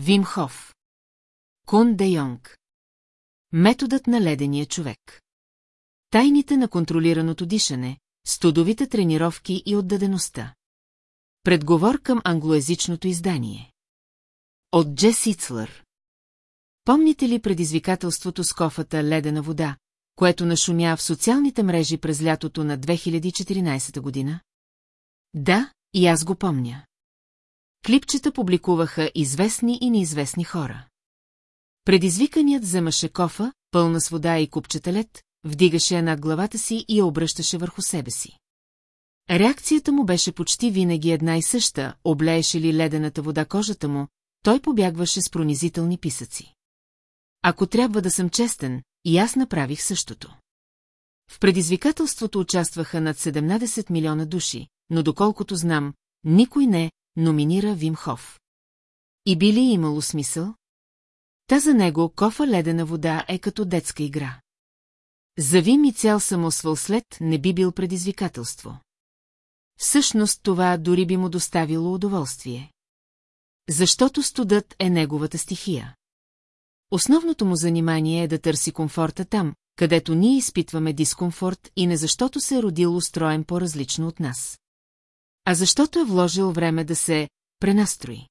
Вим Хоф. Кун Де Йонг. Методът на ледения човек. Тайните на контролираното дишане, студовите тренировки и отдадеността. Предговор към англоязичното издание. От Джес Ицлър. Помните ли предизвикателството с кофата ледена вода, което нашумя в социалните мрежи през лятото на 2014 година? Да, и аз го помня. Клипчета публикуваха известни и неизвестни хора. Предизвиканият вземаше кофа, пълна с вода и купчета лед, вдигаше я над главата си и я обръщаше върху себе си. Реакцията му беше почти винаги една и съща, облееше ли ледената вода кожата му, той побягваше с пронизителни писъци. Ако трябва да съм честен, и аз направих същото. В предизвикателството участваха над 17 милиона души, но доколкото знам, никой не номинира Вимхов. И би ли имало смисъл? Та за него кофа ледена вода е като детска игра. За Вим и цял самосвъл след не би бил предизвикателство. Всъщност това дори би му доставило удоволствие. Защото студът е неговата стихия. Основното му занимание е да търси комфорта там, където ние изпитваме дискомфорт и не защото се е родил устроен по-различно от нас. А защото е вложил време да се пренастрои.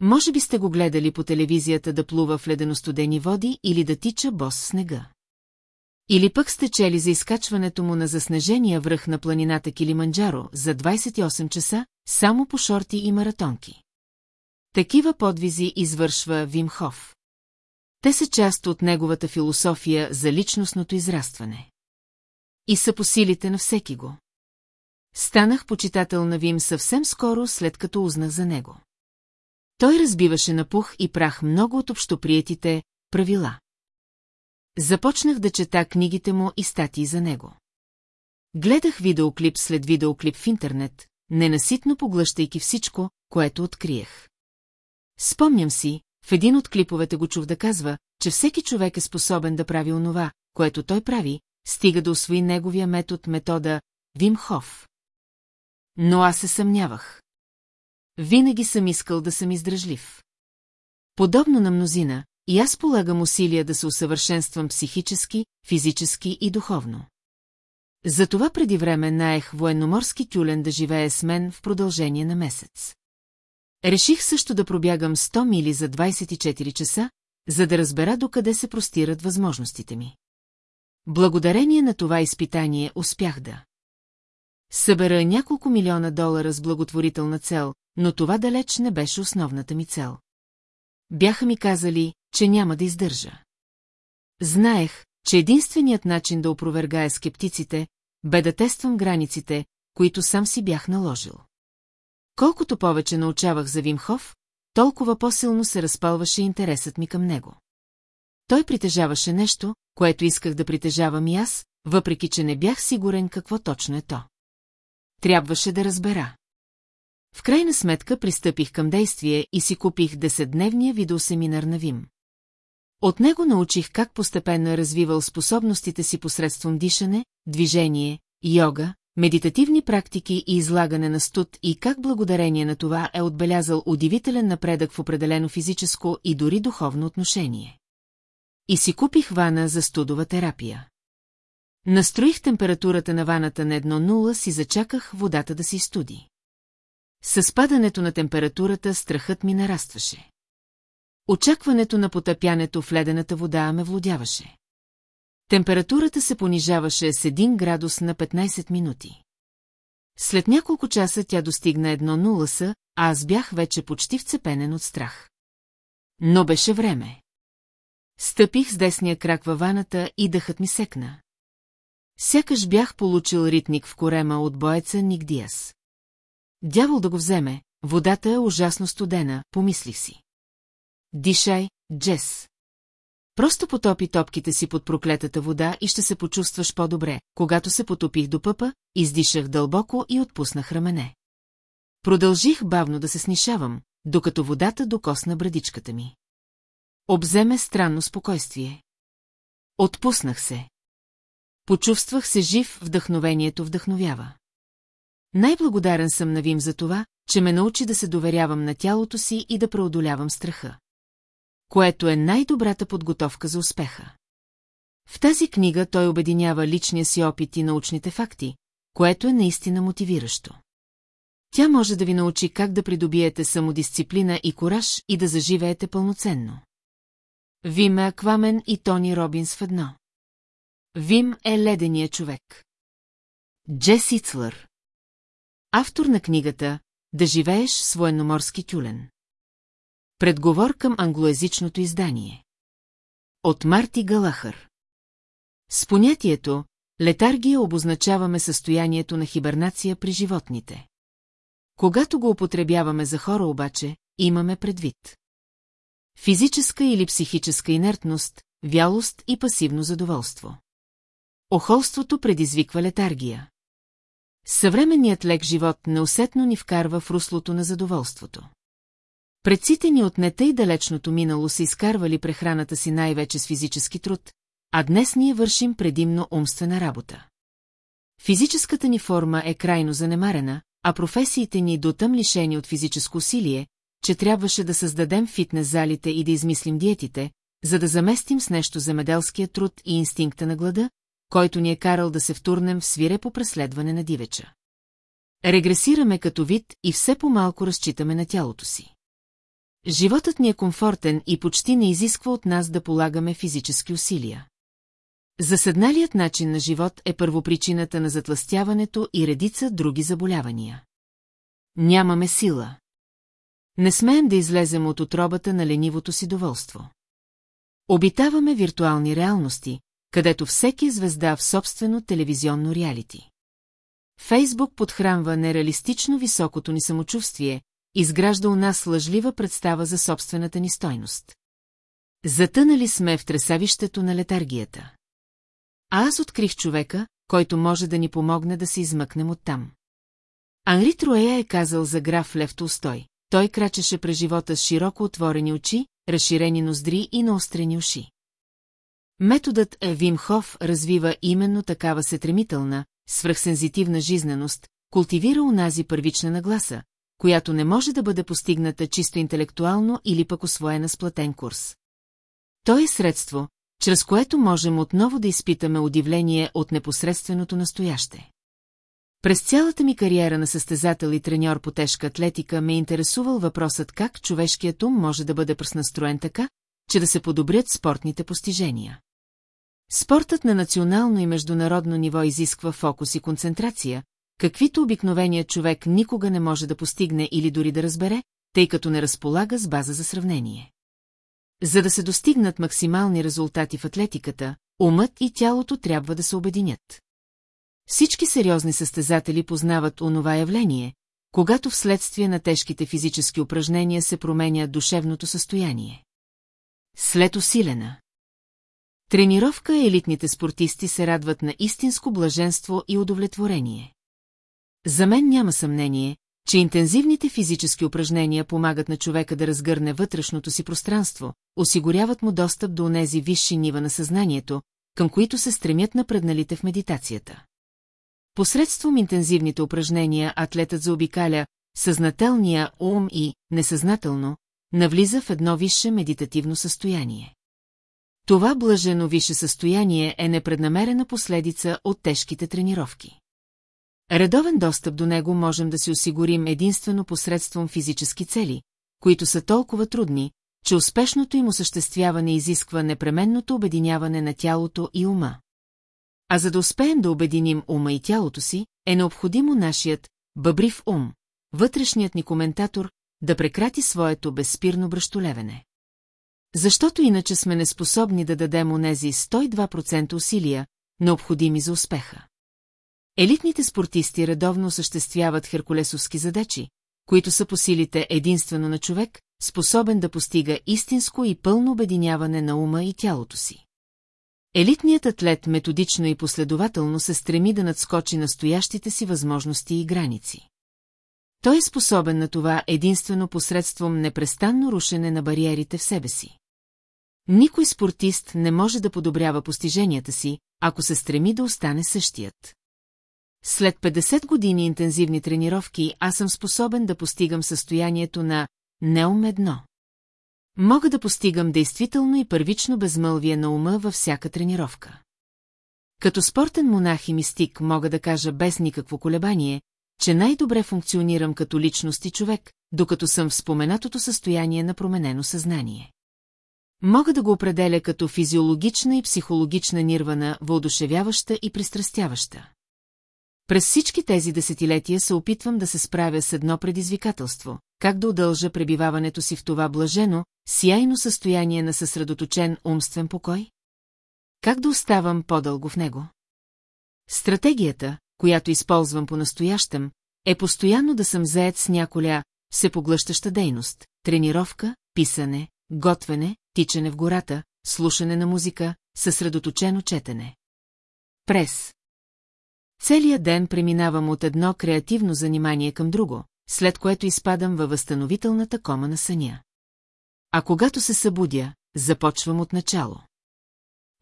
Може би сте го гледали по телевизията да плува в леденостудени води или да тича бос в снега. Или пък сте чели за изкачването му на заснежения връх на планината Килиманджаро за 28 часа, само по шорти и маратонки. Такива подвизи извършва Вимхов. Те са част от неговата философия за личностното израстване. И са по силите на всеки го. Станах почитател на Вим съвсем скоро, след като узнах за него. Той разбиваше на пух и прах много от общоприетите правила. Започнах да чета книгите му и статии за него. Гледах видеоклип след видеоклип в интернет, ненаситно поглъщайки всичко, което откриех. Спомням си, в един от клиповете го чув да казва, че всеки човек е способен да прави онова, което той прави, стига да освои неговия метод, метода Вим Хоф. Но аз се съмнявах. Винаги съм искал да съм издръжлив. Подобно на мнозина, и аз полагам усилия да се усъвършенствам психически, физически и духовно. Затова преди време наех военноморски тюлен да живее с мен в продължение на месец. Реших също да пробягам 100 мили за 24 часа, за да разбера докъде се простират възможностите ми. Благодарение на това изпитание успях да събера няколко милиона долара с благотворителна цел, но това далеч не беше основната ми цел. Бяха ми казали, че няма да издържа. Знаех, че единственият начин да опровергая скептиците, бе да тествам границите, които сам си бях наложил. Колкото повече научавах за Вимхов, толкова по-силно се разпалваше интересът ми към него. Той притежаваше нещо, което исках да притежавам и аз, въпреки че не бях сигурен какво точно е то. Трябваше да разбера. В крайна сметка пристъпих към действие и си купих десетдневния видеосеминар на Вим. От него научих как постепенно е развивал способностите си посредством дишане, движение, йога, медитативни практики и излагане на студ и как благодарение на това е отбелязал удивителен напредък в определено физическо и дори духовно отношение. И си купих вана за студова терапия. Настроих температурата на ваната на едно нула си зачаках водата да си студи. С падането на температурата страхът ми нарастваше. Очакването на потъпянето в ледената вода ме влудяваше. Температурата се понижаваше с 1 градус на 15 минути. След няколко часа тя достигна едно нуласа, а аз бях вече почти вцепенен от страх. Но беше време. Стъпих с десния крак във ваната и дъхът ми секна. Сякаш бях получил ритник в корема от боеца Ник Диас. Дявол да го вземе, водата е ужасно студена, помислих си. Дишай, Джес. Просто потопи топките си под проклетата вода и ще се почувстваш по-добре. Когато се потопих до пъпа, издишах дълбоко и отпуснах рамене. Продължих бавно да се снишавам, докато водата докосна брадичката ми. Обземе странно спокойствие. Отпуснах се. Почувствах се жив, вдъхновението вдъхновява. Най-благодарен съм на Вим за това, че ме научи да се доверявам на тялото си и да преодолявам страха. Което е най-добрата подготовка за успеха. В тази книга той обединява личния си опит и научните факти, което е наистина мотивиращо. Тя може да ви научи как да придобиете самодисциплина и кораж и да заживеете пълноценно. Вим е Аквамен и Тони Робинс в едно. Вим е ледения човек. Джес Ицлър. Автор на книгата «Да живееш с военноморски тюлен». Предговор към англоязичното издание. От Марти Галахър. С понятието летаргия обозначаваме състоянието на хибернация при животните. Когато го употребяваме за хора обаче, имаме предвид. Физическа или психическа инертност, вялост и пасивно задоволство. Охолството предизвиква летаргия. Съвременният лек живот неусетно ни вкарва в руслото на задоволството. Предците ни от нета и далечното минало са изкарвали прехраната си най-вече с физически труд, а днес ние вършим предимно умствена работа. Физическата ни форма е крайно занемарена, а професиите ни дотъм лишени от физическо усилие, че трябваше да създадем фитнес залите и да измислим диетите, за да заместим с нещо земеделския труд и инстинкта на глада, който ни е карал да се втурнем в свирепо преследване на дивеча. Регресираме като вид и все по-малко разчитаме на тялото си. Животът ни е комфортен и почти не изисква от нас да полагаме физически усилия. Заседналият начин на живот е първопричината на затластяването и редица други заболявания. Нямаме сила. Не смеем да излезем от отробата на ленивото си доволство. Обитаваме виртуални реалности, където всеки е звезда в собствено телевизионно реалити. Фейсбук подхранва нереалистично високото ни самочувствие, изгражда у нас лъжлива представа за собствената ни стойност. Затънали сме в тресавището на летаргията. А аз открих човека, който може да ни помогне да се измъкнем оттам. Анри Троея е казал за граф Лев Толстой. Той крачеше през живота с широко отворени очи, разширени ноздри и наострени уши. Методът Вимхов развива именно такава сетремителна, свръхсензитивна жизненост, култивира унази първична нагласа, която не може да бъде постигната чисто интелектуално или пък освоена с платен курс. То е средство, чрез което можем отново да изпитаме удивление от непосредственото настояще. През цялата ми кариера на състезател и треньор по тежка атлетика ме е интересувал въпросът как човешкият ум може да бъде пръснастроен така, че да се подобрят спортните постижения. Спортът на национално и международно ниво изисква фокус и концентрация, каквито обикновеният човек никога не може да постигне или дори да разбере, тъй като не разполага с база за сравнение. За да се достигнат максимални резултати в атлетиката, умът и тялото трябва да се обединят. Всички сериозни състезатели познават онова явление, когато вследствие на тежките физически упражнения се променя душевното състояние. След усилена. Тренировка елитните спортисти се радват на истинско блаженство и удовлетворение. За мен няма съмнение, че интензивните физически упражнения помагат на човека да разгърне вътрешното си пространство, осигуряват му достъп до онези висши нива на съзнанието, към които се стремят напредналите в медитацията. Посредством интензивните упражнения атлетът заобикаля съзнателния ум и, несъзнателно, навлиза в едно висше медитативно състояние. Това блажено висше състояние е непреднамерена последица от тежките тренировки. Редовен достъп до него можем да си осигурим единствено посредством физически цели, които са толкова трудни, че успешното им осъществяване изисква непременното обединяване на тялото и ума. А за да успеем да обединим ума и тялото си, е необходимо нашият бъбрив ум, вътрешният ни коментатор, да прекрати своето безспирно бръщолевене. Защото иначе сме неспособни да дадем онези 102% усилия, необходими за успеха. Елитните спортисти редовно осъществяват херкулесовски задачи, които са по силите единствено на човек, способен да постига истинско и пълно обединяване на ума и тялото си. Елитният атлет методично и последователно се стреми да надскочи настоящите си възможности и граници. Той е способен на това единствено посредством непрестанно рушене на бариерите в себе си. Никой спортист не може да подобрява постиженията си, ако се стреми да остане същият. След 50 години интензивни тренировки аз съм способен да постигам състоянието на неум едно. Мога да постигам действително и първично безмълвие на ума във всяка тренировка. Като спортен монах и мистик мога да кажа без никакво колебание, че най-добре функционирам като личност и човек, докато съм в споменатото състояние на променено съзнание. Мога да го определя като физиологична и психологична нирвана, въодушевяваща и пристрастяваща. През всички тези десетилетия се опитвам да се справя с едно предизвикателство – как да удължа пребиваването си в това блажено, сияйно състояние на съсредоточен умствен покой? Как да оставам по-дълго в него? Стратегията, която използвам по-настоящем, е постоянно да съм заед с няколя всепоглъщаща дейност, тренировка, писане, готвене, тичане в гората, слушане на музика, съсредоточено четене. Прес. Целият ден преминавам от едно креативно занимание към друго, след което изпадам във възстановителната кома на съня. А когато се събудя, започвам от начало.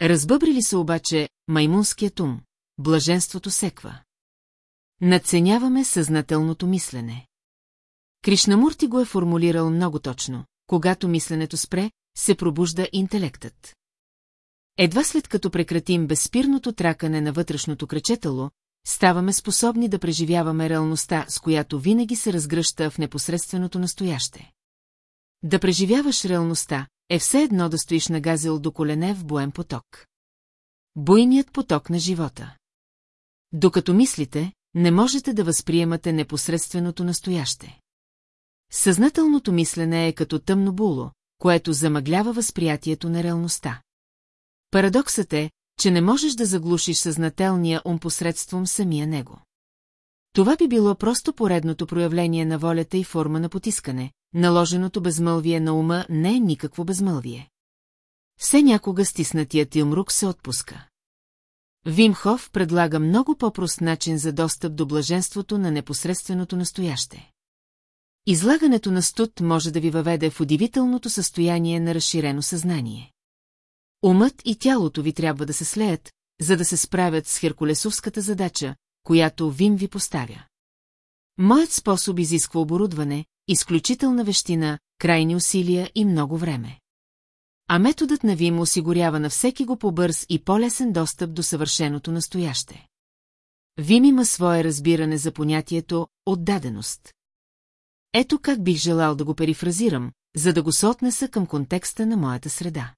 Разбъбри ли се обаче маймунският ум, блаженството секва. Надценяваме съзнателното мислене. Кришнамурти го е формулирал много точно. Когато мисленето спре, се пробужда интелектът. Едва след като прекратим безспирното тракане на вътрешното кръчетало, ставаме способни да преживяваме реалността, с която винаги се разгръща в непосредственото настояще. Да преживяваш реалността е все едно да стоиш на газел до колене в боен поток. Буйният поток на живота. Докато мислите, не можете да възприемате непосредственото настояще. Съзнателното мислене е като тъмно було, което замъглява възприятието на реалността. Парадоксът е, че не можеш да заглушиш съзнателния ум посредством самия него. Това би било просто поредното проявление на волята и форма на потискане, наложеното безмълвие на ума не е никакво безмълвие. Все някога стиснатият юмрук се отпуска. Вимхов предлага много по-прост начин за достъп до блаженството на непосредственото настояще. Излагането на студ може да ви въведе в удивителното състояние на разширено съзнание. Умът и тялото ви трябва да се слеят, за да се справят с херкулесовската задача, която Вим ви поставя. Моят способ изисква оборудване, изключителна вещина, крайни усилия и много време. А методът на Вим осигурява на всеки го по-бърз и по-лесен достъп до съвършеното настояще. Вим има свое разбиране за понятието «отдаденост». Ето как бих желал да го перифразирам, за да го соотнеса към контекста на моята среда.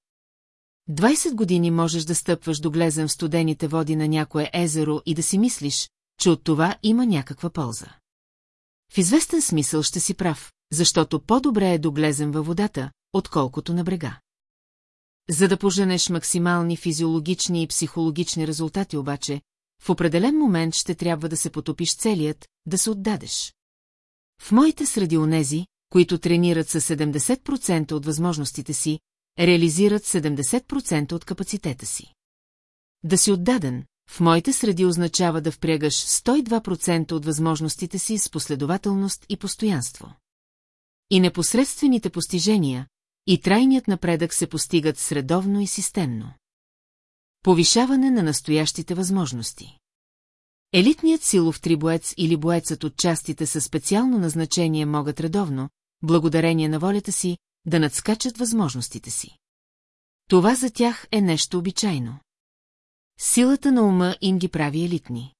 20 години можеш да стъпваш до глезен в студените води на някое езеро и да си мислиш, че от това има някаква полза. В известен смисъл ще си прав, защото по-добре е доглезен във водата, отколкото на брега. За да поженеш максимални физиологични и психологични резултати обаче, в определен момент ще трябва да се потопиш целият, да се отдадеш. В моите среди онези, които тренират с 70% от възможностите си, реализират 70% от капацитета си. Да си отдаден, в моите среди означава да впрягаш 102% от възможностите си с последователност и постоянство. И непосредствените постижения, и трайният напредък се постигат средовно и системно. Повишаване на настоящите възможности. Елитният силов трибоец или боецът от частите със специално назначение могат редовно, благодарение на волята си, да надскачат възможностите си. Това за тях е нещо обичайно. Силата на ума им ги прави елитни.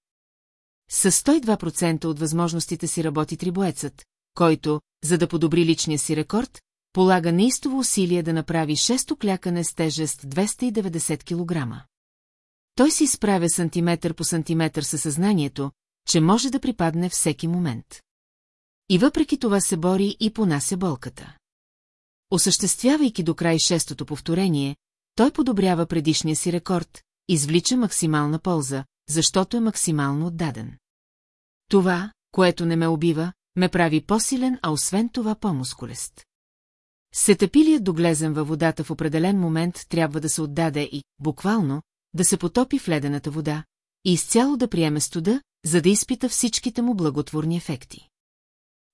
С 102% от възможностите си работи трибоецът, който, за да подобри личния си рекорд, полага неистово усилие да направи шесто клякане с тежест 290 кг. Той си изправя сантиметър по сантиметър със съзнанието, че може да припадне всеки момент. И въпреки това се бори и понася болката. Осъществявайки до край шестото повторение, той подобрява предишния си рекорд, извлича максимална полза, защото е максимално отдаден. Това, което не ме убива, ме прави по-силен, а освен това по-мускулест. Сетапилият доглезен във водата в определен момент трябва да се отдаде и, буквално, да се потопи в ледената вода и изцяло да приеме студа, за да изпита всичките му благотворни ефекти.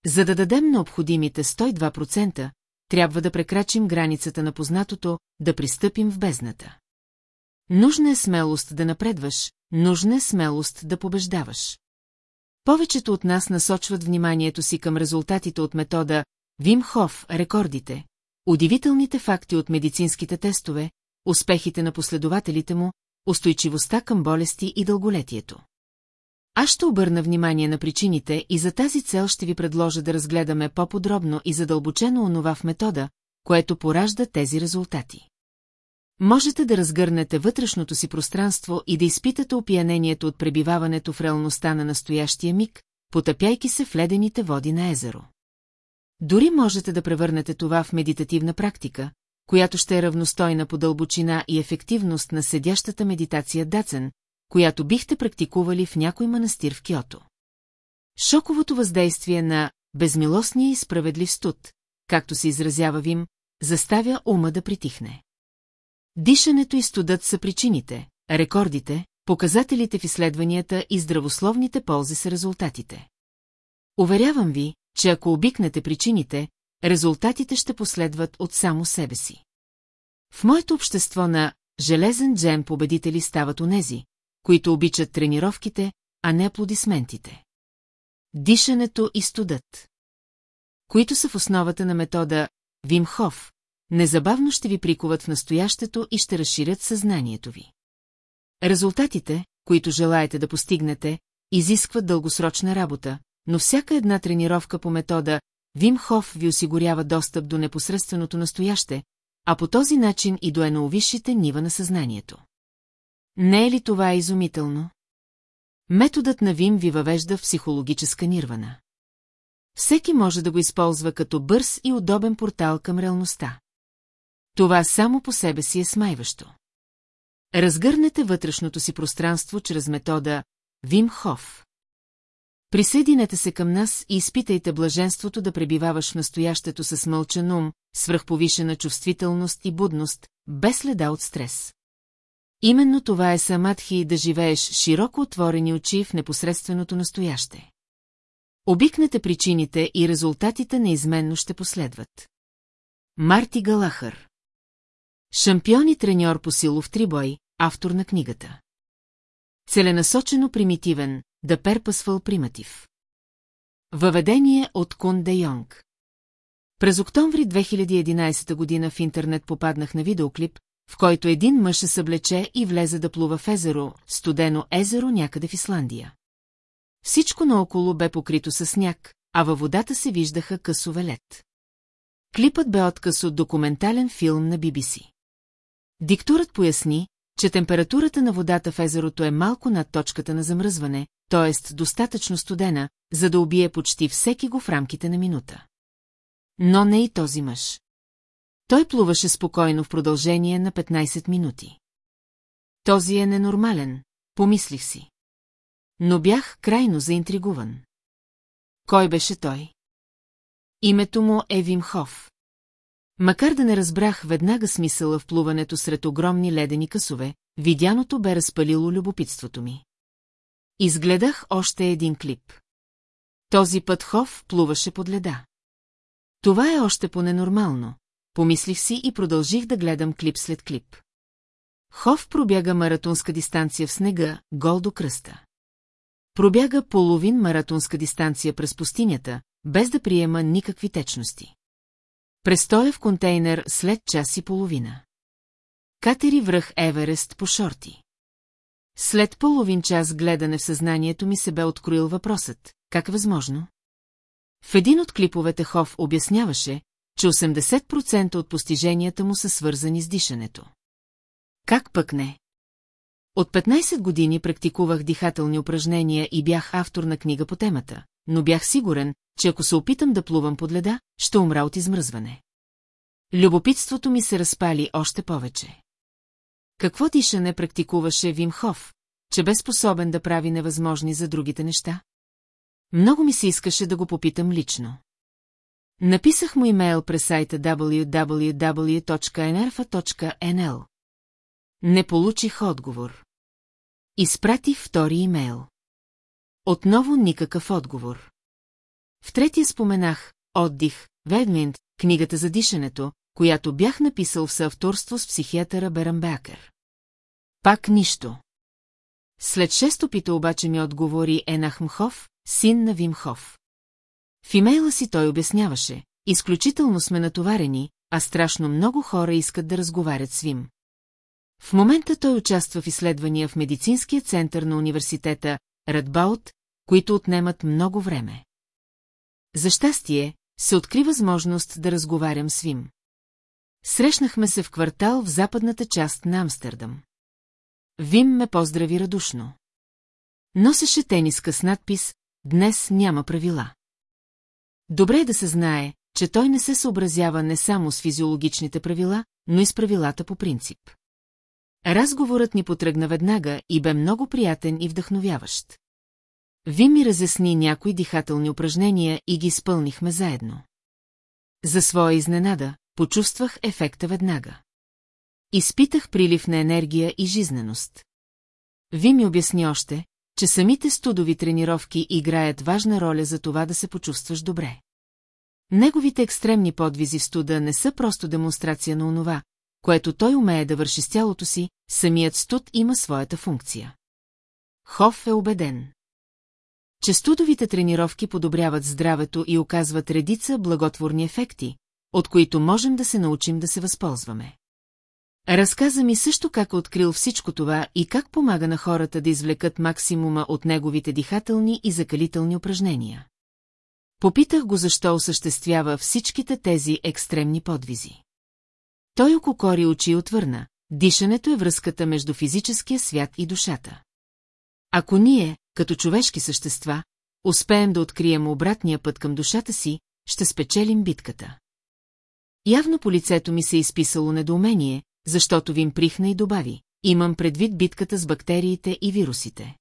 За да дадем необходимите 102%, трябва да прекрачим границата на познатото, да пристъпим в бездната. Нужна е смелост да напредваш, нужна е смелост да побеждаваш. Повечето от нас насочват вниманието си към резултатите от метода Вим Хоф, рекордите, удивителните факти от медицинските тестове, успехите на последователите му, устойчивостта към болести и дълголетието. Аз ще обърна внимание на причините и за тази цел ще ви предложа да разгледаме по-подробно и задълбочено онова в метода, което поражда тези резултати. Можете да разгърнете вътрешното си пространство и да изпитате опиянението от пребиваването в реалността на настоящия миг, потъпяйки се в ледените води на езеро. Дори можете да превърнете това в медитативна практика, която ще е равностойна по дълбочина и ефективност на седящата медитация Дацен, която бихте практикували в някой манастир в Киото. Шоковото въздействие на безмилостния и справедлив студ, както се изразява Вим, заставя ума да притихне. Дишането и студът са причините, рекордите, показателите в изследванията и здравословните ползи са резултатите. Уверявам ви, че ако обикнете причините, резултатите ще последват от само себе си. В моето общество на железен джем победители стават онези, които обичат тренировките, а не аплодисментите. Дишането и студът. Които са в основата на метода Вимхов, незабавно ще ви прикуват в настоящето и ще разширят съзнанието ви. Резултатите, които желаете да постигнете, изискват дългосрочна работа, но всяка една тренировка по метода Вим Хоф ви осигурява достъп до непосредственото настояще, а по този начин и до едно висшите нива на съзнанието. Не е ли това изумително? Методът на Вим ви въвежда в психологическа нирвана. Всеки може да го използва като бърз и удобен портал към реалността. Това само по себе си е смайващо. Разгърнете вътрешното си пространство чрез метода Вим Хоф. Присъединете се към нас и изпитайте блаженството да пребиваваш в настоящето с мълчен ум, свръхповишена чувствителност и будност, без следа от стрес. Именно това е самадхи да живееш широко отворени очи в непосредственото настояще. Обикнете причините и резултатите неизменно ще последват. Марти Галахър Шампион и треньор по силов трибой, автор на книгата. Целенасочено примитивен, да перпасвал приматив. Въведение от Кун Де Йонг. През октомври 2011 година в интернет попаднах на видеоклип, в който един мъж се съблече и влезе да плува в езеро, студено езеро някъде в Исландия. Всичко наоколо бе покрито със сняг, а във водата се виждаха късове лед. Клипът бе отказ от документален филм на BBC. Диктурът поясни, че температурата на водата в езерото е малко над точката на замръзване, т.е. достатъчно студена, за да убие почти всеки го в рамките на минута. Но не и този мъж. Той плуваше спокойно в продължение на 15 минути. Този е ненормален, помислих си. Но бях крайно заинтригуван. Кой беше той? Името му е Вим Хоф. Макар да не разбрах веднага смисъла в плуването сред огромни ледени късове, видяното бе разпалило любопитството ми. Изгледах още един клип. Този път Хоф плуваше под леда. Това е още по-ненормално, помислих си и продължих да гледам клип след клип. Хов пробяга маратонска дистанция в снега, гол до кръста. Пробяга половин маратонска дистанция през пустинята, без да приема никакви течности. Престоя в контейнер след час и половина. Катери връх Еверест по шорти. След половин час гледане в съзнанието ми се бе откроил въпросът, как е възможно? В един от клиповете Хов обясняваше, че 80% от постиженията му са свързани с дишането. Как пък не? От 15 години практикувах дихателни упражнения и бях автор на книга по темата, но бях сигурен, че ако се опитам да плувам под леда, ще умра от измръзване. Любопитството ми се разпали още повече. Какво дишане практикуваше Вим Хоф, че бе способен да прави невъзможни за другите неща? Много ми се искаше да го попитам лично. Написах му имейл през сайта www.enerfa.nl. Не получих отговор. Изпратих втори имейл. Отново никакъв отговор. В третия споменах «Отдих», Ведминт, книгата за дишането, която бях написал в съавторство с психиатъра Берамбекер. Пак нищо. След шест опита обаче ми отговори Енахмхов, син на Вим Хоф. В имейла си той обясняваше, изключително сме натоварени, а страшно много хора искат да разговарят с Вим. В момента той участва в изследвания в медицинския център на университета Радбаут, които отнемат много време. За щастие, се откри възможност да разговарям с Вим. Срещнахме се в квартал в западната част на Амстердам. Вим ме поздрави радушно. Носеше тениска с надпис «Днес няма правила». Добре е да се знае, че той не се съобразява не само с физиологичните правила, но и с правилата по принцип. Разговорът ни потръгна веднага и бе много приятен и вдъхновяващ. Ви ми разясни някои дихателни упражнения и ги изпълнихме заедно. За своя изненада, почувствах ефекта веднага. Изпитах прилив на енергия и жизненост. Ви ми обясни още, че самите студови тренировки играят важна роля за това да се почувстваш добре. Неговите екстремни подвизи в студа не са просто демонстрация на онова, което той умее да върши с тялото си, самият студ има своята функция. Хоф е убеден. Че студовите тренировки подобряват здравето и оказват редица благотворни ефекти, от които можем да се научим да се възползваме. Разказа ми също как е открил всичко това и как помага на хората да извлекат максимума от неговите дихателни и закалителни упражнения. Попитах го защо осъществява всичките тези екстремни подвизи. Той ококори очи и отвърна. Дишането е връзката между физическия свят и душата. Ако ние, като човешки същества, успеем да открием обратния път към душата си, ще спечелим битката. Явно по лицето ми се е изписало недоумение, защото ви им прихна и добави. Имам предвид битката с бактериите и вирусите.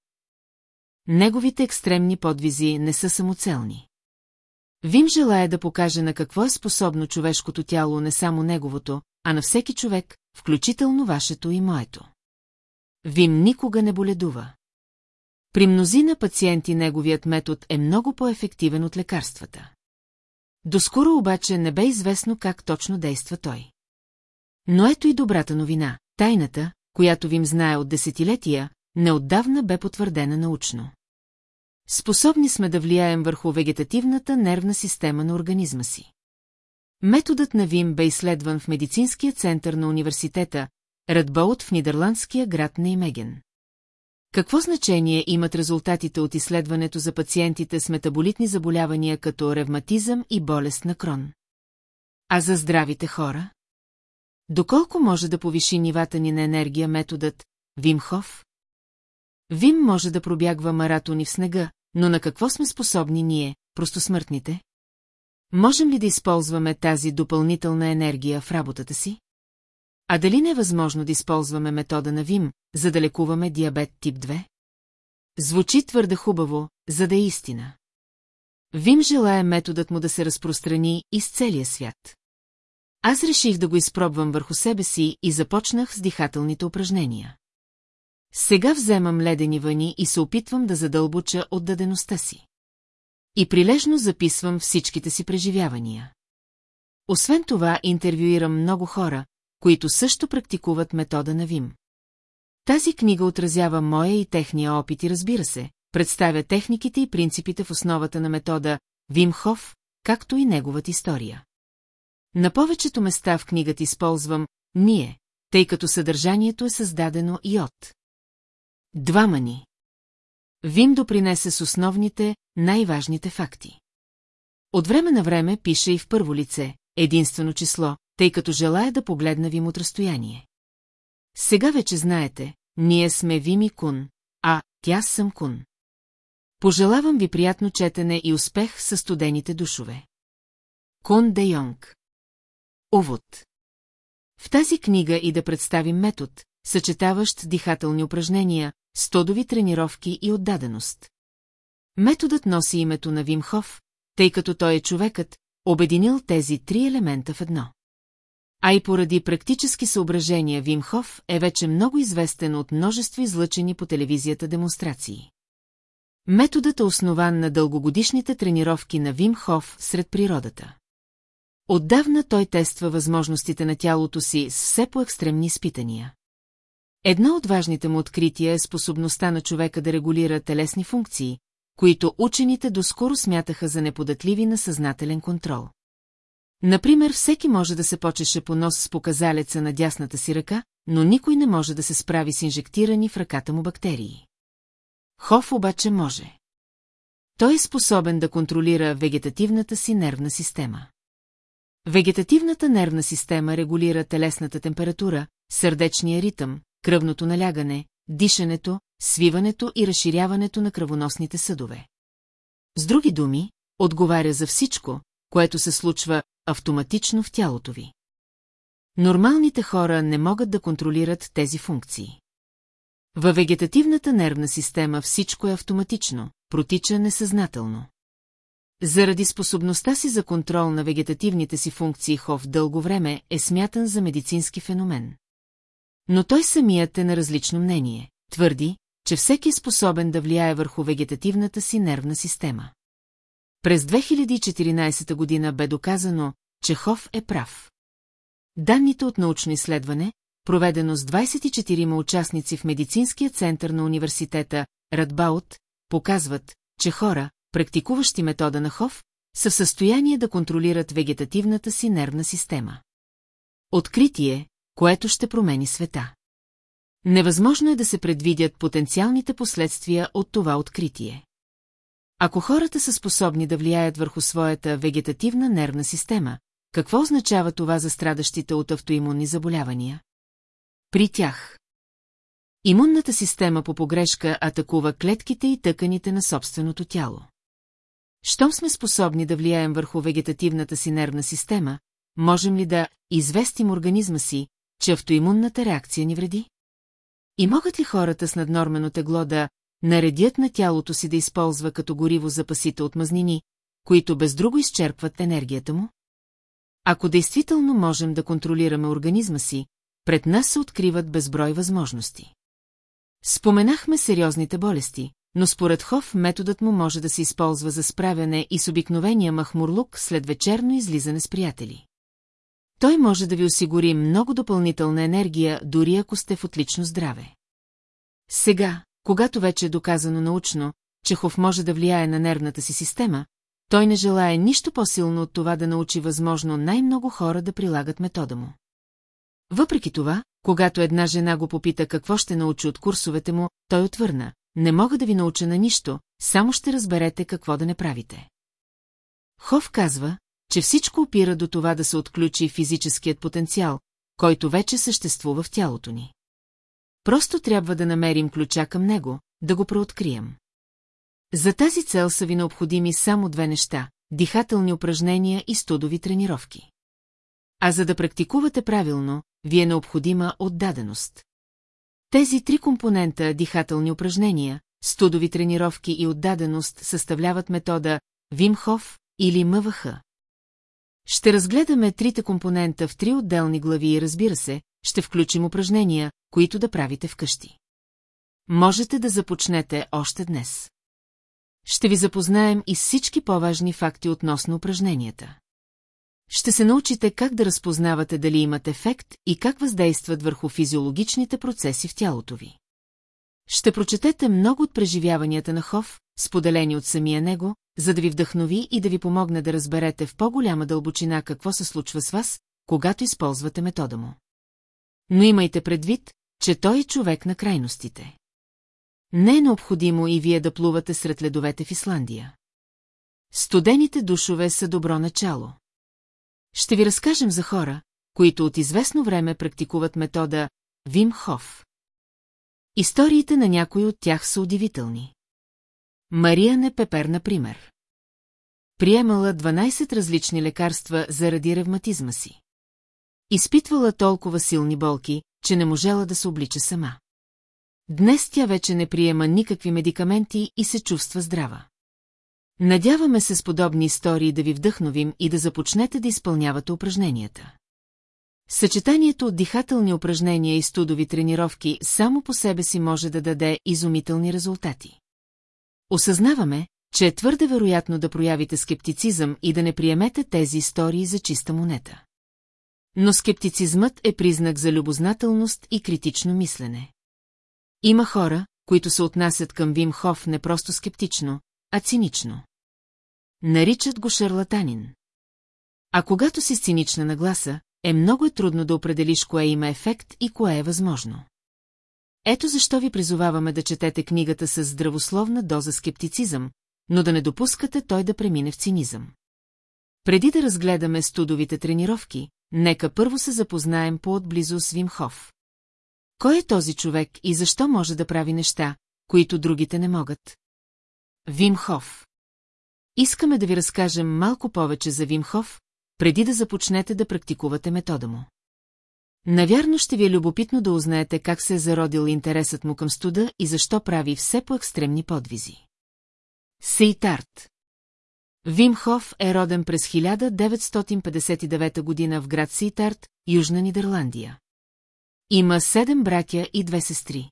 Неговите екстремни подвизи не са самоцелни. Вим желая да покаже на какво е способно човешкото тяло не само неговото, а на всеки човек, включително вашето и моето. Вим никога не боледува. При мнозина пациенти неговият метод е много по-ефективен от лекарствата. Доскоро обаче не бе известно как точно действа той. Но ето и добрата новина. Тайната, която Вим знае от десетилетия, неотдавна бе потвърдена научно. Способни сме да влияем върху вегетативната нервна система на организма си. Методът на Вим бе изследван в медицинския център на университета Радбоут в нидерландския град Неймеген. Какво значение имат резултатите от изследването за пациентите с метаболитни заболявания като ревматизъм и болест на крон? А за здравите хора? Доколко може да повиши нивата ни на енергия методът Вимхов? Вим може да пробягва маратони в снега, но на какво сме способни ние, простосмъртните? Можем ли да използваме тази допълнителна енергия в работата си? А дали не е възможно да използваме метода на ВИМ, за да лекуваме диабет тип 2? Звучи твърде хубаво, за да е истина. Вим желая методът му да се разпространи из целия свят. Аз реших да го изпробвам върху себе си и започнах с дихателните упражнения. Сега вземам ледени вани и се опитвам да задълбоча отдадеността си. И прилежно записвам всичките си преживявания. Освен това, интервюирам много хора, които също практикуват метода на ВИМ. Тази книга отразява моя и техния опит и разбира се, представя техниките и принципите в основата на метода Вим Хоф, както и неговата история. На повечето места в книгата използвам «ние», тъй като съдържанието е създадено и от. Двама ни. Вим допринесе с основните, най-важните факти. От време на време пише и в първо лице, единствено число, тъй като желая да погледна Вим от разстояние. Сега вече знаете, ние сме Вими Кун, а тя съм Кун. Пожелавам ви приятно четене и успех с студените душове. Кун Де Йонг Увод В тази книга и да представим метод, съчетаващ дихателни упражнения, стодови тренировки и отдаденост. Методът носи името на Вимхов, тъй като той е човекът, обединил тези три елемента в едно. А и поради практически съображения Вимхов е вече много известен от множество излъчени по телевизията демонстрации. Методът е основан на дългогодишните тренировки на Вимхов сред природата. Отдавна той тества възможностите на тялото си с все по-екстремни изпитания. Едно от важните му открития е способността на човека да регулира телесни функции, които учените доскоро смятаха за неподатливи на съзнателен контрол. Например, всеки може да се почеше по нос с показалеца на дясната си ръка, но никой не може да се справи с инжектирани в ръката му бактерии. Хоф обаче може. Той е способен да контролира вегетативната си нервна система. Вегетативната нервна система регулира телесната температура, сърдечния ритъм, кръвното налягане, дишането, свиването и разширяването на кръвоносните съдове. С други думи, отговаря за всичко, което се случва автоматично в тялото ви. Нормалните хора не могат да контролират тези функции. Във вегетативната нервна система всичко е автоматично, протича несъзнателно. Заради способността си за контрол на вегетативните си функции Хов дълго време е смятан за медицински феномен. Но той самият е на различно мнение. Твърди, че всеки е способен да влияе върху вегетативната си нервна система. През 2014 година бе доказано, че Хов е прав. Данните от научно изследване, проведено с 24 участници в медицинския център на университета Радбаут, показват, че хора, практикуващи метода на Хов, са в състояние да контролират вегетативната си нервна система. Откритие, което ще промени света. Невъзможно е да се предвидят потенциалните последствия от това откритие. Ако хората са способни да влияят върху своята вегетативна нервна система, какво означава това за страдащите от автоимунни заболявания? При тях. Имунната система по погрешка атакува клетките и тъканите на собственото тяло. Щом сме способни да влияем върху вегетативната си нервна система, можем ли да известим организма си, че автоимунната реакция ни вреди? И могат ли хората с наднормено тегло да наредят на тялото си да използва като гориво запасите от мазнини, които без друго изчерпват енергията му? Ако действително можем да контролираме организма си, пред нас се откриват безброй възможности. Споменахме сериозните болести, но според Хов методът му може да се използва за справяне и с обикновения махмурлук след вечерно излизане с приятели. Той може да ви осигури много допълнителна енергия, дори ако сте в отлично здраве. Сега, когато вече е доказано научно, че Хов може да влияе на нервната си система, той не желая нищо по-силно от това да научи възможно най-много хора да прилагат метода му. Въпреки това, когато една жена го попита какво ще научи от курсовете му, той отвърна, не мога да ви науча на нищо, само ще разберете какво да не правите. Хов казва, че всичко опира до това да се отключи физическият потенциал, който вече съществува в тялото ни. Просто трябва да намерим ключа към него, да го прооткрием. За тази цел са ви необходими само две неща – дихателни упражнения и студови тренировки. А за да практикувате правилно, ви е необходима отдаденост. Тези три компонента – дихателни упражнения, студови тренировки и отдаденост съставляват метода Вимхов или МВХ. Ще разгледаме трите компонента в три отделни глави и разбира се, ще включим упражнения, които да правите вкъщи. Можете да започнете още днес. Ще ви запознаем и всички по-важни факти относно упражненията. Ще се научите как да разпознавате дали имат ефект и как въздействат върху физиологичните процеси в тялото ви. Ще прочетете много от преживяванията на Хов, споделени от самия него, за да ви вдъхнови и да ви помогне да разберете в по-голяма дълбочина какво се случва с вас, когато използвате метода му. Но имайте предвид, че той е човек на крайностите. Не е необходимо и вие да плувате сред ледовете в Исландия. Студените душове са добро начало. Ще ви разкажем за хора, които от известно време практикуват метода Вим Хоф. Историите на някои от тях са удивителни. Мария Непепер, например. Приемала 12 различни лекарства заради ревматизма си. Изпитвала толкова силни болки, че не можела да се облича сама. Днес тя вече не приема никакви медикаменти и се чувства здрава. Надяваме се с подобни истории да ви вдъхновим и да започнете да изпълнявате упражненията. Съчетанието от дихателни упражнения и студови тренировки само по себе си може да даде изумителни резултати. Осъзнаваме, че е твърде вероятно да проявите скептицизъм и да не приемете тези истории за чиста монета. Но скептицизмът е признак за любознателност и критично мислене. Има хора, които се отнасят към Вим Хоф не просто скептично, а цинично. Наричат го шарлатанин. А когато си с цинична нагласа, е много е трудно да определиш кое има ефект и кое е възможно. Ето защо ви призоваваме да четете книгата с здравословна доза скептицизъм, но да не допускате той да премине в цинизъм. Преди да разгледаме студовите тренировки, нека първо се запознаем по-отблизо с Вимхов. Кой е този човек и защо може да прави неща, които другите не могат? Вимхов. Искаме да ви разкажем малко повече за Вимхов, преди да започнете да практикувате метода му. Навярно ще ви е любопитно да узнаете как се е зародил интересът му към студа и защо прави все по-екстремни подвизи. Сейтарт Вимхов е роден през 1959 година в град Сейтарт, Южна Нидерландия. Има седем братя и две сестри.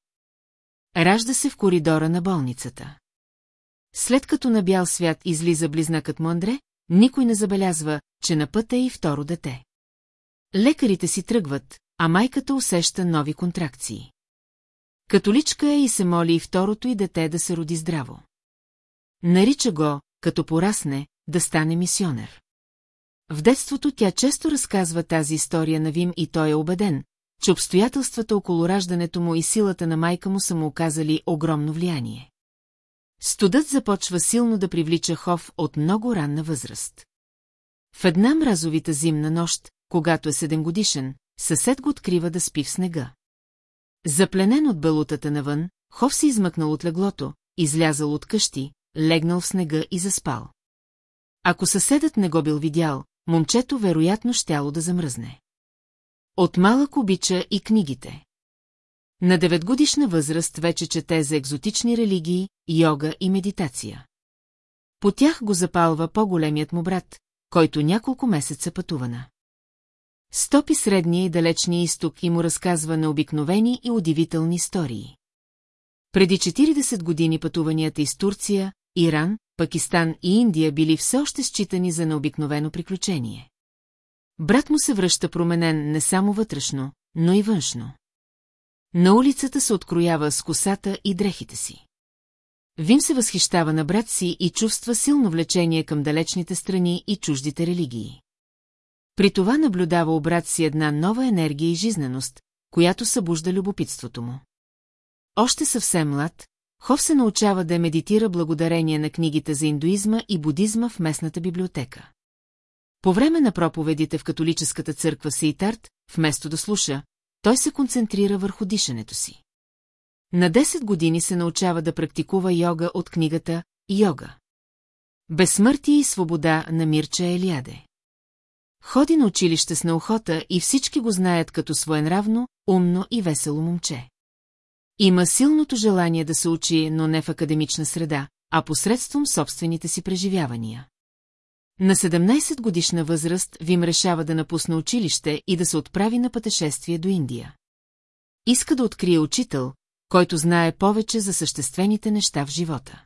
Ражда се в коридора на болницата. След като на бял свят излиза близнакът му Андре, никой не забелязва, че на път е и второ дете. Лекарите си тръгват, а майката усеща нови контракции. Католичка е и се моли и второто и дете да се роди здраво. Нарича го, като порасне, да стане мисионер. В детството тя често разказва тази история на Вим и той е убеден, че обстоятелствата около раждането му и силата на майка му са му оказали огромно влияние. Студът започва силно да привлича Хов от много ранна възраст. В една мразовита зимна нощ, когато е седем годишен, съсед го открива да спи в снега. Запленен от белутата навън, Хов се измъкнал от леглото, излязал от къщи, легнал в снега и заспал. Ако съседът не го бил видял, момчето вероятно щяло да замръзне. От малък обича и книгите. На деветгодишна възраст вече чете за екзотични религии, йога и медитация. По тях го запалва по-големият му брат, който няколко месеца пътувана. Стопи средния и далечния изток и му разказва необикновени и удивителни истории. Преди 40 години пътуванията из Турция, Иран, Пакистан и Индия били все още считани за необикновено приключение. Брат му се връща променен не само вътрешно, но и външно. На улицата се откроява с косата и дрехите си. Вим се възхищава на брат си и чувства силно влечение към далечните страни и чуждите религии. При това наблюдава у брат си една нова енергия и жизненост, която събужда любопитството му. Още съвсем млад, Хов се научава да медитира благодарение на книгите за индуизма и будизма в местната библиотека. По време на проповедите в католическата църква Сейтарт, вместо да слуша, той се концентрира върху дишането си. На 10 години се научава да практикува йога от книгата «Йога». Безсмъртие и свобода на Мирча Елиаде. Ходи на училище с наухота и всички го знаят като своенравно, умно и весело момче. Има силното желание да се учи, но не в академична среда, а посредством собствените си преживявания. На 17 годишна възраст Вим решава да напусне училище и да се отправи на пътешествие до Индия. Иска да открие учител, който знае повече за съществените неща в живота.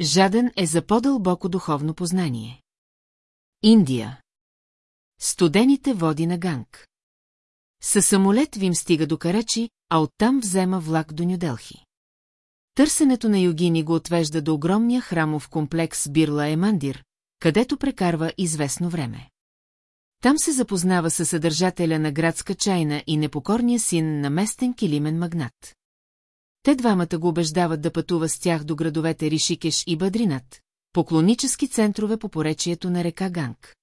Жаден е за по-дълбоко духовно познание. Индия Студените води на Ганг. Със самолет Вим стига до Карачи, а оттам взема влак до Нюделхи. Търсенето на йогини го отвежда до огромния храмов комплекс Бирла Емандир, където прекарва известно време. Там се запознава със съдържателя на градска чайна и непокорния син на местен килимен магнат. Те двамата го убеждават да пътува с тях до градовете Ришикеш и Бадринат, поклонически центрове по поречието на река Ганг.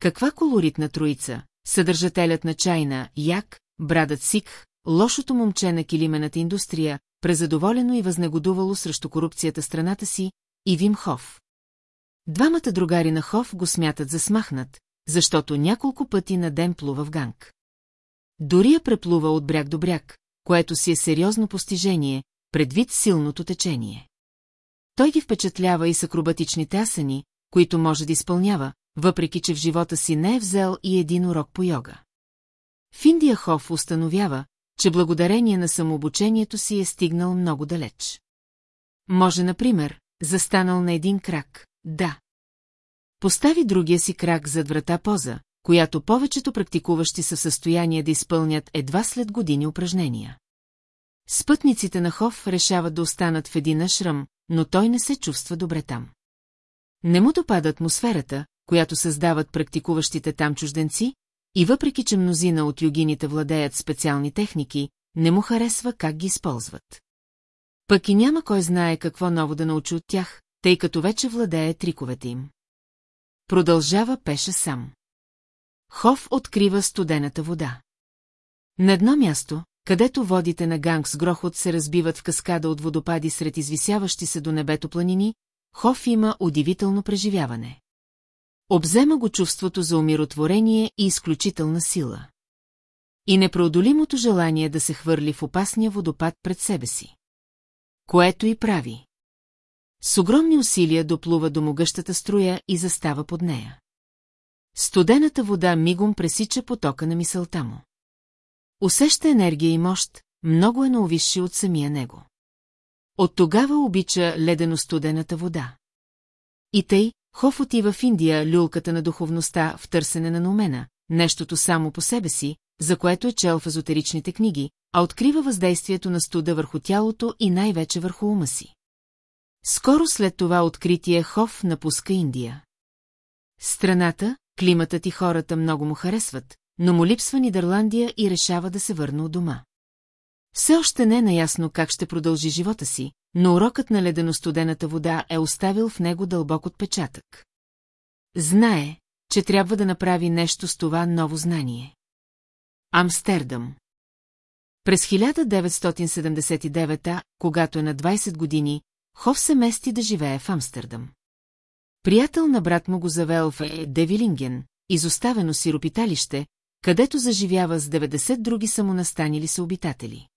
Каква колоритна троица, съдържателят на чайна, Як, брадът Сикх, лошото момче на килимената индустрия, презадоволено и възнегодувало срещу корупцията страната си, и Вим Хоф. Двамата другари на Хоф го смятат за смахнат, защото няколко пъти на ден плува в ганг. Дори я преплува от бряг до бряг, което си е сериозно постижение, предвид силното течение. Той ги впечатлява и с акробатичните асани, които може да изпълнява, въпреки че в живота си не е взел и един урок по йога. В Индия Хоф установява, че благодарение на самообучението си е стигнал много далеч. Може, например, застанал на един крак, да. Постави другия си крак зад врата поза, която повечето практикуващи са в състояние да изпълнят едва след години упражнения. Спътниците на Хоф решават да останат в един ашрам, но той не се чувства добре там. Не му допада атмосферата, която създават практикуващите там чужденци, и въпреки, че мнозина от югините владеят специални техники, не му харесва как ги използват. Пък и няма кой знае какво ново да научи от тях, тъй като вече владее триковете им. Продължава пеша сам. Хов открива студената вода. На едно място, където водите на ганг с грохот се разбиват в каскада от водопади сред извисяващи се до небето планини, Хоф има удивително преживяване. Обзема го чувството за умиротворение и изключителна сила. И непреодолимото желание да се хвърли в опасния водопад пред себе си. Което и прави. С огромни усилия доплува до могъщата струя и застава под нея. Студената вода мигом пресича потока на мисълта му. Усеща енергия и мощ, много е наувисши от самия него. От тогава обича ледено-студената вода. И тъй, Хоф отива в Индия люлката на духовността в търсене на номена, нещото само по себе си, за което е чел в езотеричните книги, а открива въздействието на студа върху тялото и най-вече върху ума си. Скоро след това откритие Хоф напуска Индия. Страната, климатът и хората много му харесват, но му липсва Нидерландия и решава да се върне от дома. Все още не е наясно как ще продължи живота си, но урокът на ледено-студената вода е оставил в него дълбок отпечатък. Знае, че трябва да направи нещо с това ново знание. Амстердам През 1979 когато е на 20 години, Хов се мести да живее в Амстердам. Приятел на брат му го завел в Девилинген, изоставено сиропиталище, където заживява с 90 други самонастанили се обитатели.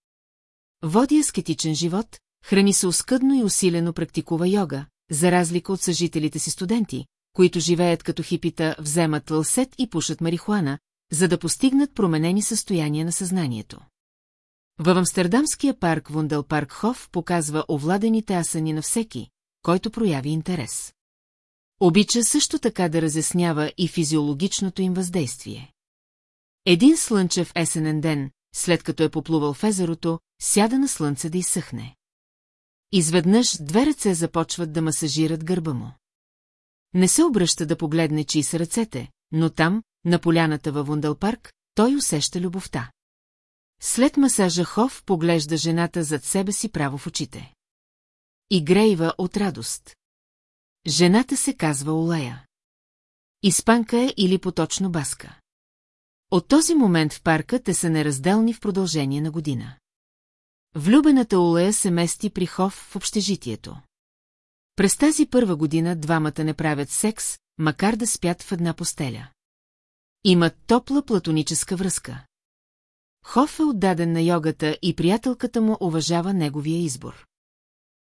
Води аскетичен живот, храни се оскъдно и усилено практикува йога, за разлика от съжителите си студенти, които живеят като хипита, вземат лълсет и пушат марихуана, за да постигнат променени състояния на съзнанието. Във Амстердамския парк Вундел Парк Хоф показва овладените асани на всеки, който прояви интерес. Обича също така да разяснява и физиологичното им въздействие. Един слънчев есенен ден, след като е поплувал в езерото, сяда на слънце да изсъхне. Изведнъж две ръце започват да масажират гърба му. Не се обръща да погледне, чии са ръцете, но там, на поляната във Вундълпарк, той усеща любовта. След масажа Хов поглежда жената зад себе си право в очите. И грейва от радост. Жената се казва Олея. Испанка е или поточно баска. От този момент в парка те са неразделни в продължение на година. Влюбената Олея се мести при Хов в общежитието. През тази първа година двамата не правят секс, макар да спят в една постеля. Имат топла платоническа връзка. Хоф е отдаден на йогата и приятелката му уважава неговия избор.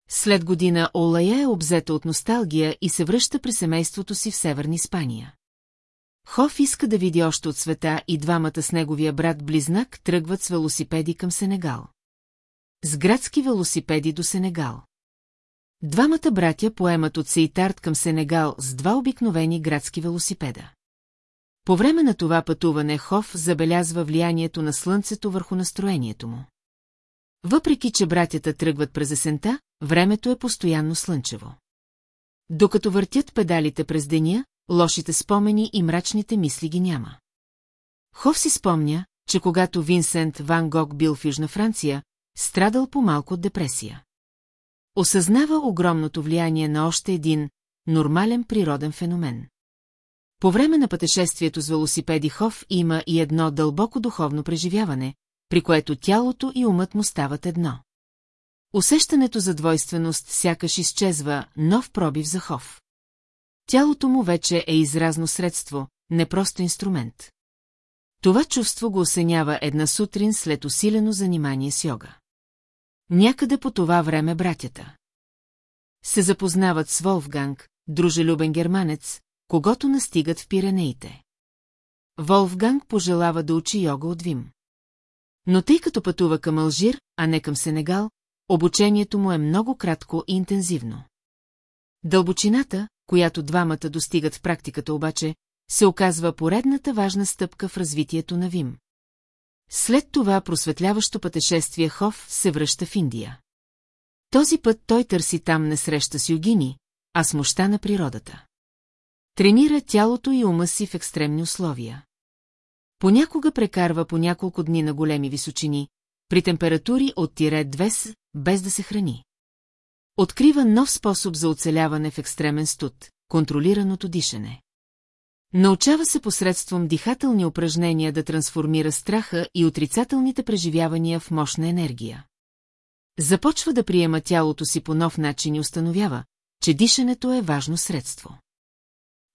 След година Олая е обзета от носталгия и се връща при семейството си в Северна Испания. Хоф иска да види още от света и двамата с неговия брат-близнак тръгват с велосипеди към Сенегал. С градски велосипеди до Сенегал. Двамата братя поемат от Сейтарт към Сенегал с два обикновени градски велосипеда. По време на това пътуване Хоф забелязва влиянието на слънцето върху настроението му. Въпреки, че братята тръгват през есента, времето е постоянно слънчево. Докато въртят педалите през деня, лошите спомени и мрачните мисли ги няма. Хов си спомня, че когато Винсент Ван Гог бил в Южна Франция, страдал по-малко от депресия. Осъзнава огромното влияние на още един нормален природен феномен. По време на пътешествието с велосипеди Хов има и едно дълбоко духовно преживяване, при което тялото и умът му стават едно. Усещането за двойственост сякаш изчезва, нов пробив за Хов. Тялото му вече е изразно средство, не просто инструмент. Това чувство го осенява една сутрин след усилено занимание с йога. Някъде по това време братята се запознават с Волфганг, дружелюбен германец, когато настигат в Пиренеите. Волфганг пожелава да учи йога от Вим. Но тъй като пътува към Алжир, а не към Сенегал, обучението му е много кратко и интензивно. Дълбочината, която двамата достигат в практиката обаче, се оказва поредната важна стъпка в развитието на Вим. След това просветляващо пътешествие Хов се връща в Индия. Този път той търси там не среща с югини, а с мощта на природата. Тренира тялото и ума си в екстремни условия. Понякога прекарва по няколко дни на големи височини, при температури от тире 2 без да се храни. Открива нов способ за оцеляване в екстремен студ – контролираното дишане. Научава се посредством дихателни упражнения да трансформира страха и отрицателните преживявания в мощна енергия. Започва да приема тялото си по нов начин и установява, че дишането е важно средство.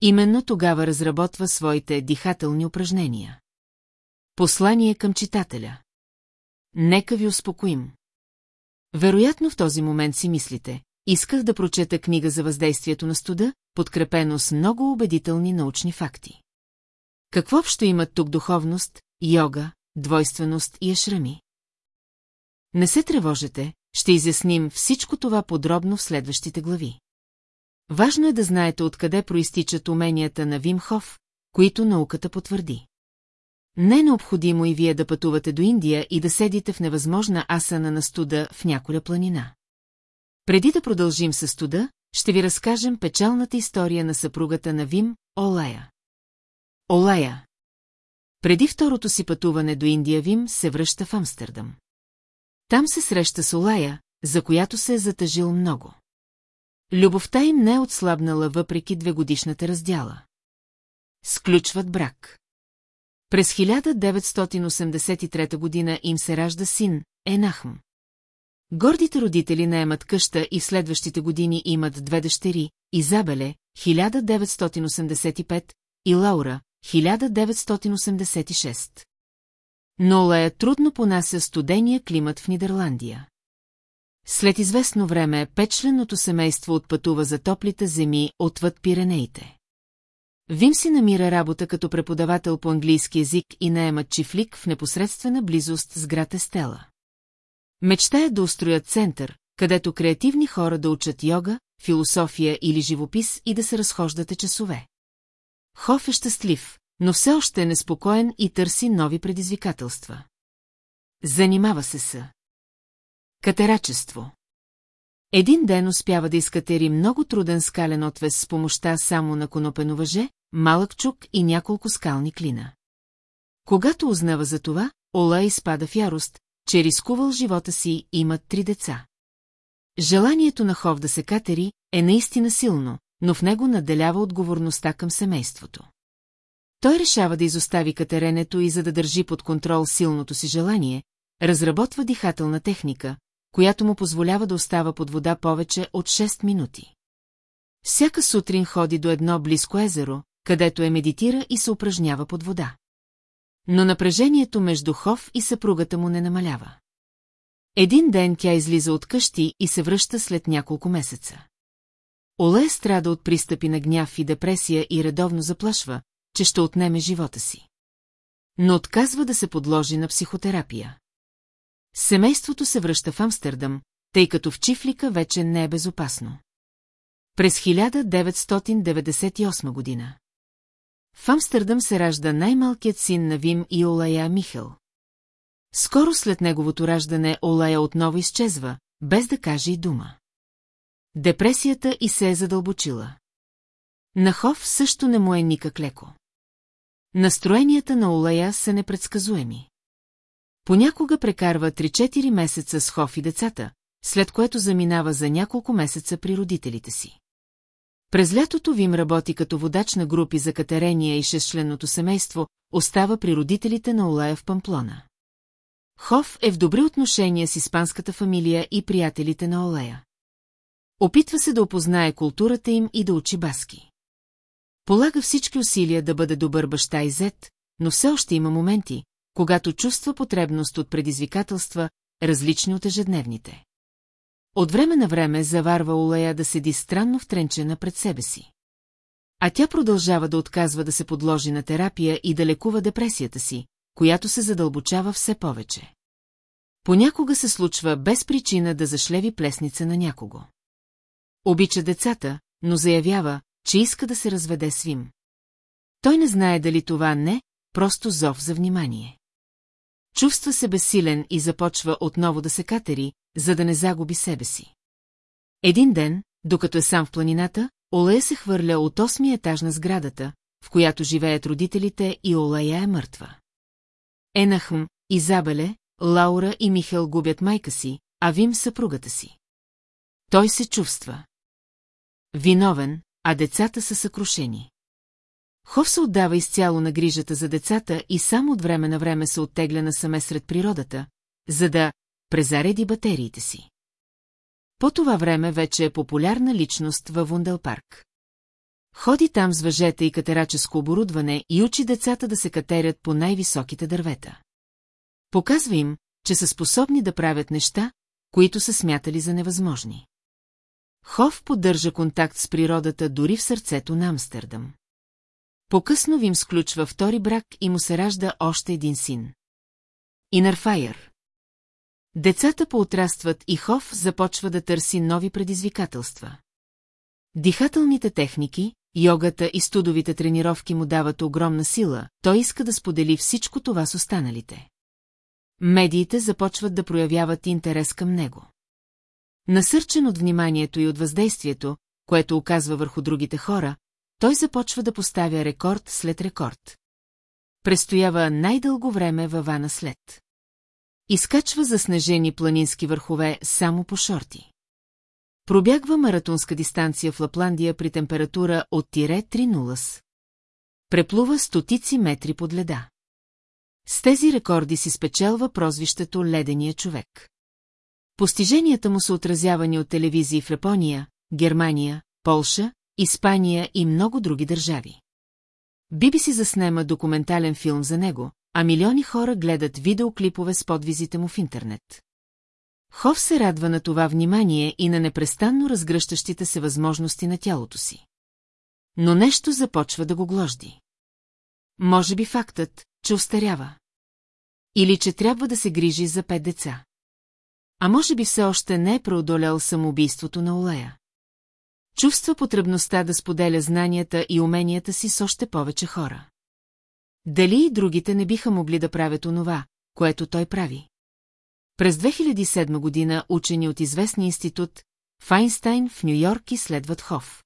Именно тогава разработва своите дихателни упражнения. Послание към читателя. Нека ви успокоим. Вероятно в този момент си мислите, исках да прочета книга за въздействието на студа, подкрепено с много убедителни научни факти. Какво общо имат тук духовност, йога, двойственост и ашрами? Не се тревожете, ще изясним всичко това подробно в следващите глави. Важно е да знаете откъде проистичат уменията на Вимхов, които науката потвърди. Не е необходимо и вие да пътувате до Индия и да седите в невъзможна асана на студа в няколя планина. Преди да продължим с студа, ще ви разкажем печалната история на съпругата на Вим, Олая. Олая. Преди второто си пътуване до Индия Вим се връща в Амстердам. Там се среща с Олая, за която се е затъжил много. Любовта им не е отслабнала въпреки двегодишната раздяла. Сключват брак. През 1983 година им се ражда син, Енахм. Гордите родители наемат къща и в следващите години имат две дъщери, Изабеле, 1985, и Лаура, 1986. Но Лея трудно понася студения климат в Нидерландия. След известно време печленото семейство отпътува за топлите земи отвъд Пиренеите. Вим си намира работа като преподавател по английски язик и наемат чифлик в непосредствена близост с град Естела. Мечта е да устроят център, където креативни хора да учат йога, философия или живопис и да се разхождате часове. Хоф е щастлив, но все още е неспокоен и търси нови предизвикателства. Занимава се с Катерачество. Един ден успява да изкатери много труден скален отвес с помощта само на конопено въже, малък чук и няколко скални клина. Когато узнава за това, Ола изпада в ярост, че рискувал живота си и имат три деца. Желанието на Хов да се катери е наистина силно, но в него наделява отговорността към семейството. Той решава да изостави катеренето и за да държи под контрол силното си желание, разработва дихателна техника, която му позволява да остава под вода повече от 6 минути. Всяка сутрин ходи до едно близко езеро, където е медитира и се упражнява под вода. Но напрежението между Хов и съпругата му не намалява. Един ден тя излиза от къщи и се връща след няколко месеца. Оле страда от пристъпи на гняв и депресия и редовно заплашва, че ще отнеме живота си. Но отказва да се подложи на психотерапия. Семейството се връща в Амстердам, тъй като в Чифлика вече не е безопасно. През 1998 година. В Амстердам се ражда най-малкият син на Вим и Олая Михел. Скоро след неговото раждане Олая отново изчезва, без да каже и дума. Депресията и се е задълбочила. На Хов също не му е никак леко. Настроенията на Олая са непредсказуеми. Понякога прекарва 3-4 месеца с Хоф и децата, след което заминава за няколко месеца при родителите си. През лятото Вим работи като водач на групи за катерения и шестчленното семейство, остава при родителите на Олая в Памплона. Хоф е в добри отношения с испанската фамилия и приятелите на Олея. Опитва се да опознае културата им и да учи баски. Полага всички усилия да бъде добър баща и зет, но все още има моменти, когато чувства потребност от предизвикателства, различни от ежедневните. От време на време заварва Олея да седи странно втренчена пред себе си. А тя продължава да отказва да се подложи на терапия и да лекува депресията си, която се задълбочава все повече. Понякога се случва без причина да зашлеви плесница на някого. Обича децата, но заявява, че иска да се разведе с Вим. Той не знае дали това не, просто зов за внимание. Чувства се безсилен и започва отново да се катери, за да не загуби себе си. Един ден, докато е сам в планината, Олея се хвърля от осмия етаж на сградата, в която живеят родителите и Олея е мъртва. Енахм, Изабеле, Лаура и Михел губят майка си, а Вим съпругата си. Той се чувства. Виновен, а децата са съкрушени. Хов се отдава изцяло на грижата за децата и само от време на време се оттегля насаме сред природата, за да презареди батериите си. По това време вече е популярна личност във Вунделпарк. Ходи там с въжета и катераческо оборудване и учи децата да се катерят по най-високите дървета. Показва им, че са способни да правят неща, които са смятали за невъзможни. Хов поддържа контакт с природата дори в сърцето на Амстердам. По-късно Вим сключва втори брак и му се ражда още един син. Инърфайер. Децата поотрастват и Хов започва да търси нови предизвикателства. Дихателните техники, йогата и студовите тренировки му дават огромна сила, той иска да сподели всичко това с останалите. Медиите започват да проявяват интерес към него. Насърчен от вниманието и от въздействието, което оказва върху другите хора, той започва да поставя рекорд след рекорд. Престоява най-дълго време във вана след. Изкачва заснежени планински върхове само по шорти. Пробягва маратонска дистанция в Лапландия при температура от тире 3 нулас. Преплува стотици метри под леда. С тези рекорди си спечелва прозвището Ледения човек. Постиженията му са отразявани от телевизии в Япония, Германия, Полша, Испания и много други държави. Биби си заснема документален филм за него, а милиони хора гледат видеоклипове с подвизите му в интернет. Хов се радва на това внимание и на непрестанно разгръщащите се възможности на тялото си. Но нещо започва да го гложди. Може би фактът, че устарява. Или че трябва да се грижи за пет деца. А може би все още не е преодолял самоубийството на Олея. Чувства потребността да споделя знанията и уменията си с още повече хора. Дали и другите не биха могли да правят онова, което той прави? През 2007 година учени от известния институт Файнстайн в Нью-Йорк изследват Хоф.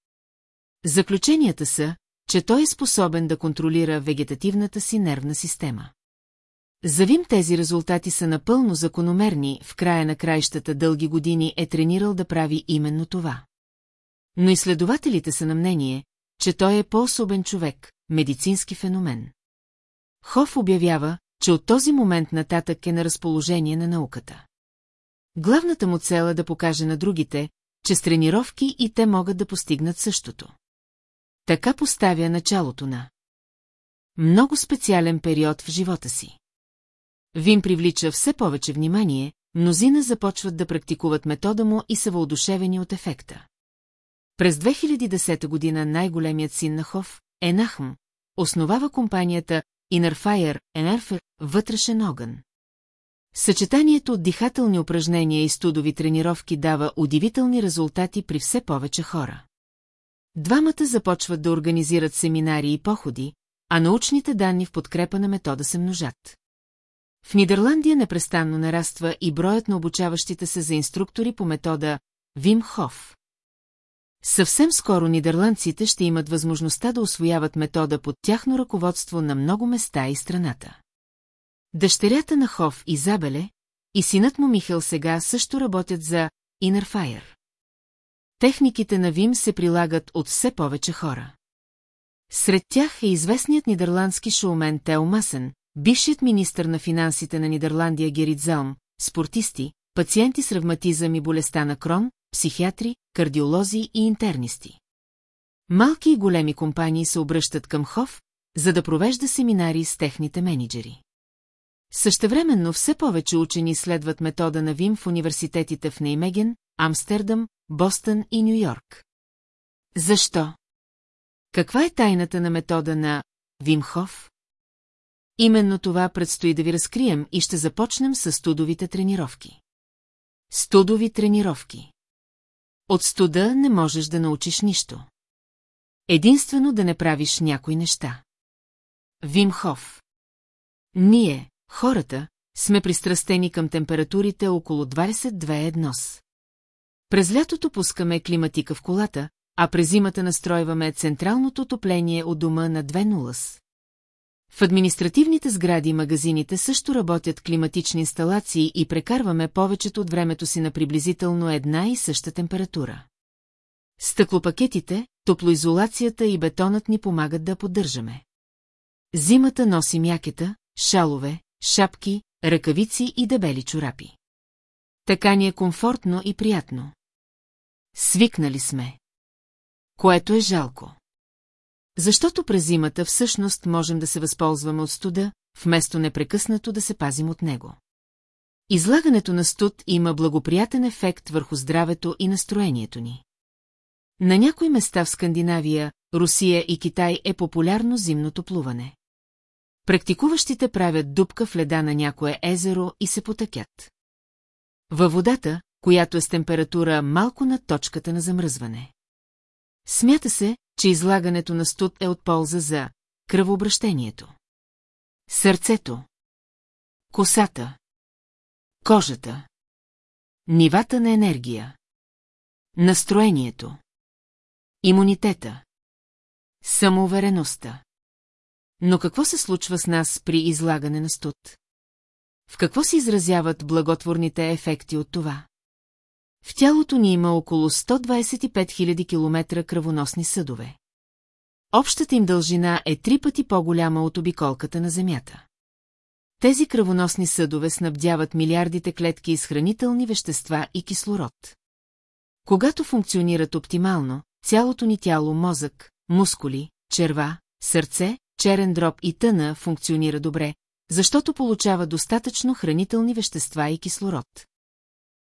Заключенията са, че той е способен да контролира вегетативната си нервна система. Завим тези резултати са напълно закономерни, в края на краищата дълги години е тренирал да прави именно това. Но изследователите са на мнение, че той е по-особен човек, медицински феномен. Хоф обявява, че от този момент нататък е на разположение на науката. Главната му цел е да покаже на другите, че с тренировки и те могат да постигнат същото. Така поставя началото на много специален период в живота си. Вим привлича все повече внимание, мнозина започват да практикуват метода му и са въодушевени от ефекта. През 2010 година най-големият син на Хоф, Енахм, основава компанията Innerfire Enerfer вътрешен огън. Съчетанието от дихателни упражнения и студови тренировки дава удивителни резултати при все повече хора. Двамата започват да организират семинари и походи, а научните данни в подкрепа на метода се множат. В Нидерландия непрестанно нараства и броят на обучаващите се за инструктори по метода Вим Хоф. Съвсем скоро нидерландците ще имат възможността да освояват метода под тяхно ръководство на много места и страната. Дъщерята на Хоф Изабеле и синът му Михел сега също работят за Innerfire. Техниките на Вим се прилагат от все повече хора. Сред тях е известният нидерландски шоумен Тео Масен, бившият министр на финансите на Нидерландия Герит Зелм, спортисти, пациенти с ревматизъм и болестта на Крон, психиатри, кардиолози и интернисти. Малки и големи компании се обръщат към Хов, за да провежда семинари с техните менеджери. Същевременно все повече учени следват метода на Вим в университетите в Неймеген, Амстердам, Бостън и Нью-Йорк. Защо? Каква е тайната на метода на Вимхов? Именно това предстои да ви разкрием и ще започнем с студовите тренировки. Студови тренировки. От студа не можеш да научиш нищо. Единствено да не правиш някои неща. Вимхов. Ние, хората, сме пристрастени към температурите около 22 еднос. През лятото пускаме климатика в колата, а през зимата настройваме централното отопление от дома на 2 нулас. В административните сгради и магазините също работят климатични инсталации и прекарваме повечето от времето си на приблизително една и съща температура. Стъклопакетите, топлоизолацията и бетонът ни помагат да поддържаме. Зимата носи мякета, шалове, шапки, ръкавици и дебели чорапи. Така ни е комфортно и приятно. Свикнали сме. Което е жалко. Защото през зимата всъщност можем да се възползваме от студа, вместо непрекъснато да се пазим от него. Излагането на студ има благоприятен ефект върху здравето и настроението ни. На някои места в Скандинавия, Русия и Китай е популярно зимното плуване. Практикуващите правят дупка в леда на някое езеро и се потъкят. Във водата, която е с температура малко над точката на замръзване. Смята се, че излагането на студ е от полза за кръвообращението. Сърцето. Косата. Кожата. Нивата на енергия. Настроението. Имунитета. Самоувереността. Но какво се случва с нас при излагане на студ? В какво се изразяват благотворните ефекти от това? В тялото ни има около 125 000 км кръвоносни съдове. Общата им дължина е три пъти по-голяма от обиколката на Земята. Тези кръвоносни съдове снабдяват милиардите клетки с хранителни вещества и кислород. Когато функционират оптимално, цялото ни тяло, мозък, мускули, черва, сърце, черен дроб и тъна функционира добре, защото получава достатъчно хранителни вещества и кислород.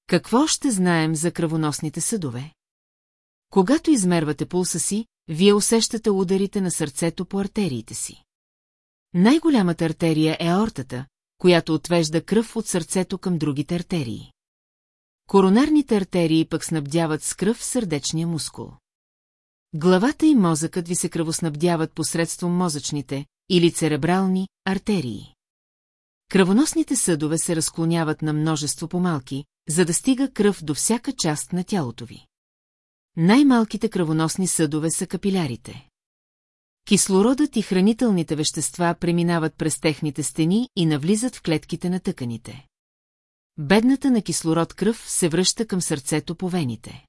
Какво ще знаем за кръвоносните съдове? Когато измервате пулса си, вие усещате ударите на сърцето по артериите си. Най-голямата артерия е аортата, която отвежда кръв от сърцето към другите артерии. Коронарните артерии пък снабдяват с кръв сърдечния мускул. Главата и мозъкът ви се кръвоснабдяват посредством мозъчните или церебрални артерии. Кръвоносните съдове се разклоняват на множество по-малки, за да стига кръв до всяка част на тялото ви. Най-малките кръвоносни съдове са капилярите. Кислородът и хранителните вещества преминават през техните стени и навлизат в клетките на тъканите. Бедната на кислород кръв се връща към сърцето по вените.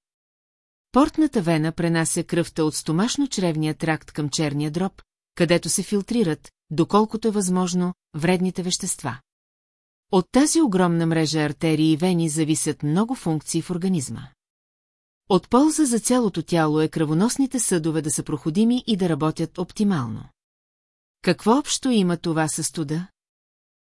Портната вена пренася кръвта от стомашно-чревния тракт към черния дроб, където се филтрират, доколкото е възможно, вредните вещества. От тази огромна мрежа артерии и вени зависят много функции в организма. От полза за цялото тяло е кръвоносните съдове да са проходими и да работят оптимално. Какво общо има това с студа?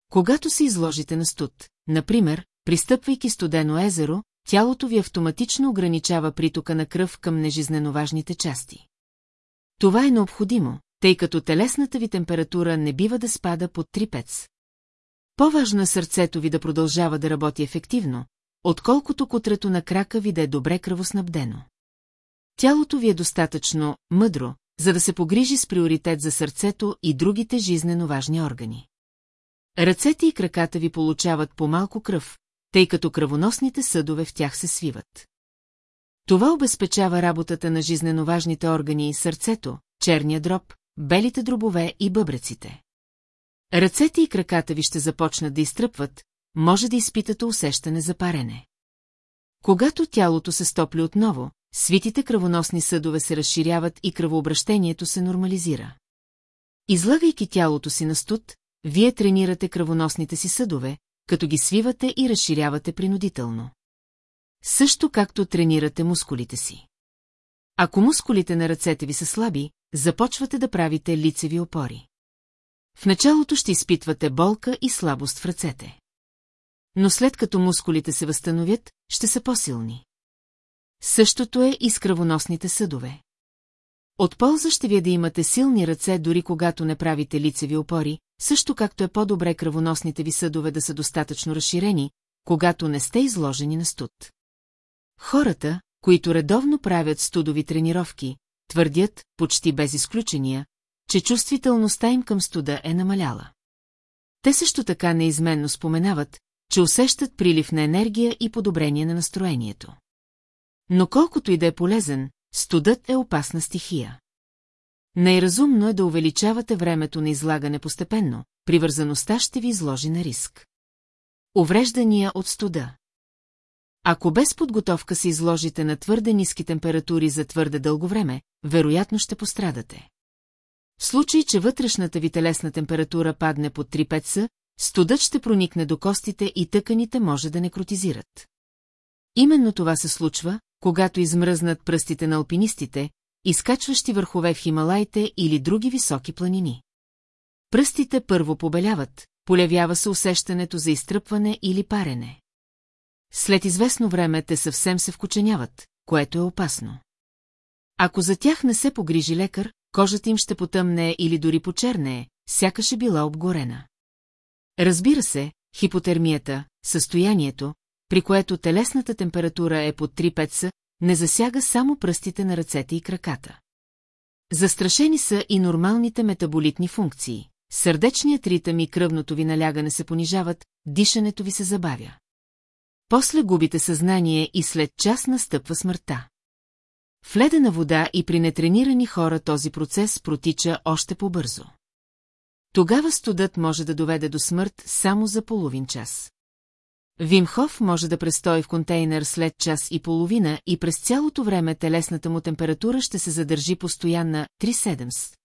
Когато се изложите на студ, например, пристъпвайки студено езеро, тялото ви автоматично ограничава притока на кръв към нежизненоважните части. Това е необходимо, тъй като телесната ви температура не бива да спада под 3 пец. По-важно е сърцето ви да продължава да работи ефективно, отколкото кутрето на крака ви да е добре кръвоснабдено. Тялото ви е достатъчно мъдро, за да се погрижи с приоритет за сърцето и другите жизнено важни органи. Ръцете и краката ви получават по-малко кръв, тъй като кръвоносните съдове в тях се свиват. Това обезпечава работата на жизненоважните органи и сърцето, черния дроб, белите дробове и бъбреците. Ръцете и краката ви ще започнат да изтръпват, може да изпитате усещане за парене. Когато тялото се стопли отново, свитите кръвоносни съдове се разширяват и кръвообращението се нормализира. Излагайки тялото си на студ, вие тренирате кръвоносните си съдове, като ги свивате и разширявате принудително. Също както тренирате мускулите си. Ако мускулите на ръцете ви са слаби, започвате да правите лицеви опори. В началото ще изпитвате болка и слабост в ръцете. Но след като мускулите се възстановят, ще са по-силни. Същото е и с кръвоносните съдове. От полза ще ви е да имате силни ръце, дори когато не правите лицеви опори, също както е по-добре кръвоносните ви съдове да са достатъчно разширени, когато не сте изложени на студ. Хората, които редовно правят студови тренировки, твърдят, почти без изключения, че чувствителността им към студа е намаляла. Те също така неизменно споменават, че усещат прилив на енергия и подобрение на настроението. Но колкото и да е полезен, студът е опасна стихия. Най-разумно е да увеличавате времето на излагане постепенно, привързаността ще ви изложи на риск. Увреждания от студа Ако без подготовка се изложите на твърде ниски температури за твърде дълго време, вероятно ще пострадате. В случай, че вътрешната ви телесна температура падне под 3-5 с, студът ще проникне до костите и тъканите може да некротизират. Именно това се случва, когато измръзнат пръстите на алпинистите, изкачващи върхове в Хималайте или други високи планини. Пръстите първо побеляват, полявява се усещането за изтръпване или парене. След известно време те съвсем се вкученяват, което е опасно. Ако за тях не се погрижи лекар, кожата им ще потъмне или дори почернее, сякаш е била обгорена. Разбира се, хипотермията, състоянието, при което телесната температура е под 3-5 са, не засяга само пръстите на ръцете и краката. Застрашени са и нормалните метаболитни функции. Сърдечният ритъм и кръвното ви налягане се понижават, дишането ви се забавя. После губите съзнание и след час настъпва смъртта. В ледена вода и при нетренирани хора този процес протича още по-бързо. Тогава студът може да доведе до смърт само за половин час. Вимхов може да престои в контейнер след час и половина и през цялото време телесната му температура ще се задържи постоянна 3,7.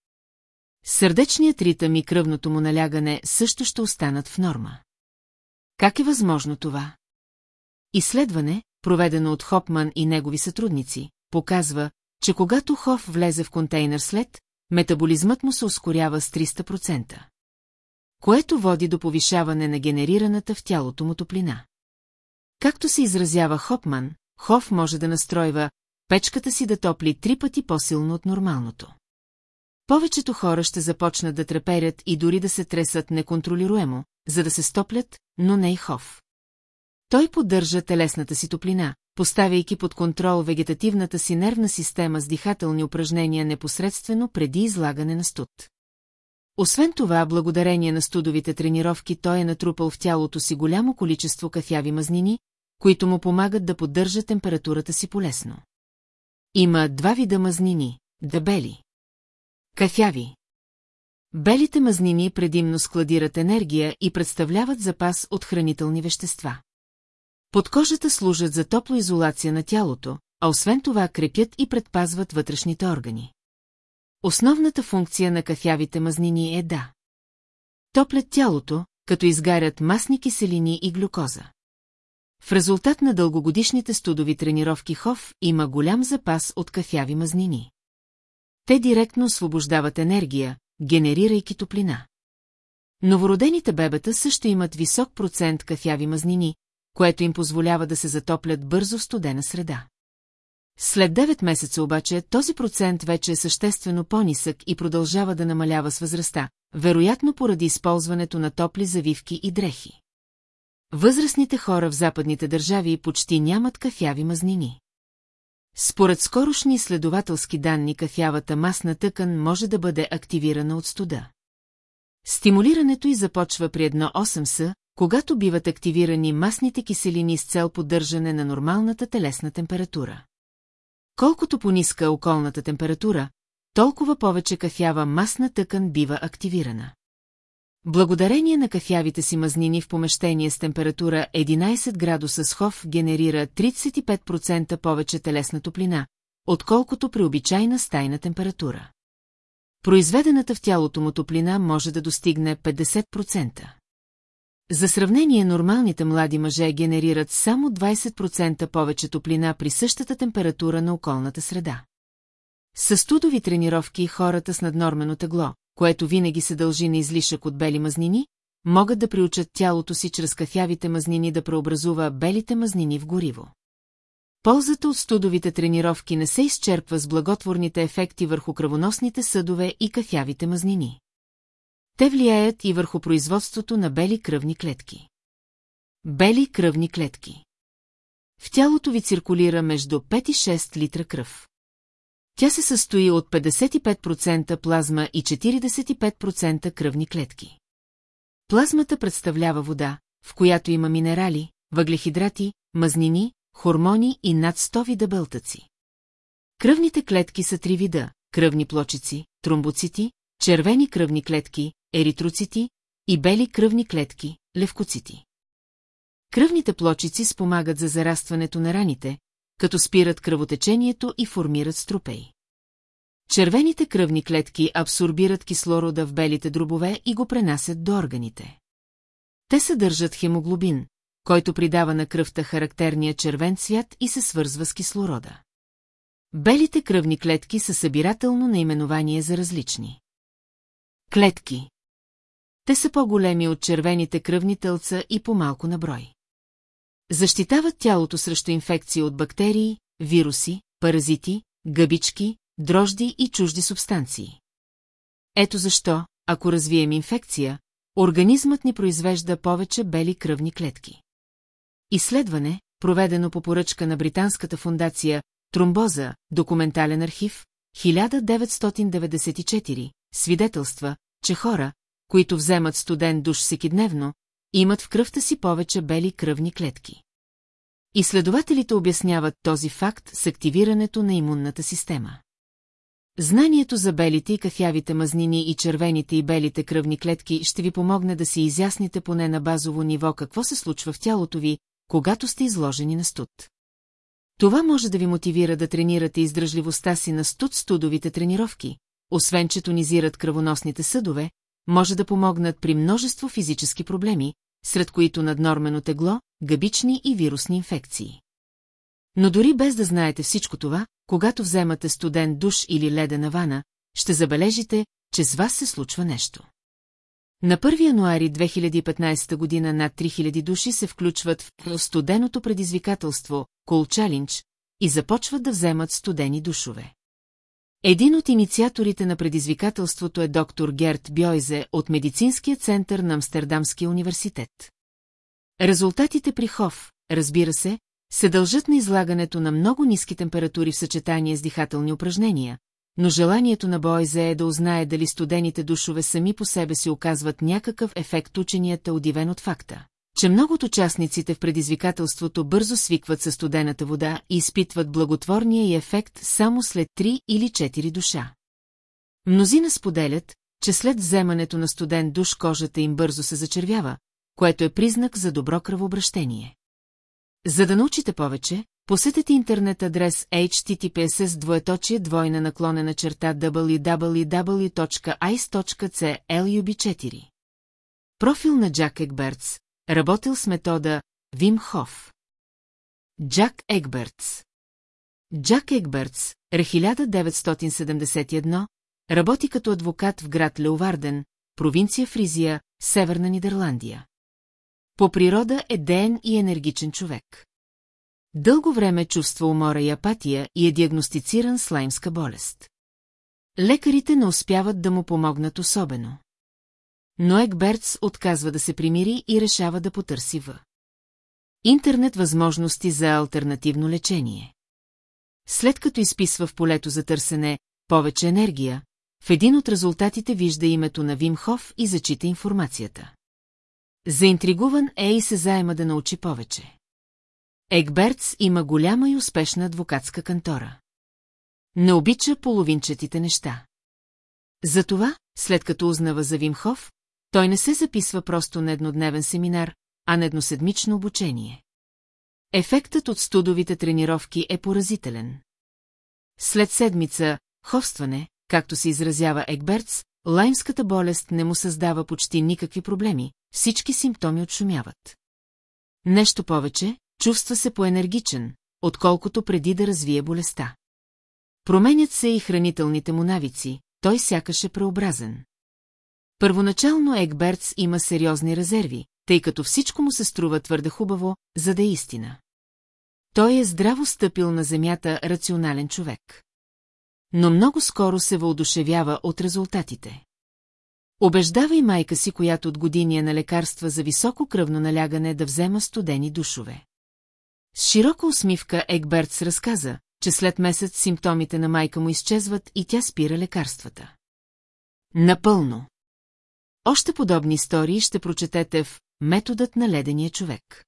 Сърдечният ритъм и кръвното му налягане също ще останат в норма. Как е възможно това? Изследване, проведено от Хопман и негови сътрудници, показва, че когато Хоф влезе в контейнер след, метаболизмът му се ускорява с 300%. Което води до повишаване на генерираната в тялото му топлина. Както се изразява Хопман, Хоф може да настройва печката си да топли три пъти по-силно от нормалното. Повечето хора ще започнат да треперят и дори да се тресат неконтролируемо, за да се стоплят, но не и Хоф. Той поддържа телесната си топлина, поставяйки под контрол вегетативната си нервна система с дихателни упражнения непосредствено преди излагане на студ. Освен това, благодарение на студовите тренировки, той е натрупал в тялото си голямо количество кафяви мазнини, които му помагат да поддържа температурата си полесно. Има два вида мазнини – дебели. Кафяви. Белите мазнини предимно складират енергия и представляват запас от хранителни вещества. Под кожата служат за топлоизолация на тялото, а освен това крепят и предпазват вътрешните органи. Основната функция на кафявите мазнини е да. Топлят тялото, като изгарят масни киселини и глюкоза. В резултат на дългогодишните студови тренировки Хов има голям запас от кафяви мазнини. Те директно освобождават енергия, генерирайки топлина. Новородените бебета също имат висок процент кафяви мазнини, което им позволява да се затоплят бързо в студена среда. След 9 месеца обаче този процент вече е съществено по-нисък и продължава да намалява с възрастта, вероятно поради използването на топли завивки и дрехи. Възрастните хора в западните държави почти нямат кафяви мазнини. Според скорошни изследователски данни кафявата масна тъкан може да бъде активирана от студа. Стимулирането й започва при едно 8 с, когато биват активирани масните киселини с цел поддържане на нормалната телесна температура. Колкото по-ниска околната температура, толкова повече кафява масна тъкан бива активирана. Благодарение на кафявите си мазнини в помещение с температура 11 градуса с хов генерира 35% повече телесна топлина, отколкото при обичайна стайна температура. Произведената в тялото му топлина може да достигне 50%. За сравнение, нормалните млади мъже генерират само 20% повече топлина при същата температура на околната среда. С студови тренировки хората с наднормено тегло, което винаги се дължи на излишък от бели мазнини, могат да приучат тялото си чрез кафявите мазнини да преобразува белите мазнини в гориво. Ползата от студовите тренировки не се изчерпва с благотворните ефекти върху кръвоносните съдове и кафявите мазнини. Те влияят и върху производството на бели кръвни клетки. Бели кръвни клетки. В тялото ви циркулира между 5 и 6 литра кръв. Тя се състои от 55% плазма и 45% кръвни клетки. Плазмата представлява вода, в която има минерали, въглехидрати, мазнини, хормони и над 100 вида бълтъци. Кръвните клетки са три вида – кръвни плочици, тромбоцити, червени кръвни клетки, еритроцити и бели кръвни клетки, левкоцити. Кръвните плочици спомагат за зарастването на раните, като спират кръвотечението и формират струпей. Червените кръвни клетки абсорбират кислорода в белите дробове и го пренасят до органите. Те съдържат хемоглобин, който придава на кръвта характерния червен цвят и се свързва с кислорода. Белите кръвни клетки са събирателно наименование за различни. Клетки. Те са по-големи от червените кръвни тълца и по-малко на брой. Защитават тялото срещу инфекции от бактерии, вируси, паразити, гъбички, дрожди и чужди субстанции. Ето защо, ако развием инфекция, организмът ни произвежда повече бели кръвни клетки. Изследване, проведено по поръчка на британската фундация Тромбоза, документален архив, 1994, свидетелства, че хора, които вземат студен душ всекидневно, имат в кръвта си повече бели кръвни клетки. Изследователите обясняват този факт с активирането на имунната система. Знанието за белите и кафявите мазнини и червените и белите кръвни клетки ще ви помогне да си изясните поне на базово ниво какво се случва в тялото ви, когато сте изложени на студ. Това може да ви мотивира да тренирате издръжливостта си на студ-студовите тренировки, освен че тонизират кръвоносните съдове, може да помогнат при множество физически проблеми, сред които наднормено тегло, гъбични и вирусни инфекции. Но дори без да знаете всичко това, когато вземате студен душ или ледена вана, ще забележите, че с вас се случва нещо. На 1 януари 2015 година над 3000 души се включват в студеното предизвикателство Challenge и започват да вземат студени душове. Един от инициаторите на предизвикателството е доктор Герт Бьойзе от Медицинския център на Амстердамския университет. Резултатите при ХОВ, разбира се, се дължат на излагането на много ниски температури в съчетание с дихателни упражнения, но желанието на Бойзе е да узнае дали студените душове сами по себе си оказват някакъв ефект ученият е удивен от факта, че много от участниците в предизвикателството бързо свикват със студената вода и изпитват благотворния и ефект само след 3 или 4 душа. Мнозина споделят, че след вземането на студен душ кожата им бързо се зачервява, което е признак за добро кръвообращение. За да научите повече, посетете интернет адрес https двоеточие двойна наклонена черта www.ice.club4. Профил на Джак Егбертс, работил с метода Вим Хоф. Джак Егбертс Джак Егбертс, р 1971, работи като адвокат в град Леоварден, провинция Фризия, Северна Нидерландия. По природа е ден и енергичен човек. Дълго време чувства умора и апатия и е диагностициран с лаймска болест. Лекарите не успяват да му помогнат особено. Но Екбертс отказва да се примири и решава да потърси в интернет възможности за альтернативно лечение. След като изписва в полето за търсене повече енергия, в един от резултатите вижда името на Вимхов и зачита информацията. Заинтригуван е и се заема да научи повече. Егбертс има голяма и успешна адвокатска кантора. Не обича половинчатите неща. Затова, след като узнава за Вимхов, той не се записва просто на еднодневен семинар, а на едноседмично обучение. Ефектът от студовите тренировки е поразителен. След седмица ховстване, както се изразява Егбертс, лаймската болест не му създава почти никакви проблеми, всички симптоми отшумяват. Нещо повече, чувства се поенергичен, отколкото преди да развие болестта. Променят се и хранителните му навици, той сякаш е преобразен. Първоначално Егбертс има сериозни резерви, тъй като всичко му се струва твърде хубаво, за да е истина. Той е здраво стъпил на земята рационален човек. Но много скоро се въодушевява от резултатите. Обеждава и майка си, която от години е на лекарства за високо кръвно налягане да взема студени душове. С широка усмивка Егбертс разказа, че след месец симптомите на майка му изчезват и тя спира лекарствата. Напълно. Още подобни истории ще прочетете в «Методът на ледения човек».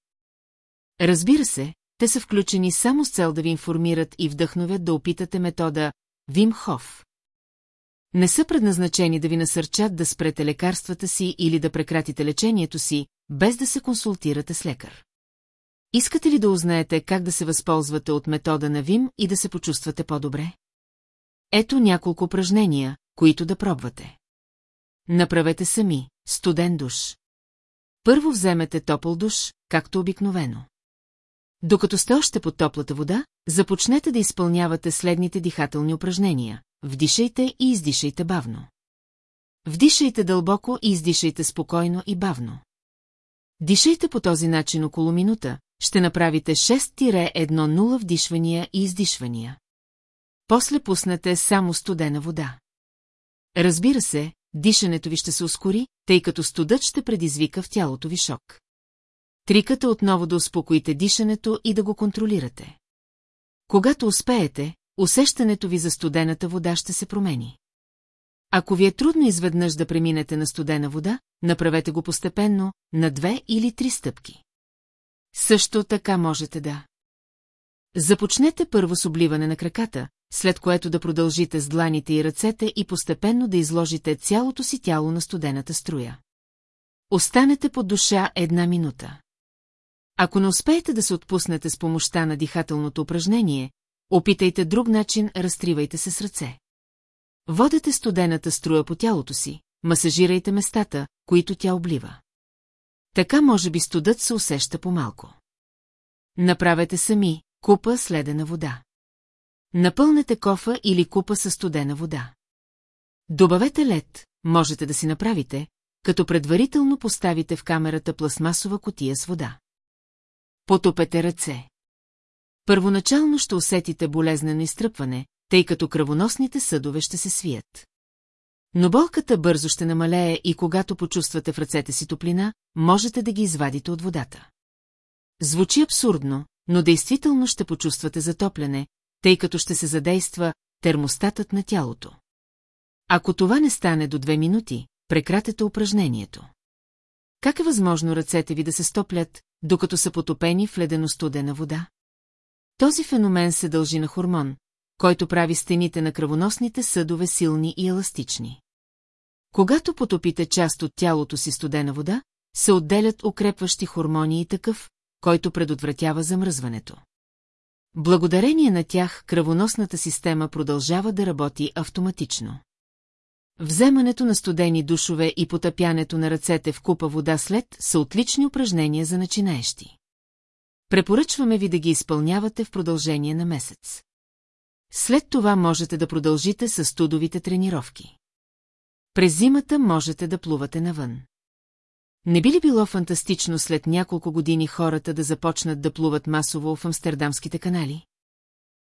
Разбира се, те са включени само с цел да ви информират и вдъхновят да опитате метода Вим Хоф. Не са предназначени да ви насърчат да спрете лекарствата си или да прекратите лечението си, без да се консултирате с лекар. Искате ли да узнаете как да се възползвате от метода на Вим и да се почувствате по-добре? Ето няколко упражнения, които да пробвате. Направете сами, студен душ. Първо вземете топъл душ, както обикновено. Докато сте още под топлата вода, започнете да изпълнявате следните дихателни упражнения. Вдишайте и издишайте бавно. Вдишайте дълбоко и издишайте спокойно и бавно. Дишайте по този начин около минута, ще направите 6-1-0 вдишвания и издишвания. После пуснете само студена вода. Разбира се, дишането ви ще се ускори, тъй като студът ще предизвика в тялото ви шок. Триката отново да успокоите дишането и да го контролирате. Когато успеете, усещането ви за студената вода ще се промени. Ако ви е трудно изведнъж да преминете на студена вода, направете го постепенно, на две или три стъпки. Също така можете да. Започнете първо с обливане на краката, след което да продължите с дланите и ръцете и постепенно да изложите цялото си тяло на студената струя. Останете под душа една минута. Ако не успеете да се отпуснете с помощта на дихателното упражнение, опитайте друг начин, разтривайте се с ръце. Водете студената струя по тялото си, масажирайте местата, които тя облива. Така може би студът се усеща по-малко. Направете сами купа с ледена вода. Напълнете кофа или купа със студена вода. Добавете лед, можете да си направите, като предварително поставите в камерата пластмасова котия с вода. Потопете ръце. Първоначално ще усетите болезнено изтръпване, тъй като кръвоносните съдове ще се свият. Но болката бързо ще намалее и когато почувствате в ръцете си топлина, можете да ги извадите от водата. Звучи абсурдно, но действително ще почувствате затопляне, тъй като ще се задейства термостатът на тялото. Ако това не стане до две минути, прекратете упражнението. Как е възможно ръцете ви да се стоплят, докато са потопени в ледено-студена вода? Този феномен се дължи на хормон, който прави стените на кръвоносните съдове силни и еластични. Когато потопите част от тялото си студена вода, се отделят укрепващи хормони и такъв, който предотвратява замръзването. Благодарение на тях кръвоносната система продължава да работи автоматично. Вземането на студени душове и потъпянето на ръцете в купа вода след са отлични упражнения за начинаещи. Препоръчваме ви да ги изпълнявате в продължение на месец. След това можете да продължите с студовите тренировки. През зимата можете да плувате навън. Не би ли било фантастично след няколко години хората да започнат да плуват масово в амстердамските канали?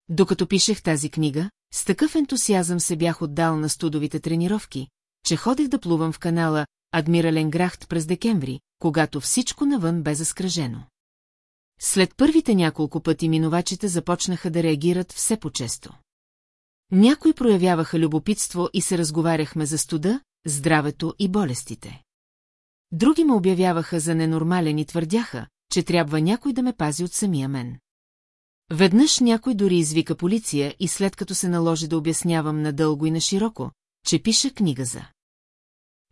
Докато пишех тази книга, с такъв ентусиазъм се бях отдал на студовите тренировки, че ходех да плувам в канала Адмирален Грахт през декември, когато всичко навън бе заскражено. След първите няколко пъти минувачите започнаха да реагират все по-често. Някои проявяваха любопитство и се разговаряхме за студа, здравето и болестите. Други ме обявяваха за ненормален и твърдяха, че трябва някой да ме пази от самия мен. Веднъж някой дори извика полиция и след като се наложи да обяснявам надълго и на широко, че пиша книга за.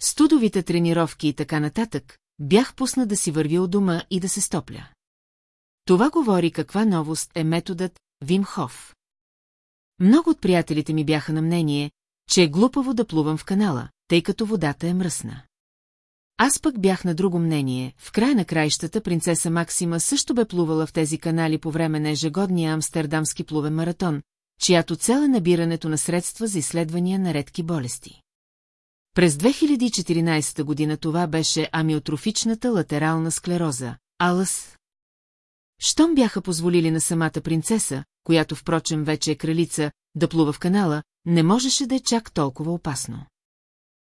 Студовите тренировки и така нататък, бях пусна да си вървя от дома и да се стопля. Това говори каква новост е методът Вим Хоф. Много от приятелите ми бяха на мнение, че е глупаво да плувам в канала, тъй като водата е мръсна. Аз пък бях на друго мнение, в края на краищата принцеса Максима също бе плувала в тези канали по време на ежегодния амстердамски плувен маратон, чиято цел е набирането на средства за изследвания на редки болести. През 2014 година това беше амиотрофичната латерална склероза, АЛС. Щом бяха позволили на самата принцеса, която впрочем вече е кралица, да плува в канала, не можеше да е чак толкова опасно.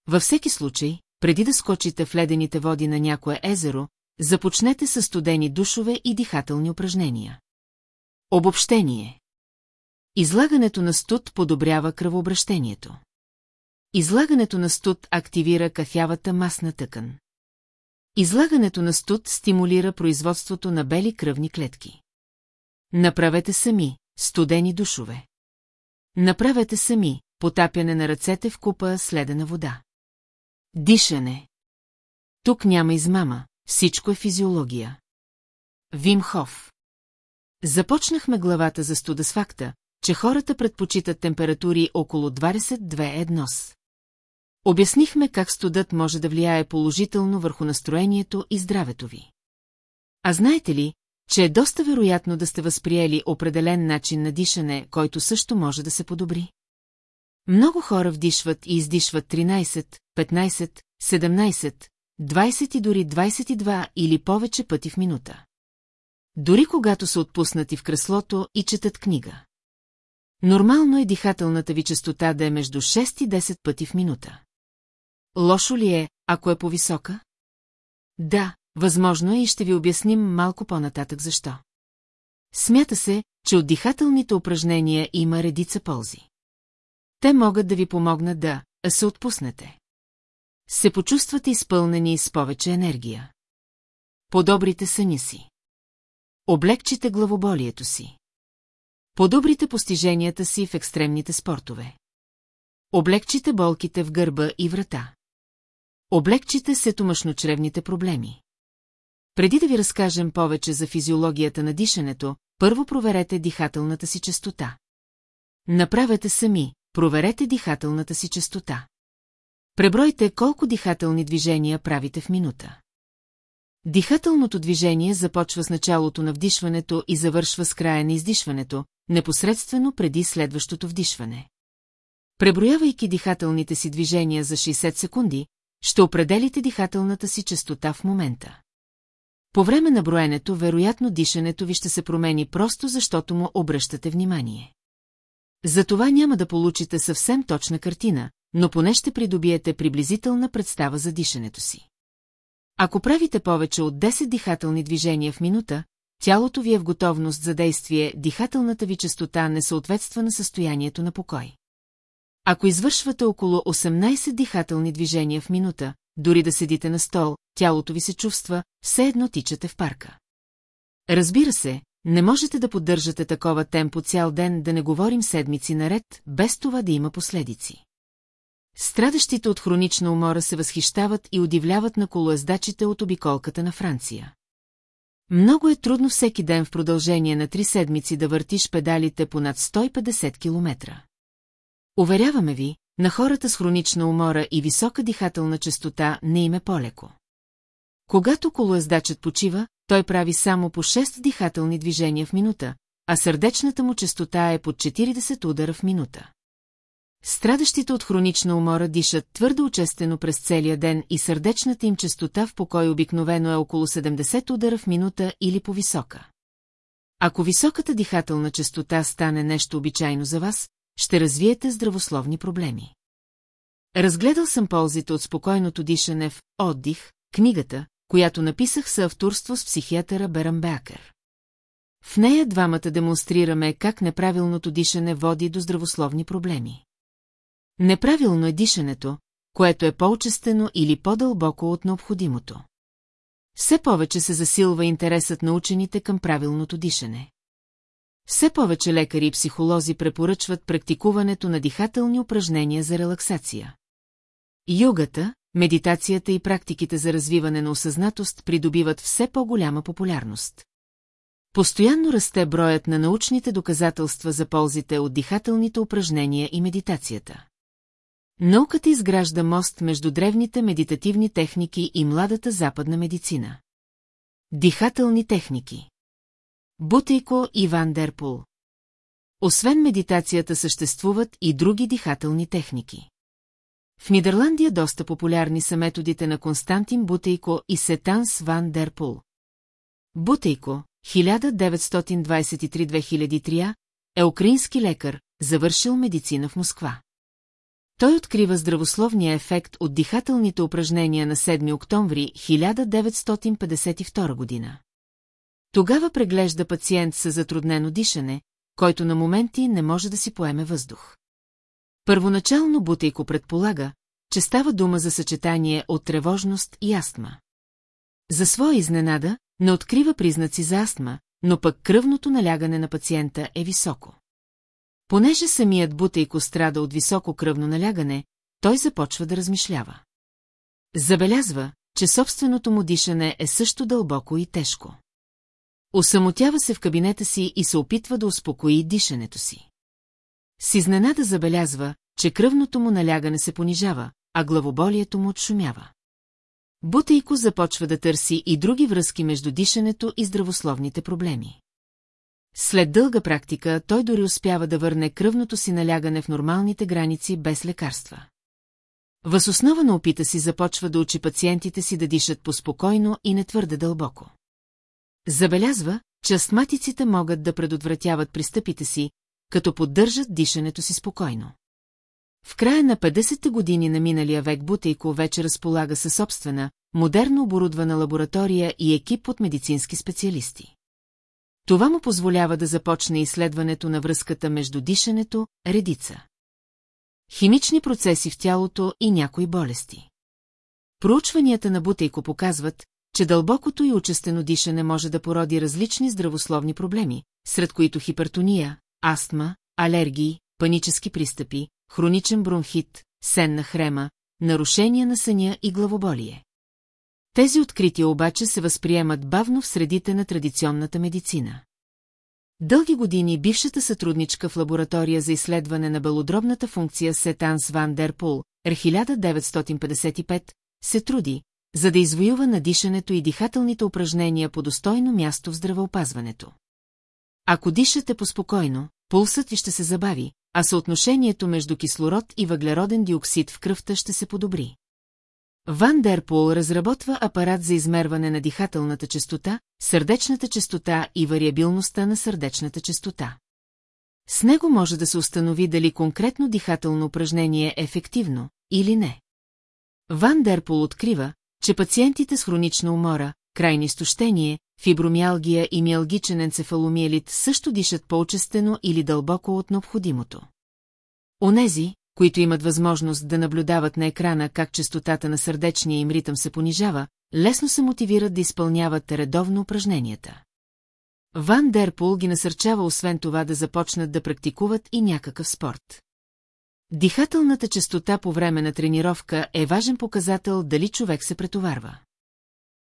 Във всеки случай, преди да скочите в ледените води на някое езеро, започнете с студени душове и дихателни упражнения. Обобщение Излагането на студ подобрява кръвообращението. Излагането на студ активира кафявата масна тъкан. Излагането на студ стимулира производството на бели кръвни клетки. Направете сами, студени душове. Направете сами, потапяне на ръцете в купа следена вода. Дишане. Тук няма измама, всичко е физиология. Вим Хоф. Започнахме главата за студа с факта, че хората предпочитат температури около 22 Обяснихме как студът може да влияе положително върху настроението и здравето ви. А знаете ли, че е доста вероятно да сте възприели определен начин на дишане, който също може да се подобри? Много хора вдишват и издишват 13, 15, 17, 20 и дори 22 или повече пъти в минута. Дори когато са отпуснати в креслото и четат книга. Нормално е дихателната ви частота да е между 6 и 10 пъти в минута. Лошо ли е, ако е по-висока? Да, възможно е и ще ви обясним малко по-нататък защо. Смята се, че от дихателните упражнения има редица ползи. Те могат да ви помогнат да се отпуснете. Се почувствате изпълнени с повече енергия. Подобрите съня си. Облегчите главоболието си. Подобрите постиженията си в екстремните спортове. Облегчите болките в гърба и врата. Облегчите сетомъшночревните проблеми. Преди да ви разкажем повече за физиологията на дишането, първо проверете дихателната си частота. Направете сами, проверете дихателната си частота. Пребройте колко дихателни движения правите в минута. Дихателното движение започва с началото на вдишването и завършва с края на издишването, непосредствено преди следващото вдишване. Преброявайки дихателните си движения за 60 секунди, ще определите дихателната си частота в момента. По време на броенето, вероятно дишането ви ще се промени просто защото му обръщате внимание. Затова няма да получите съвсем точна картина, но поне ще придобиете приблизителна представа за дишането си. Ако правите повече от 10 дихателни движения в минута, тялото ви е в готовност за действие, дихателната ви частота не съответства на състоянието на покой. Ако извършвате около 18 дихателни движения в минута, дори да седите на стол, тялото ви се чувства, все едно тичате в парка. Разбира се, не можете да поддържате такова темпо цял ден, да не говорим седмици наред, без това да има последици. Страдащите от хронична умора се възхищават и удивляват на колоездачите от обиколката на Франция. Много е трудно всеки ден в продължение на три седмици да въртиш педалите по над 150 км. Уверяваме ви, на хората с хронична умора и висока дихателна частота не им е по-леко. Когато колоездачът почива, той прави само по 6 дихателни движения в минута, а сърдечната му частота е под 40 удара в минута. Страдащите от хронична умора дишат твърдо учестено през целия ден и сърдечната им частота в покой обикновено е около 70 удара в минута или по-висока. Ако високата дихателна частота стане нещо обичайно за вас, ще развиете здравословни проблеми. Разгледал съм ползите от спокойното дишане в «Отдих», книгата, която написах съавторство с психиатъра Берам Беакър. В нея двамата демонстрираме как неправилното дишане води до здравословни проблеми. Неправилно е дишането, което е по-очестено или по-дълбоко от необходимото. Все повече се засилва интересът на учените към правилното дишане. Все повече лекари и психолози препоръчват практикуването на дихателни упражнения за релаксация. Йогата, медитацията и практиките за развиване на осъзнатост придобиват все по-голяма популярност. Постоянно расте броят на научните доказателства за ползите от дихателните упражнения и медитацията. Науката изгражда мост между древните медитативни техники и младата западна медицина. Дихателни техники Бутейко и Ван Дерпул Освен медитацията съществуват и други дихателни техники. В Нидерландия доста популярни са методите на Константин Бутейко и Сетанс Ван Дерпул. Бутейко, 1923-2003, е украински лекар, завършил медицина в Москва. Той открива здравословния ефект от дихателните упражнения на 7 октомври 1952 година. Тогава преглежда пациент с затруднено дишане, който на моменти не може да си поеме въздух. Първоначално Бутейко предполага, че става дума за съчетание от тревожност и астма. За своя изненада, не открива признаци за астма, но пък кръвното налягане на пациента е високо. Понеже самият Бутейко страда от високо кръвно налягане, той започва да размишлява. Забелязва, че собственото му дишане е също дълбоко и тежко. Осамотява се в кабинета си и се опитва да успокои дишането си. С изненада забелязва, че кръвното му налягане се понижава, а главоболието му отшумява. Бутейко започва да търси и други връзки между дишането и здравословните проблеми. След дълга практика той дори успява да върне кръвното си налягане в нормалните граници без лекарства. Въз основа на опита си започва да учи пациентите си да дишат поспокойно и не твърде дълбоко. Забелязва, че астматиците могат да предотвратяват пристъпите си, като поддържат дишането си спокойно. В края на 50-те години на миналия век Бутейко вече разполага със собствена, модерно оборудвана лаборатория и екип от медицински специалисти. Това му позволява да започне изследването на връзката между дишането, редица. Химични процеси в тялото и някои болести. Проучванията на Бутейко показват, че дълбокото и учестено дишане може да породи различни здравословни проблеми, сред които хипертония, астма, алергии, панически пристъпи, хроничен бронхит, сенна хрема, нарушения на съня и главоболие. Тези открития обаче се възприемат бавно в средите на традиционната медицина. Дълги години бившата сътрудничка в лаборатория за изследване на белодробната функция Сетанс Ван Дер Пул, 1955, се труди, за да извоюва надишането и дихателните упражнения по достойно място в здравеопазването. Ако дишате поспокойно, пулсът ви ще се забави, а съотношението между кислород и въглероден диоксид в кръвта ще се подобри. Ван Дерпол разработва апарат за измерване на дихателната частота, сърдечната частота и вариабилността на сърдечната частота. С него може да се установи дали конкретно дихателно упражнение е ефективно или не. Ван Дерпол открива, че пациентите с хронична умора, крайни изтощение, фибромиалгия и миалгичен енцефаломиелит също дишат по-очестено или дълбоко от необходимото. Онези, които имат възможност да наблюдават на екрана как частотата на сърдечния им ритъм се понижава, лесно се мотивират да изпълняват редовно упражненията. Ван Дерпул ги насърчава освен това да започнат да практикуват и някакъв спорт. Дихателната частота по време на тренировка е важен показател дали човек се претоварва.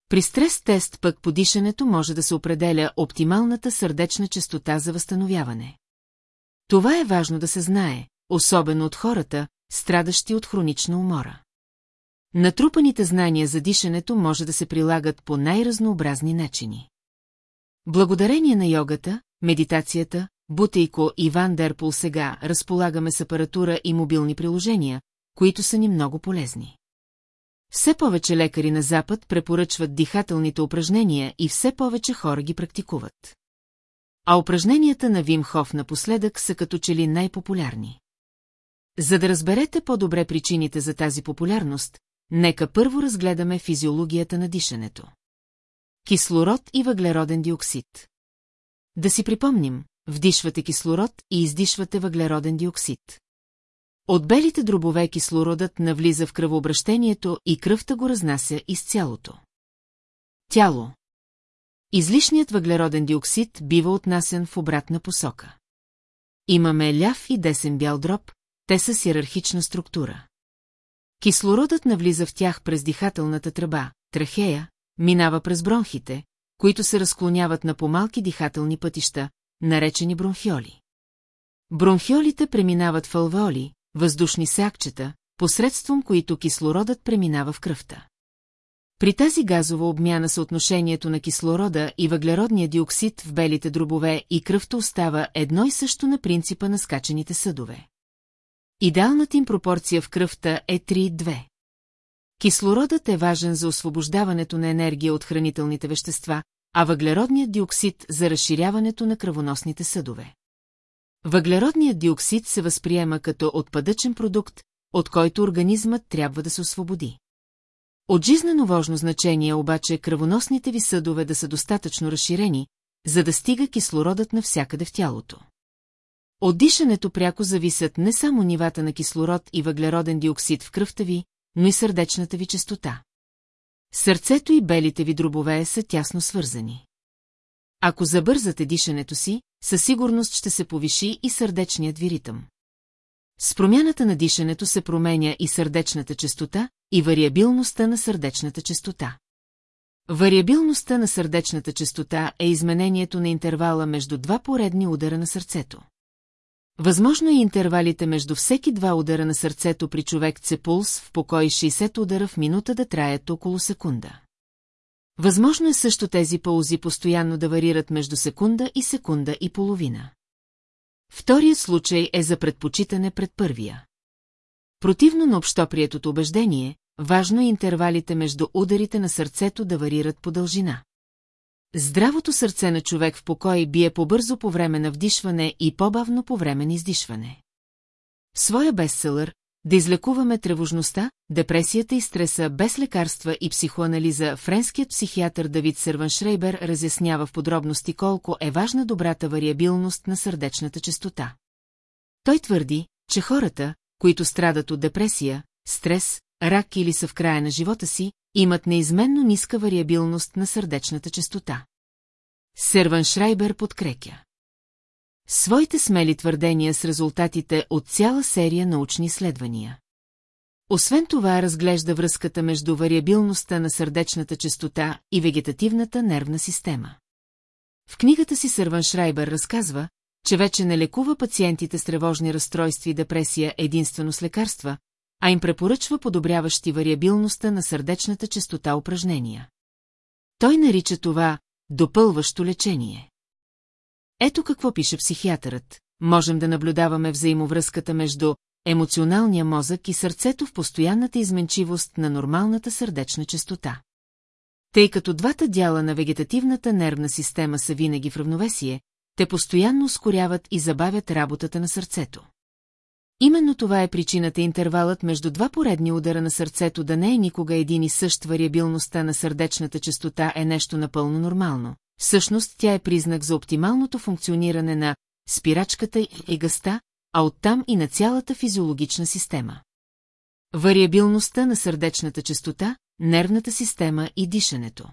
При стрес-тест пък по дишането може да се определя оптималната сърдечна частота за възстановяване. Това е важно да се знае, особено от хората, страдащи от хронична умора. Натрупаните знания за дишането може да се прилагат по най-разнообразни начини. Благодарение на йогата, медитацията, Бутейко и Ван Дерпул сега разполагаме с апаратура и мобилни приложения, които са ни много полезни. Все повече лекари на Запад препоръчват дихателните упражнения и все повече хора ги практикуват. А упражненията на Вим Хоф напоследък са като че ли най-популярни. За да разберете по-добре причините за тази популярност, нека първо разгледаме физиологията на дишането. Кислород и въглероден диоксид. Да си припомним, вдишвате кислород и издишвате въглероден диоксид. От белите дробове кислородът навлиза в кръвообращението и кръвта го разнася из цялото. Тяло. Излишният въглероден диоксид бива отнасен в обратна посока. Имаме ляв и десен бял дроб, те са с иерархична структура. Кислородът навлиза в тях през дихателната тръба, трахея, минава през бронхите, които се разклоняват на помалки дихателни пътища, наречени бронхиоли. Бронхиолите преминават в алвеоли, въздушни сакчета, посредством които кислородът преминава в кръвта. При тази газова обмяна съотношението на кислорода и въглеродния диоксид в белите дробове и кръвта остава едно и също на принципа на скачаните съдове. Идеалната им пропорция в кръвта е 3-2. Кислородът е важен за освобождаването на енергия от хранителните вещества, а въглеродният диоксид за разширяването на кръвоносните съдове. Въглеродният диоксид се възприема като отпадъчен продукт, от който организмът трябва да се освободи. От жизнено важно значение обаче кръвоносните ви съдове да са достатъчно разширени, за да стига кислородът навсякъде в тялото. От дишането пряко зависят не само нивата на кислород и въглероден диоксид в кръвта ви, но и сърдечната ви частота. Сърцето и белите ви дробове са тясно свързани. Ако забързате дишането си, със сигурност ще се повиши и сърдечният ви ритъм. С промяната на дишането се променя и сърдечната частота, и вариабилността на сърдечната частота. Вариабилността на сърдечната частота е изменението на интервала между два поредни удара на сърцето. Възможно е интервалите между всеки два удара на сърцето при човек цепулс в покой 60 удара в минута да траят около секунда. Възможно е също тези паузи постоянно да варират между секунда и секунда и половина. Вторият случай е за предпочитане пред първия. Противно на общоприетото убеждение, важно е интервалите между ударите на сърцето да варират по дължина. Здравото сърце на човек в покой бие по-бързо по време на вдишване и по-бавно по време на издишване. В своя бестселър да излекуваме тревожността, депресията и стреса без лекарства и психоанализа, френският психиатър Давид Серваншрейбер разяснява в подробности колко е важна добрата вариабилност на сърдечната частота. Той твърди, че хората, които страдат от депресия, стрес, рак или са в края на живота си, имат неизменно ниска вариабилност на сърдечната частота. Серван Шрайбер подкрепя. Своите смели твърдения с резултатите от цяла серия научни изследвания. Освен това разглежда връзката между вариабилността на сърдечната частота и вегетативната нервна система. В книгата си Сърван Шрайбер разказва, че вече не лекува пациентите с тревожни разстройства и депресия единствено с лекарства, а им препоръчва подобряващи вариабилността на сърдечната частота упражнения. Той нарича това допълващо лечение. Ето какво пише психиатърът. Можем да наблюдаваме взаимовръзката между емоционалния мозък и сърцето в постоянната изменчивост на нормалната сърдечна частота. Тъй като двата дяла на вегетативната нервна система са винаги в равновесие, те постоянно ускоряват и забавят работата на сърцето. Именно това е причината интервалът между два поредни удара на сърцето да не е никога един и същ вариабилността на сърдечната частота е нещо напълно нормално. Всъщност тя е признак за оптималното функциониране на спирачката и гъста, а оттам и на цялата физиологична система. Вариабилността на сърдечната частота, нервната система и дишането.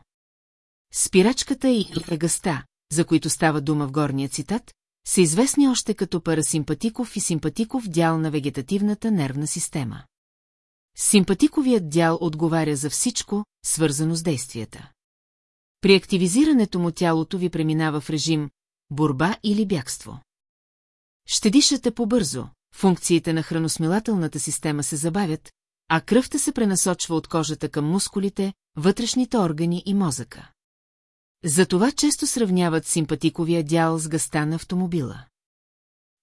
Спирачката и гъста, за които става дума в горния цитат, са известни още като парасимпатиков и симпатиков дял на вегетативната нервна система. Симпатиковият дял отговаря за всичко, свързано с действията. При активизирането му тялото ви преминава в режим борба или бягство. Ще дишате по-бързо, функциите на храносмилателната система се забавят, а кръвта се пренасочва от кожата към мускулите, вътрешните органи и мозъка. Затова често сравняват симпатиковия дял с гъста на автомобила.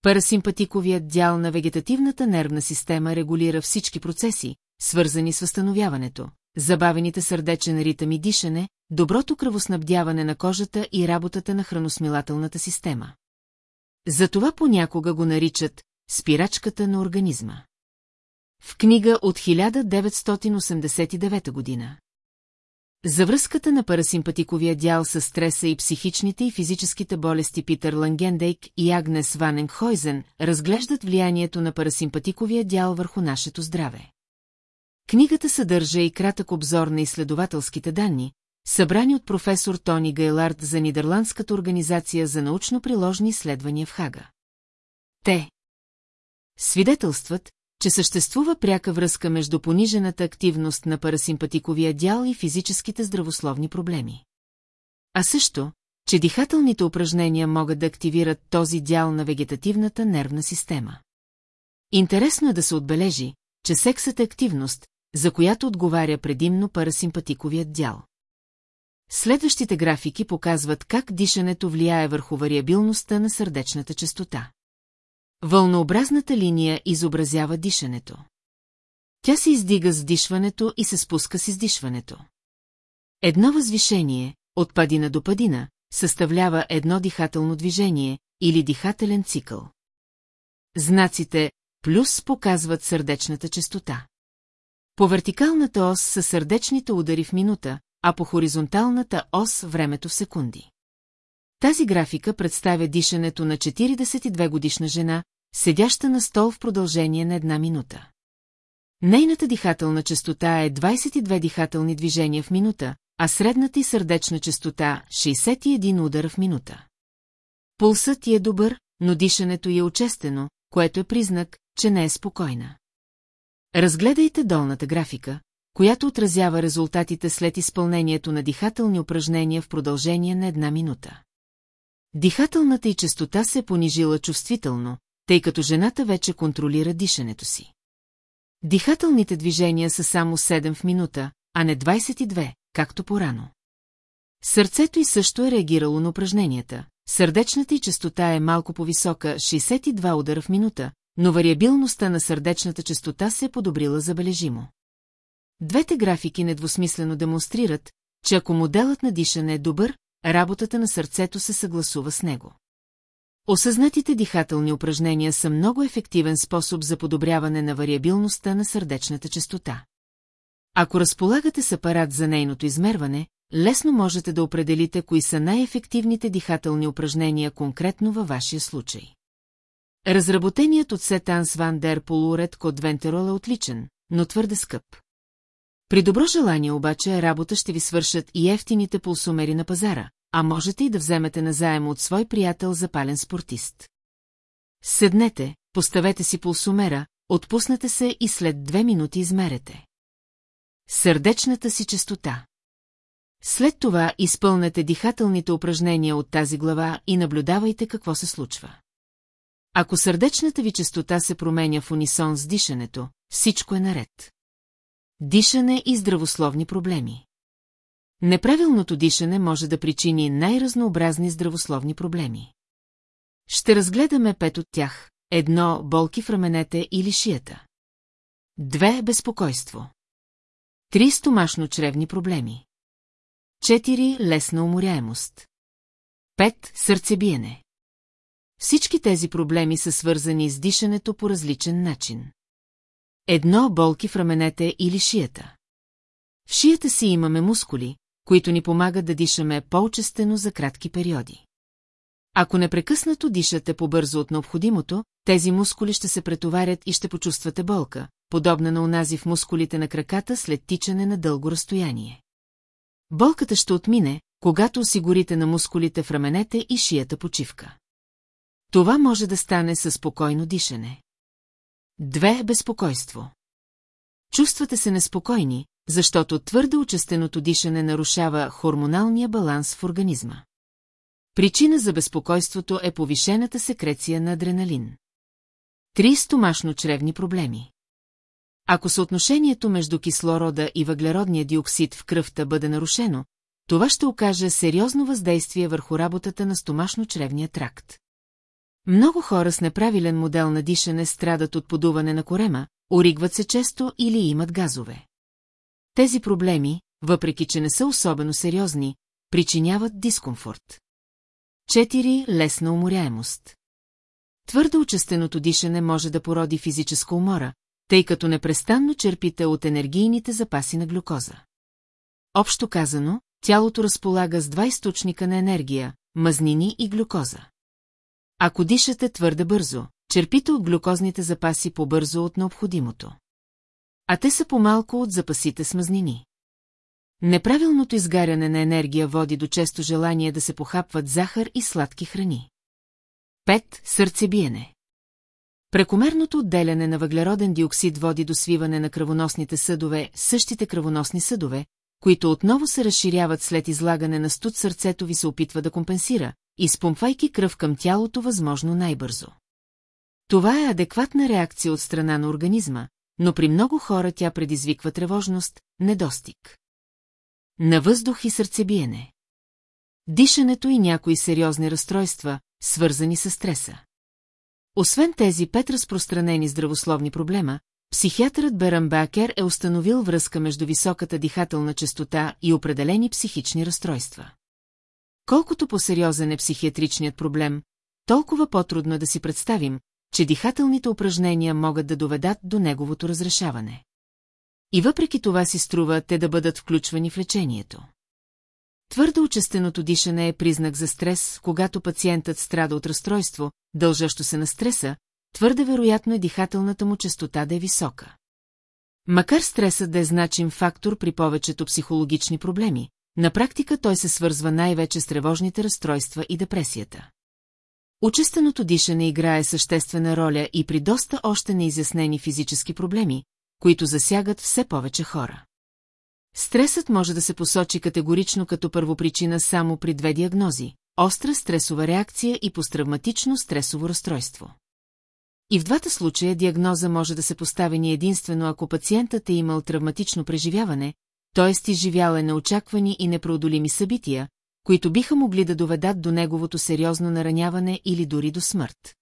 Парасимпатиковият дял на вегетативната нервна система регулира всички процеси, свързани с възстановяването, забавените сърдечен ритъм и дишане, доброто кръвоснабдяване на кожата и работата на храносмилателната система. Затова понякога го наричат спирачката на организма. В книга от 1989 година. За връзката на парасимпатиковия дял с стреса и психичните и физическите болести Питър Лангендейк и Агнес Ваненхойзен разглеждат влиянието на парасимпатиковия дял върху нашето здраве. Книгата съдържа и кратък обзор на изследователските данни, събрани от професор Тони Гейлард за Нидерландската организация за научно-приложни изследвания в Хага. Те свидетелстват, че съществува пряка връзка между понижената активност на парасимпатиковия дял и физическите здравословни проблеми. А също, че дихателните упражнения могат да активират този дял на вегетативната нервна система. Интересно е да се отбележи, че сексът е активност, за която отговаря предимно парасимпатиковият дял. Следващите графики показват как дишането влияе върху вариабилността на сърдечната частота. Вълнообразната линия изобразява дишането. Тя се издига с дишването и се спуска с издишването. Едно възвишение, от падина до падина, съставлява едно дихателно движение или дихателен цикъл. Знаците плюс показват сърдечната частота. По вертикалната ос са сърдечните удари в минута, а по хоризонталната ос времето в секунди. Тази графика представя дишането на 42 годишна жена, седяща на стол в продължение на една минута. Нейната дихателна частота е 22 дихателни движения в минута, а средната и сърдечна частота 61 удара в минута. Пулсът ти е добър, но дишането й е очестено, което е признак, че не е спокойна. Разгледайте долната графика, която отразява резултатите след изпълнението на дихателни упражнения в продължение на една минута. Дихателната й частота се е понижила чувствително, тъй като жената вече контролира дишането си. Дихателните движения са само 7 в минута, а не 22, както порано. Сърцето й също е реагирало на упражненията. Сърдечната й частота е малко по-висока, 62 удара в минута, но вариабилността на сърдечната частота се е подобрила забележимо. Двете графики недвусмислено демонстрират, че ако моделът на дишане е добър, работата на сърцето се съгласува с него. Осъзнатите дихателни упражнения са много ефективен способ за подобряване на вариабилността на сърдечната частота. Ако разполагате с апарат за нейното измерване, лесно можете да определите кои са най-ефективните дихателни упражнения конкретно във вашия случай. Разработеният от Сетанс Ван Дер Полурет код Вентерол е отличен, но твърде скъп. При добро желание обаче работа ще ви свършат и ефтините пулсомери на пазара, а можете и да вземете назаем от свой приятел запален спортист. Седнете, поставете си пулсомера, отпуснете се и след две минути измерете. Сърдечната си частота. След това изпълнете дихателните упражнения от тази глава и наблюдавайте какво се случва. Ако сърдечната ви частота се променя в унисон с дишането, всичко е наред. Дишане и здравословни проблеми. Неправилното дишане може да причини най-разнообразни здравословни проблеми. Ще разгледаме пет от тях. Едно – болки в раменете или шията. Две – безпокойство. Три – стомашно-чревни проблеми. Четири – лесна уморяемост. Пет – сърцебиене. Всички тези проблеми са свързани с дишането по различен начин. Едно – болки в раменете или шията. В шията си имаме мускули, които ни помагат да дишаме по-честено за кратки периоди. Ако непрекъснато дишате по-бързо от необходимото, тези мускули ще се претоварят и ще почувствате болка, подобна на унази в мускулите на краката след тичане на дълго разстояние. Болката ще отмине, когато осигурите на мускулите в раменете и шията почивка. Това може да стане със спокойно дишане. Две – безпокойство. Чувствате се неспокойни, защото твърде участеното дишане нарушава хормоналния баланс в организма. Причина за безпокойството е повишената секреция на адреналин. Три стомашно-чревни проблеми. Ако съотношението между кислорода и въглеродния диоксид в кръвта бъде нарушено, това ще окаже сериозно въздействие върху работата на стомашно-чревния тракт. Много хора с неправилен модел на дишане страдат от подуване на корема, оригват се често или имат газове. Тези проблеми, въпреки че не са особено сериозни, причиняват дискомфорт. 4. Лесна уморяемост. Твърдо участеното дишане може да породи физическа умора, тъй като непрестанно черпите от енергийните запаси на глюкоза. Общо казано, тялото разполага с два източника на енергия – мазнини и глюкоза. Ако дишате твърде бързо, черпите от глюкозните запаси по-бързо от необходимото. А те са по-малко от запасите с мазнини. Неправилното изгаряне на енергия води до често желание да се похапват захар и сладки храни. 5. Сърцебиене. Прекомерното отделяне на въглероден диоксид води до свиване на кръвоносните съдове, същите кръвоносни съдове, които отново се разширяват след излагане на студ сърцето ви се опитва да компенсира, изпомпвайки кръв към тялото възможно най-бързо. Това е адекватна реакция от страна на организма, но при много хора тя предизвиква тревожност, недостиг. На въздух и сърцебиене. Дишането и някои сериозни разстройства, свързани с стреса. Освен тези пет разпространени здравословни проблема, психиатърът Беран Бакер е установил връзка между високата дихателна частота и определени психични разстройства. Колкото по-сериозен е психиатричният проблем, толкова по-трудно е да си представим, че дихателните упражнения могат да доведат до неговото разрешаване. И въпреки това си струва те да бъдат включвани в лечението. Твърдо участеното дишане е признак за стрес, когато пациентът страда от разстройство, дължащо се на стреса, твърде вероятно е дихателната му частота да е висока. Макар стресът да е значим фактор при повечето психологични проблеми, на практика той се свързва най-вече с тревожните разстройства и депресията. Учестеното дишане играе съществена роля и при доста още неизяснени физически проблеми, които засягат все повече хора. Стресът може да се посочи категорично като първопричина само при две диагнози – остра стресова реакция и посттравматично стресово разстройство. И в двата случая диагноза може да се постави ни единствено ако пациентът е имал травматично преживяване, т.е. изживял е неочаквани и непроодолими събития, които биха могли да доведат до неговото сериозно нараняване или дори до смърт.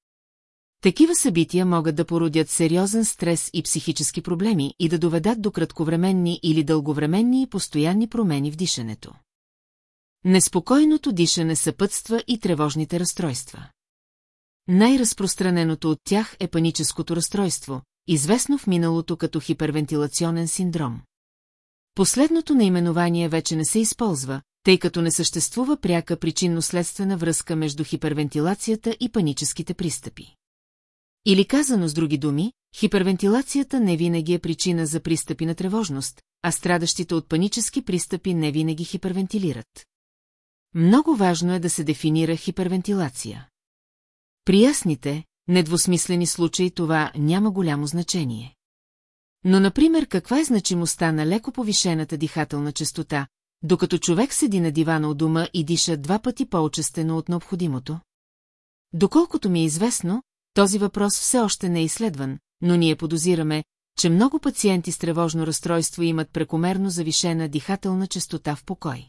Такива събития могат да породят сериозен стрес и психически проблеми и да доведат до кратковременни или дълговременни и постоянни промени в дишането. Неспокойното дишане съпътства и тревожните разстройства. Най-разпространеното от тях е паническото разстройство, известно в миналото като хипервентилационен синдром. Последното наименование вече не се използва, тъй като не съществува пряка причинно-следствена връзка между хипервентилацията и паническите пристъпи. Или казано с други думи, хипервентилацията не винаги е причина за пристъпи на тревожност, а страдащите от панически пристъпи не винаги хипервентилират. Много важно е да се дефинира хипервентилация. При ясните, недвусмислени случаи това няма голямо значение. Но, например, каква е значимостта на леко повишената дихателна частота, докато човек седи на дивана у дома и диша два пъти по-очестено от необходимото? Доколкото ми е известно, този въпрос все още не е изследван, но ние подозираме, че много пациенти с тревожно разстройство имат прекомерно завишена дихателна частота в покой.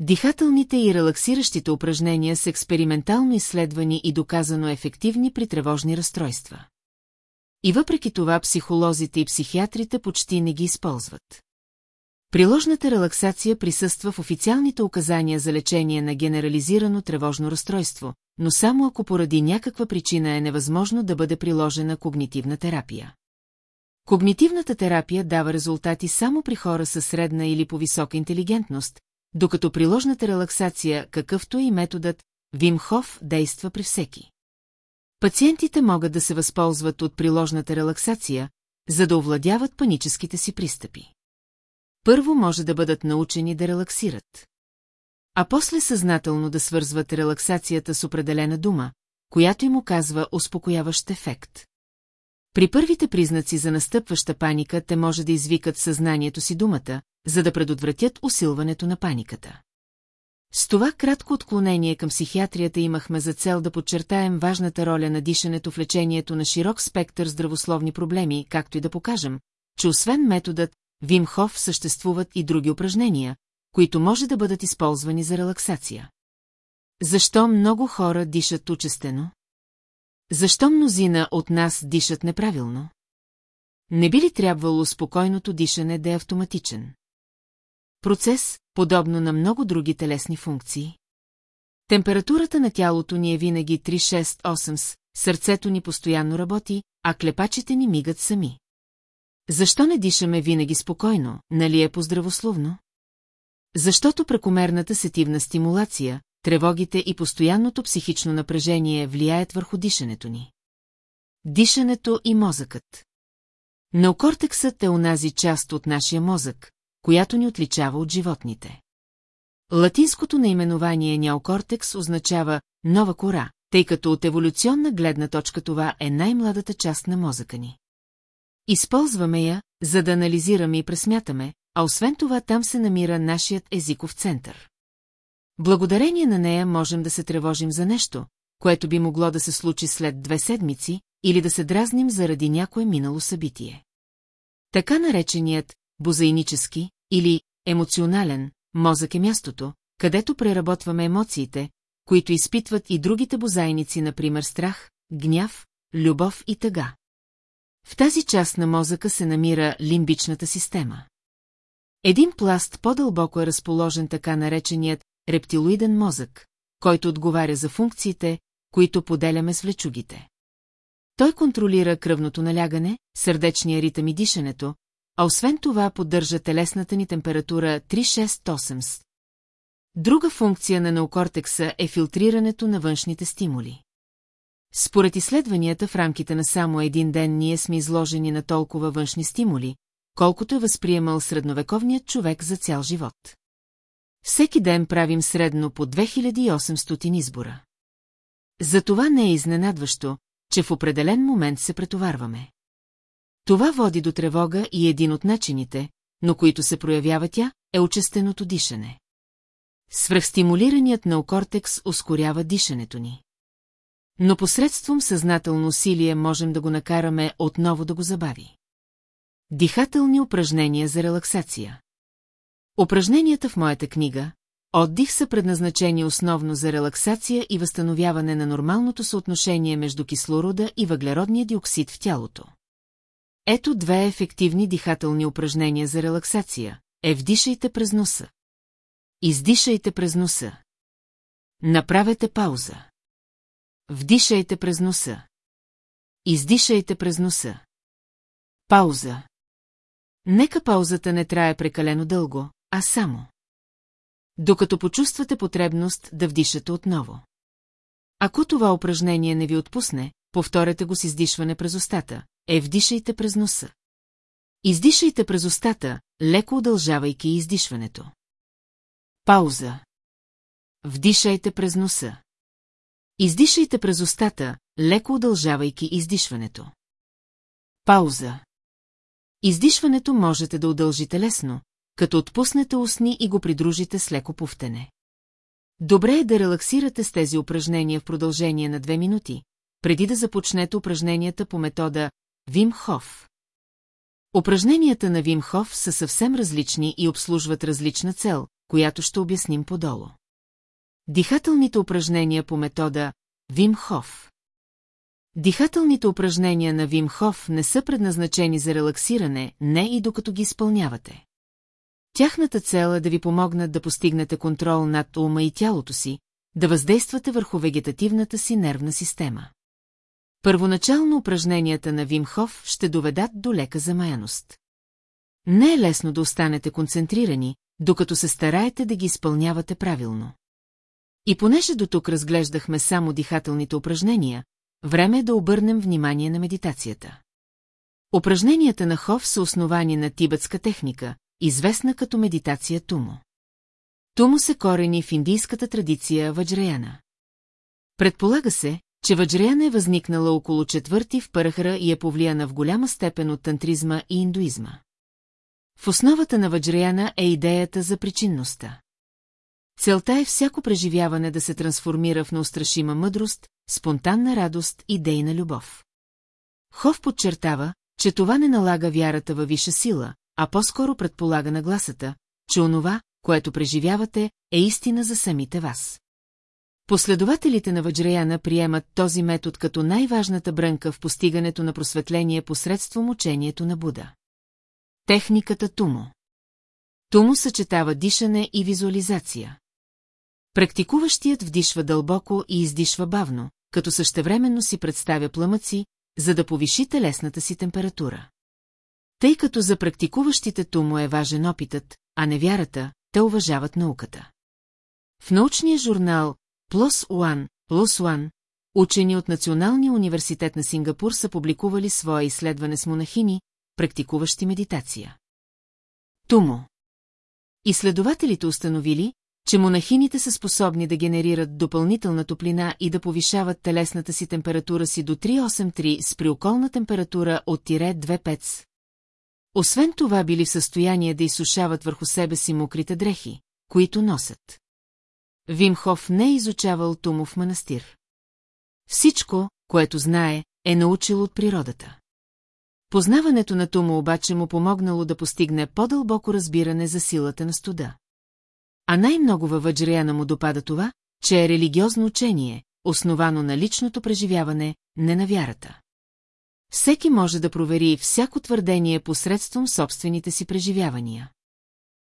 Дихателните и релаксиращите упражнения са експериментално изследвани и доказано ефективни при тревожни разстройства. И въпреки това психолозите и психиатрите почти не ги използват. Приложната релаксация присъства в официалните указания за лечение на генерализирано тревожно разстройство, но само ако поради някаква причина е невъзможно да бъде приложена когнитивна терапия. Когнитивната терапия дава резултати само при хора със средна или по-висока интелигентност, докато приложната релаксация, какъвто е и методът, Вимхов действа при всеки. Пациентите могат да се възползват от приложната релаксация, за да овладяват паническите си пристъпи. Първо може да бъдат научени да релаксират. А после съзнателно да свързват релаксацията с определена дума, която им оказва успокояващ ефект. При първите признаци за настъпваща паника те може да извикат съзнанието си думата, за да предотвратят усилването на паниката. С това кратко отклонение към психиатрията имахме за цел да подчертаем важната роля на дишането в лечението на широк спектър здравословни проблеми, както и да покажем, че освен методът Вимхов съществуват и други упражнения, които може да бъдат използвани за релаксация. Защо много хора дишат учестено? Защо мнозина от нас дишат неправилно? Не би ли трябвало спокойното дишане да е автоматичен? Процес, подобно на много други телесни функции. Температурата на тялото ни е винаги 3-6-8 с, сърцето ни постоянно работи, а клепачите ни мигат сами. Защо не дишаме винаги спокойно, нали е поздравословно? Защото прекомерната сетивна стимулация, тревогите и постоянното психично напрежение влияят върху дишането ни. Дишането и мозъкът. Неокортексът е онази част от нашия мозък, която ни отличава от животните. Латинското наименование неокортекс означава нова кора, тъй като от еволюционна гледна точка това е най-младата част на мозъка ни. Използваме я, за да анализираме и пресмятаме, а освен това там се намира нашият езиков център. Благодарение на нея можем да се тревожим за нещо, което би могло да се случи след две седмици, или да се дразним заради някое минало събитие. Така нареченият бозаинически или емоционален мозък е мястото, където преработваме емоциите, които изпитват и другите бозайници, например страх, гняв, любов и тъга. В тази част на мозъка се намира лимбичната система. Един пласт по-дълбоко е разположен така нареченият рептилоиден мозък, който отговаря за функциите, които поделяме с влечугите. Той контролира кръвното налягане, сърдечния ритъм и дишането, а освен това поддържа телесната ни температура 36-8. Друга функция на неокортекса е филтрирането на външните стимули. Според изследванията в рамките на само един ден ние сме изложени на толкова външни стимули, колкото е възприемал средновековният човек за цял живот. Всеки ден правим средно по 2800 избора. Затова не е изненадващо, че в определен момент се претоварваме. Това води до тревога и един от начините, но които се проявява тя, е очестеното дишане. Свръхстимулираният неокортекс ускорява дишането ни. Но посредством съзнателно усилие можем да го накараме отново да го забави. Дихателни упражнения за релаксация Упражненията в моята книга Отдих са предназначени основно за релаксация и възстановяване на нормалното съотношение между кислорода и въглеродния диоксид в тялото. Ето две ефективни дихателни упражнения за релаксация. Е вдишайте през носа. Издишайте през носа. Направете пауза. Вдишайте през носа. Издишайте през носа. Пауза. Нека паузата не трае прекалено дълго, а само. Докато почувствате потребност да вдишате отново. Ако това упражнение не ви отпусне, повторете го с издишване през устата. Е, вдишайте през носа. Издишайте през устата, леко удължавайки издишването. Пауза. Вдишайте през носа. Издишайте през устата, леко удължавайки издишването. Пауза. Издишването можете да удължите лесно, като отпуснете устни и го придружите с леко повтене. Добре е да релаксирате с тези упражнения в продължение на две минути, преди да започнете упражненията по метода Вим Хоф. Упражненията на Вим Хоф са съвсем различни и обслужват различна цел, която ще обясним подолу. Дихателните упражнения по метода Вим Хоф. Дихателните упражнения на Вим Хоф не са предназначени за релаксиране, не и докато ги изпълнявате. Тяхната цел е да ви помогнат да постигнете контрол над ума и тялото си, да въздействате върху вегетативната си нервна система. Първоначално упражненията на Вимхов ще доведат до лека замаяност. Не е лесно да останете концентрирани, докато се стараете да ги изпълнявате правилно. И понеже до тук разглеждахме само дихателните упражнения, време е да обърнем внимание на медитацията. Упражненията на Хов са основани на тибетска техника, известна като медитация Тумо. Тумо се корени в индийската традиция Ваджраяна. Предполага се, че Ваджраяна е възникнала около четвърти в Парахара и е повлияна в голяма степен от тантризма и индуизма. В основата на Ваджраяна е идеята за причинността. Целта е всяко преживяване да се трансформира в неустрашима мъдрост, спонтанна радост и дейна любов. Хов подчертава, че това не налага вярата във виша сила, а по-скоро предполага нагласата, че онова, което преживявате, е истина за самите вас. Последователите на Ваджраяна приемат този метод като най-важната брънка в постигането на просветление посредством учението на Буда. Техниката Тумо Тумо съчетава дишане и визуализация. Практикуващият вдишва дълбоко и издишва бавно, като същевременно си представя пламъци, за да повиши телесната си температура. Тъй като за практикуващите Тумо е важен опитът, а не вярата, те уважават науката. В научния журнал Plus One, Plus One, учени от Националния университет на Сингапур са публикували свое изследване с монахини, практикуващи медитация. Тумо Изследователите установили, че монахините са способни да генерират допълнителна топлина и да повишават телесната си температура си до 383 с приоколна температура от тире 25 освен това били в състояние да изсушават върху себе си мокрите дрехи, които носят. Вимхов не е изучавал Тумов манастир. Всичко, което знае, е научил от природата. Познаването на Тумо обаче му помогнало да постигне по-дълбоко разбиране за силата на студа. А най-много във Ваджрияна му допада това, че е религиозно учение, основано на личното преживяване, не на вярата. Всеки може да провери всяко твърдение посредством собствените си преживявания.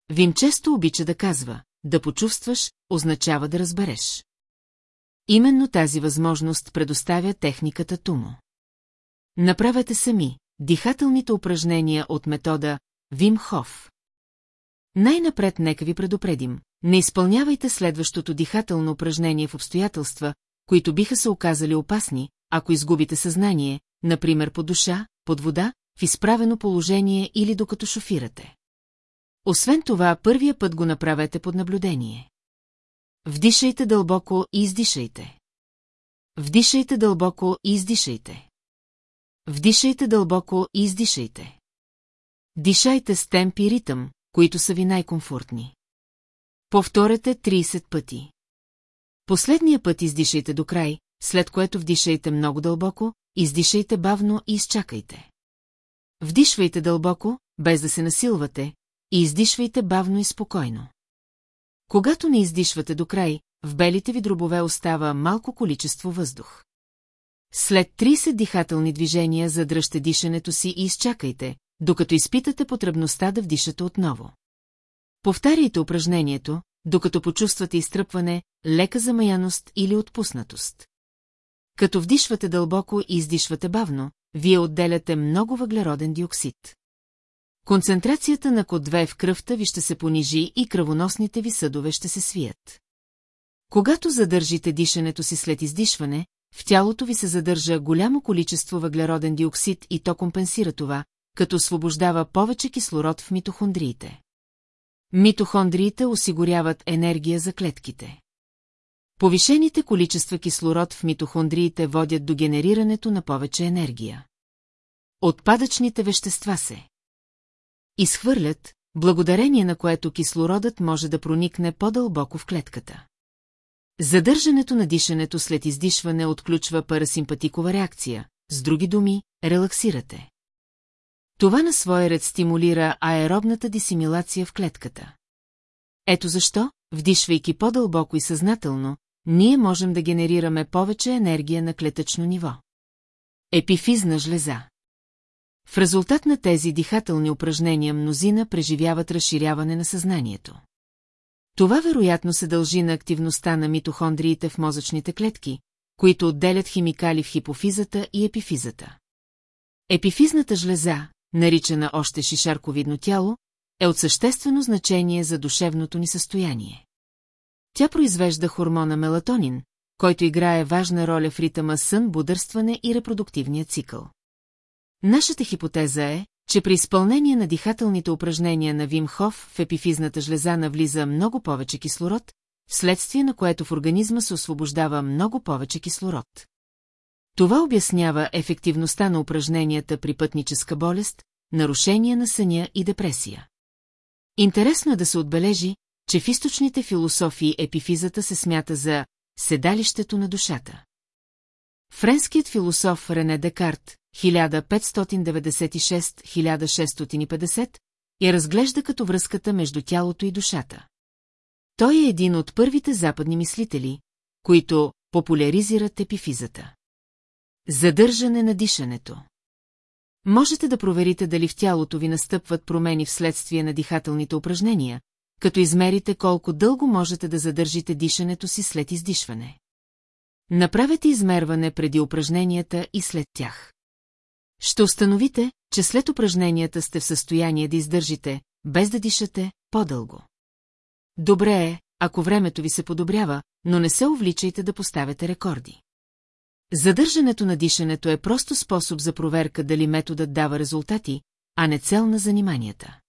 Вим често обича да казва, да почувстваш, означава да разбереш. Именно тази възможност предоставя техниката Тумо. Направете сами дихателните упражнения от метода Вим Хоф. Най-напред нека ви предупредим, не изпълнявайте следващото дихателно упражнение в обстоятелства, които биха се оказали опасни, ако изгубите съзнание, например под душа, под вода, в изправено положение или докато шофирате. Освен това, първия път го направете под наблюдение. Вдишайте дълбоко и издишайте. Вдишайте дълбоко и издишайте. Вдишайте дълбоко и издишайте. Дишайте с темп и ритъм, които са ви най-комфортни. Повторете 30 пъти. Последния път издишайте до край, след което вдишайте много дълбоко, издишайте бавно и изчакайте. Вдишвайте дълбоко, без да се насилвате, и издишвайте бавно и спокойно. Когато не издишвате до край, в белите ви дробове остава малко количество въздух. След 30 дихателни движения задръжте дишането си и изчакайте, докато изпитате потребността да вдишате отново. Повтаряйте упражнението, докато почувствате изтръпване, лека замаяност или отпуснатост. Като вдишвате дълбоко и издишвате бавно, вие отделяте много въглероден диоксид. Концентрацията на код 2 в кръвта ви ще се понижи и кръвоносните ви съдове ще се свият. Когато задържите дишането си след издишване, в тялото ви се задържа голямо количество въглероден диоксид и то компенсира това, като освобождава повече кислород в митохондриите. Митохондриите осигуряват енергия за клетките. Повишените количества кислород в митохондриите водят до генерирането на повече енергия. Отпадъчните вещества се изхвърлят, благодарение на което кислородът може да проникне по-дълбоко в клетката. Задържането на дишането след издишване отключва парасимпатикова реакция, с други думи, релаксирате. Това на своя ред стимулира аеробната дисимилация в клетката. Ето защо, вдишвайки по-дълбоко и съзнателно, ние можем да генерираме повече енергия на клетъчно ниво. Епифизна жлеза В резултат на тези дихателни упражнения мнозина преживяват разширяване на съзнанието. Това вероятно се дължи на активността на митохондриите в мозъчните клетки, които отделят химикали в хипофизата и епифизата. Епифизната жлеза, наричана още шишарковидно тяло, е от съществено значение за душевното ни състояние. Тя произвежда хормона мелатонин, който играе важна роля в ритъма сън, бодърстване и репродуктивния цикъл. Нашата хипотеза е, че при изпълнение на дихателните упражнения на Вим Хоф в епифизната жлеза навлиза много повече кислород, вследствие на което в организма се освобождава много повече кислород. Това обяснява ефективността на упражненията при пътническа болест, нарушения на съня и депресия. Интересно е да се отбележи, че в източните философии епифизата се смята за седалището на душата. Френският философ Рене Декарт, 1596-1650, я разглежда като връзката между тялото и душата. Той е един от първите западни мислители, които популяризират епифизата. Задържане на дишането Можете да проверите дали в тялото ви настъпват промени вследствие на дихателните упражнения, като измерите колко дълго можете да задържите дишането си след издишване. Направете измерване преди упражненията и след тях. Ще установите, че след упражненията сте в състояние да издържите, без да дишате, по-дълго. Добре е, ако времето ви се подобрява, но не се увличайте да поставяте рекорди. Задържането на дишането е просто способ за проверка дали методът дава резултати, а не цел на заниманията.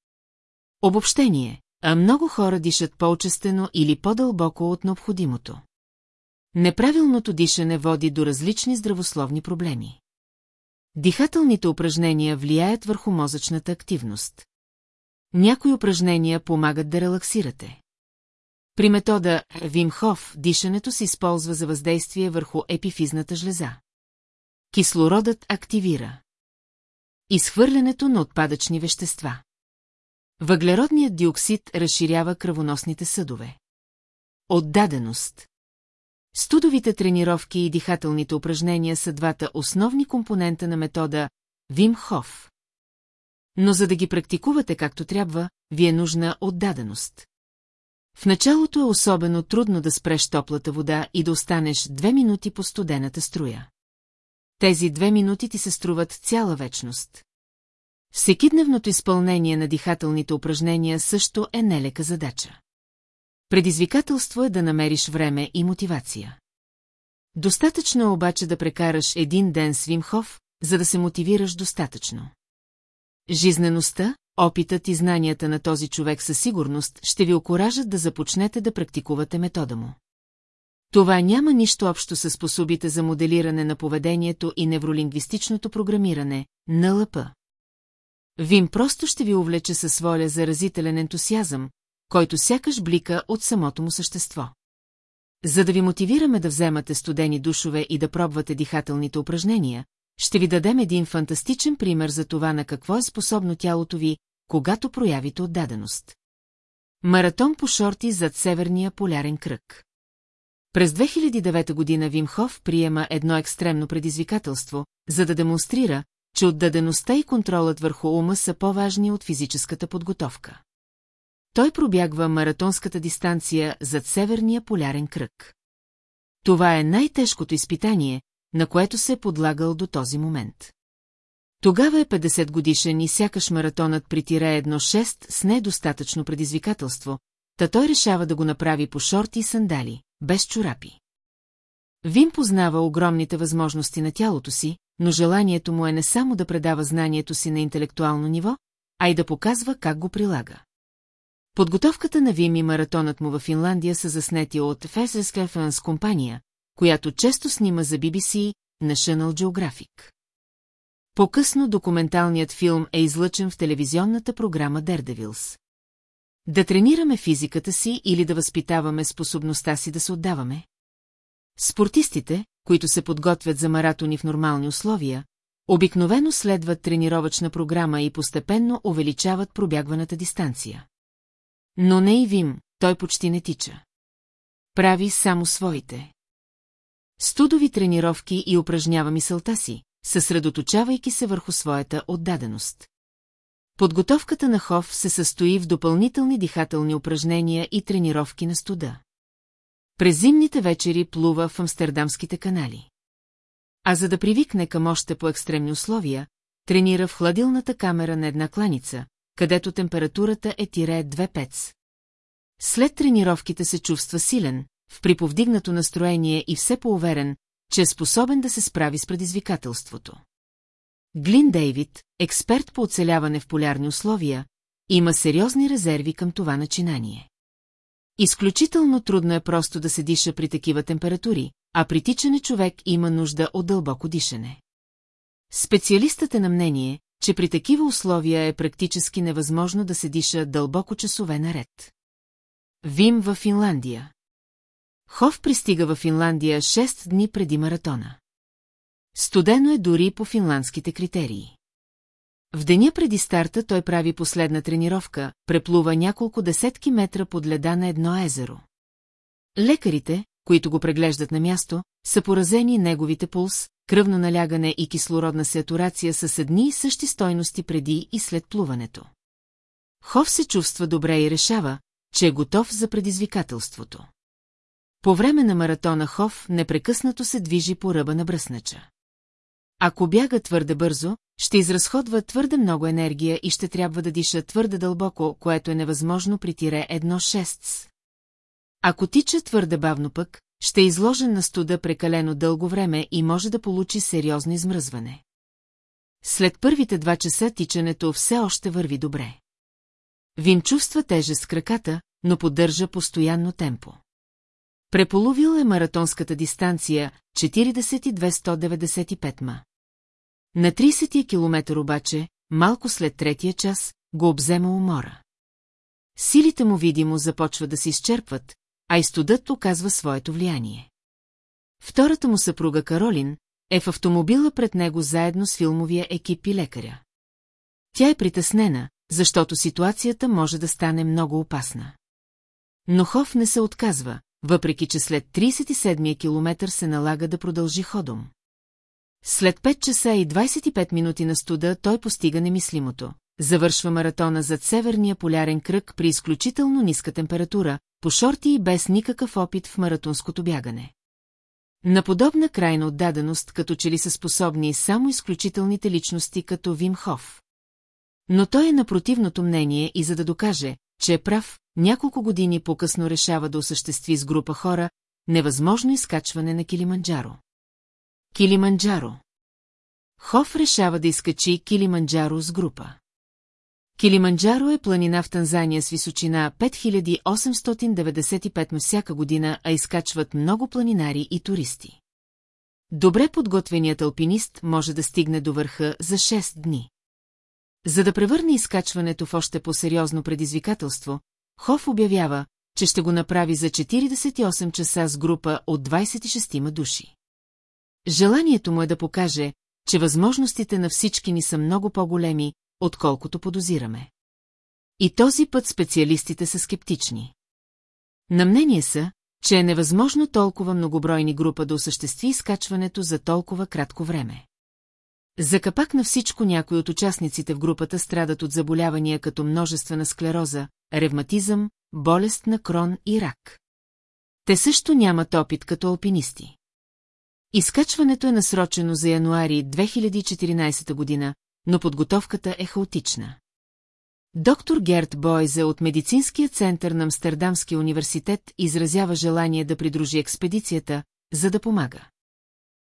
Обобщение, а много хора дишат по-очестено или по-дълбоко от необходимото. Неправилното дишане води до различни здравословни проблеми. Дихателните упражнения влияят върху мозъчната активност. Някои упражнения помагат да релаксирате. При метода Вимхов дишането се използва за въздействие върху епифизната жлеза. Кислородът активира. Изхвърлянето на отпадъчни вещества. Въглеродният диоксид разширява кръвоносните съдове. Отдаденост. Студовите тренировки и дихателните упражнения са двата основни компонента на метода Вим Хоф. Но за да ги практикувате както трябва, ви е нужна отдаденост. В началото е особено трудно да спреш топлата вода и да останеш две минути по студената струя. Тези две минути ти се струват цяла вечност. Всекидневното изпълнение на дихателните упражнения също е нелека задача. Предизвикателство е да намериш време и мотивация. Достатъчно е обаче да прекараш един ден с Вимхов, за да се мотивираш достатъчно. Жизнеността, опитът и знанията на този човек със сигурност ще ви окоражат да започнете да практикувате метода му. Това няма нищо общо с способите за моделиране на поведението и невролингвистичното програмиране, НЛП. Вим просто ще ви увлече със своя заразителен ентусиазъм, който сякаш блика от самото му същество. За да ви мотивираме да вземате студени душове и да пробвате дихателните упражнения, ще ви дадем един фантастичен пример за това на какво е способно тялото ви, когато проявите отдаденост. Маратон по шорти зад Северния полярен кръг. През 2009 година Вимхов приема едно екстремно предизвикателство, за да демонстрира, че отдадеността и контролът върху ума са по-важни от физическата подготовка. Той пробягва маратонската дистанция зад Северния полярен кръг. Това е най-тежкото изпитание, на което се е подлагал до този момент. Тогава е 50 годишен и сякаш маратонът при тире 1-6 с недостатъчно предизвикателство, та той решава да го направи по шорти и сандали, без чорапи. Вим познава огромните възможности на тялото си, но желанието му е не само да предава знанието си на интелектуално ниво, а и да показва как го прилага. Подготовката на Вим и маратонът му в Финландия са заснети от FSS компания, която често снима за BBC National Geographic. По-късно документалният филм е излъчен в телевизионната програма Daredevils. Да тренираме физиката си или да възпитаваме способността си да се отдаваме? Спортистите, които се подготвят за маратони в нормални условия, обикновено следват тренировъчна програма и постепенно увеличават пробягваната дистанция. Но не и Вим, той почти не тича. Прави само своите. Студови тренировки и упражнява мисълта си, съсредоточавайки се върху своята отдаденост. Подготовката на Хов се състои в допълнителни дихателни упражнения и тренировки на студа. През зимните вечери плува в амстердамските канали. А за да привикне към още по-екстремни условия, тренира в хладилната камера на една кланица, където температурата е тире 2 пец. След тренировките се чувства силен, в приповдигнато настроение и все по-уверен, че е способен да се справи с предизвикателството. Глин Дейвид, експерт по оцеляване в полярни условия, има сериозни резерви към това начинание. Изключително трудно е просто да се диша при такива температури, а при тичане човек има нужда от дълбоко дишане. Специалистът е на мнение, че при такива условия е практически невъзможно да се диша дълбоко часове наред. Вим в Финландия Хов пристига в Финландия 6 дни преди маратона. Студено е дори по финландските критерии. В деня преди старта той прави последна тренировка, преплува няколко десетки метра под леда на едно езеро. Лекарите, които го преглеждат на място, са поразени неговите пулс, кръвно налягане и кислородна сатурация с едни и същи стойности преди и след плуването. Хов се чувства добре и решава, че е готов за предизвикателството. По време на маратона Хов непрекъснато се движи по ръба на бръснача. Ако бяга твърде бързо, ще изразходва твърде много енергия и ще трябва да диша твърде дълбоко, което е невъзможно при тире 1-6. Ако тича твърде бавно пък, ще е изложен на студа прекалено дълго време и може да получи сериозно измръзване. След първите два часа тичането все още върви добре. Вин чувства тежест с краката, но поддържа постоянно темпо. Преполовил е маратонската дистанция 4295 ма. На 30 километър обаче, малко след третия час, го обзема умора. Силите му видимо започва да се изчерпват, а и студът оказва своето влияние. Втората му съпруга Каролин е в автомобила пред него заедно с филмовия екип и лекаря. Тя е притеснена, защото ситуацията може да стане много опасна. Но Хов не се отказва, въпреки че след 37-я километър се налага да продължи ходом. След 5 часа и 25 минути на студа той постига немислимото. Завършва маратона зад северния полярен кръг при изключително ниска температура, по шорти и без никакъв опит в маратонското бягане. На подобна крайна отдаденост, като че ли са способни само изключителните личности като Вим Хоф. Но той е на противното мнение и за да докаже, че е прав, няколко години по-късно решава да осъществи с група хора невъзможно изкачване на Килиманджаро. Килиманджаро Хоф решава да изкачи Килиманджаро с група. Килиманджаро е планина в Танзания с височина 5895 на всяка година, а изкачват много планинари и туристи. Добре подготвеният алпинист може да стигне до върха за 6 дни. За да превърне изкачването в още по-сериозно предизвикателство, Хоф обявява, че ще го направи за 48 часа с група от 26 души. Желанието му е да покаже, че възможностите на всички ни са много по-големи, отколкото подозираме. И този път специалистите са скептични. На мнение са, че е невъзможно толкова многобройни група да осъществи изкачването за толкова кратко време. За капак на всичко някои от участниците в групата страдат от заболявания като множествена склероза, ревматизъм, болест на крон и рак. Те също нямат опит като алпинисти. Изкачването е насрочено за януари 2014 година, но подготовката е хаотична. Доктор Герт Бойзе от Медицинския център на Амстердамския университет изразява желание да придружи експедицията, за да помага.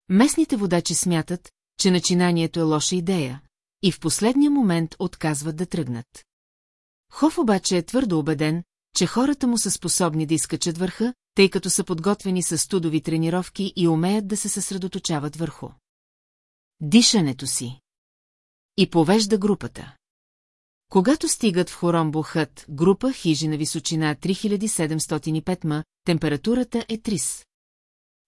Местните водачи смятат, че начинанието е лоша идея, и в последния момент отказват да тръгнат. Хоф обаче е твърдо убеден, че хората му са способни да изкачат върха, тъй като са подготвени с студови тренировки и умеят да се съсредоточават върху. Дишането си. И повежда групата. Когато стигат в Хоромбо хът, група хижи на височина 3705 м, температурата е 3.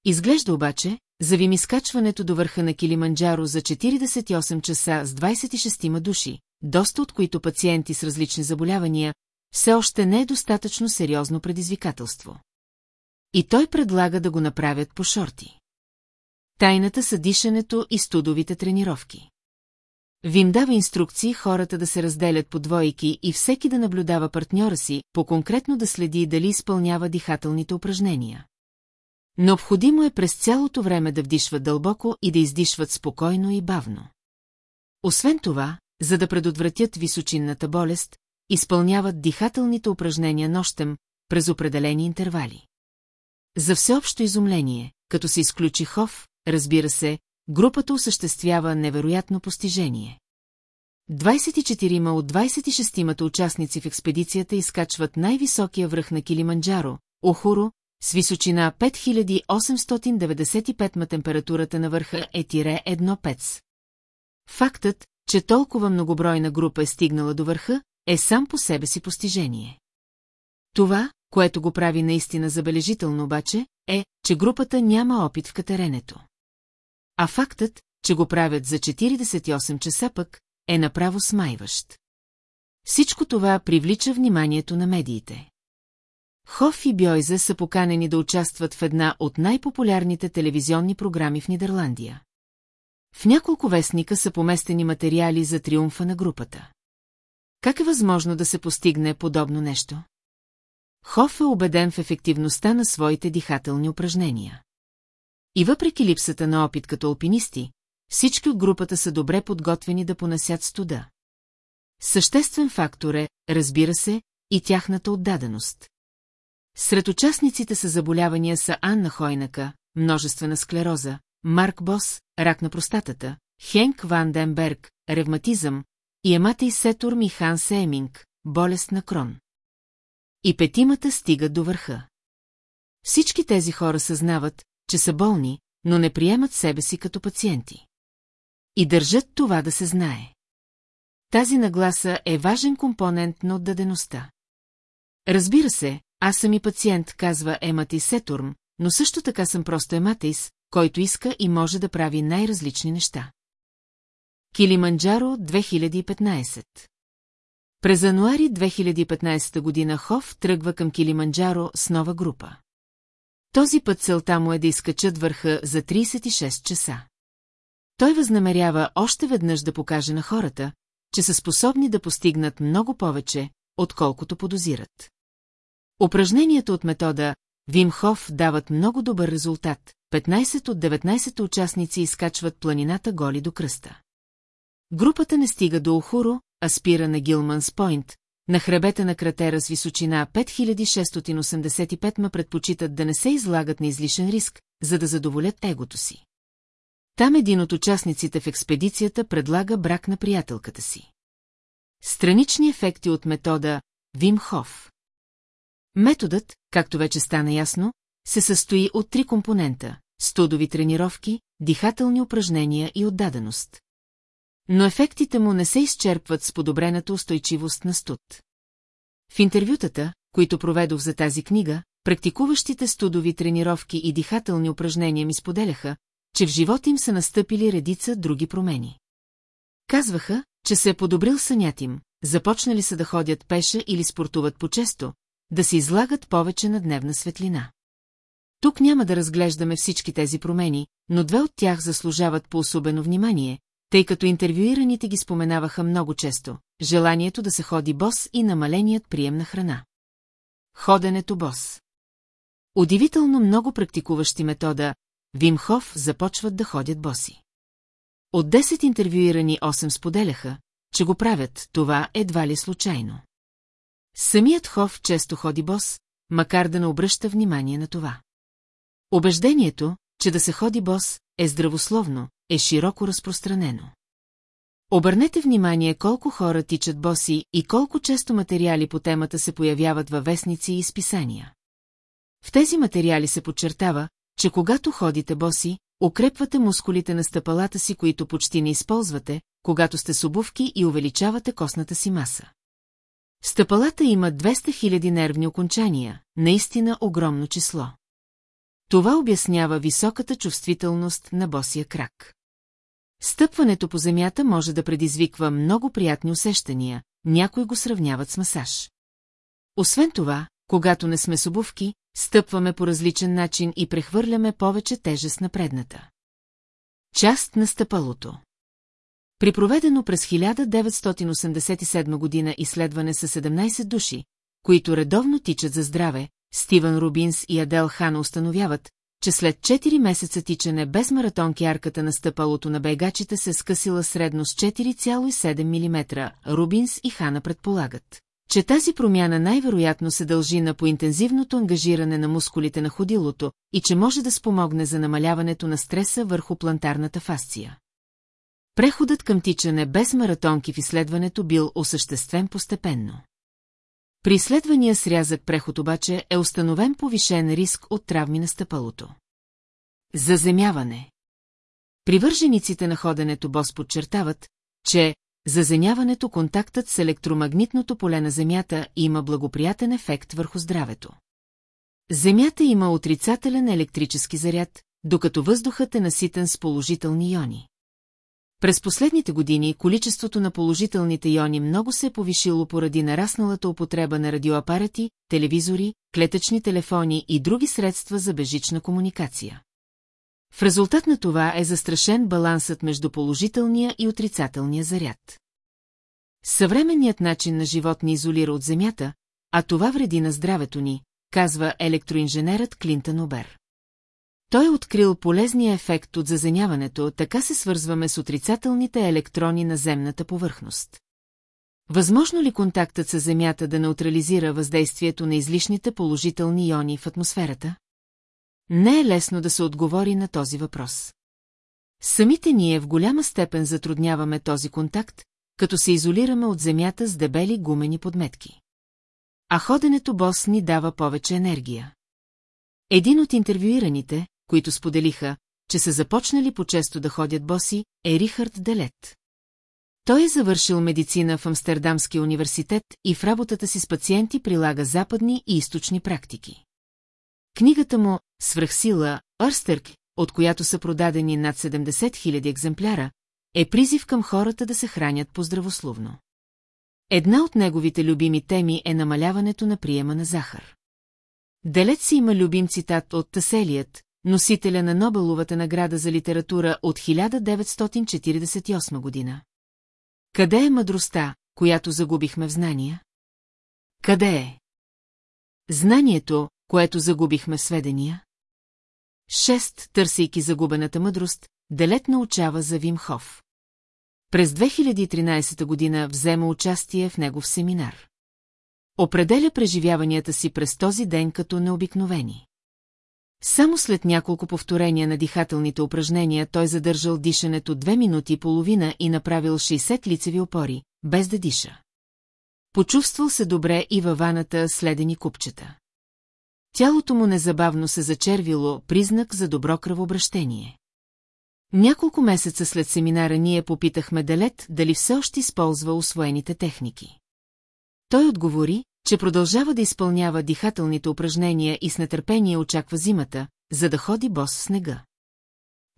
Изглежда обаче, завим изкачването до върха на Килиманджаро за 48 часа с 26 души, доста от които пациенти с различни заболявания, все още не е достатъчно сериозно предизвикателство. И той предлага да го направят по шорти. Тайната са дишането и студовите тренировки. Вим дава инструкции хората да се разделят по двойки и всеки да наблюдава партньора си, по-конкретно да следи дали изпълнява дихателните упражнения. Необходимо е през цялото време да вдишват дълбоко и да издишват спокойно и бавно. Освен това, за да предотвратят височинната болест, изпълняват дихателните упражнения нощем през определени интервали. За всеобщо изумление, като се изключи Хов, разбира се, групата осъществява невероятно постижение. 24 от 26-мата участници в експедицията изкачват най-високия връх на Килиманджаро, Охуро, с височина 5895 ма температурата на върха е тире 1,5. Фактът, че толкова многобройна група е стигнала до върха, е сам по себе си постижение. Това, което го прави наистина забележително обаче, е, че групата няма опит в катеренето. А фактът, че го правят за 48 часа пък, е направо смайващ. Всичко това привлича вниманието на медиите. Хоф и Бьойзе са поканени да участват в една от най-популярните телевизионни програми в Нидерландия. В няколко вестника са поместени материали за триумфа на групата. Как е възможно да се постигне подобно нещо? Хоф е убеден в ефективността на своите дихателни упражнения. И въпреки липсата на опит като алпинисти, всички от групата са добре подготвени да понасят студа. Съществен фактор е, разбира се, и тяхната отдаденост. Сред участниците са заболявания са Анна Хойнака, множествена склероза, Марк Бос, рак на простатата, Хенк Ван Денберг, ревматизъм и Ематей Сетурм и Хан Семинг, болест на крон. И петимата стигат до върха. Всички тези хора съзнават, че са болни, но не приемат себе си като пациенти. И държат това да се знае. Тази нагласа е важен компонент на отдадеността. Разбира се, аз съм и пациент, казва Ематис Сетурм, но също така съм просто Ематис, който иска и може да прави най-различни неща. Килиманджаро 2015 През януари 2015 година Хов тръгва към Килиманджаро с нова група. Този път целта му е да изкачат върха за 36 часа. Той възнамерява още веднъж да покаже на хората, че са способни да постигнат много повече, отколкото подозират. Упражненията от метода Вимхов дават много добър резултат. 15 от 19 участници изкачват планината голи до кръста. Групата не стига до Охуро, а спира на Гилманс Пойнт, на хребета на кратера с височина 5685 ма предпочитат да не се излагат на излишен риск, за да задоволят егото си. Там един от участниците в експедицията предлага брак на приятелката си. Странични ефекти от метода Вим Хоф. Методът, както вече стана ясно, се състои от три компонента – студови тренировки, дихателни упражнения и отдаденост. Но ефектите му не се изчерпват с подобрената устойчивост на студ. В интервютата, които проведох за тази книга, практикуващите студови тренировки и дихателни упражнения ми споделяха, че в живота им са настъпили редица други промени. Казваха, че се е подобрил сънят им, започнали са да ходят пеша или спортуват по-често, да се излагат повече на дневна светлина. Тук няма да разглеждаме всички тези промени, но две от тях заслужават по особено внимание, тъй като интервюираните ги споменаваха много често – желанието да се ходи бос и намаленият прием на храна. Ходенето бос. Удивително много практикуващи метода Вимхов започват да ходят боси. От 10 интервюирани 8 споделяха, че го правят, това едва ли случайно. Самият Хов често ходи бос, макар да не обръща внимание на това. Обеждението, че да се ходи бос, е здравословно, е широко разпространено. Обърнете внимание колко хора тичат боси и колко често материали по темата се появяват във вестници и списания. В тези материали се подчертава, че когато ходите боси, укрепвате мускулите на стъпалата си, които почти не използвате, когато сте с обувки и увеличавате костната си маса. Стъпалата има 200 000 нервни окончания, наистина огромно число. Това обяснява високата чувствителност на босия крак. Стъпването по земята може да предизвиква много приятни усещания, някои го сравняват с масаж. Освен това, когато не сме с обувки, стъпваме по различен начин и прехвърляме повече тежест на предната. Част на стъпалото При проведено през 1987 година изследване с 17 души, които редовно тичат за здраве, Стивън Рубинс и Адел Хан установяват, че след 4 месеца тичане без маратонки арката на стъпалото на бегачите се скъсила средно с 4,7 мм. Рубинс и Хана предполагат, че тази промяна най-вероятно се дължи на поинтензивното ангажиране на мускулите на ходилото и че може да спомогне за намаляването на стреса върху плантарната фасция. Преходът към тичане без маратонки в изследването бил осъществен постепенно. При изследвания с преход обаче е установен повишен риск от травми на стъпалото. Заземяване Привържениците на ходенето БОС подчертават, че заземяването контактът с електромагнитното поле на Земята има благоприятен ефект върху здравето. Земята има отрицателен електрически заряд, докато въздухът е наситен с положителни иони. През последните години количеството на положителните иони много се е повишило поради нарасналата употреба на радиоапарати, телевизори, клетъчни телефони и други средства за бежична комуникация. В резултат на това е застрашен балансът между положителния и отрицателния заряд. Съвременният начин на живот ни изолира от Земята, а това вреди на здравето ни, казва електроинженерът Клинтън Обер. Той е открил полезния ефект от зазеняването, така се свързваме с отрицателните електрони на земната повърхност. Възможно ли контактът с Земята да неутрализира въздействието на излишните положителни иони в атмосферата? Не е лесно да се отговори на този въпрос. Самите ние в голяма степен затрудняваме този контакт, като се изолираме от Земята с дебели гумени подметки. А ходенето бос ни дава повече енергия. Един от интервюираните, които споделиха, че са започнали по-често да ходят боси, е Рихард Делет. Той е завършил медицина в Амстердамския университет и в работата си с пациенти прилага западни и източни практики. Книгата му «Свръхсила» Орстърк, от която са продадени над 70 000 екземпляра, е призив към хората да се хранят поздравословно. Една от неговите любими теми е намаляването на приема на захар. Делет си има любим цитат от Таселият, носителя на Нобеловата награда за литература от 1948 година. Къде е мъдростта, която загубихме в знания? Къде е? Знанието, което загубихме в сведения? Шест, търсейки загубената мъдрост, Делет научава за Вимхов. През 2013 година взема участие в негов семинар. Определя преживяванията си през този ден като необикновени. Само след няколко повторения на дихателните упражнения той задържал дишането две минути и половина и направил 60 лицеви опори, без да диша. Почувствал се добре и във ваната следени купчета. Тялото му незабавно се зачервило, признак за добро кръвообращение. Няколко месеца след семинара ние попитахме Делет дали все още използва освоените техники. Той отговори, че продължава да изпълнява дихателните упражнения и с нетърпение очаква зимата, за да ходи бос в снега.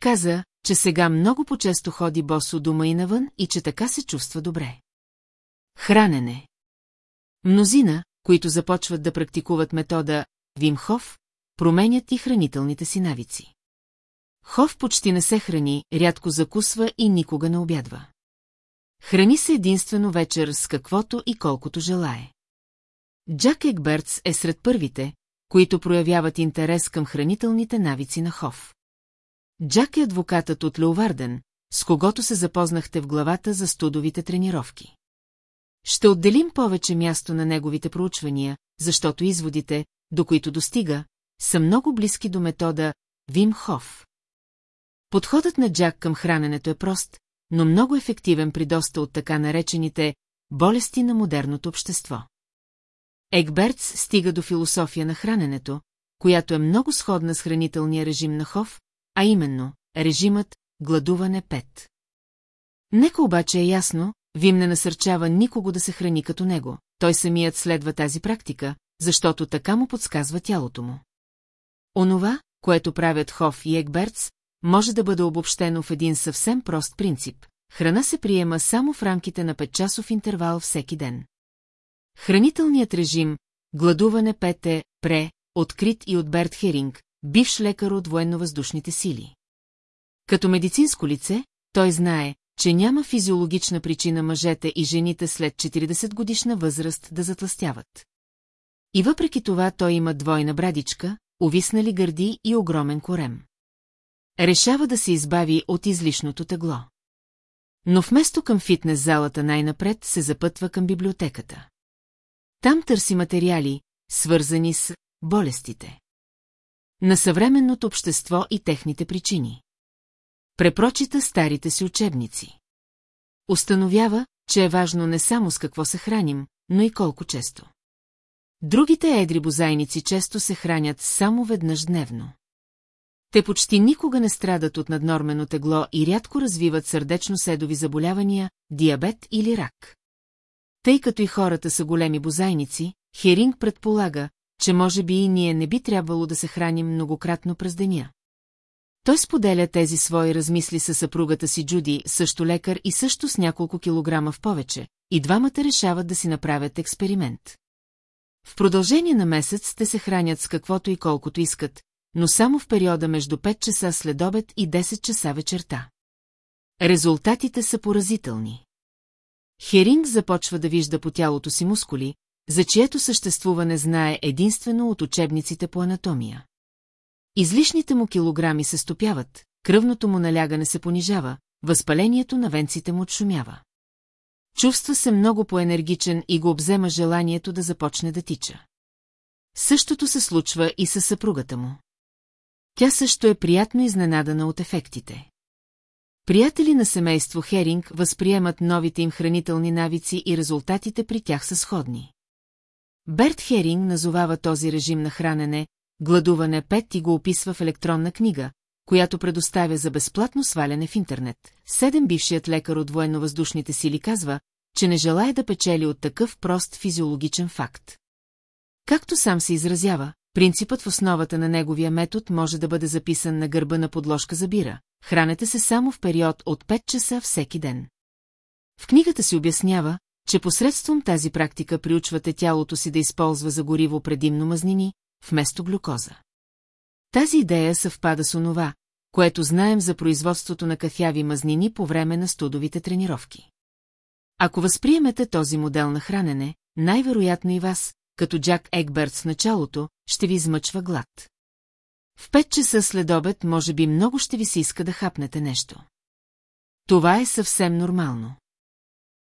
Каза, че сега много по-често ходи босо дома и навън и че така се чувства добре. Хранене Мнозина, които започват да практикуват метода Вимхов, променят и хранителните си навици. Хов почти не се храни, рядко закусва и никога не обядва. Храни се единствено вечер с каквото и колкото желае. Джак Екбертс е сред първите, които проявяват интерес към хранителните навици на Хов. Джак е адвокатът от Леоварден, с когото се запознахте в главата за студовите тренировки. Ще отделим повече място на неговите проучвания, защото изводите, до които достига, са много близки до метода Вим Хоф. Подходът на Джак към храненето е прост, но много ефективен при доста от така наречените болести на модерното общество. Егбертс стига до философия на храненето, която е много сходна с хранителния режим на Хоф, а именно режимът гладуване 5. Нека обаче е ясно, Вим не насърчава никого да се храни като него, той самият следва тази практика, защото така му подсказва тялото му. Онова, което правят Хоф и Егбертс, може да бъде обобщено в един съвсем прост принцип. Храна се приема само в рамките на 5-часов интервал всеки ден. Хранителният режим, гладуване 5 е пре, открит и от Берт Херинг, бивш лекар от военно-въздушните сили. Като медицинско лице, той знае, че няма физиологична причина мъжете и жените след 40 годишна възраст да затластяват. И въпреки това той има двойна брадичка, увиснали гърди и огромен корем. Решава да се избави от излишното тегло. Но вместо към фитнес залата най-напред се запътва към библиотеката. Там търси материали, свързани с болестите. На съвременното общество и техните причини. Препрочита старите си учебници. Установява, че е важно не само с какво се храним, но и колко често. Другите едри бозайници често се хранят само веднъж дневно. Те почти никога не страдат от наднормено тегло и рядко развиват сърдечно-седови заболявания, диабет или рак. Тъй като и хората са големи бозайници, Херинг предполага, че може би и ние не би трябвало да се храним многократно през деня. Той споделя тези свои размисли с съпругата си Джуди, също лекар и също с няколко килограма в повече, и двамата решават да си направят експеримент. В продължение на месец те се хранят с каквото и колкото искат, но само в периода между 5 часа след обед и 10 часа вечерта. Резултатите са поразителни. Херинг започва да вижда по тялото си мускули, за чието съществуване знае единствено от учебниците по анатомия. Излишните му килограми се стопяват, кръвното му налягане се понижава, възпалението на венците му отшумява. Чувства се много по-енергичен и го обзема желанието да започне да тича. Същото се случва и със съпругата му. Тя също е приятно изненадана от ефектите. Приятели на семейство Херинг възприемат новите им хранителни навици и резултатите при тях са сходни. Берт Херинг назовава този режим на хранене Гладуване 5 и го описва в електронна книга, която предоставя за безплатно сваляне в интернет. Седем бившият лекар от военно-въздушните сили казва, че не желая да печели от такъв прост физиологичен факт. Както сам се изразява, принципът в основата на неговия метод може да бъде записан на гърба на подложка за бира. Хранете се само в период от 5 часа всеки ден. В книгата си обяснява, че посредством тази практика приучвате тялото си да използва за гориво предимно мазнини, вместо глюкоза. Тази идея съвпада с онова, което знаем за производството на кафяви мазнини по време на студовите тренировки. Ако възприемете този модел на хранене, най-вероятно и вас, като Джак Егбертс в началото, ще ви измъчва глад. В пет часа след обед може би много ще ви се иска да хапнете нещо. Това е съвсем нормално.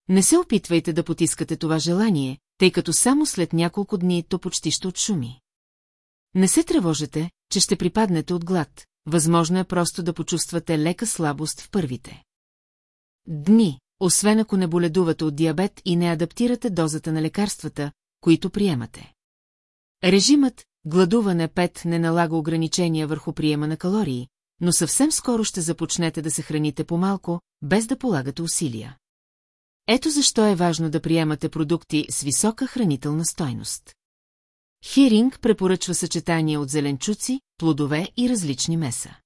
Не се опитвайте да потискате това желание, тъй като само след няколко дни то почти ще отшуми. Не се тревожете, че ще припаднете от глад, възможно е просто да почувствате лека слабост в първите. Дни, освен ако не боледувате от диабет и не адаптирате дозата на лекарствата, които приемате. Режимът гладуване 5 не налага ограничения върху приема на калории, но съвсем скоро ще започнете да се храните по-малко, без да полагате усилия. Ето защо е важно да приемате продукти с висока хранителна стойност. Хиринг препоръчва съчетание от зеленчуци, плодове и различни меса.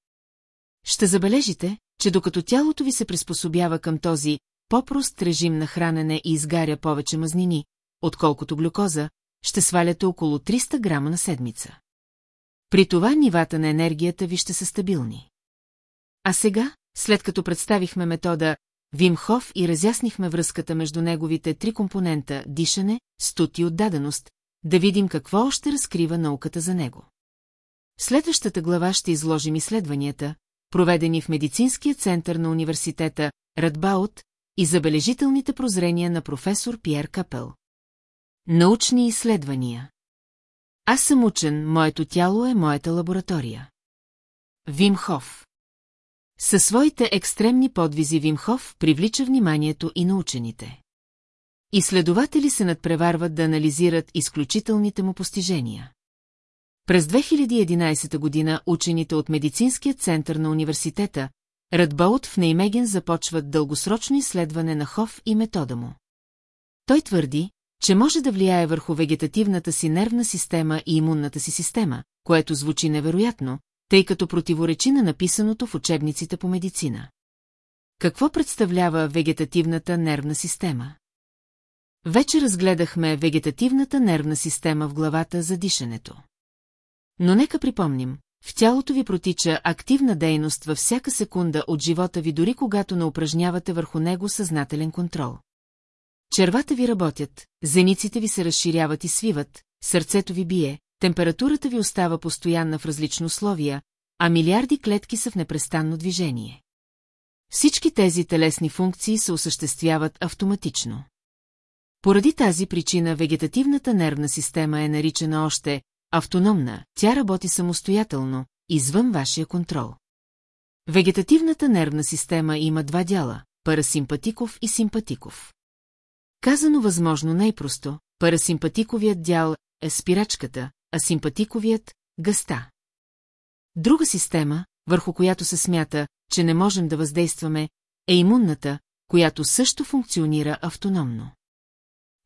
Ще забележите, че докато тялото ви се приспособява към този по-прост режим на хранене и изгаря повече мазнини, отколкото глюкоза, ще сваляте около 300 грама на седмица. При това нивата на енергията ви ще са стабилни. А сега, след като представихме метода Вимхов и разяснихме връзката между неговите три компонента – дишане, студ и отдаденост, да видим какво още разкрива науката за него. В следващата глава ще изложим изследванията, проведени в Медицинския център на университета Радбаут и забележителните прозрения на професор Пьер Капел. Научни изследвания Аз съм учен, моето тяло е моята лаборатория. Вимхов Със своите екстремни подвизи Вимхов привлича вниманието и на учените. Изследователи се надпреварват да анализират изключителните му постижения. През 2011 година учените от Медицинския център на университета Радбоут в Неймеген започват дългосрочно изследване на Хов и метода му. Той твърди, че може да влияе върху вегетативната си нервна система и имунната си система, което звучи невероятно, тъй като противоречи на написаното в учебниците по медицина. Какво представлява вегетативната нервна система? Вече разгледахме вегетативната нервна система в главата за дишането. Но нека припомним, в тялото ви протича активна дейност във всяка секунда от живота ви, дори когато не упражнявате върху него съзнателен контрол. Червата ви работят, зениците ви се разширяват и свиват, сърцето ви бие, температурата ви остава постоянна в различни условия, а милиарди клетки са в непрестанно движение. Всички тези телесни функции се осъществяват автоматично. Поради тази причина вегетативната нервна система е наричана още автономна, тя работи самостоятелно, извън вашия контрол. Вегетативната нервна система има два дяла – парасимпатиков и симпатиков. Казано възможно най-просто, парасимпатиковият дял е спирачката, а симпатиковият – гъста. Друга система, върху която се смята, че не можем да въздействаме, е имунната, която също функционира автономно.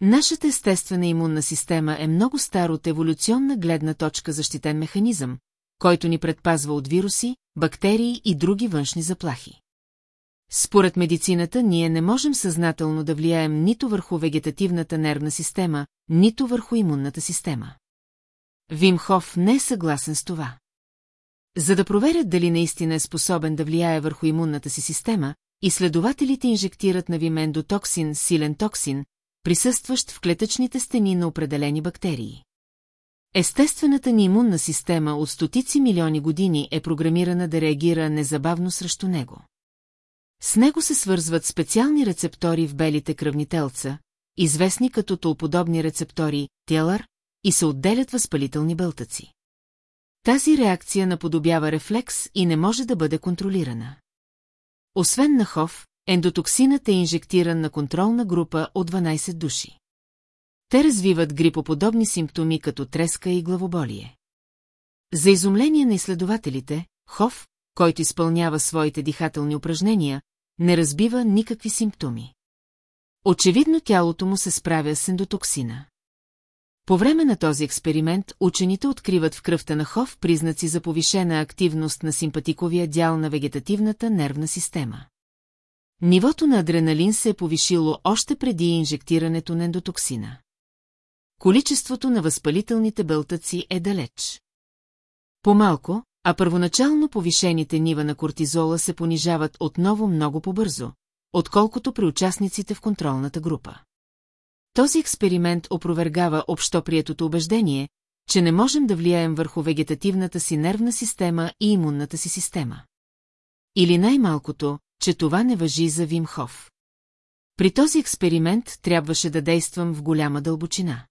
Нашата естествена имунна система е много стар от еволюционна гледна точка защитен механизъм, който ни предпазва от вируси, бактерии и други външни заплахи. Според медицината ние не можем съзнателно да влияем нито върху вегетативната нервна система, нито върху имунната система. Вимхов не е съгласен с това. За да проверят дали наистина е способен да влияе върху имунната си система, изследователите инжектират на вимендотоксин, силен токсин, присъстващ в клетъчните стени на определени бактерии. Естествената ни имунна система от стотици милиони години е програмирана да реагира незабавно срещу него. С него се свързват специални рецептори в белите кръвни телца, известни като толподобни рецептори, телър, и се отделят възпалителни бълтъци. Тази реакция наподобява рефлекс и не може да бъде контролирана. Освен на Хов, ендотоксинът е инжектиран на контролна група от 12 души. Те развиват грипоподобни симптоми като треска и главоболие. За изумление на изследователите, Хов, който изпълнява своите дихателни упражнения, не разбива никакви симптоми. Очевидно тялото му се справя с ендотоксина. По време на този експеримент учените откриват в кръвта на Хов признаци за повишена активност на симпатиковия дял на вегетативната нервна система. Нивото на адреналин се е повишило още преди инжектирането на ендотоксина. Количеството на възпалителните бълтъци е далеч. По-малко, а първоначално повишените нива на кортизола се понижават отново много по-бързо, отколкото при участниците в контролната група. Този експеримент опровергава общоприетото убеждение, че не можем да влияем върху вегетативната си нервна система и имунната си система. Или най-малкото, че това не въжи за Вимхов. При този експеримент трябваше да действам в голяма дълбочина.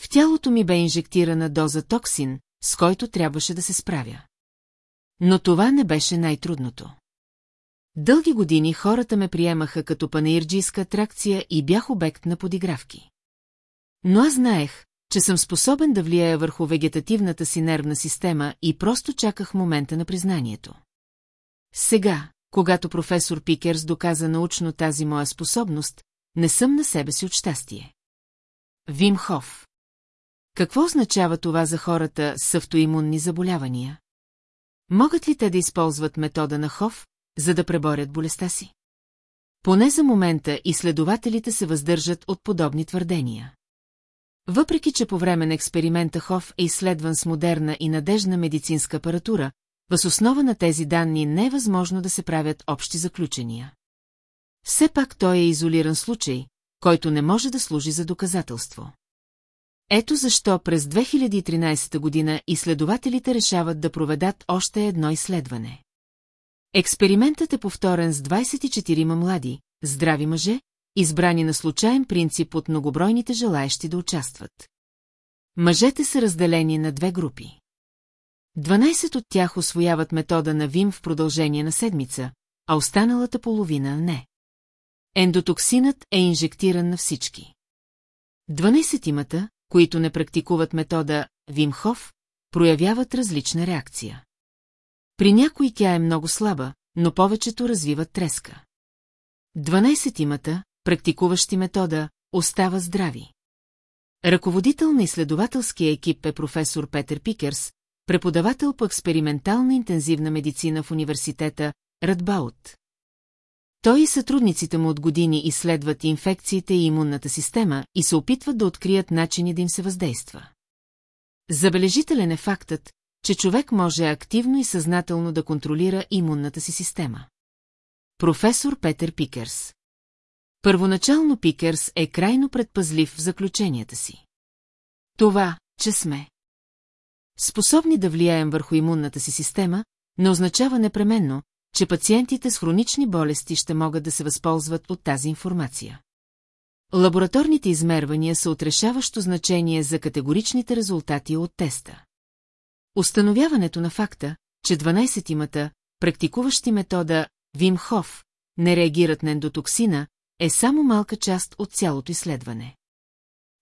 В тялото ми бе инжектирана доза токсин, с който трябваше да се справя. Но това не беше най-трудното. Дълги години хората ме приемаха като панаирджийска атракция и бях обект на подигравки. Но аз знаех, че съм способен да влияя върху вегетативната си нервна система и просто чаках момента на признанието. Сега, когато професор Пикерс доказа научно тази моя способност, не съм на себе си от щастие. Вим Хоф. Какво означава това за хората с автоимунни заболявания? Могат ли те да използват метода на Хоф, за да преборят болестта си? Поне за момента изследователите се въздържат от подобни твърдения. Въпреки, че по време на експеримента Хоф е изследван с модерна и надежна медицинска апаратура, въз основа на тези данни не е възможно да се правят общи заключения. Все пак той е изолиран случай, който не може да служи за доказателство. Ето защо през 2013 година изследователите решават да проведат още едно изследване. Експериментът е повторен с 24 млади, здрави мъже, избрани на случайен принцип от многобройните желаещи да участват. Мъжете са разделени на две групи. 12 от тях освояват метода на ВИМ в продължение на седмица, а останалата половина не. Ендотоксинът е инжектиран на всички. 12-тимата, които не практикуват метода Вимхов, проявяват различна реакция. При някои тя е много слаба, но повечето развиват треска. 12-тимата, практикуващи метода, остава здрави. Ръководител на изследователския екип е професор Петър Пикерс, преподавател по експериментална интензивна медицина в университета Радбаут. Той и сътрудниците му от години изследват инфекциите и имунната система и се опитват да открият начини да им се въздейства. Забележителен е фактът, че човек може активно и съзнателно да контролира имунната си система. Професор Петър Пикерс Първоначално Пикерс е крайно предпазлив в заключенията си. Това, че сме способни да влияем върху имунната си система, не означава непременно, че пациентите с хронични болести ще могат да се възползват от тази информация. Лабораторните измервания са отрешаващо значение за категоричните резултати от теста. Установяването на факта, че 12-тимата, практикуващи метода Вим Хоф, не реагират на ендотоксина, е само малка част от цялото изследване.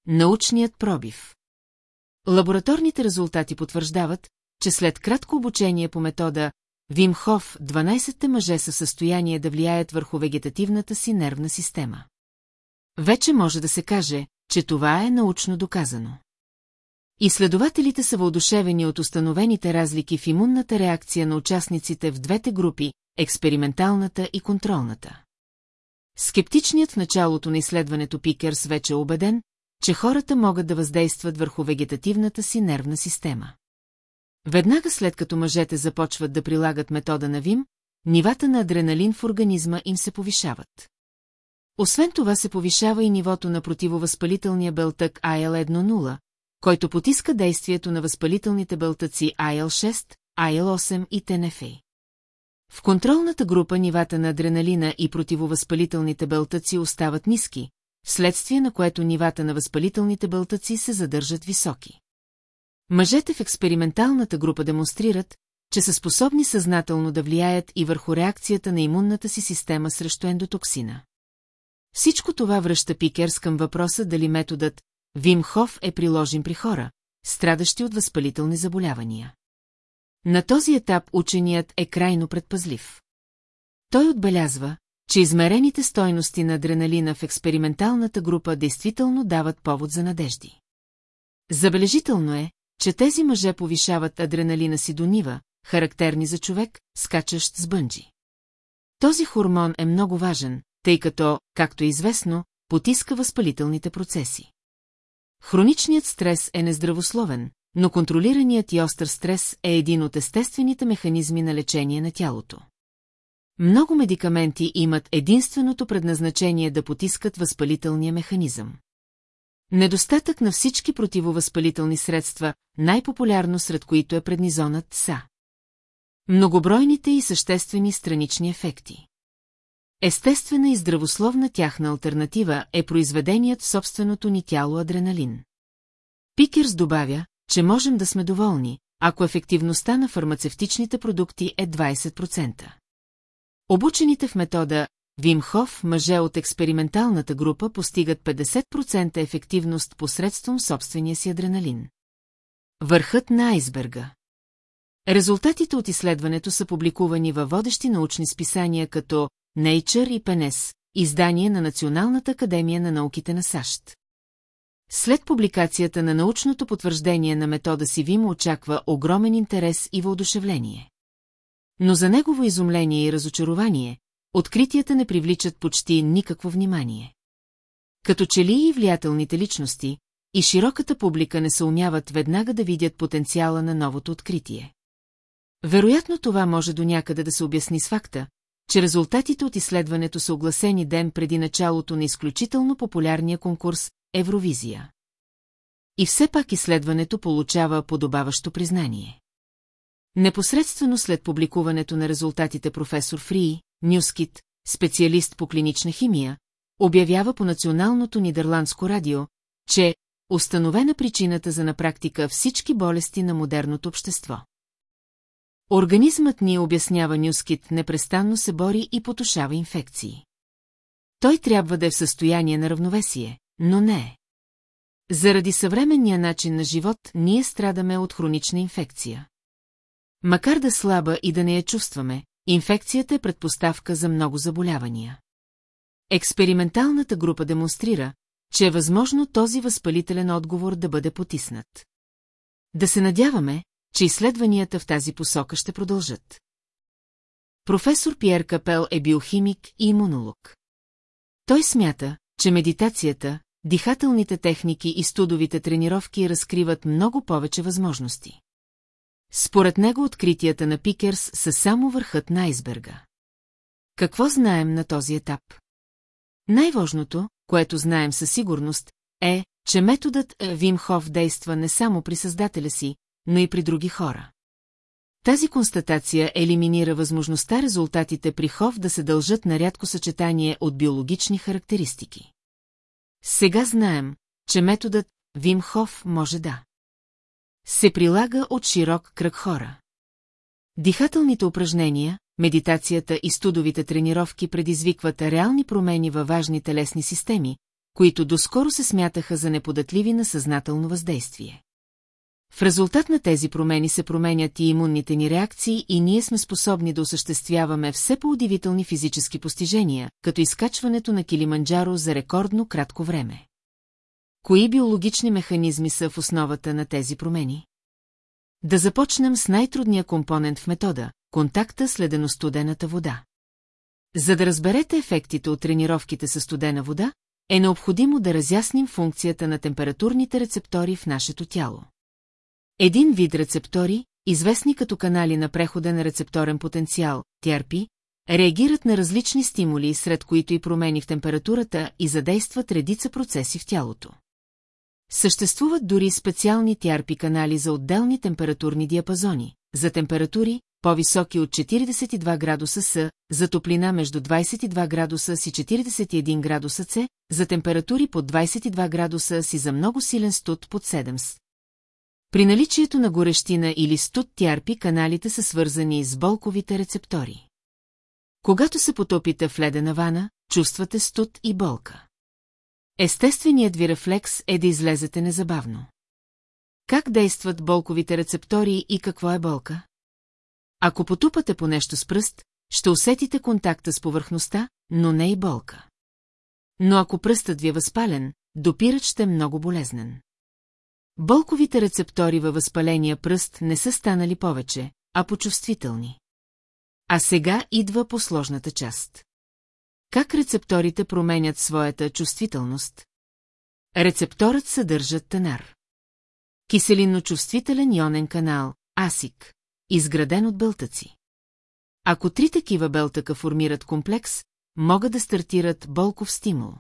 Научният пробив Лабораторните резултати потвърждават, че след кратко обучение по метода Вим Хоф 12-те мъже са в състояние да влияят върху вегетативната си нервна система. Вече може да се каже, че това е научно доказано. Изследователите са въодушевени от установените разлики в имунната реакция на участниците в двете групи, експерименталната и контролната. Скептичният в началото на изследването Пикърс вече е убеден, че хората могат да въздействат върху вегетативната си нервна система. Веднага след като мъжете започват да прилагат метода на ВИМ, нивата на адреналин в организма им се повишават. Освен това се повишава и нивото на противовъзпалителния белтък IL-1-0, който потиска действието на възпалителните белтъци IL-6, IL-8 и ТНФ. В контролната група нивата на адреналина и противовъзпалителните белтъци остават ниски, вследствие на което нивата на възпалителните бълтъци се задържат високи. Мъжете в експерименталната група демонстрират, че са способни съзнателно да влияят и върху реакцията на имунната си система срещу ендотоксина. Всичко това връща Пикерс към въпроса дали методът Вим Хоф е приложен при хора, страдащи от възпалителни заболявания. На този етап ученият е крайно предпазлив. Той отбелязва, че измерените стойности на адреналина в експерименталната група действително дават повод за надежди. Забележително е, че тези мъже повишават адреналина си до нива, характерни за човек, скачащ с бънджи. Този хормон е много важен, тъй като, както е известно, потиска възпалителните процеси. Хроничният стрес е нездравословен, но контролираният и остър стрес е един от естествените механизми на лечение на тялото. Много медикаменти имат единственото предназначение да потискат възпалителния механизъм. Недостатък на всички противовъзпалителни средства, най-популярно сред които е преднизонът СА. Многобройните и съществени странични ефекти. Естествена и здравословна тяхна альтернатива е произведеният в собственото ни тяло адреналин. Пикерс добавя, че можем да сме доволни, ако ефективността на фармацевтичните продукти е 20%. Обучените в метода Вимхов мъже от експерименталната група постигат 50% ефективност посредством собствения си адреналин. Върхът на айсберга Резултатите от изследването са публикувани във водещи научни списания като Nature и PNS, издание на Националната академия на науките на САЩ. След публикацията на научното потвърждение на метода си Вим очаква огромен интерес и въодушевление. Но за негово изумление и разочарование, откритията не привличат почти никакво внимание. Като че ли и влиятелните личности, и широката публика не съумяват веднага да видят потенциала на новото откритие. Вероятно това може до някъде да се обясни с факта, че резултатите от изследването са огласени ден преди началото на изключително популярния конкурс Евровизия. И все пак изследването получава подобаващо признание. Непосредствено след публикуването на резултатите професор Фрии, Нюскит, специалист по клинична химия, обявява по националното нидерландско радио, че установена причината за на практика всички болести на модерното общество. Организмът ни, обяснява Нюскит, непрестанно се бори и потушава инфекции. Той трябва да е в състояние на равновесие, но не е. Заради съвременния начин на живот, ние страдаме от хронична инфекция. Макар да слаба и да не я чувстваме, инфекцията е предпоставка за много заболявания. Експерименталната група демонстрира, че е възможно този възпалителен отговор да бъде потиснат. Да се надяваме, че изследванията в тази посока ще продължат. Професор Пьер Капел е биохимик и имунолог. Той смята, че медитацията, дихателните техники и студовите тренировки разкриват много повече възможности. Според него откритията на Пикерс са само върхът на айсберга. Какво знаем на този етап? Най-важното, което знаем със сигурност, е, че методът Вимхов действа не само при създателя си, но и при други хора. Тази констатация елиминира възможността резултатите при Хов да се дължат на рядко съчетание от биологични характеристики. Сега знаем, че методът Вимхов може да се прилага от широк кръг хора. Дихателните упражнения, медитацията и студовите тренировки предизвикват реални промени във важни телесни системи, които доскоро се смятаха за неподатливи на съзнателно въздействие. В резултат на тези промени се променят и имунните ни реакции и ние сме способни да осъществяваме все по-удивителни физически постижения, като изкачването на Килиманджаро за рекордно кратко време. Кои биологични механизми са в основата на тези промени? Да започнем с най-трудния компонент в метода – контакта с ледено-студената вода. За да разберете ефектите от тренировките с студена вода, е необходимо да разясним функцията на температурните рецептори в нашето тяло. Един вид рецептори, известни като канали на преходен рецепторен потенциал, терпи, реагират на различни стимули, сред които и промени в температурата и задействат редица процеси в тялото. Съществуват дори специални тярпи канали за отделни температурни диапазони, за температури, по-високи от 42 градуса С, за топлина между 22 градуса и 41 градуса С, за температури под 22 градуса С и за много силен студ под 7 С. При наличието на горещина или студ тярпи каналите са свързани с болковите рецептори. Когато се потопите в ледена вана, чувствате студ и болка. Естественият ви рефлекс е да излезете незабавно. Как действат болковите рецептори и какво е болка? Ако потупате по нещо с пръст, ще усетите контакта с повърхността, но не и болка. Но ако пръстът ви е възпален, допирът ще е много болезнен. Болковите рецептори във възпаления пръст не са станали повече, а почувствителни. А сега идва по сложната част. Как рецепторите променят своята чувствителност? Рецепторът съдържа тенар. Киселинно-чувствителен ионен канал, асик, изграден от белтъци. Ако три такива белтъка формират комплекс, могат да стартират болков стимул.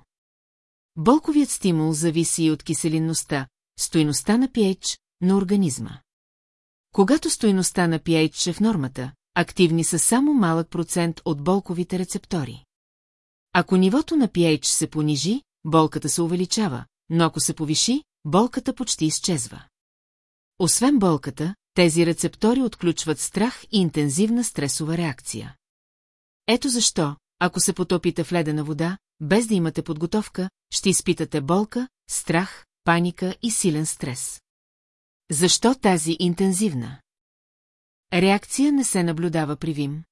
Болковият стимул зависи и от киселинността, стойността на pH на организма. Когато стойността на pH е в нормата, активни са само малък процент от болковите рецептори. Ако нивото на pH се понижи, болката се увеличава, но ако се повиши, болката почти изчезва. Освен болката, тези рецептори отключват страх и интензивна стресова реакция. Ето защо, ако се потопите в ледена вода, без да имате подготовка, ще изпитате болка, страх, паника и силен стрес. Защо тази интензивна? Реакция не се наблюдава при Вим.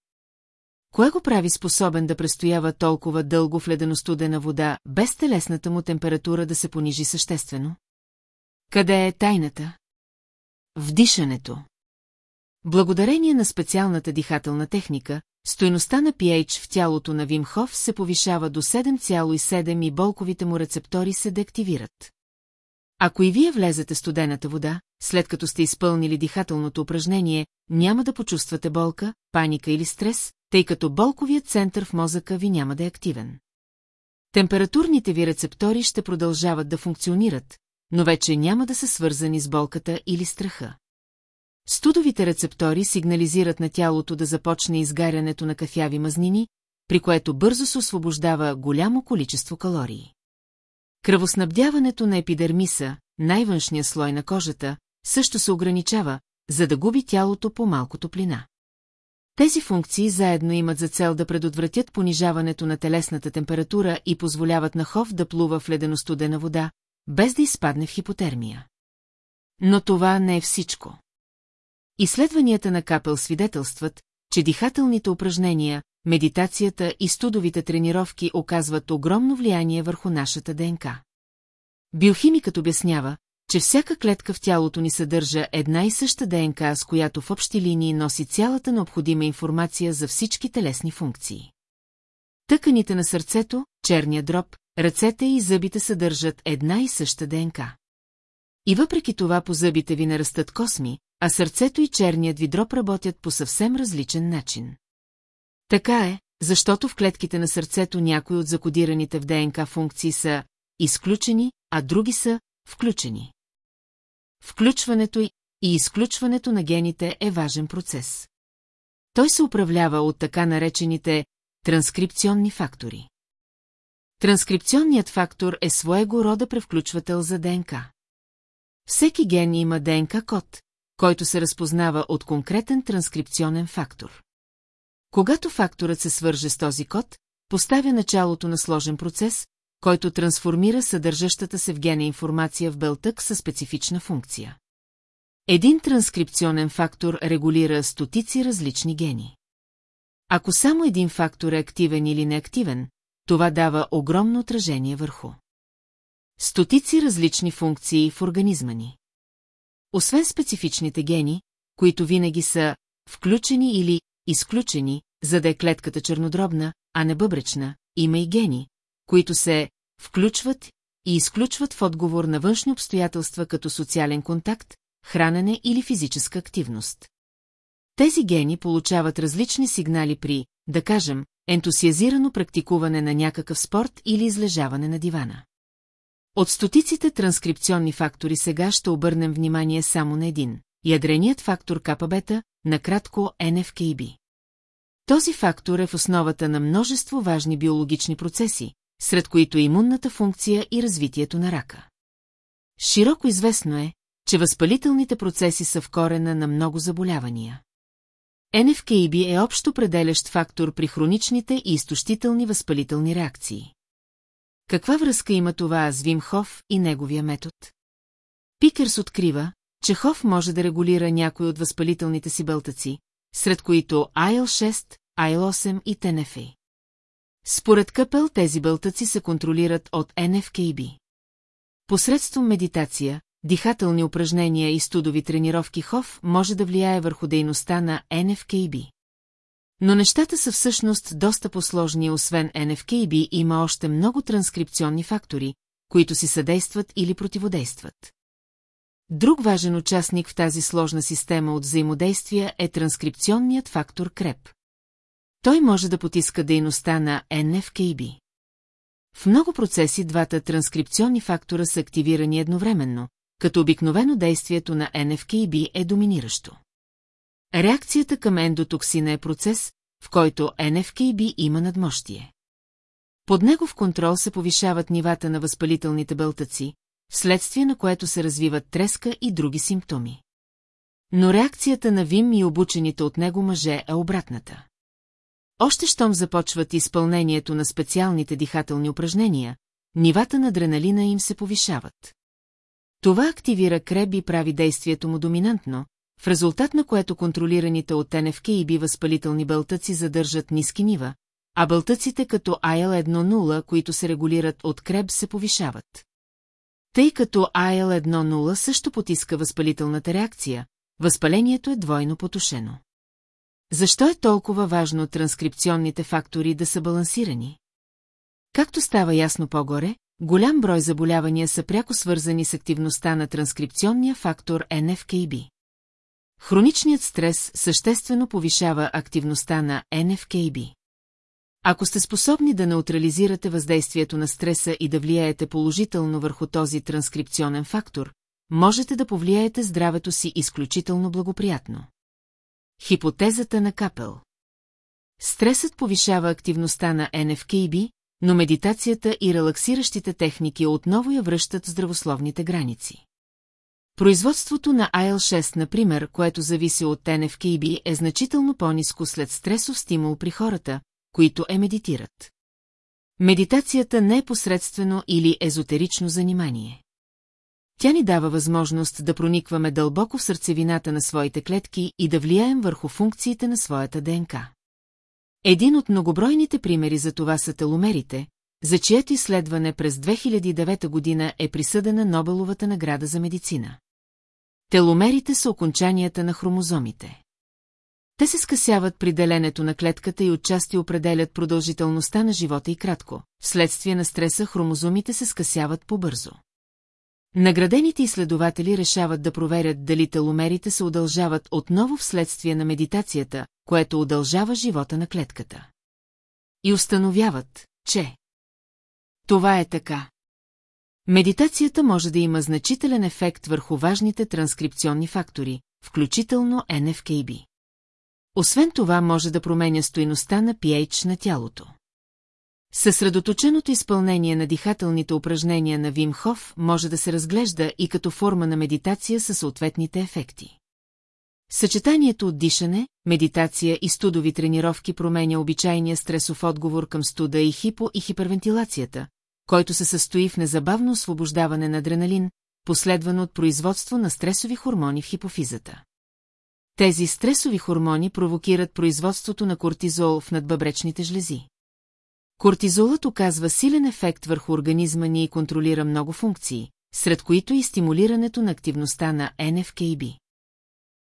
Кое го прави способен да престоява толкова дълго в леденостудена вода, без телесната му температура да се понижи съществено? Къде е тайната? В дишането. Благодарение на специалната дихателна техника, стойността на pH в тялото на Вимхов се повишава до 7,7 и болковите му рецептори се деактивират. Ако и вие влезете студената вода, след като сте изпълнили дихателното упражнение, няма да почувствате болка, паника или стрес, тъй като болковият център в мозъка ви няма да е активен. Температурните ви рецептори ще продължават да функционират, но вече няма да са свързани с болката или страха. Студовите рецептори сигнализират на тялото да започне изгарянето на кафяви мазнини, при което бързо се освобождава голямо количество калории. Кръвоснабдяването на епидермиса, най-външния слой на кожата, също се ограничава, за да губи тялото по малко топлина. Тези функции заедно имат за цел да предотвратят понижаването на телесната температура и позволяват на Хов да плува в леденостудена вода, без да изпадне в хипотермия. Но това не е всичко. Изследванията на Капел свидетелстват, че дихателните упражнения, медитацията и студовите тренировки оказват огромно влияние върху нашата ДНК. Биохимикът обяснява, че всяка клетка в тялото ни съдържа една и съща ДНК, с която в общи линии носи цялата необходима информация за всички телесни функции. Тъканите на сърцето, черния дроб, ръцете и зъбите съдържат една и съща ДНК. И въпреки това по зъбите ви не растат косми, а сърцето и черният ви дроб работят по съвсем различен начин. Така е, защото в клетките на сърцето някои от закодираните в ДНК функции са изключени, а други са включени. Включването и изключването на гените е важен процес. Той се управлява от така наречените транскрипционни фактори. Транскрипционният фактор е своего рода превключвател за ДНК. Всеки ген има ДНК-код, който се разпознава от конкретен транскрипционен фактор. Когато факторът се свърже с този код, поставя началото на сложен процес, който трансформира съдържащата се в гена информация в белтък със специфична функция. Един транскрипционен фактор регулира стотици различни гени. Ако само един фактор е активен или неактивен, това дава огромно отражение върху. Стотици различни функции в организма ни. Освен специфичните гени, които винаги са включени или изключени, за да е клетката чернодробна, а не бъбречна, има и гени, които се включват и изключват в отговор на външни обстоятелства като социален контакт, хранене или физическа активност. Тези гени получават различни сигнали при, да кажем, ентусиазирано практикуване на някакъв спорт или излежаване на дивана. От стотиците транскрипционни фактори сега ще обърнем внимание само на един – ядреният фактор капа-бета, накратко NFKB. Този фактор е в основата на множество важни биологични процеси, сред които имунната функция и развитието на рака. Широко известно е, че възпалителните процеси са в корена на много заболявания. NFKB е общо пределящ фактор при хроничните и изтощителни възпалителни реакции. Каква връзка има това с Вим Хоф и неговия метод? Пикърс открива, че Хоф може да регулира някои от възпалителните си бълтъци, сред които IL-6, IL-8 и ТНФ. Според Къпел тези бълтъци се контролират от NFKB. Посредством медитация, дихателни упражнения и студови тренировки Хоф може да влияе върху дейността на NFKB. Но нещата са всъщност доста посложни, освен NFKB има още много транскрипционни фактори, които си съдействат или противодействат. Друг важен участник в тази сложна система от взаимодействия е транскрипционният фактор КРЕП. Той може да потиска дейността на NFKB. В много процеси двата транскрипционни фактора са активирани едновременно, като обикновено действието на NFKB е доминиращо. Реакцията към ендотоксина е процес, в който NFKB има надмощие. Под негов контрол се повишават нивата на възпалителните бълтъци, вследствие на което се развиват треска и други симптоми. Но реакцията на Вим и обучените от него мъже е обратната. Още щом започват изпълнението на специалните дихателни упражнения, нивата на адреналина им се повишават. Това активира креб и прави действието му доминантно, в резултат на което контролираните от НФК и би възпалителни бълтъци задържат ниски нива, а бълтъците като IL-1-0, които се регулират от креб, се повишават. Тъй като IL-1-0 също потиска възпалителната реакция, възпалението е двойно потушено. Защо е толкова важно транскрипционните фактори да са балансирани? Както става ясно по-горе, голям брой заболявания са пряко свързани с активността на транскрипционния фактор NFKB. Хроничният стрес съществено повишава активността на NFKB. Ако сте способни да неутрализирате въздействието на стреса и да влияете положително върху този транскрипционен фактор, можете да повлияете здравето си изключително благоприятно. Хипотезата на Капел Стресът повишава активността на NFKB, но медитацията и релаксиращите техники отново я връщат в здравословните граници. Производството на IL-6, например, което зависи от NFKB, е значително по-низко след стресов стимул при хората, които е медитират. Медитацията не е посредствено или езотерично занимание. Тя ни дава възможност да проникваме дълбоко в сърцевината на своите клетки и да влияем върху функциите на своята ДНК. Един от многобройните примери за това са теломерите, за чието изследване през 2009 година е присъдена Нобеловата награда за медицина. Теломерите са окончанията на хромозомите. Те се скъсяват при деленето на клетката и отчасти определят продължителността на живота и кратко. Вследствие на стреса хромозомите се скъсяват по-бързо. Наградените изследователи решават да проверят дали теломерите се удължават отново вследствие на медитацията, което удължава живота на клетката. И установяват, че това е така. Медитацията може да има значителен ефект върху важните транскрипционни фактори, включително NFKB. Освен това може да променя стоиността на pH на тялото. Съсредоточеното изпълнение на дихателните упражнения на Вим Хоф може да се разглежда и като форма на медитация със съответните ефекти. Съчетанието от дишане, медитация и студови тренировки променя обичайния стресов отговор към студа и хипо и хипервентилацията, който се състои в незабавно освобождаване на адреналин, последвано от производство на стресови хормони в хипофизата. Тези стресови хормони провокират производството на кортизол в надбъбречните жлези. Кортизолът оказва силен ефект върху организма ни и контролира много функции, сред които и стимулирането на активността на NFKB.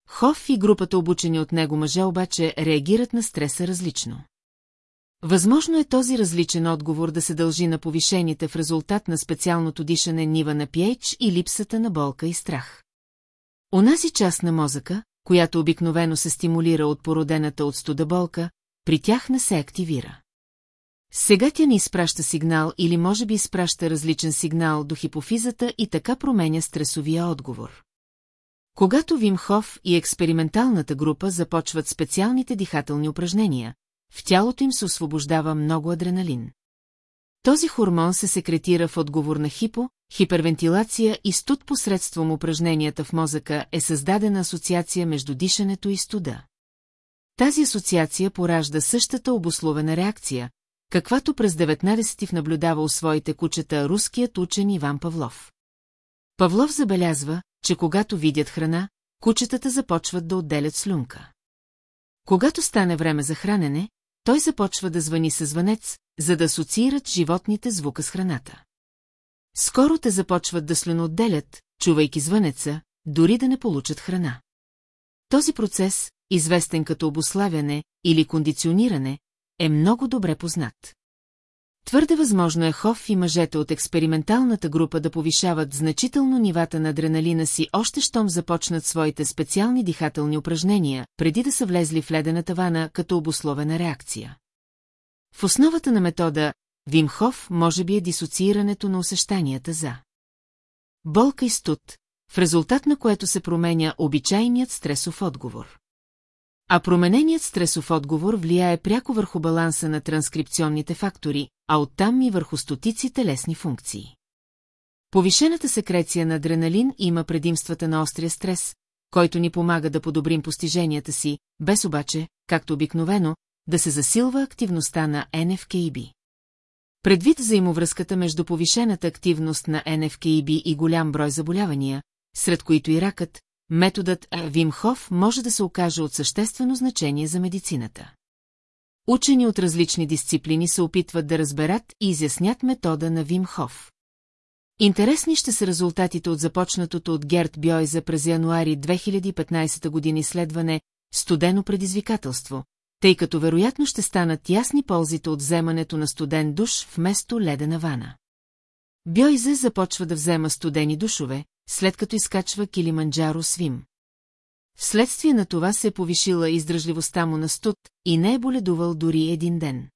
Хоф и групата обучени от него мъже обаче реагират на стреса различно. Възможно е този различен отговор да се дължи на повишените в резултат на специалното дишане нива на пиеч и липсата на болка и страх. Онази част на мозъка, която обикновено се стимулира от породената от студа болка, при тях не се активира. Сега тя не изпраща сигнал или може би изпраща различен сигнал до хипофизата и така променя стресовия отговор. Когато Вимхов и експерименталната група започват специалните дихателни упражнения, в тялото им се освобождава много адреналин. Този хормон се секретира в отговор на хипо, хипервентилация и студ посредством упражненията в мозъка е създадена асоциация между дишането и студа. Тази асоциация поражда същата обословена реакция, каквато през 19 ти наблюдава у своите кучета руският учен Иван Павлов. Павлов забелязва, че когато видят храна, кучетата започват да отделят слюнка. Когато стане време за хранене, той започва да звъни със звънец, за да асоциират животните звука с храната. Скоро те започват да слюноотделят, чувайки звънеца, дори да не получат храна. Този процес, известен като обославяне или кондициониране, е много добре познат. Твърде възможно е Хоф и мъжете от експерименталната група да повишават значително нивата на адреналина си още щом започнат своите специални дихателни упражнения, преди да са влезли в ледената вана като обословена реакция. В основата на метода Вимхов може би е дисоциирането на усещанията за болка и студ, в резултат на което се променя обичайният стресов отговор. А промененият стресов отговор влияе пряко върху баланса на транскрипционните фактори, а оттам и върху стотици телесни функции. Повишената секреция на адреналин има предимствата на острия стрес, който ни помага да подобрим постиженията си, без обаче, както обикновено, да се засилва активността на NFKB. Предвид взаимовръзката между повишената активност на NFKB и голям брой заболявания, сред които и ракът, методът Вимхов може да се окаже от съществено значение за медицината. Учени от различни дисциплини се опитват да разберат и изяснят метода на Вимхов. Интересни ще са резултатите от започнатото от Герт Бьойза през януари 2015 години изследване «Студено предизвикателство», тъй като вероятно ще станат ясни ползите от вземането на студен душ вместо ледена вана. Бьойзе започва да взема студени душове, след като изкачва Килиманджаро свим. Вследствие на това се е повишила издръжливостта му на студ и не е боледувал дори един ден.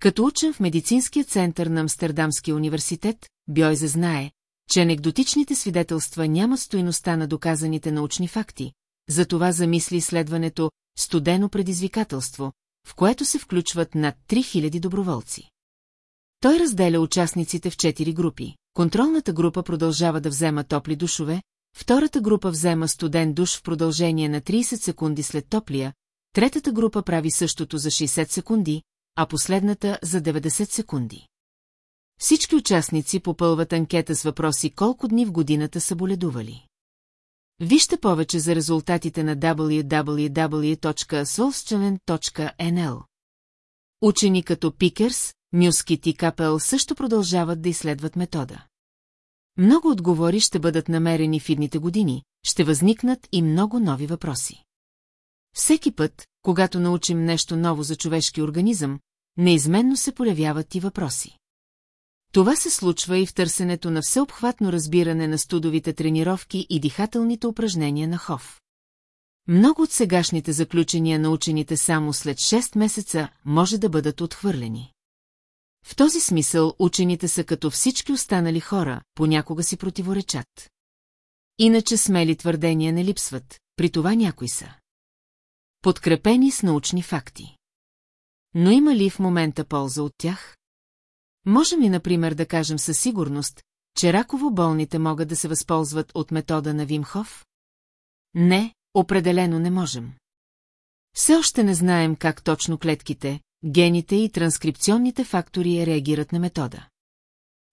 Като учен в медицинския център на Амстердамския университет, Бьойзе знае, че анекдотичните свидетелства нямат стоиността на доказаните научни факти, затова замисли изследването «Студено предизвикателство», в което се включват над 3000 доброволци. Той разделя участниците в четири групи. Контролната група продължава да взема топли душове, втората група взема студен душ в продължение на 30 секунди след топлия, третата група прави същото за 60 секунди, а последната за 90 секунди. Всички участници попълват анкета с въпроси колко дни в годината са боледували. Вижте повече за резултатите на www.solsчелен.nl. Учени като Пикерс, Мюскит и Капел също продължават да изследват метода. Много отговори ще бъдат намерени в идните години, ще възникнат и много нови въпроси. Всеки път, когато научим нещо ново за човешки организъм, неизменно се появяват и въпроси. Това се случва и в търсенето на всеобхватно разбиране на студовите тренировки и дихателните упражнения на Хоф. Много от сегашните заключения на учените само след 6 месеца може да бъдат отхвърлени. В този смисъл учените са като всички останали хора, понякога си противоречат. Иначе смели твърдения не липсват, при това някои са. Подкрепени с научни факти. Но има ли в момента полза от тях? Можем ли, например, да кажем със сигурност, че раково болните могат да се възползват от метода на Вимхов? Не, определено не можем. Все още не знаем как точно клетките, гените и транскрипционните фактори реагират на метода.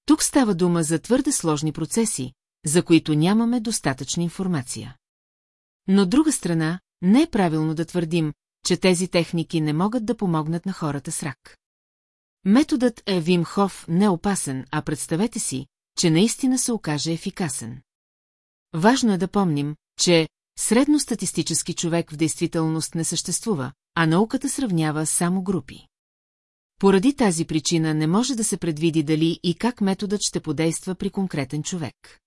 Тук става дума за твърде сложни процеси, за които нямаме достатъчна информация. Но друга страна, не е правилно да твърдим, че тези техники не могат да помогнат на хората с рак. Методът е Вимхов не опасен, а представете си, че наистина се окаже ефикасен. Важно е да помним, че средностатистически човек в действителност не съществува, а науката сравнява само групи. Поради тази причина не може да се предвиди дали и как методът ще подейства при конкретен човек.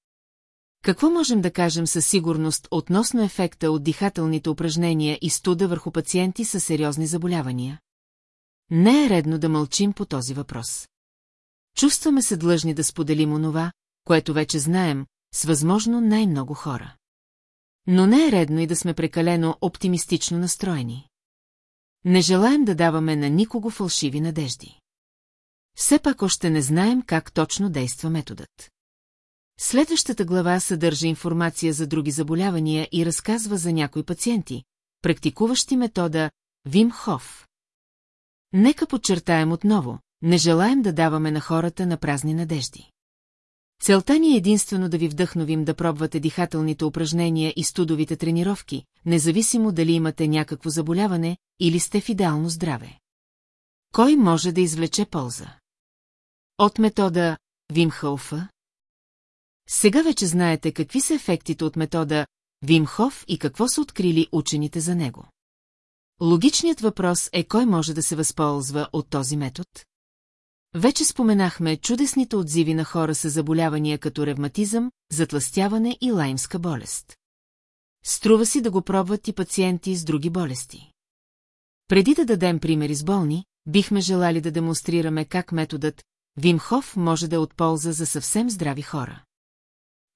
Какво можем да кажем със сигурност относно ефекта от дихателните упражнения и студа върху пациенти с сериозни заболявания? Не е редно да мълчим по този въпрос. Чувстваме се длъжни да споделим онова, което вече знаем, с възможно най-много хора. Но не е редно и да сме прекалено оптимистично настроени. Не желаем да даваме на никого фалшиви надежди. Все пак още не знаем как точно действа методът. Следващата глава съдържа информация за други заболявания и разказва за някои пациенти, практикуващи метода Вим Хоф. Нека подчертаем отново, не желаем да даваме на хората на празни надежди. Целта ни е единствено да ви вдъхновим да пробвате дихателните упражнения и студовите тренировки, независимо дали имате някакво заболяване или сте в идеално здраве. Кой може да извлече полза? От метода Вимхофа? Сега вече знаете какви са ефектите от метода Вимхов и какво са открили учените за него. Логичният въпрос е кой може да се възползва от този метод? Вече споменахме чудесните отзиви на хора с заболявания като ревматизъм, затластяване и лаймска болест. Струва си да го пробват и пациенти с други болести. Преди да дадем примери с болни, бихме желали да демонстрираме как методът Вимхов може да е от полза за съвсем здрави хора.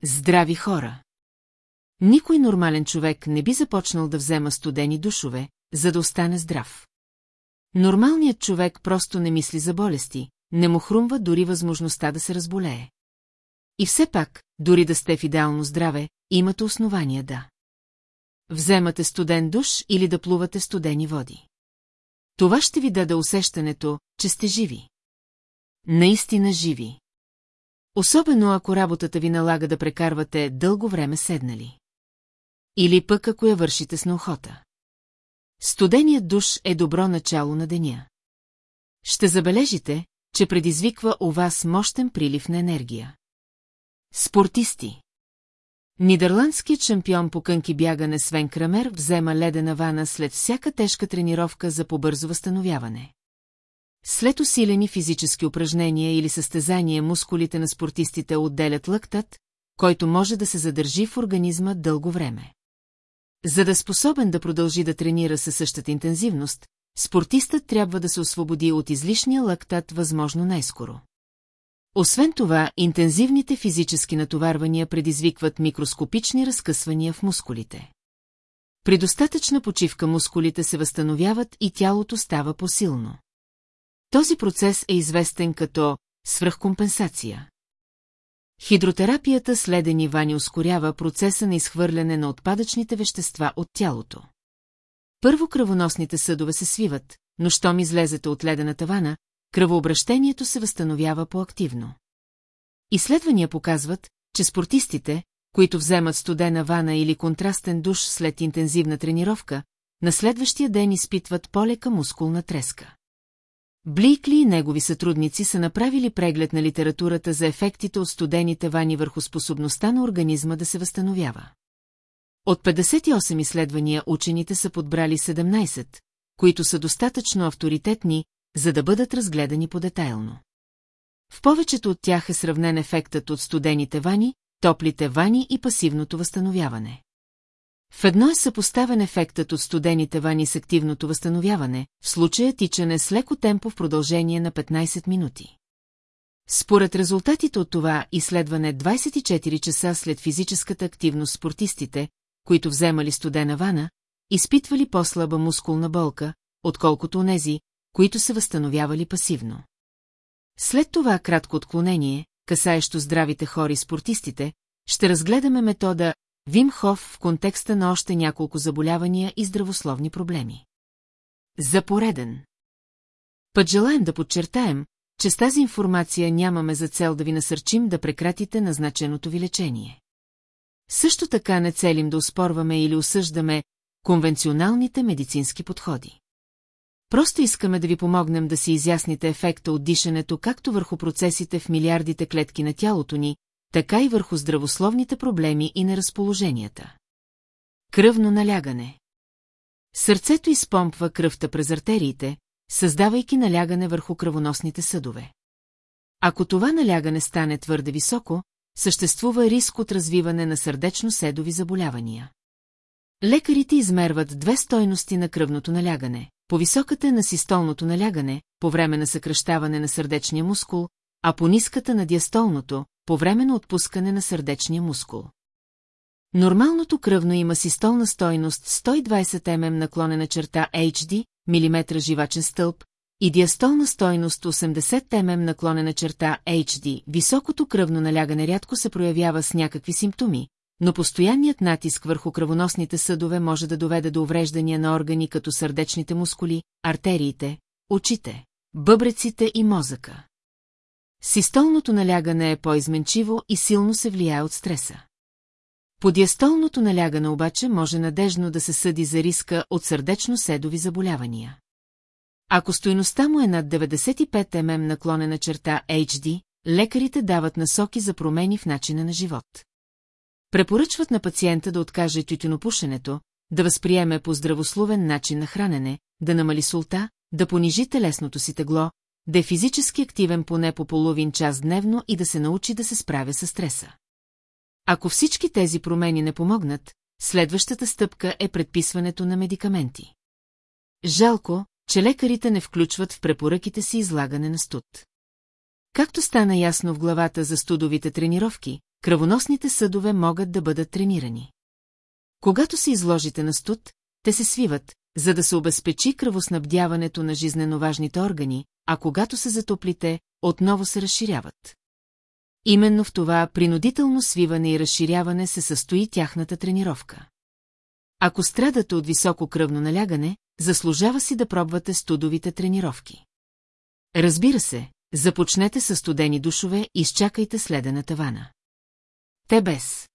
Здрави хора! Никой нормален човек не би започнал да взема студени душове, за да остане здрав. Нормалният човек просто не мисли за болести, не му хрумва дори възможността да се разболее. И все пак, дори да сте в идеално здраве, имате основания да. Вземате студен душ или да плувате студени води. Това ще ви даде усещането, че сте живи. Наистина живи. Особено ако работата ви налага да прекарвате дълго време седнали. Или пък ако я вършите с наохота. Студеният душ е добро начало на деня. Ще забележите, че предизвиква у вас мощен прилив на енергия. Спортисти Нидерландският шампион по кънки бягане Свен Крамер взема ледена вана след всяка тежка тренировка за побързо възстановяване. След усилени физически упражнения или състезания мускулите на спортистите отделят лъктът, който може да се задържи в организма дълго време. За да е способен да продължи да тренира със същата интензивност, спортистът трябва да се освободи от излишния лактат възможно най-скоро. Освен това, интензивните физически натоварвания предизвикват микроскопични разкъсвания в мускулите. При достатъчна почивка мускулите се възстановяват и тялото става по-силно. Този процес е известен като свръхкомпенсация. Хидротерапията с ледени вани ускорява процеса на изхвърляне на отпадъчните вещества от тялото. Първо кръвоносните съдове се свиват, но щом излезете от ледената вана, кръвообращението се възстановява по-активно. Изследвания показват, че спортистите, които вземат студена вана или контрастен душ след интензивна тренировка, на следващия ден изпитват полека мускулна треска. Бликли и негови сътрудници са направили преглед на литературата за ефектите от студените вани върху способността на организма да се възстановява. От 58 изследвания учените са подбрали 17, които са достатъчно авторитетни, за да бъдат разгледани по-детайлно. В повечето от тях е сравнен ефектът от студените вани, топлите вани и пасивното възстановяване. В едно е съпоставен ефектът от студените вани с активното възстановяване, в случая тичане с леко темпо в продължение на 15 минути. Според резултатите от това изследване 24 часа след физическата активност спортистите, които вземали студена вана, изпитвали по-слаба мускулна болка, отколкото онези, които се възстановявали пасивно. След това кратко отклонение, касаещо здравите хора и спортистите, ще разгледаме метода Вим Хоф в контекста на още няколко заболявания и здравословни проблеми. За пореден. Път желаем да подчертаем, че с тази информация нямаме за цел да ви насърчим да прекратите назначеното ви лечение. Също така не целим да успорваме или осъждаме конвенционалните медицински подходи. Просто искаме да ви помогнем да си изясните ефекта от дишането както върху процесите в милиардите клетки на тялото ни, така и върху здравословните проблеми и неразположенията. Кръвно налягане Сърцето изпомпва кръвта през артериите, създавайки налягане върху кръвоносните съдове. Ако това налягане стане твърде високо, съществува риск от развиване на сърдечно-седови заболявания. Лекарите измерват две стойности на кръвното налягане. По-високата е на систолното налягане, по време на съкръщаване на сърдечния мускул, а по-ниската на диастолното, по време на отпускане на сърдечния мускул. Нормалното кръвно има систолна стойност 120 мм наклонена черта HD, милиметра живачен стълб, и диастолна стойност 80 мм наклонена черта HD. Високото кръвно налягане рядко се проявява с някакви симптоми, но постоянният натиск върху кръвоносните съдове може да доведе до увреждания на органи като сърдечните мускули, артериите, очите, бъбреците и мозъка. Систолното налягане е по-изменчиво и силно се влияе от стреса. Подиастолното налягане обаче може надежно да се съди за риска от сърдечно-седови заболявания. Ако стоеността му е над 95 мм наклонена черта HD, лекарите дават насоки за промени в начина на живот. Препоръчват на пациента да откаже тютюнопушенето, да възприеме по здравословен начин на хранене, да намали солта, да понижи телесното си тегло, да е физически активен поне по половин час дневно и да се научи да се справя с стреса. Ако всички тези промени не помогнат, следващата стъпка е предписването на медикаменти. Жалко, че лекарите не включват в препоръките си излагане на студ. Както стана ясно в главата за студовите тренировки, кръвоносните съдове могат да бъдат тренирани. Когато се изложите на студ, те се свиват, за да се обезпечи кръвоснабдяването на жизненоважните органи, а когато се затоплите, отново се разширяват. Именно в това принудително свиване и разширяване се състои тяхната тренировка. Ако страдате от високо кръвно налягане, заслужава си да пробвате студовите тренировки. Разбира се, започнете с студени душове и изчакайте следа тавана. Те без.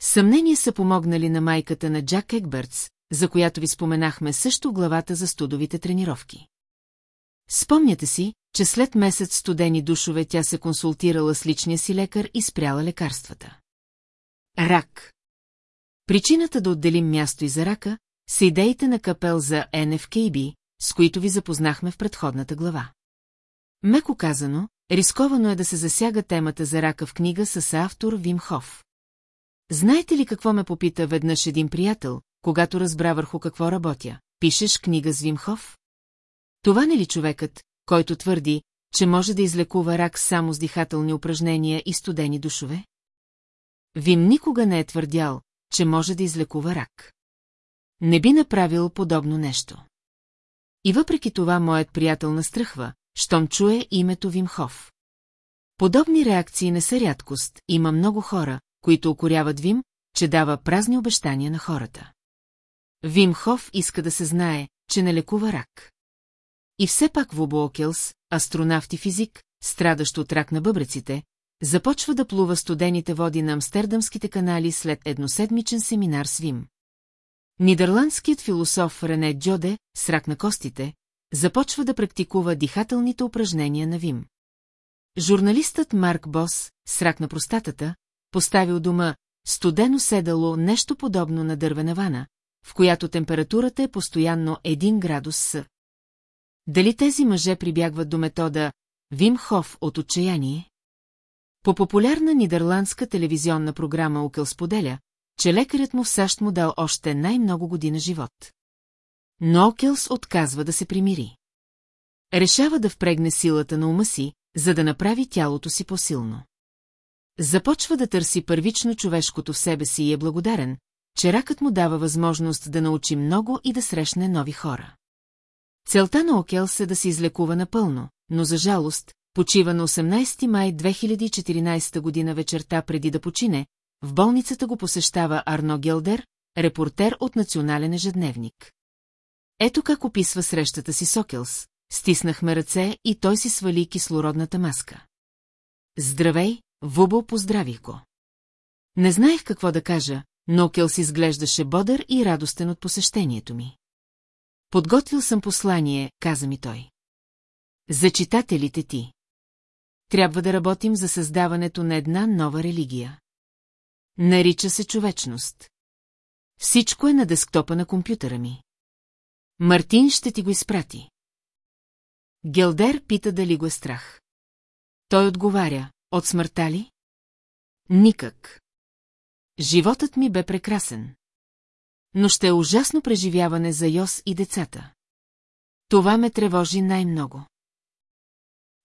Съмнение са помогнали на майката на Джак Екбъртс, за която ви споменахме също главата за студовите тренировки. Спомняте си, че след месец студени душове тя се консултирала с личния си лекар и спряла лекарствата. Рак Причината да отделим място и за рака са идеите на капел за NFKB, с които ви запознахме в предходната глава. Меко казано, рисковано е да се засяга темата за рака в книга с автор Вим Хоф. Знаете ли какво ме попита веднъж един приятел, когато разбра върху какво работя? Пишеш книга с Вимхов? Това не ли човекът, който твърди, че може да излекува рак само с дихателни упражнения и студени душове? Вим никога не е твърдял, че може да излекува рак. Не би направил подобно нещо. И въпреки това моят приятел настръхва, щом чуе името Вимхов. Подобни реакции не са рядкост, има много хора, които окоряват Вим, че дава празни обещания на хората. Вим Хоф иска да се знае, че не лекува рак. И все пак Вубо Окелс, астронавт и физик, страдащ от рак на бъбреците, започва да плува студените води на амстердамските канали след едноседмичен семинар с Вим. Нидерландският философ Рене Джоде, с рак на костите, започва да практикува дихателните упражнения на Вим. Журналистът Марк Бос, с рак на простатата, поставил дома студено седало нещо подобно на дървена вана, в която температурата е постоянно 1 градус с. Дали тези мъже прибягват до метода Вим Хоф от отчаяние? По популярна нидерландска телевизионна програма Окъл споделя, че лекарят му в САЩ му дал още най-много година живот. Но Окелс отказва да се примири. Решава да впрегне силата на ума си, за да направи тялото си по-силно. Започва да търси първично човешкото в себе си и е благодарен, че ракът му дава възможност да научи много и да срещне нови хора. Целта на Окелс е да се излекува напълно, но за жалост, почива на 18 май 2014 година вечерта преди да почине, в болницата го посещава Арно Гелдер, репортер от Национален ежедневник. Ето как описва срещата си с Окелс. Стиснахме ръце и той си свали кислородната маска. Здравей, Вубо поздравих го. Не знаех какво да кажа, но Келс изглеждаше бодър и радостен от посещението ми. Подготвил съм послание, каза ми той. За читателите ти. Трябва да работим за създаването на една нова религия. Нарича се човечност. Всичко е на десктопа на компютъра ми. Мартин ще ти го изпрати. Гелдер пита дали го е страх. Той отговаря, от смъртта ли? Никак. Животът ми бе прекрасен. Но ще е ужасно преживяване за Йос и децата. Това ме тревожи най-много.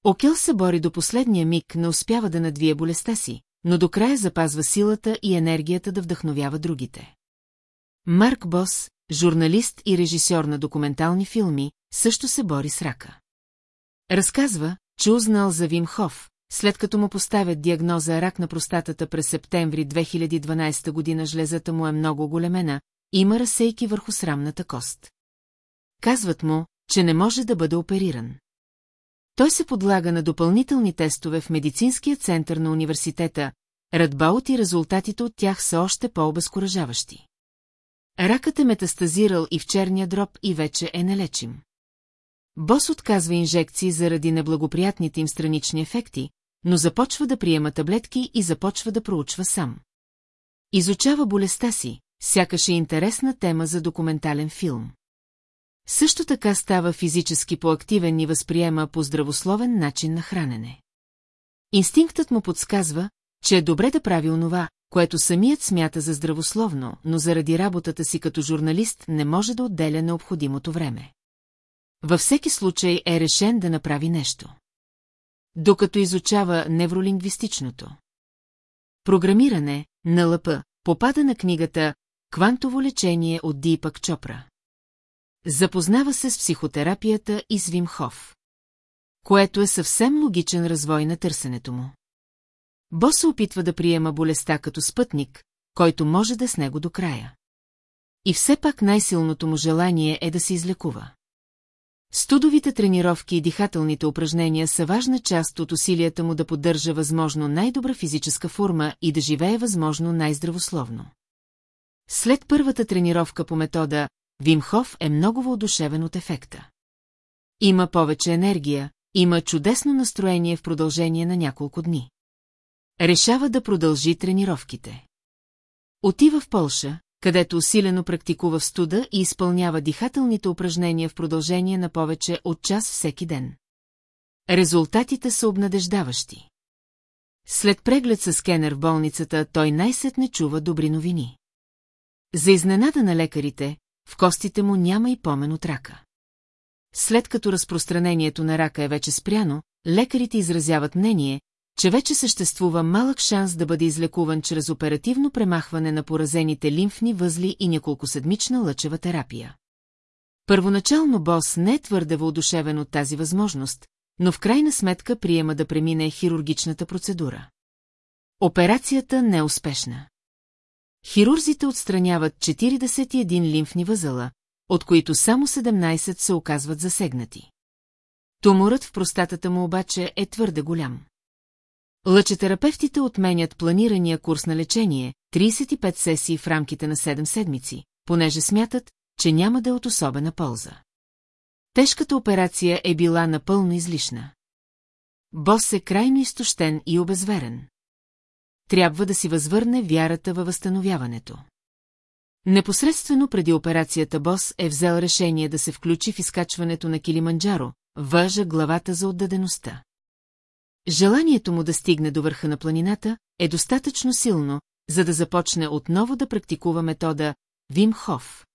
Окел се бори до последния миг, не успява да надвие болестта си, но до края запазва силата и енергията да вдъхновява другите. Марк Бос, журналист и режисьор на документални филми, също се бори с рака. Разказва, че узнал за Вим Хоф, след като му поставят диагноза рак на простатата през септември 2012 година жлезата му е много големена, има разсейки върху срамната кост. Казват му, че не може да бъде опериран. Той се подлага на допълнителни тестове в медицинския център на университета, Радбаут и резултатите от тях са още по-обезкуражаващи. Ракът е метастазирал и в черния дроб и вече е нелечим. Бос отказва инжекции заради неблагоприятните им странични ефекти, но започва да приема таблетки и започва да проучва сам. Изучава болестта си, сякаш е интересна тема за документален филм. Също така става физически по-активен и възприема по здравословен начин на хранене. Инстинктът му подсказва, че е добре да прави онова, което самият смята за здравословно, но заради работата си като журналист не може да отделя необходимото време. Във всеки случай е решен да направи нещо докато изучава невролингвистичното. Програмиране на ЛП попада на книгата «Квантово лечение» от Дипак Чопра. Запознава се с психотерапията и с Вимхов, което е съвсем логичен развой на търсенето му. Бо се опитва да приема болестта като спътник, който може да с него до края. И все пак най-силното му желание е да се излекува. Студовите тренировки и дихателните упражнения са важна част от усилията му да поддържа възможно най-добра физическа форма и да живее възможно най-здравословно. След първата тренировка по метода, Вимхов е много въодушевен от ефекта. Има повече енергия, има чудесно настроение в продължение на няколко дни. Решава да продължи тренировките. Отива в Полша, където усилено практикува в студа и изпълнява дихателните упражнения в продължение на повече от час всеки ден. Резултатите са обнадеждаващи. След преглед с скенер в болницата той най-сетне чува добри новини. За изненада на лекарите, в костите му няма и помен от рака. След като разпространението на рака е вече спряно, лекарите изразяват мнение, че вече съществува малък шанс да бъде излекуван чрез оперативно премахване на поразените лимфни възли и няколкоседмична лъчева терапия. Първоначално Бос не е твърде въодушевен от тази възможност, но в крайна сметка приема да премине хирургичната процедура. Операцията не е успешна. Хирурзите отстраняват 41 лимфни възела, от които само 17 се оказват засегнати. Туморът в простатата му обаче е твърде голям. Лъчетерапевтите отменят планирания курс на лечение, 35 сесии в рамките на 7 седмици, понеже смятат, че няма да е от особена полза. Тежката операция е била напълно излишна. Бос е крайно изтощен и обезверен. Трябва да си възвърне вярата във възстановяването. Непосредствено преди операцията Бос е взел решение да се включи в изкачването на Килиманджаро, въжа главата за отдадеността. Желанието му да стигне до върха на планината е достатъчно силно, за да започне отново да практикува метода Вим Хоф.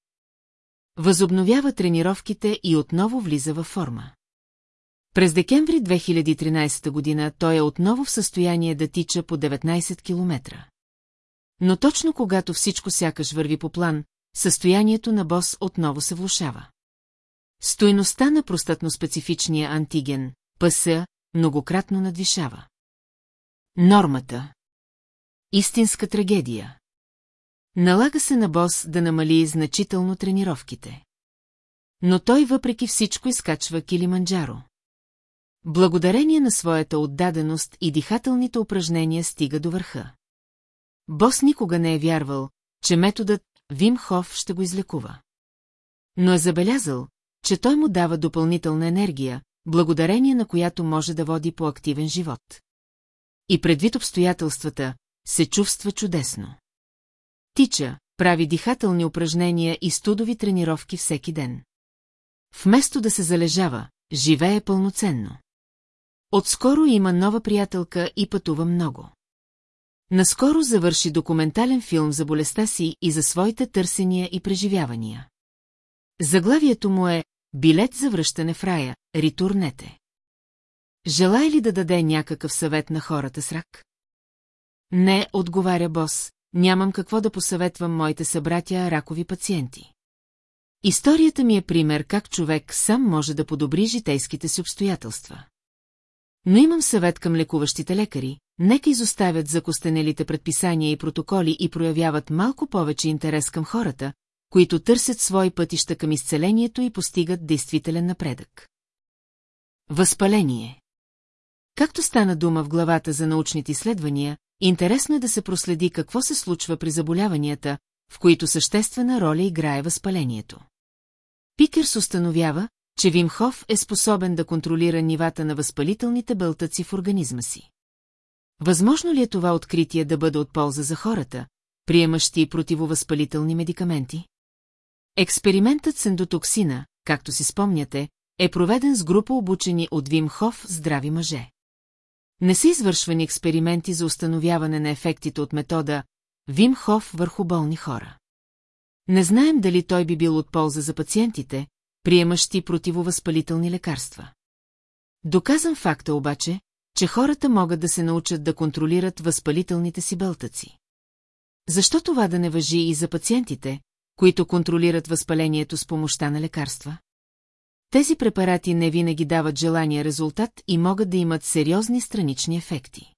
Възобновява тренировките и отново влиза във форма. През декември 2013 година той е отново в състояние да тича по 19 километра. Но точно когато всичко сякаш върви по план, състоянието на Бос отново се влушава. Стойността на простатно-специфичния антиген, ПС, многократно надвишава. Нормата. Истинска трагедия. Налага се на Бос да намали значително тренировките. Но той въпреки всичко изкачва Килиманджаро. Благодарение на своята отдаденост и дихателните упражнения стига до върха. Бос никога не е вярвал, че методът Вим Хоф ще го излекува. Но е забелязал, че той му дава допълнителна енергия, благодарение на която може да води по-активен живот. И предвид обстоятелствата, се чувства чудесно. Тича, прави дихателни упражнения и студови тренировки всеки ден. Вместо да се залежава, живее пълноценно. Отскоро има нова приятелка и пътува много. Наскоро завърши документален филм за болестта си и за своите търсения и преживявания. Заглавието му е Билет за връщане в рая, ритурнете. Желая ли да даде някакъв съвет на хората с рак? Не, отговаря бос, нямам какво да посъветвам моите събратя ракови пациенти. Историята ми е пример как човек сам може да подобри житейските си обстоятелства. Но имам съвет към лекуващите лекари, нека изоставят закостенелите предписания и протоколи и проявяват малко повече интерес към хората, които търсят свои пътища към изцелението и постигат действителен напредък. Възпаление Както стана дума в главата за научните изследвания, интересно е да се проследи какво се случва при заболяванията, в които съществена роля играе възпалението. Пикърс установява, че Вимхов е способен да контролира нивата на възпалителните бълтъци в организма си. Възможно ли е това откритие да бъде от полза за хората, приемащи противовъзпалителни медикаменти? Експериментът с ендотоксина, както си спомняте, е проведен с група обучени от Вимхов здрави мъже. Не са извършвани експерименти за установяване на ефектите от метода Вимхов върху болни хора. Не знаем дали той би бил от полза за пациентите, приемащи противовъзпалителни лекарства. Доказан факта обаче, че хората могат да се научат да контролират възпалителните си бълтъци. Защо това да не въжи и за пациентите, които контролират възпалението с помощта на лекарства? Тези препарати не винаги дават желания резултат и могат да имат сериозни странични ефекти.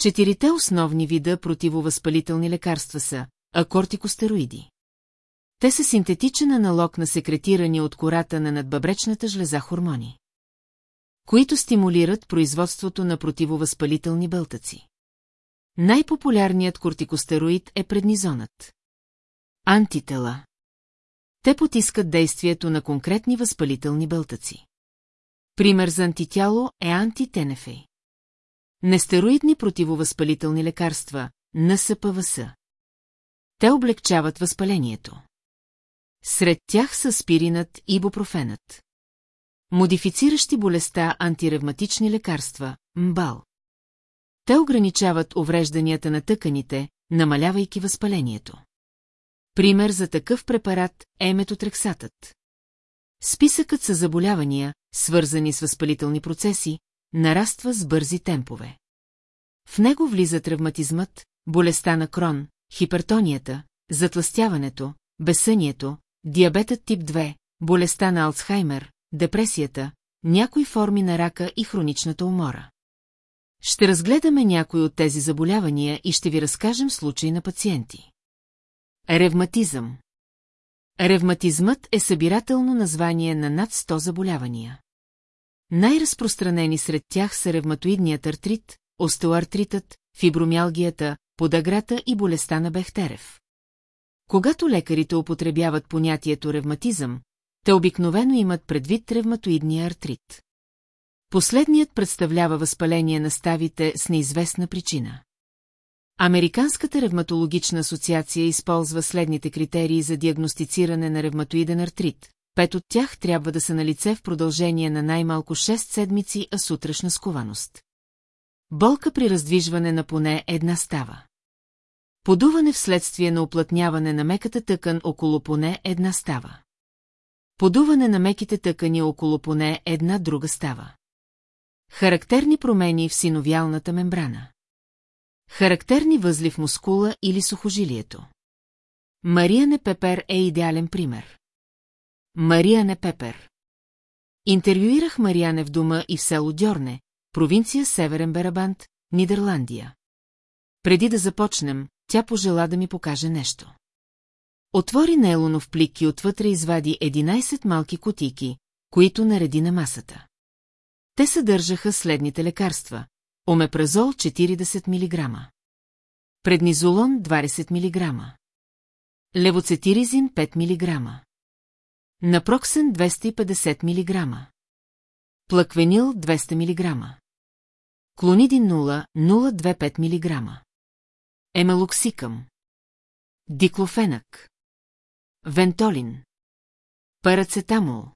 Четирите основни вида противовъзпалителни лекарства са акортикостероиди. Те са синтетичен аналог на секретирани от кората на надбъбречната жлеза хормони, които стимулират производството на противовъзпалителни бълтъци. Най-популярният кортикостероид е преднизонът. Антитела. Те потискат действието на конкретни възпалителни бълтъци. Пример за антитяло е антитенефей. Нестероидни противовъзпалителни лекарства, НСПВС. Те облегчават възпалението. Сред тях са спиринът и бупрофенът. Модифициращи болестта антиревматични лекарства, МБАЛ. Те ограничават уврежданията на тъканите, намалявайки възпалението. Пример за такъв препарат е метотрексатът. Списъкът с заболявания, свързани с възпалителни процеси, нараства с бързи темпове. В него влизат ревматизмът, болестта на крон, хипертонията, затластяването, безсънието, диабетът тип 2, болестта на Алцхаймер, депресията, някои форми на рака и хроничната умора. Ще разгледаме някои от тези заболявания и ще ви разкажем случаи на пациенти. Ревматизъм Ревматизмът е събирателно название на над 100 заболявания. Най-разпространени сред тях са ревматоидният артрит, остеоартритът, фибромялгията, подаграта и болестта на Бехтерев. Когато лекарите употребяват понятието ревматизъм, те обикновено имат предвид ревматоидния артрит. Последният представлява възпаление на ставите с неизвестна причина. Американската ревматологична асоциация използва следните критерии за диагностициране на ревматоиден артрит. Пет от тях трябва да са на лице в продължение на най-малко 6 седмици, а сутрешна скованост. Болка при раздвижване на поне една става. Подуване вследствие на оплътняване на меката тъкан около поне една става. Подуване на меките тъкани около поне една друга става. Характерни промени в синовиалната мембрана. Характерни възли в мускула или сухожилието. Мария Пепер е идеален пример. Мария Пепер. Интервюирах Мариане в дома и в село Дьорне, провинция Северен Берабант, Нидерландия. Преди да започнем, тя пожела да ми покаже нещо. Отвори нейлонов плик и отвътре извади 11 малки кутийки, които нареди на масата. Те съдържаха следните лекарства. Омепразол 40 мг. Преднизолон 20 мг. Левоцетиризин 5 мг. Напроксен 250 мг. Плаквенил 200 мг. Клонидин 0,025 мг. Емалоксикъм. Диклофенък. Вентолин. Парацетамол.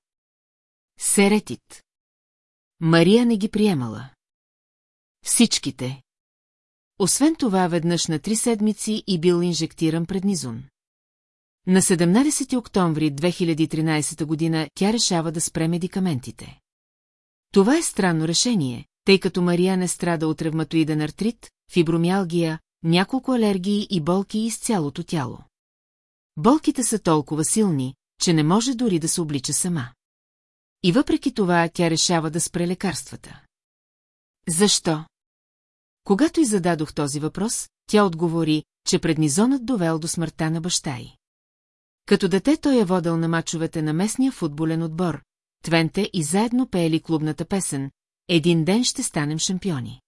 Серетит. Мария не ги приемала. Всичките. Освен това, веднъж на три седмици и бил инжектиран преднизон. На 17 октомври 2013 година тя решава да спре медикаментите. Това е странно решение, тъй като Мария не страда от ревматоиден артрит, фибромиалгия, няколко алергии и болки из цялото тяло. Болките са толкова силни, че не може дори да се облича сама. И въпреки това тя решава да спре лекарствата. Защо? Когато й зададох този въпрос, тя отговори, че преднизонът довел до смъртта на баща й. Като дете той е водил на мачовете на местния футболен отбор, Твенте и заедно пеели клубната песен «Един ден ще станем шампиони».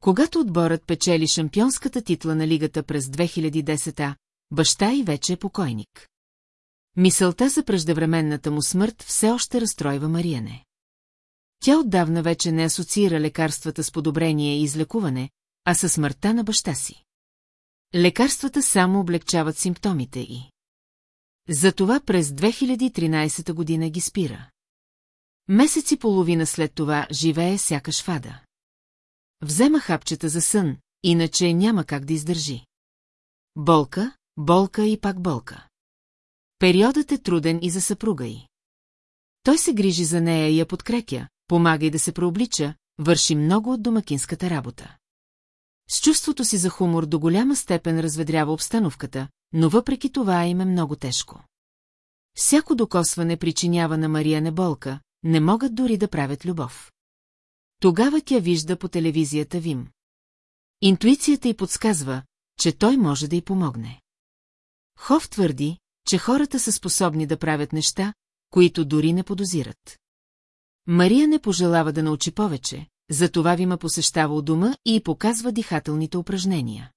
Когато отборът печели шампионската титла на лигата през 2010-та, баща й вече е покойник. Мисълта за преждевременната му смърт все още разстройва Мариане. Тя отдавна вече не асоциира лекарствата с подобрение и излекуване, а със смъртта на баща си. Лекарствата само облегчават симптомите й. Затова през 2013 година ги спира. Месец и половина след това живее сякаш фада. Взема хапчета за сън, иначе няма как да издържи. Болка, болка и пак болка. Периодът е труден и за съпруга й. Той се грижи за нея и я подкрепя, помага и да се прооблича, върши много от домакинската работа. С чувството си за хумор до голяма степен разведрява обстановката, но въпреки това им е много тежко. Всяко докосване причинява на Мария неболка, не могат дори да правят любов. Тогава тя вижда по телевизията Вим. Интуицията й подсказва, че той може да й помогне. Хов твърди, че хората са способни да правят неща, които дори не подозират. Мария не пожелава да научи повече, затова ви ме посещава у дома и показва дихателните упражнения.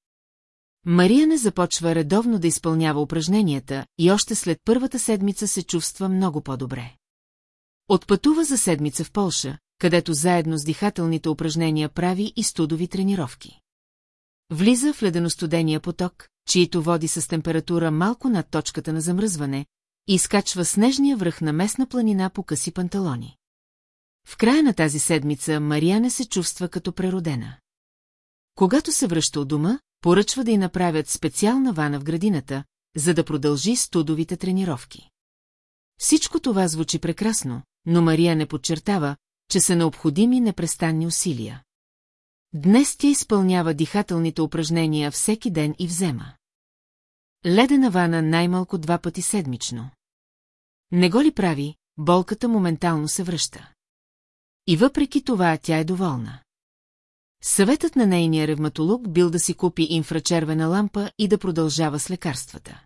Мария не започва редовно да изпълнява упражненията и още след първата седмица се чувства много по-добре. Отпътува за седмица в Полша, където заедно с дихателните упражнения прави и студови тренировки. Влиза в леденостудения поток, чието води с температура малко над точката на замръзване, и изкачва снежния връх на местна планина по къси панталони. В края на тази седмица Марияне се чувства като преродена. Когато се връща от дома, поръчва да й направят специална вана в градината, за да продължи студовите тренировки. Всичко това звучи прекрасно, но Мария не подчертава, че са необходими непрестанни усилия. Днес тя изпълнява дихателните упражнения всеки ден и взема. Ледена вана най-малко два пъти седмично. Не го ли прави, болката моментално се връща. И въпреки това тя е доволна. Съветът на нейния ревматолог бил да си купи инфрачервена лампа и да продължава с лекарствата.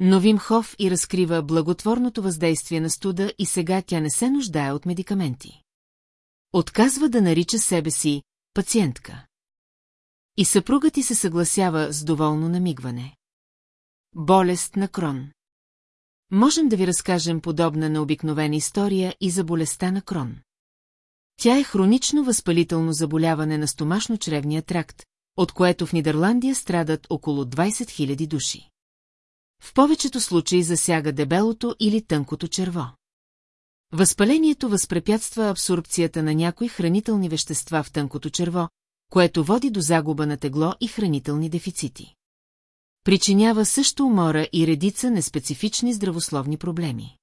Но Вимхов и разкрива благотворното въздействие на студа и сега тя не се нуждае от медикаменти. Отказва да нарича себе си пациентка. И съпругът ти се съгласява с доволно намигване. Болест на Крон Можем да ви разкажем подобна на обикновена история и за болестта на Крон. Тя е хронично възпалително заболяване на стомашно-чревния тракт, от което в Нидерландия страдат около 20 000 души. В повечето случаи засяга дебелото или тънкото черво. Възпалението възпрепятства абсорбцията на някои хранителни вещества в тънкото черво, което води до загуба на тегло и хранителни дефицити. Причинява също умора и редица неспецифични здравословни проблеми.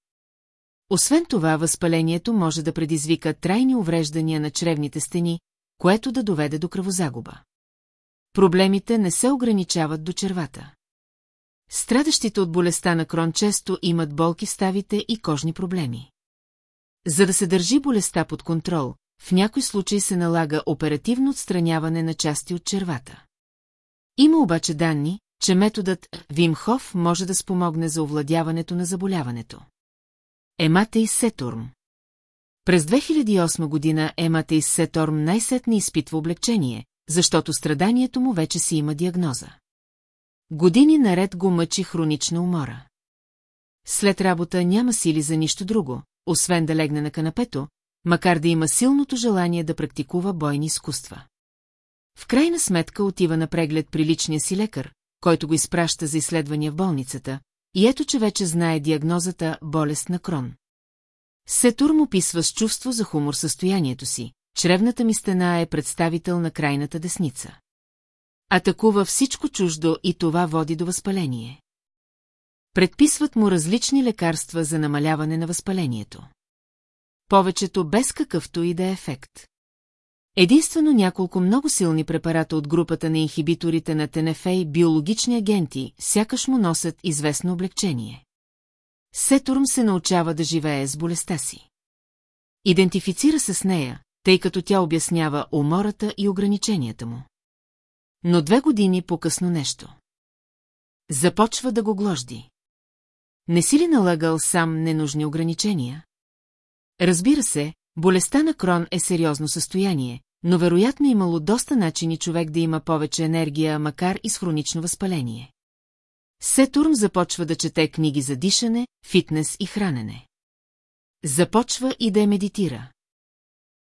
Освен това, възпалението може да предизвика трайни увреждания на чревните стени, което да доведе до кръвозагуба. Проблемите не се ограничават до червата. Страдащите от болестта на крон често имат болки в ставите и кожни проблеми. За да се държи болестта под контрол, в някой случай се налага оперативно отстраняване на части от червата. Има обаче данни, че методът Вимхов може да спомогне за овладяването на заболяването. Ематей Сетурм През 2008 година Ематей Сеторм най-сетне изпитва облегчение, защото страданието му вече си има диагноза. Години наред го мъчи хронична умора. След работа няма сили за нищо друго, освен да легне на канапето, макар да има силното желание да практикува бойни изкуства. В крайна сметка отива на преглед при личния си лекар, който го изпраща за изследвания в болницата, и ето, че вече знае диагнозата болест на крон. Сетур му писва с чувство за хумор състоянието си. Чревната ми стена е представител на крайната десница. Атакува всичко чуждо и това води до възпаление. Предписват му различни лекарства за намаляване на възпалението. Повечето без какъвто и да е ефект. Единствено няколко много силни препарата от групата на инхибиторите на ТНФ и биологични агенти сякаш му носят известно облегчение. Сетурм се научава да живее с болестта си. Идентифицира се с нея, тъй като тя обяснява умората и ограниченията му. Но две години по-късно нещо. Започва да го гложди. Не си ли налагал сам ненужни ограничения? Разбира се, болестта на Крон е сериозно състояние, но вероятно имало доста начини човек да има повече енергия, макар и с хронично възпаление. Сетурн започва да чете книги за дишане, фитнес и хранене. Започва и да я медитира.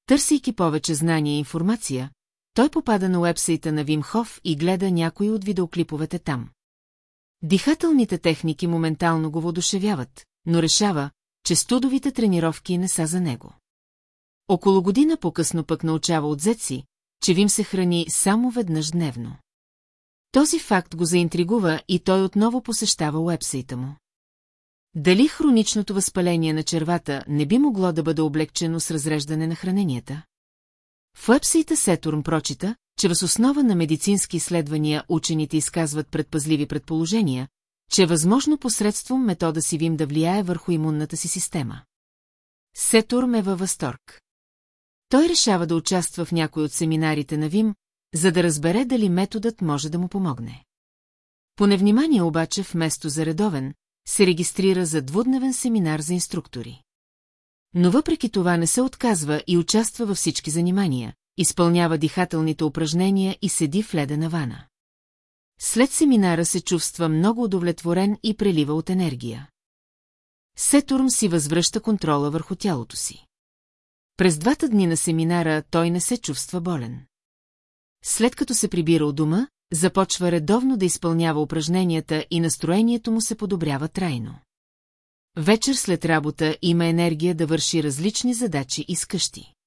Търсейки повече знания и информация, той попада на уебсайта на Вимхов и гледа някои от видеоклиповете там. Дихателните техники моментално го водушевяват, но решава, че студовите тренировки не са за него. Около година по-късно пък научава от зеци, че Вим се храни само веднъж дневно. Този факт го заинтригува и той отново посещава уебсайта му. Дали хроничното възпаление на червата не би могло да бъде облегчено с разреждане на храненията? В уебсайта Сетурн прочита, че въз основа на медицински изследвания учените изказват предпазливи предположения, че е възможно посредством метода си Вим да влияе върху имунната си система. Сетурм е във възторг. Той решава да участва в някой от семинарите на Вим, за да разбере дали методът може да му помогне. По невнимание обаче, вместо за редовен, се регистрира за двудневен семинар за инструктори. Но въпреки това не се отказва и участва във всички занимания, изпълнява дихателните упражнения и седи в ледена вана. След семинара се чувства много удовлетворен и прелива от енергия. Сетурм си възвръща контрола върху тялото си. През двата дни на семинара той не се чувства болен. След като се прибира от дома, започва редовно да изпълнява упражненията и настроението му се подобрява трайно. Вечер след работа има енергия да върши различни задачи и скъщи.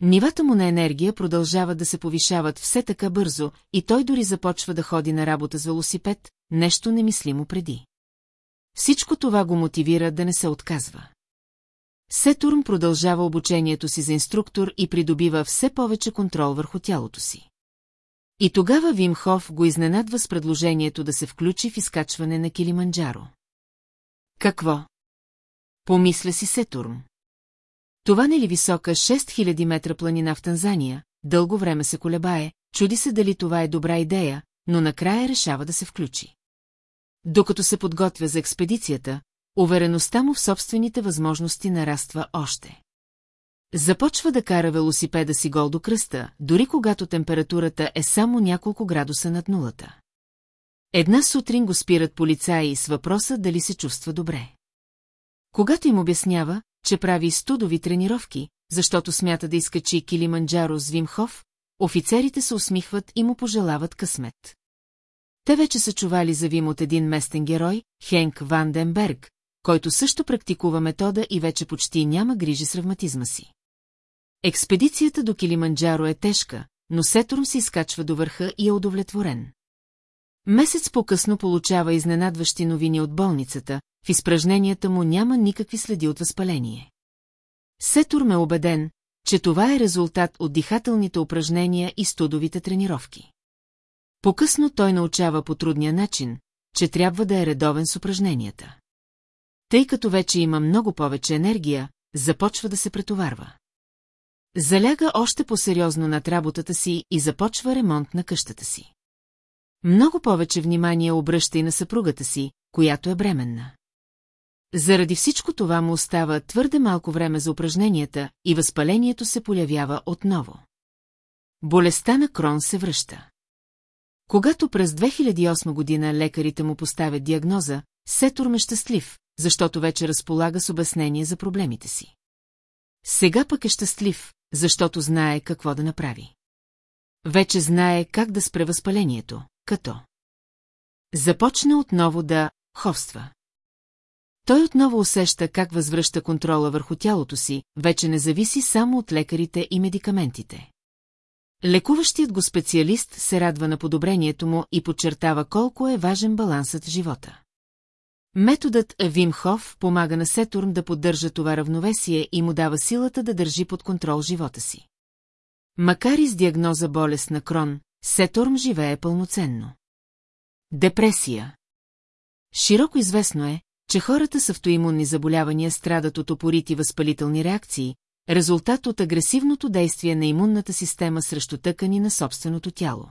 Нивата му на енергия продължават да се повишават все така бързо и той дори започва да ходи на работа с велосипед, нещо немислимо преди. Всичко това го мотивира да не се отказва. Сетурн продължава обучението си за инструктор и придобива все повече контрол върху тялото си. И тогава Вимхов го изненадва с предложението да се включи в изкачване на Килиманджаро. Какво? Помисля си Сетурн. Това не ли висока 6000 метра планина в Танзания, дълго време се колебае, чуди се дали това е добра идея, но накрая решава да се включи. Докато се подготвя за експедицията, увереността му в собствените възможности нараства още. Започва да кара велосипеда си гол до кръста, дори когато температурата е само няколко градуса над нулата. Една сутрин го спират полицаи с въпроса дали се чувства добре. Когато им обяснява, че прави студови тренировки, защото смята да изкачи Килиманджаро с Вимхов, офицерите се усмихват и му пожелават късмет. Те вече са чували за Вим от един местен герой, Хенк Ванденберг, който също практикува метода и вече почти няма грижи с равматизма си. Експедицията до Килиманджаро е тежка, но Сетурн се изкачва до върха и е удовлетворен. Месец по-късно получава изненадващи новини от болницата, в изпражненията му няма никакви следи от възпаление. Сетур ме убеден, че това е резултат от дихателните упражнения и студовите тренировки. По-късно той научава по трудния начин, че трябва да е редовен с упражненията. Тъй като вече има много повече енергия, започва да се претоварва. Заляга още по-сериозно над работата си и започва ремонт на къщата си. Много повече внимание обръща и на съпругата си, която е бременна. Заради всичко това му остава твърде малко време за упражненията и възпалението се появява отново. Болестта на Крон се връща. Когато през 2008 година лекарите му поставят диагноза, Сетур ме щастлив, защото вече разполага с обяснение за проблемите си. Сега пък е щастлив, защото знае какво да направи. Вече знае как да спре възпалението, като започна отново да ховства. Той отново усеща как възвръща контрола върху тялото си, вече не зависи само от лекарите и медикаментите. Лекуващият го специалист се радва на подобрението му и подчертава колко е важен балансът в живота. Методът Вимхов помага на Сетурн да поддържа това равновесие и му дава силата да държи под контрол живота си. Макар и с диагноза болест на Крон, Сетурн живее пълноценно. Депресия Широко известно е, че хората с автоимунни заболявания страдат от опорити възпалителни реакции, резултат от агресивното действие на имунната система срещу тъкани на собственото тяло.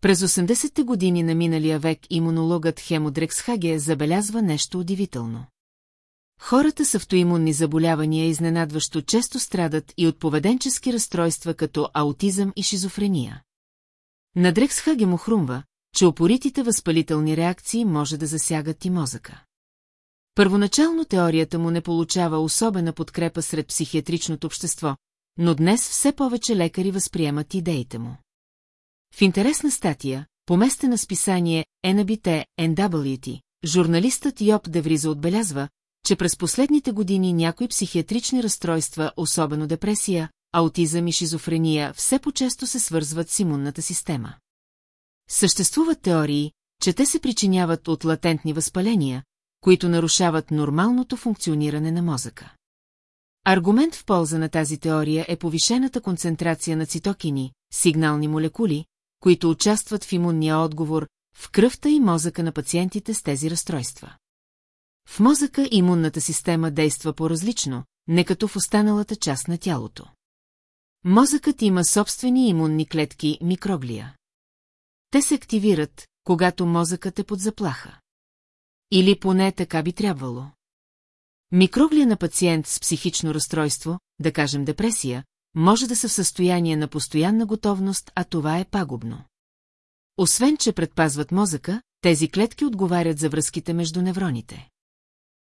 През 80-те години на миналия век имунологът Хемодрекс Хаге забелязва нещо удивително. Хората с автоимунни заболявания изненадващо често страдат и от поведенчески разстройства като аутизъм и шизофрения. На Дрексхаге му хрумва, че опоритите възпалителни реакции може да засягат и мозъка. Първоначално теорията му не получава особена подкрепа сред психиатричното общество, но днес все повече лекари възприемат идеите му. В интересна статия, поместена с писание NBT NWT, журналистът Йоп Девриза отбелязва, че през последните години някои психиатрични разстройства, особено депресия, аутизъм и шизофрения, все по-често се свързват с имунната система. Съществуват теории, че те се причиняват от латентни възпаления, които нарушават нормалното функциониране на мозъка. Аргумент в полза на тази теория е повишената концентрация на цитокини, сигнални молекули, които участват в имунния отговор в кръвта и мозъка на пациентите с тези разстройства. В мозъка имунната система действа по-различно, не като в останалата част на тялото. Мозъкът има собствени имунни клетки микроглия. Те се активират, когато мозъкът е под заплаха. Или поне така би трябвало. Микроглия на пациент с психично разстройство, да кажем депресия, може да са в състояние на постоянна готовност, а това е пагубно. Освен, че предпазват мозъка, тези клетки отговарят за връзките между невроните.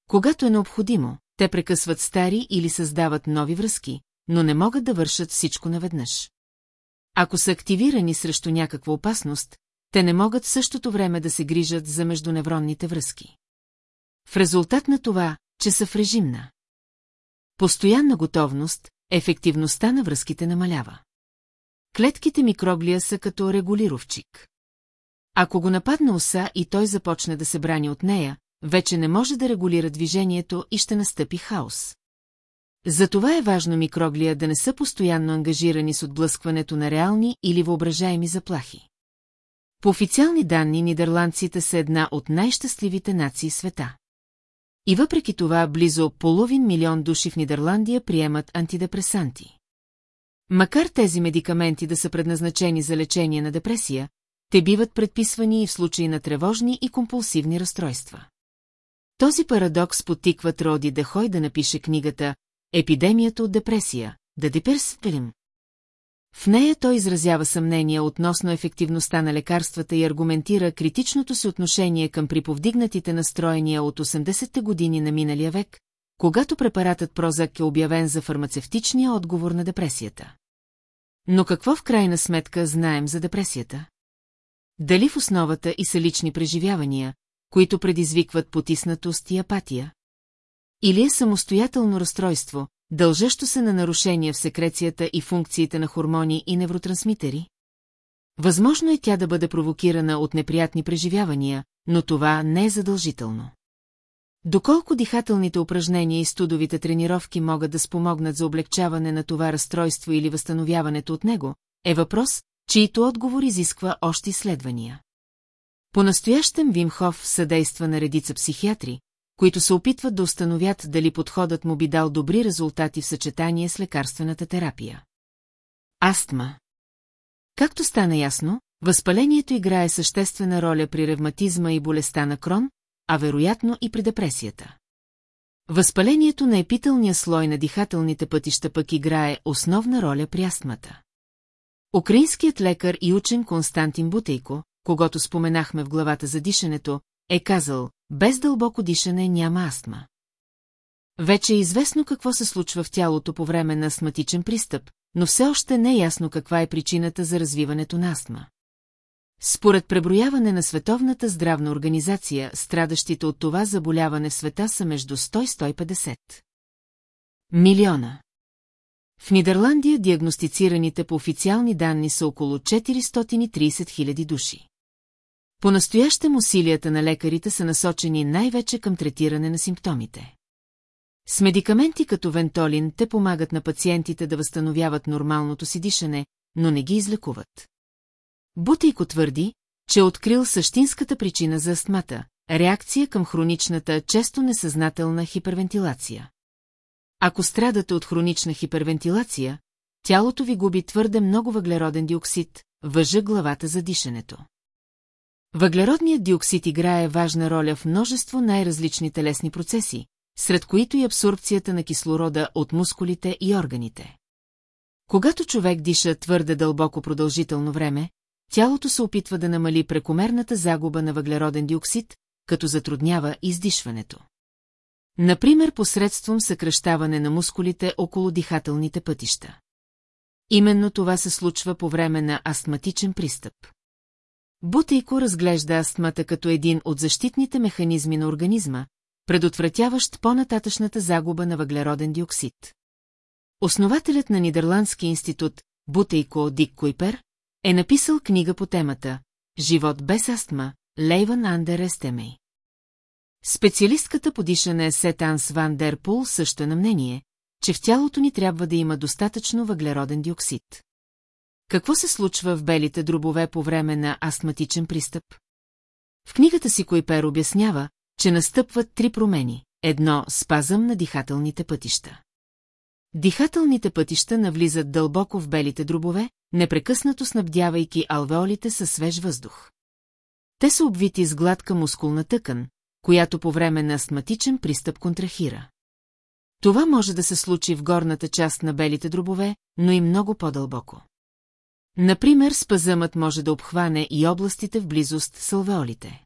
Когато е необходимо, те прекъсват стари или създават нови връзки, но не могат да вършат всичко наведнъж. Ако са активирани срещу някаква опасност, те не могат в същото време да се грижат за междуневронните връзки. В резултат на това, че са в режим на постоянна готовност, ефективността на връзките намалява. Клетките микроглия са като регулировчик. Ако го нападне оса и той започне да се брани от нея, вече не може да регулира движението и ще настъпи хаос. Затова е важно микроглия да не са постоянно ангажирани с отблъскването на реални или въображаеми заплахи. По официални данни нидерландците са една от най-щастливите нации света. И въпреки това близо половин милион души в Нидерландия приемат антидепресанти. Макар тези медикаменти да са предназначени за лечение на депресия, те биват предписвани и в случаи на тревожни и компулсивни разстройства. Този парадокс потиква Троди Дехой да напише книгата «Епидемията от депресия» да Деперсфилм. В нея той изразява съмнения относно ефективността на лекарствата и аргументира критичното си отношение към приповдигнатите настроения от 80-те години на миналия век, когато препаратът Прозак е обявен за фармацевтичния отговор на депресията. Но какво в крайна сметка знаем за депресията? Дали в основата и са лични преживявания, които предизвикват потиснатост и апатия? Или е самостоятелно разстройство, дължащо се на нарушения в секрецията и функциите на хормони и невротрансмитери? Възможно е тя да бъде провокирана от неприятни преживявания, но това не е задължително. Доколко дихателните упражнения и студовите тренировки могат да спомогнат за облегчаване на това разстройство или възстановяването от него, е въпрос, чието отговор изисква още изследвания. По-настоящем Вимхов съдейства на редица психиатри, които се опитват да установят дали подходът му би дал добри резултати в съчетание с лекарствената терапия. Астма Както стана ясно, възпалението играе съществена роля при ревматизма и болестта на крон, а вероятно и при депресията. Възпалението на епителния слой на дихателните пътища пък играе основна роля при астмата. Украинският лекар и учен Константин Бутейко, когато споменахме в главата за дишането, е казал, без дълбоко дишане няма астма. Вече е известно какво се случва в тялото по време на астматичен пристъп, но все още не е ясно каква е причината за развиването на астма. Според преброяване на Световната здравна организация, страдащите от това заболяване в света са между 100 и 150. Милиона. В Нидерландия диагностицираните по официални данни са около 430 000 души. По-настоящем усилията на лекарите са насочени най-вече към третиране на симптомите. С медикаменти като вентолин те помагат на пациентите да възстановяват нормалното си дишане, но не ги излекуват. Бутейко твърди, че е открил същинската причина за астмата – реакция към хроничната, често несъзнателна хипервентилация. Ако страдате от хронична хипервентилация, тялото ви губи твърде много въглероден диоксид, въжа главата за дишането. Въглеродният диоксид играе важна роля в множество най-различни телесни процеси, сред които и абсорбцията на кислорода от мускулите и органите. Когато човек диша твърде дълбоко продължително време, тялото се опитва да намали прекомерната загуба на въглероден диоксид, като затруднява издишването. Например, посредством съкръщаване на мускулите около дихателните пътища. Именно това се случва по време на астматичен пристъп. Бутейко разглежда астмата като един от защитните механизми на организма, предотвратяващ по-нататъчната загуба на въглероден диоксид. Основателят на Нидерландски институт, Бутейко Дик Куйпер, е написал книга по темата «Живот без астма» Лейван Андер Естемей. Специалистката по дишане Сетанс Ван Дер Пул също е на мнение, че в тялото ни трябва да има достатъчно въглероден диоксид. Какво се случва в белите дробове по време на астматичен пристъп? В книгата си Койпер обяснява, че настъпват три промени. Едно – спазъм на дихателните пътища. Дихателните пътища навлизат дълбоко в белите дробове, непрекъснато снабдявайки алвеолите със свеж въздух. Те са обвити с гладка мускулна тъкан, която по време на астматичен пристъп контрахира. Това може да се случи в горната част на белите дробове, но и много по-дълбоко. Например, спазъмът може да обхване и областите в близост с алвеолите.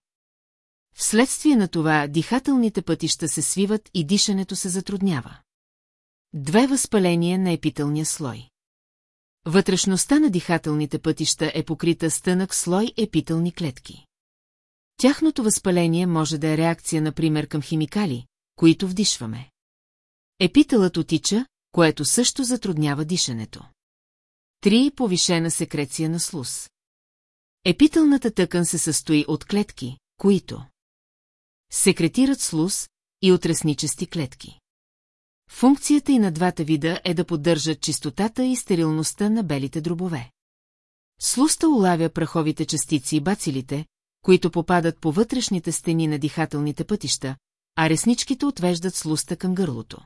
Вследствие на това дихателните пътища се свиват и дишането се затруднява. Две възпаления на епителния слой. Вътрешността на дихателните пътища е покрита с тънък слой епителни клетки. Тяхното възпаление може да е реакция, например, към химикали, които вдишваме. Епителът отича, което също затруднява дишането. Три Повишена секреция на слуз. Епителната тъкан се състои от клетки, които секретират слуз и от ресничести клетки. Функцията и на двата вида е да поддържат чистотата и стерилността на белите дробове. Слуста улавя праховите частици и бацилите, които попадат по вътрешните стени на дихателните пътища, а ресничките отвеждат слуста към гърлото.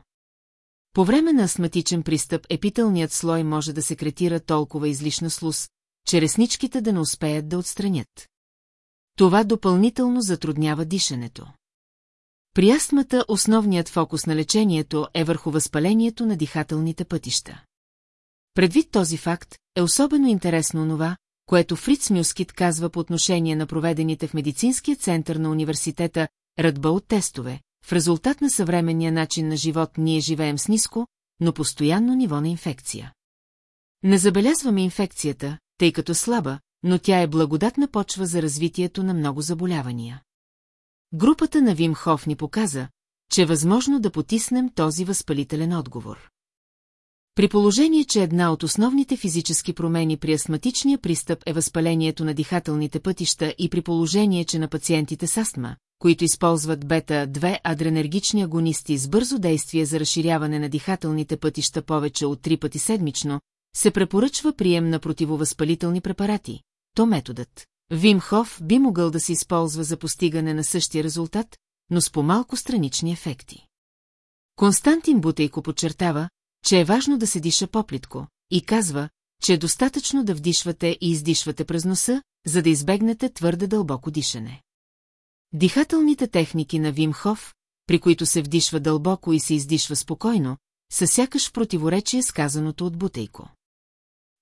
По време на астматичен пристъп епителният слой може да секретира толкова излишна слуз, че ресничките да не успеят да отстранят. Това допълнително затруднява дишането. При астмата основният фокус на лечението е върху възпалението на дихателните пътища. Предвид този факт, е особено интересно това, което Фриц Мюскит казва по отношение на проведените в медицинския център на университета от тестове. В резултат на съвременния начин на живот ние живеем с ниско, но постоянно ниво на инфекция. Не забелязваме инфекцията, тъй като слаба, но тя е благодатна почва за развитието на много заболявания. Групата на Вим Хоф ни показа, че е възможно да потиснем този възпалителен отговор. При положение, че една от основните физически промени при астматичния пристъп е възпалението на дихателните пътища и при положение, че на пациентите с астма, които използват бета-2 адренергични агонисти с бързо действие за разширяване на дихателните пътища повече от три пъти седмично, се препоръчва прием на противовъзпалителни препарати, то методът. Вимхов би могъл да се използва за постигане на същия резултат, но с по-малко странични ефекти. Константин Бутейко подчертава, че е важно да се диша поплитко, и казва, че е достатъчно да вдишвате и издишвате през носа, за да избегнете твърде дълбоко дишане. Дихателните техники на Вимхов, при които се вдишва дълбоко и се издишва спокойно, са сякаш в противоречие с казаното от Бутейко.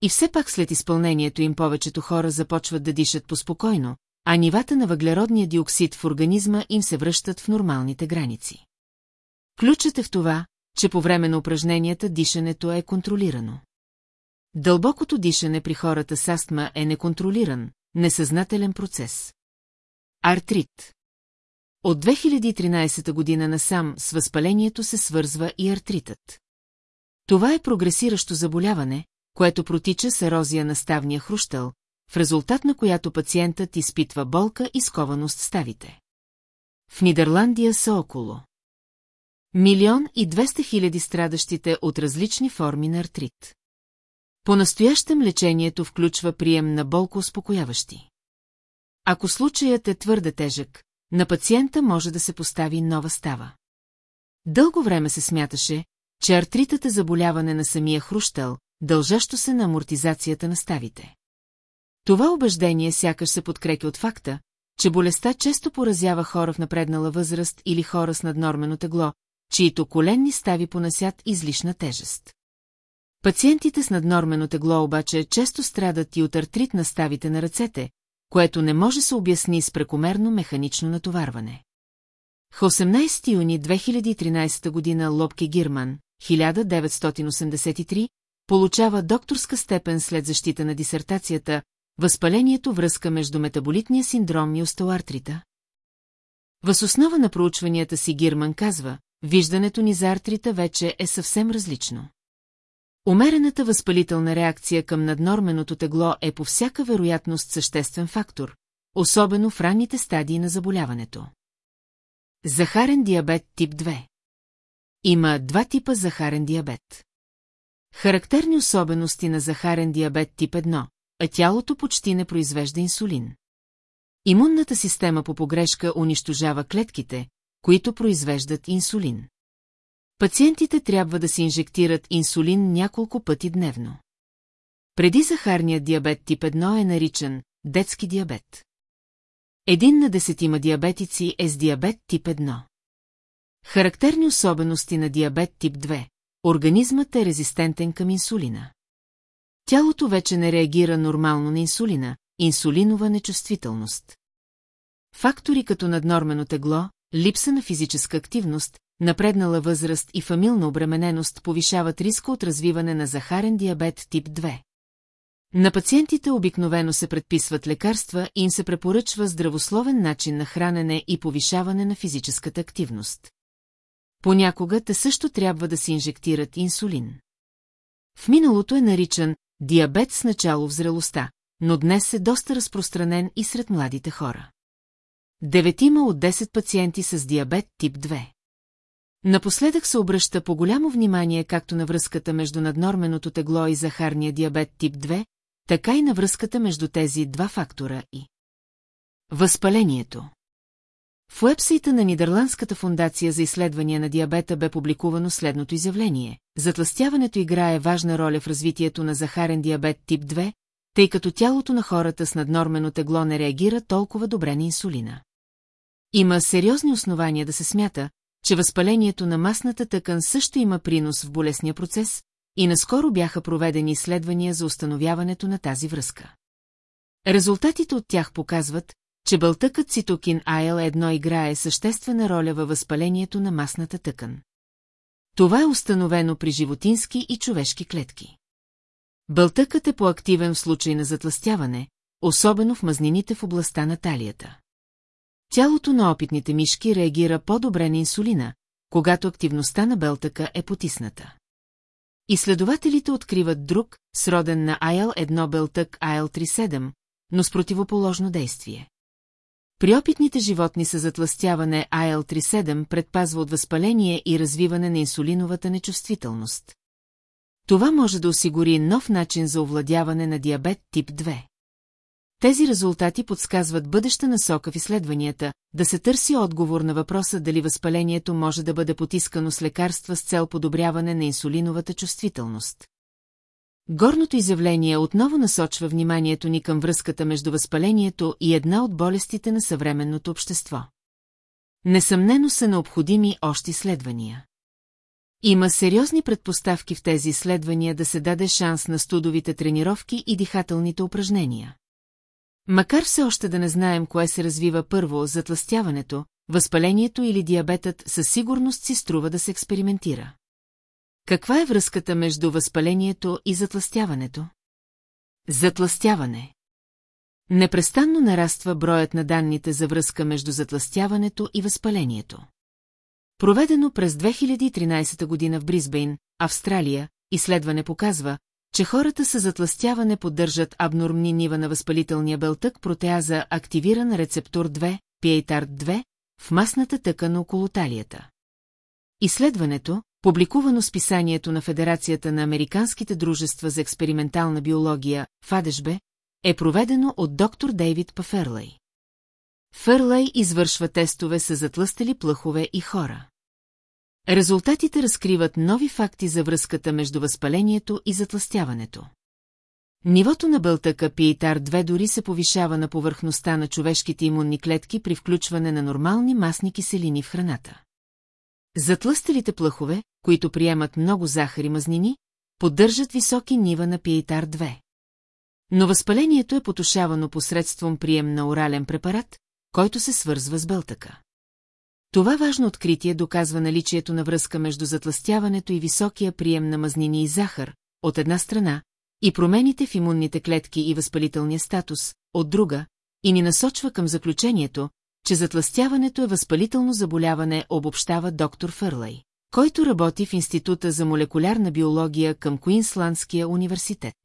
И все пак след изпълнението им повечето хора започват да дишат поспокойно, а нивата на въглеродния диоксид в организма им се връщат в нормалните граници. Ключът е в това, че по време на упражненията дишането е контролирано. Дълбокото дишане при хората с астма е неконтролиран, несъзнателен процес. Артрит От 2013 година насам с възпалението се свързва и артритът. Това е прогресиращо заболяване, което протича с ерозия на ставния хрущел, в резултат на която пациентът изпитва болка и скованост ставите. В Нидерландия са около Милион и 200 хиляди страдащите от различни форми на артрит. По-настоящем лечението включва прием на болко успокояващи. Ако случаят е твърде тежък, на пациента може да се постави нова става. Дълго време се смяташе, че артритът е заболяване на самия хрущел, дължащо се на амортизацията на ставите. Това убеждение сякаш се подкрепи от факта, че болестта често поразява хора в напреднала възраст или хора с наднормено тегло, чието коленни стави понасят излишна тежест. Пациентите с наднормено тегло обаче често страдат и от артрит на ставите на ръцете, което не може се обясни с прекомерно механично натоварване. В 18 юни 2013 година Лобке Гирман, 1983, получава докторска степен след защита на дисертацията Възпалението връзка между метаболитния синдром и остеоартрита. Въз основа на проучванията си Гирман казва, виждането ни за артрита вече е съвсем различно. Умерената възпалителна реакция към наднорменото тегло е по всяка вероятност съществен фактор, особено в ранните стадии на заболяването. Захарен диабет тип 2 Има два типа захарен диабет. Характерни особености на захарен диабет тип 1, а тялото почти не произвежда инсулин. Имунната система по погрешка унищожава клетките, които произвеждат инсулин. Пациентите трябва да се инжектират инсулин няколко пъти дневно. Преди захарният диабет тип 1 е наричан детски диабет. Един на десетима диабетици е с диабет тип 1. Характерни особености на диабет тип 2. Организмът е резистентен към инсулина. Тялото вече не реагира нормално на инсулина, инсулинова нечувствителност. Фактори като наднормено тегло, липса на физическа активност, напреднала възраст и фамилна обремененост повишават риска от развиване на захарен диабет тип 2. На пациентите обикновено се предписват лекарства и им се препоръчва здравословен начин на хранене и повишаване на физическата активност. Понякога те също трябва да се инжектират инсулин. В миналото е наричан диабет с начало в зрелостта, но днес е доста разпространен и сред младите хора. Деветима от 10 пациенти с диабет тип 2. Напоследък се обръща по голямо внимание както на връзката между наднорменото тегло и захарния диабет тип 2, така и на връзката между тези два фактора и Възпалението В уебсайта на Нидерландската фундация за изследвания на диабета бе публикувано следното изявление. Затластяването играе важна роля в развитието на захарен диабет тип 2, тъй като тялото на хората с наднормено тегло не реагира толкова добре на инсулина. Има сериозни основания да се смята, че възпалението на масната тъкан също има принос в болесния процес, и наскоро бяха проведени изследвания за установяването на тази връзка. Резултатите от тях показват, че бълтъкът цитокин АЛ-1 играе съществена роля във възпалението на масната тъкан. Това е установено при животински и човешки клетки. Бълтъкът е по-активен в случай на затластяване, особено в мазнините в областта на талията. Тялото на опитните мишки реагира по-добре на инсулина, когато активността на белтъка е потисната. Изследователите откриват друг, сроден на IL-1 белтък IL-37, но с противоположно действие. При опитните животни с затластяване IL-37 предпазва от възпаление и развиване на инсулиновата нечувствителност. Това може да осигури нов начин за овладяване на диабет тип 2. Тези резултати подсказват бъдеща насока в изследванията, да се търси отговор на въпроса дали възпалението може да бъде потискано с лекарства с цел подобряване на инсулиновата чувствителност. Горното изявление отново насочва вниманието ни към връзката между възпалението и една от болестите на съвременното общество. Несъмнено са необходими още изследвания. Има сериозни предпоставки в тези изследвания да се даде шанс на студовите тренировки и дихателните упражнения. Макар все още да не знаем кое се развива първо, затластяването, възпалението или диабетът, със сигурност си струва да се експериментира. Каква е връзката между възпалението и затластяването? Затластяване Непрестанно нараства броят на данните за връзка между затластяването и възпалението. Проведено през 2013 година в Бризбейн, Австралия, изследване показва, че хората с затластяване поддържат абнормни нива на възпалителния белтък протеаза активиран рецептор 2, PATAR-2, в масната тъкан около талията. Изследването, публикувано с писанието на Федерацията на Американските дружества за експериментална биология, ФАДЕШБЕ, е проведено от доктор Дейвид Паферлей. Фърлей извършва тестове с затлъстели плъхове и хора. Резултатите разкриват нови факти за връзката между възпалението и затластяването. Нивото на бълтъка Пиетар-2 дори се повишава на повърхността на човешките имунни клетки при включване на нормални масни киселини в храната. Затлъстелите плъхове, които приемат много захар и мазнини, поддържат високи нива на Пиетар-2. Но възпалението е потушавано посредством прием на орален препарат, който се свързва с бълтъка. Това важно откритие доказва наличието на връзка между затластяването и високия прием на мазнини и захар, от една страна, и промените в имунните клетки и възпалителния статус, от друга, и ни насочва към заключението, че затластяването е възпалително заболяване, обобщава доктор Фърлей, който работи в Института за молекулярна биология към Куинсландския университет.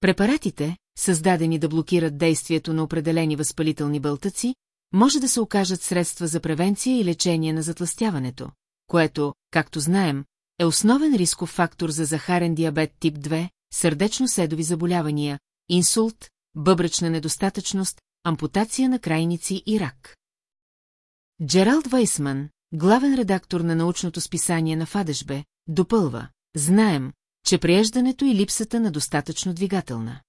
Препаратите, създадени да блокират действието на определени възпалителни бълтъци, може да се окажат средства за превенция и лечение на затластяването, което, както знаем, е основен рисков фактор за захарен диабет тип 2, сърдечно-седови заболявания, инсулт, бъбречна недостатъчност, ампутация на крайници и рак. Джералд Вайсман, главен редактор на научното списание на Фадешбе, допълва, знаем, че приеждането и липсата на достатъчно двигателна.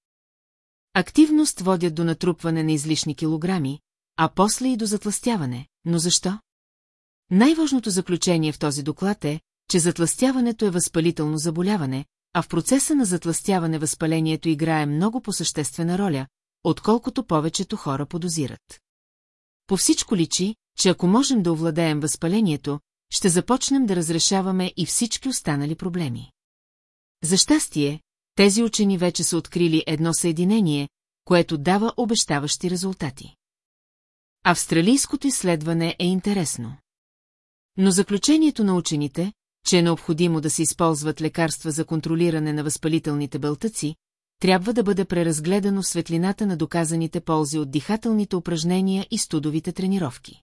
Активност водят до натрупване на излишни килограми, а после и до затластяване. Но защо? Най-важното заключение в този доклад е, че затластяването е възпалително заболяване, а в процеса на затластяване възпалението играе много по-съществена роля, отколкото повечето хора подозират. По всичко личи, че ако можем да овладеем възпалението, ще започнем да разрешаваме и всички останали проблеми. За щастие, тези учени вече са открили едно съединение, което дава обещаващи резултати. Австралийското изследване е интересно. Но заключението на учените, че е необходимо да се използват лекарства за контролиране на възпалителните бълтъци, трябва да бъде преразгледано в светлината на доказаните ползи от дихателните упражнения и студовите тренировки.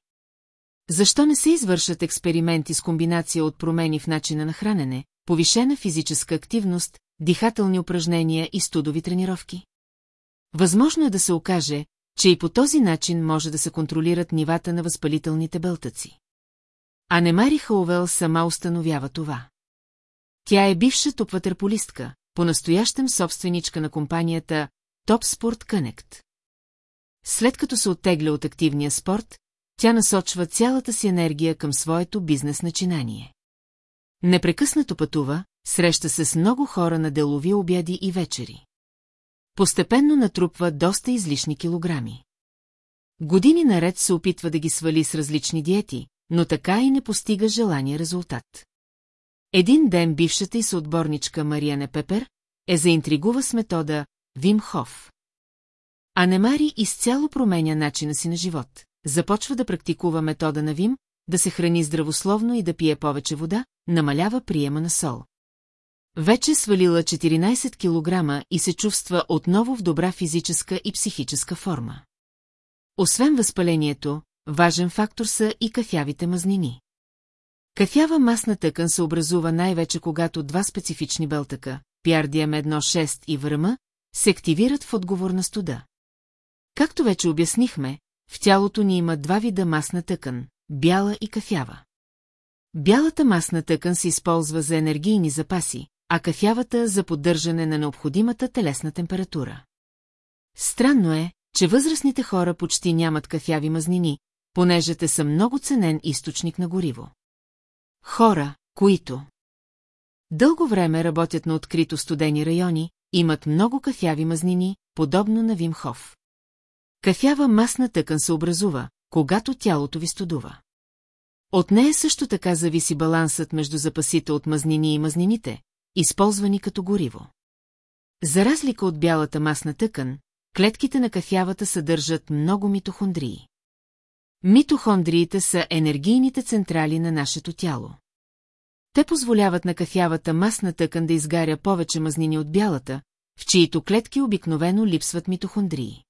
Защо не се извършат експерименти с комбинация от промени в начина на хранене, повишена физическа активност, дихателни упражнения и студови тренировки? Възможно е да се окаже, че и по този начин може да се контролират нивата на възпалителните бълтъци. А не Мари Хоувел сама установява това. Тя е бивша топватерполистка, по-настоящем собственичка на компанията Top Sport Connect. След като се оттегля от активния спорт, тя насочва цялата си енергия към своето бизнес начинание. Непрекъснато пътува, среща се с много хора на делови обяди и вечери. Постепенно натрупва доста излишни килограми. Години наред се опитва да ги свали с различни диети, но така и не постига желания резултат. Един ден бившата и съотборничка Мариане Пепер е заинтригува с метода Вим Хоф. А Немари изцяло променя начина си на живот. Започва да практикува метода на Вим, да се храни здравословно и да пие повече вода, намалява приема на сол. Вече свалила 14 кг и се чувства отново в добра физическа и психическа форма. Освен възпалението, важен фактор са и кафявите мазнини. Кафява масна тъкан се образува най-вече когато два специфични белтъка, пиардием 1.6 и ВРМ, се активират в отговор на студа. Както вече обяснихме, в тялото ни има два вида масна тъкан – бяла и кафява. Бялата масна тъкан се използва за енергийни запаси, а кафявата за поддържане на необходимата телесна температура. Странно е, че възрастните хора почти нямат кафяви мазнини, понеже те са много ценен източник на гориво. Хора, които дълго време работят на открито студени райони, имат много кафяви мазнини, подобно на Вимхов. Кафява масна тъкан се образува, когато тялото ви студува. От нея също така зависи балансът между запасите от мазнини и мазнините, използвани като гориво. За разлика от бялата масна тъкан, клетките на кафявата съдържат много митохондрии. Митохондриите са енергийните централи на нашето тяло. Те позволяват на кафявата масна тъкан да изгаря повече мазнини от бялата, в чието клетки обикновено липсват митохондрии.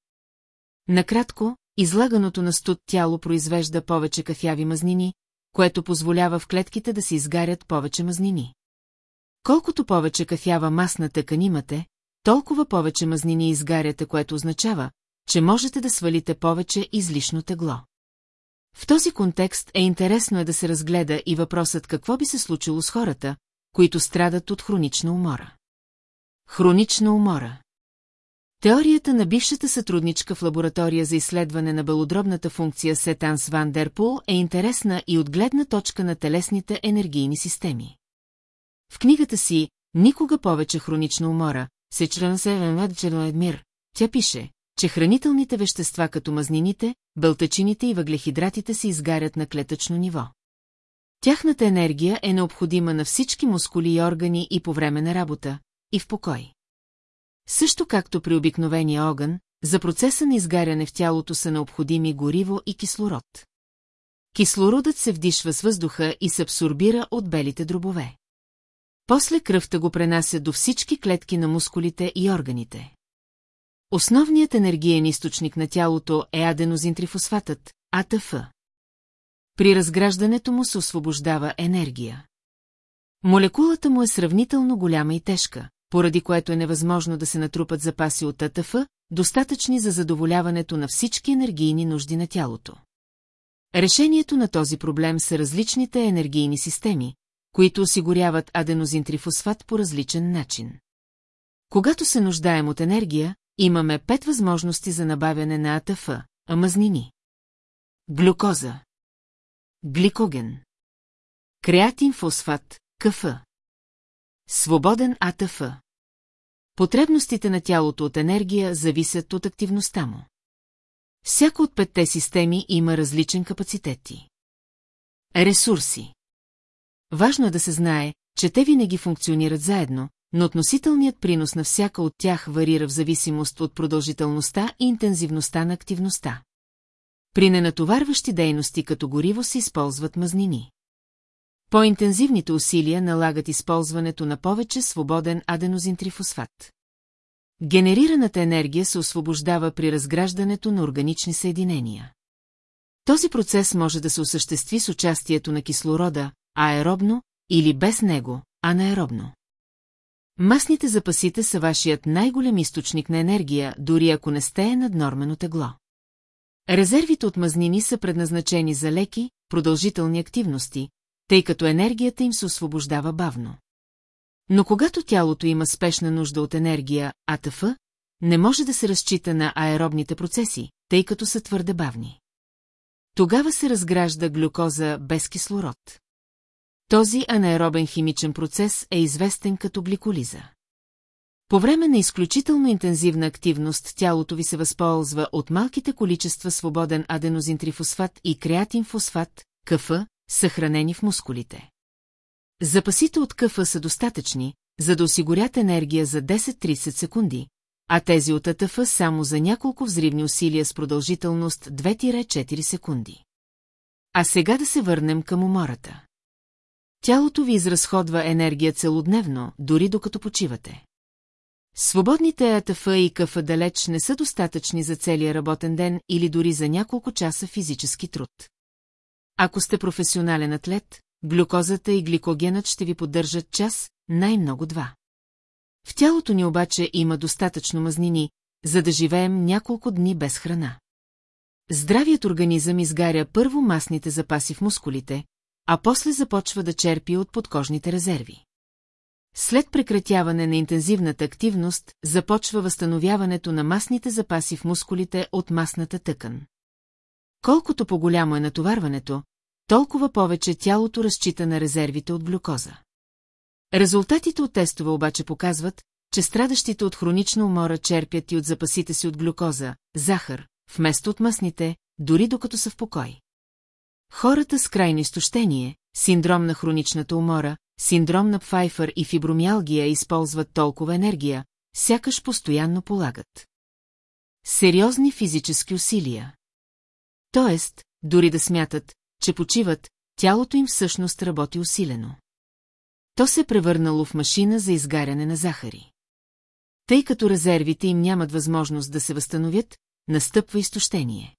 Накратко, излаганото на студ тяло произвежда повече кафяви мазнини, което позволява в клетките да се изгарят повече мазнини. Колкото повече кафява масна тъкан имате, толкова повече мазнини изгаряте, което означава, че можете да свалите повече излишно тегло. В този контекст е интересно е да се разгледа и въпросът какво би се случило с хората, които страдат от хронична умора. Хронична умора Теорията на бившата сътрудничка в лаборатория за изследване на белодробната функция Сетанс Ван Дерпул е интересна и от гледна точка на телесните енергийни системи. В книгата си «Никога повече хронична умора» се Едмир, тя пише, че хранителните вещества като мазнините, бълтачините и въглехидратите се изгарят на клетъчно ниво. Тяхната енергия е необходима на всички мускули и органи и по време на работа, и в покой. Също както при обикновения огън, за процеса на изгаряне в тялото са необходими гориво и кислород. Кислородът се вдишва с въздуха и се абсорбира от белите дробове. После кръвта го пренася до всички клетки на мускулите и органите. Основният енергиен източник на тялото е аденозинтрифосфатът, АТФ. При разграждането му се освобождава енергия. Молекулата му е сравнително голяма и тежка, поради което е невъзможно да се натрупат запаси от АТФ, достатъчни за задоволяването на всички енергийни нужди на тялото. Решението на този проблем са различните енергийни системи, които осигуряват аденозинтрифосфат по различен начин. Когато се нуждаем от енергия, имаме пет възможности за набавяне на АТФ, а. Глюкоза. Гликоген. Креатин фосфат, КФ. Свободен АТФ. Потребностите на тялото от енергия зависят от активността му. Всяко от петте системи има различен капацитети. Ресурси. Важно е да се знае, че те винаги функционират заедно, но относителният принос на всяка от тях варира в зависимост от продължителността и интензивността на активността. При ненатоварващи дейности като гориво се използват мазнини. По-интензивните усилия налагат използването на повече свободен аденозинтрифосфат. Генерираната енергия се освобождава при разграждането на органични съединения. Този процес може да се осъществи с участието на кислорода, аеробно или без него, анаеробно. Масните запасите са вашият най-голем източник на енергия, дори ако не сте наднормено тегло. Резервите от мазнини са предназначени за леки, продължителни активности, тъй като енергията им се освобождава бавно. Но когато тялото има спешна нужда от енергия, АТФ, не може да се разчита на аеробните процеси, тъй като са твърде бавни. Тогава се разгражда глюкоза без кислород. Този анаеробен химичен процес е известен като гликолиза. По време на изключително интензивна активност тялото ви се възползва от малките количества свободен аденозинтрифосфат и креатинфосфат, КФ, съхранени в мускулите. Запасите от КФ са достатъчни, за да осигурят енергия за 10-30 секунди, а тези от АТФ само за няколко взривни усилия с продължителност 2-4 секунди. А сега да се върнем към умората. Тялото ви изразходва енергия целодневно, дори докато почивате. Свободните АТФ и КФ далеч не са достатъчни за целия работен ден или дори за няколко часа физически труд. Ако сте професионален атлет, глюкозата и гликогенът ще ви поддържат час, най-много два. В тялото ни обаче има достатъчно мазнини, за да живеем няколко дни без храна. Здравият организъм изгаря първо масните запаси в мускулите, а после започва да черпи от подкожните резерви. След прекратяване на интензивната активност, започва възстановяването на масните запаси в мускулите от масната тъкан. Колкото по-голямо е натоварването, толкова повече тялото разчита на резервите от глюкоза. Резултатите от тестове обаче показват, че страдащите от хронична умора черпят и от запасите си от глюкоза, захар, вместо от масните, дори докато са в покой. Хората с крайно изтощение, синдром на хроничната умора, синдром на Пфайфър и фибромиалгия използват толкова енергия, сякаш постоянно полагат. Сериозни физически усилия. Тоест, дори да смятат, че почиват, тялото им всъщност работи усилено. То се е превърнало в машина за изгаряне на захари. Тъй като резервите им нямат възможност да се възстановят, настъпва изтощение.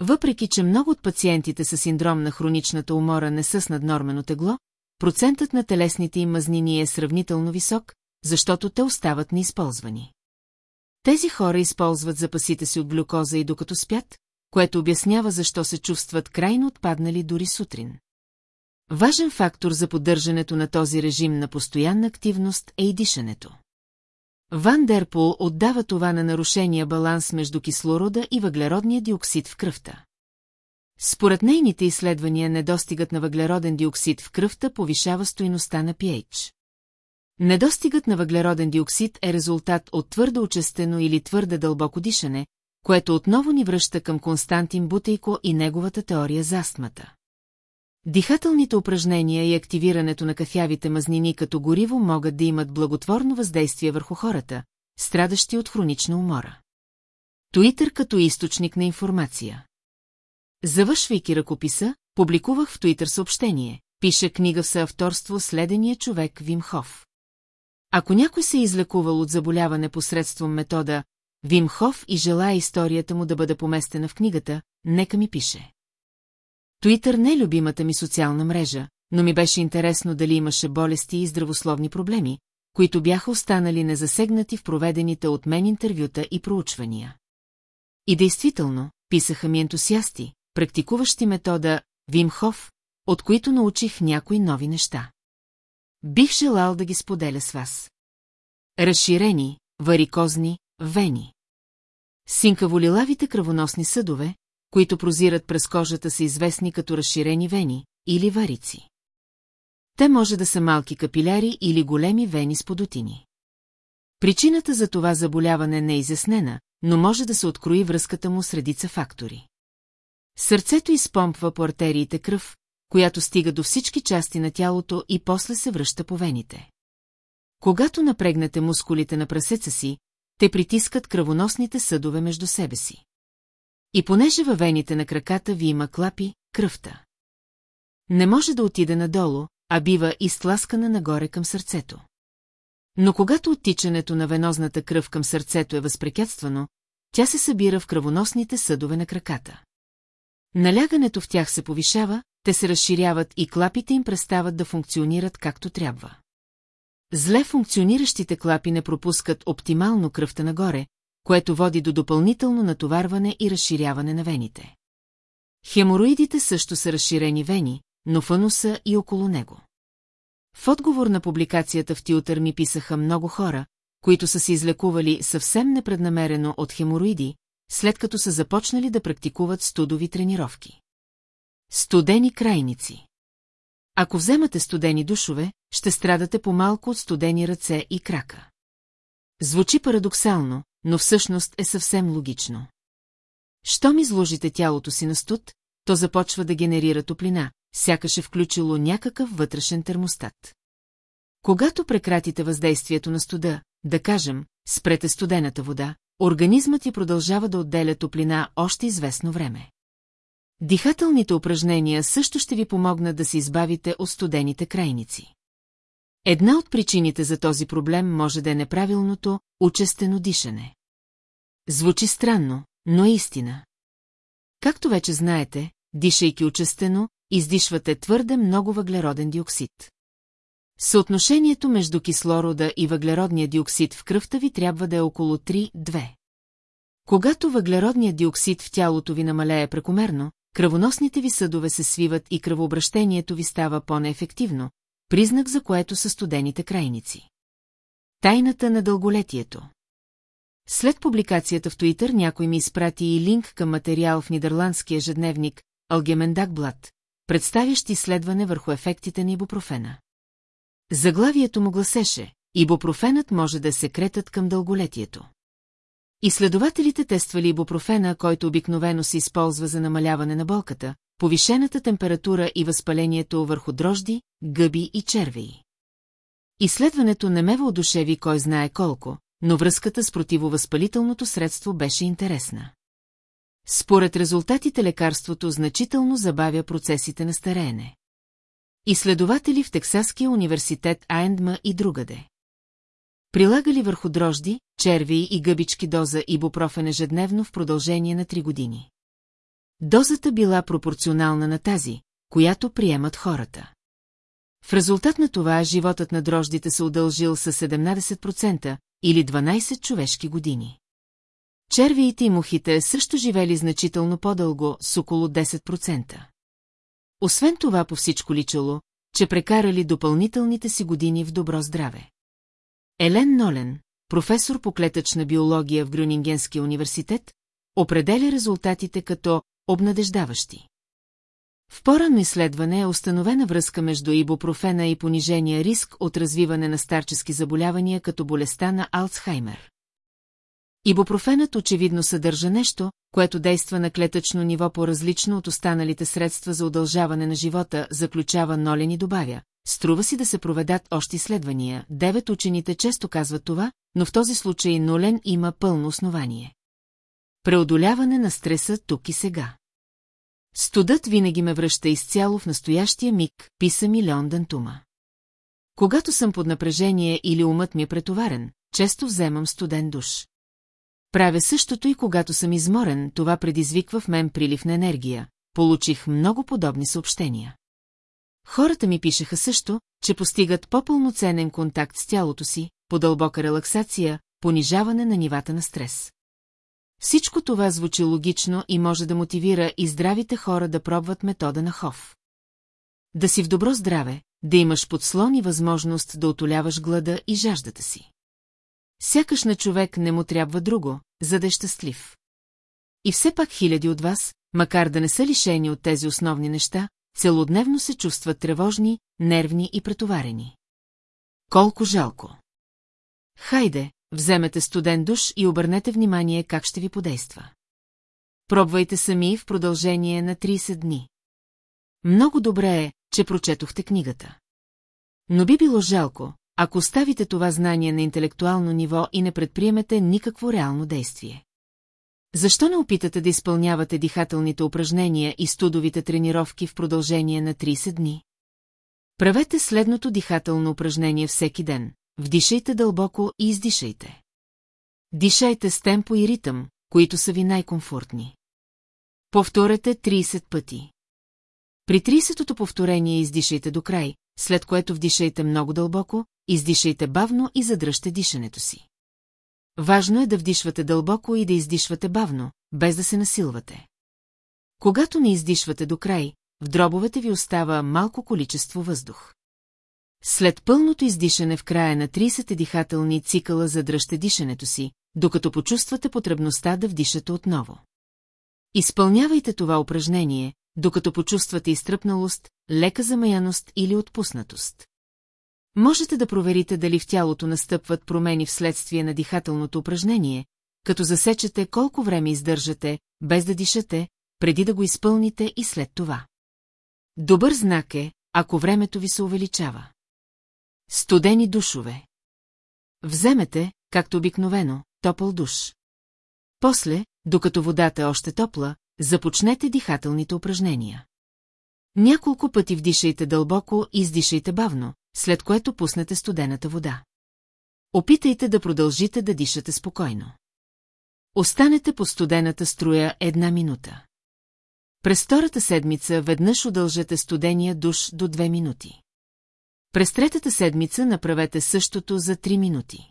Въпреки, че много от пациентите с синдром на хроничната умора не са с наднормено тегло, процентът на телесните им мазнини е сравнително висок, защото те остават неизползвани. Тези хора използват запасите си от глюкоза и докато спят, което обяснява защо се чувстват крайно отпаднали дори сутрин. Важен фактор за поддържането на този режим на постоянна активност е и дишането. Ван Дерпол отдава това на нарушения баланс между кислорода и въглеродния диоксид в кръвта. Според нейните изследвания недостигът на въглероден диоксид в кръвта повишава стоиността на pH. Недостигът на въглероден диоксид е резултат от твърдо очестено или твърде дълбоко дишане, което отново ни връща към Константин Бутейко и неговата теория за астмата. Дихателните упражнения и активирането на кафявите мазнини като гориво могат да имат благотворно въздействие върху хората, страдащи от хронична умора. Туитър като източник на информация. Завършвайки ръкописа, публикувах в Туитър съобщение, пише книга в съавторство Следения човек Вимхов. Ако някой се е излекувал от заболяване посредством метода Вимхов и желая историята му да бъде поместена в книгата, нека ми пише. Туитър не е любимата ми социална мрежа, но ми беше интересно дали имаше болести и здравословни проблеми, които бяха останали незасегнати в проведените от мен интервюта и проучвания. И действително, писаха ми ентусиасти, практикуващи метода Вимхов, от които научих някои нови неща. Бих желал да ги споделя с вас. Разширени, варикозни, вени. Синкаволилавите кръвоносни съдове, които прозират през кожата са известни като разширени вени или варици. Те може да са малки капиляри или големи вени с подотини. Причината за това заболяване не е изяснена, но може да се открои връзката му с редица фактори. Сърцето изпомпва по артериите кръв, която стига до всички части на тялото и после се връща по вените. Когато напрегнете мускулите на прасеца си, те притискат кръвоносните съдове между себе си. И понеже във вените на краката ви има клапи, кръвта. Не може да отиде надолу, а бива изтласкана нагоре към сърцето. Но когато оттичането на венозната кръв към сърцето е възпрекятствано, тя се събира в кръвоносните съдове на краката. Налягането в тях се повишава, те се разширяват и клапите им престават да функционират както трябва. Зле функциониращите клапи не пропускат оптимално кръвта нагоре, което води до допълнително натоварване и разширяване на вените. Хемороидите също са разширени вени, но в ануса и около него. В отговор на публикацията в Тютър ми писаха много хора, които са се излекували съвсем непреднамерено от хемороиди, след като са започнали да практикуват студови тренировки. Студени крайници Ако вземате студени душове, ще страдате по-малко от студени ръце и крака. Звучи парадоксално, но всъщност е съвсем логично. Щом изложите тялото си на студ, то започва да генерира топлина, сякаш е включило някакъв вътрешен термостат. Когато прекратите въздействието на студа, да кажем, спрете студената вода, организмът ти продължава да отделя топлина още известно време. Дихателните упражнения също ще ви помогнат да се избавите от студените крайници. Една от причините за този проблем може да е неправилното, учестено дишане. Звучи странно, но е истина. Както вече знаете, дишайки учестено, издишвате твърде много въглероден диоксид. Съотношението между кислорода и въглеродния диоксид в кръвта ви трябва да е около 3-2. Когато въглеродният диоксид в тялото ви намалее прекомерно, кръвоносните ви съдове се свиват и кръвообращението ви става по-неефективно, признак за което са студените крайници. Тайната на дълголетието След публикацията в Туитър някой ми изпрати и линк към материал в нидерландския ежедневник Алгемендакблад, представящ изследване върху ефектите на ибупрофена. Заглавието му гласеше «Ибупрофенът може да е секретът към дълголетието». Изследователите тествали ибупрофена, който обикновено се използва за намаляване на болката, повишената температура и възпалението върху дрожди, гъби и червеи. Изследването не ме въодушеви кой знае колко, но връзката с противовъзпалителното средство беше интересна. Според резултатите лекарството значително забавя процесите на стареене. Изследователи в Тексаския университет Айндма и другаде. Прилагали върху дрожди, черви и гъбички доза ибупрофен ежедневно в продължение на 3 години. Дозата била пропорционална на тази, която приемат хората. В резултат на това животът на дрождите се удължил с 17% или 12 човешки години. Червиите и мухите също живели значително по-дълго с около 10%. Освен това по всичко личало, че прекарали допълнителните си години в добро здраве. Елен Нолен, професор по клетъчна биология в Грюнингенския университет, определя резултатите като обнадеждаващи. В по-рано изследване е установена връзка между ибупрофена и понижения риск от развиване на старчески заболявания като болестта на Алцхаймер. Ибупрофенът очевидно съдържа нещо, което действа на клетъчно ниво по-различно от останалите средства за удължаване на живота, заключава Нолен и добавя. Струва си да се проведат още изследвания. Девет учените често казват това, но в този случай Нолен има пълно основание. Преодоляване на стреса тук и сега. Студът винаги ме връща изцяло в настоящия миг, писа ми Леон Дантума. Когато съм под напрежение или умът ми е претоварен, често вземам студен душ. Правя същото и когато съм изморен, това предизвиква в мен прилив на енергия. Получих много подобни съобщения. Хората ми пишеха също, че постигат по-пълноценен контакт с тялото си, по-дълбока релаксация, понижаване на нивата на стрес. Всичко това звучи логично и може да мотивира и здравите хора да пробват метода на Хов. Да си в добро здраве, да имаш подслон и възможност да отоляваш глада и жаждата си. Сякаш на човек не му трябва друго, за да е щастлив. И все пак хиляди от вас, макар да не са лишени от тези основни неща, целодневно се чувстват тревожни, нервни и претоварени. Колко жалко! Хайде, вземете студен душ и обърнете внимание как ще ви подейства. Пробвайте сами в продължение на 30 дни. Много добре е, че прочетохте книгата. Но би било жалко, ако оставите това знание на интелектуално ниво и не предприемете никакво реално действие. Защо не опитате да изпълнявате дихателните упражнения и студовите тренировки в продължение на 30 дни? Правете следното дихателно упражнение всеки ден. Вдишайте дълбоко и издишайте. Дишайте с темпо и ритъм, които са ви най-комфортни. Повторете 30 пъти. При 30-то повторение издишайте до край, след което вдишайте много дълбоко, издишайте бавно и задръжте дишането си. Важно е да вдишвате дълбоко и да издишвате бавно, без да се насилвате. Когато не издишвате до край, в дробовете ви остава малко количество въздух. След пълното издишане в края на 30 дихателни цикъла задръжте дишането си, докато почувствате потребността да вдишате отново. Изпълнявайте това упражнение, докато почувствате изтръпналост, лека замаяност или отпуснатост. Можете да проверите дали в тялото настъпват промени вследствие на дихателното упражнение, като засечете колко време издържате, без да дишате, преди да го изпълните и след това. Добър знак е, ако времето ви се увеличава. Студени душове. Вземете, както обикновено, топъл душ. После, докато водата е още топла, започнете дихателните упражнения. Няколко пъти вдишайте дълбоко и издишайте бавно, след което пуснете студената вода. Опитайте да продължите да дишате спокойно. Останете по студената струя една минута. През втората седмица веднъж удължете студения душ до две минути. През третата седмица направете същото за 3 минути.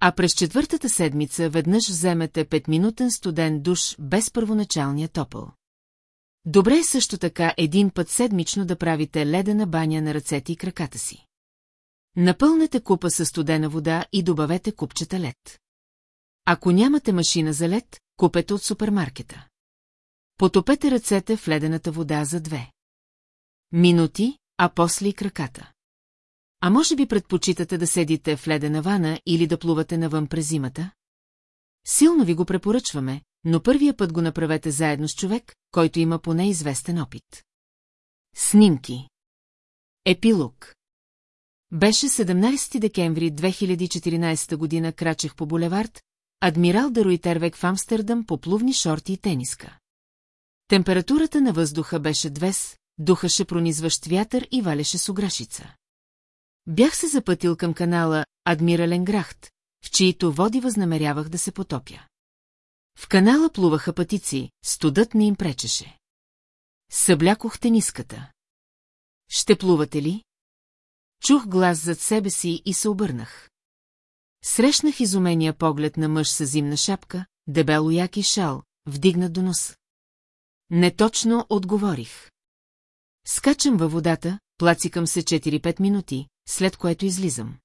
А през четвъртата седмица веднъж вземете 5-минутен студен душ без първоначалния топъл. Добре е също така един път седмично да правите ледена баня на ръцете и краката си. Напълнете купа със студена вода и добавете купчета лед. Ако нямате машина за лед, купете от супермаркета. Потопете ръцете в ледената вода за две. Минути, а после и краката. А може би предпочитате да седите в ледена вана или да плувате навън през зимата? Силно ви го препоръчваме, но първия път го направете заедно с човек, който има поне известен опит. Снимки Епилог Беше 17 декември 2014 година крачех по булевард, адмирал Даруитервек в Амстердам по плувни шорти и тениска. Температурата на въздуха беше двес, духаше пронизващ вятър и валеше с ограшица. Бях се запътил към канала Адмирален Грахт, в чието води възнамерявах да се потопя. В канала плуваха пътици, студът не им пречеше. Съблякох тениската. Ще плувате ли? Чух глас зад себе си и се обърнах. Срещнах изумения поглед на мъж с зимна шапка, дебело яки шал, вдигнат до нос. Неточно отговорих. Скачам във водата, плацикам се 4-5 минути, след което излизам.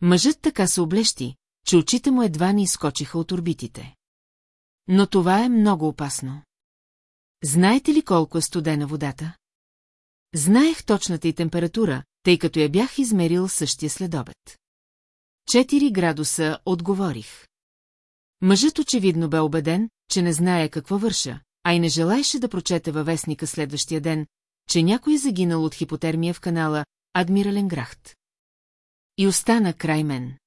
Мъжът така се облещи, че очите му едва не изкочиха от орбитите. Но това е много опасно. Знаете ли колко е студена водата? Знаех точната и температура, тъй като я бях измерил същия следобед. Четири градуса отговорих. Мъжът очевидно бе убеден, че не знае какво върша, а и не желаеше да прочете във вестника следващия ден, че някой е загинал от хипотермия в канала Адмирален Грахт. И остана край мен.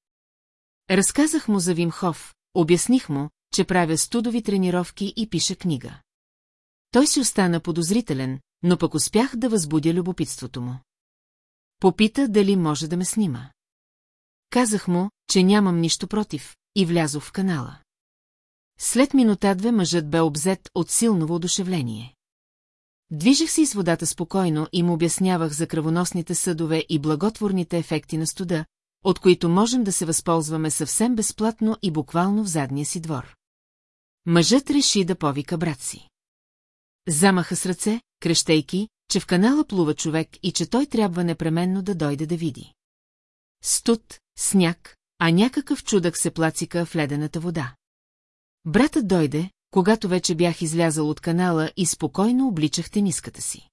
Разказах му за Вимхов, обясних му, че правя студови тренировки и пиша книга. Той си остана подозрителен, но пък успях да възбудя любопитството му. Попита дали може да ме снима. Казах му, че нямам нищо против, и влязох в канала. След минута-две мъжът бе обзет от силно воодушевление. Движех се из водата спокойно и му обяснявах за кръвоносните съдове и благотворните ефекти на студа, от които можем да се възползваме съвсем безплатно и буквално в задния си двор. Мъжът реши да повика брат си. Замаха с ръце, крещейки, че в канала плува човек и че той трябва непременно да дойде да види. Студ, сняг, а някакъв чудък се плацика в ледената вода. Братът дойде, когато вече бях излязал от канала и спокойно обличах тениската си.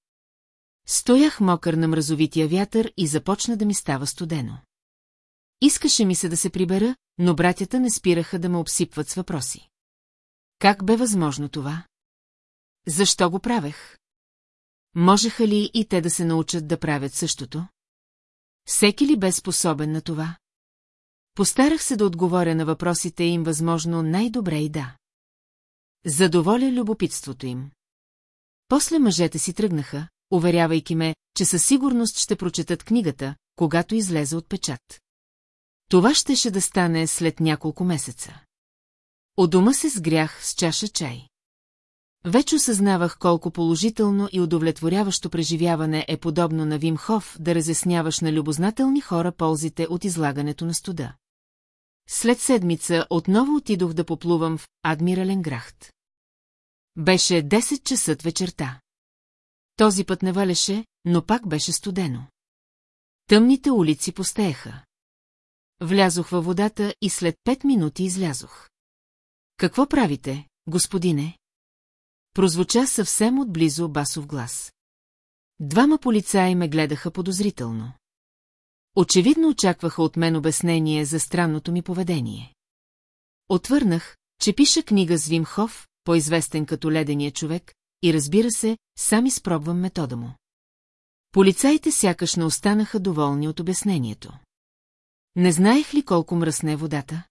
Стоях мокър на мразовития вятър и започна да ми става студено. Искаше ми се да се прибера, но братята не спираха да ме обсипват с въпроси. Как бе възможно това? Защо го правех? Можеха ли и те да се научат да правят същото? Всеки ли бе способен на това? Постарах се да отговоря на въпросите им възможно най-добре и да. Задоволя любопитството им. После мъжете си тръгнаха, уверявайки ме, че със сигурност ще прочетат книгата, когато излезе от печат. Това щеше да стане след няколко месеца. От дома се сгрях с чаша чай. Вече осъзнавах колко положително и удовлетворяващо преживяване е подобно на Вим Хоф да разясняваш на любознателни хора ползите от излагането на студа. След седмица отново отидох да поплувам в Адмирален грахт. Беше 10 часа вечерта. Този път не валеше, но пак беше студено. Тъмните улици постееха. Влязох във водата и след пет минути излязох. Какво правите, господине? Прозвуча съвсем отблизо басов глас. Двама полицаи ме гледаха подозрително. Очевидно очакваха от мен обяснение за странното ми поведение. Отвърнах, че пиша книга с Вимхов, по-известен като ледения човек, и разбира се, сам изпробвам метода му. Полицаите сякаш не останаха доволни от обяснението. Не знаех ли колко мръсна е водата?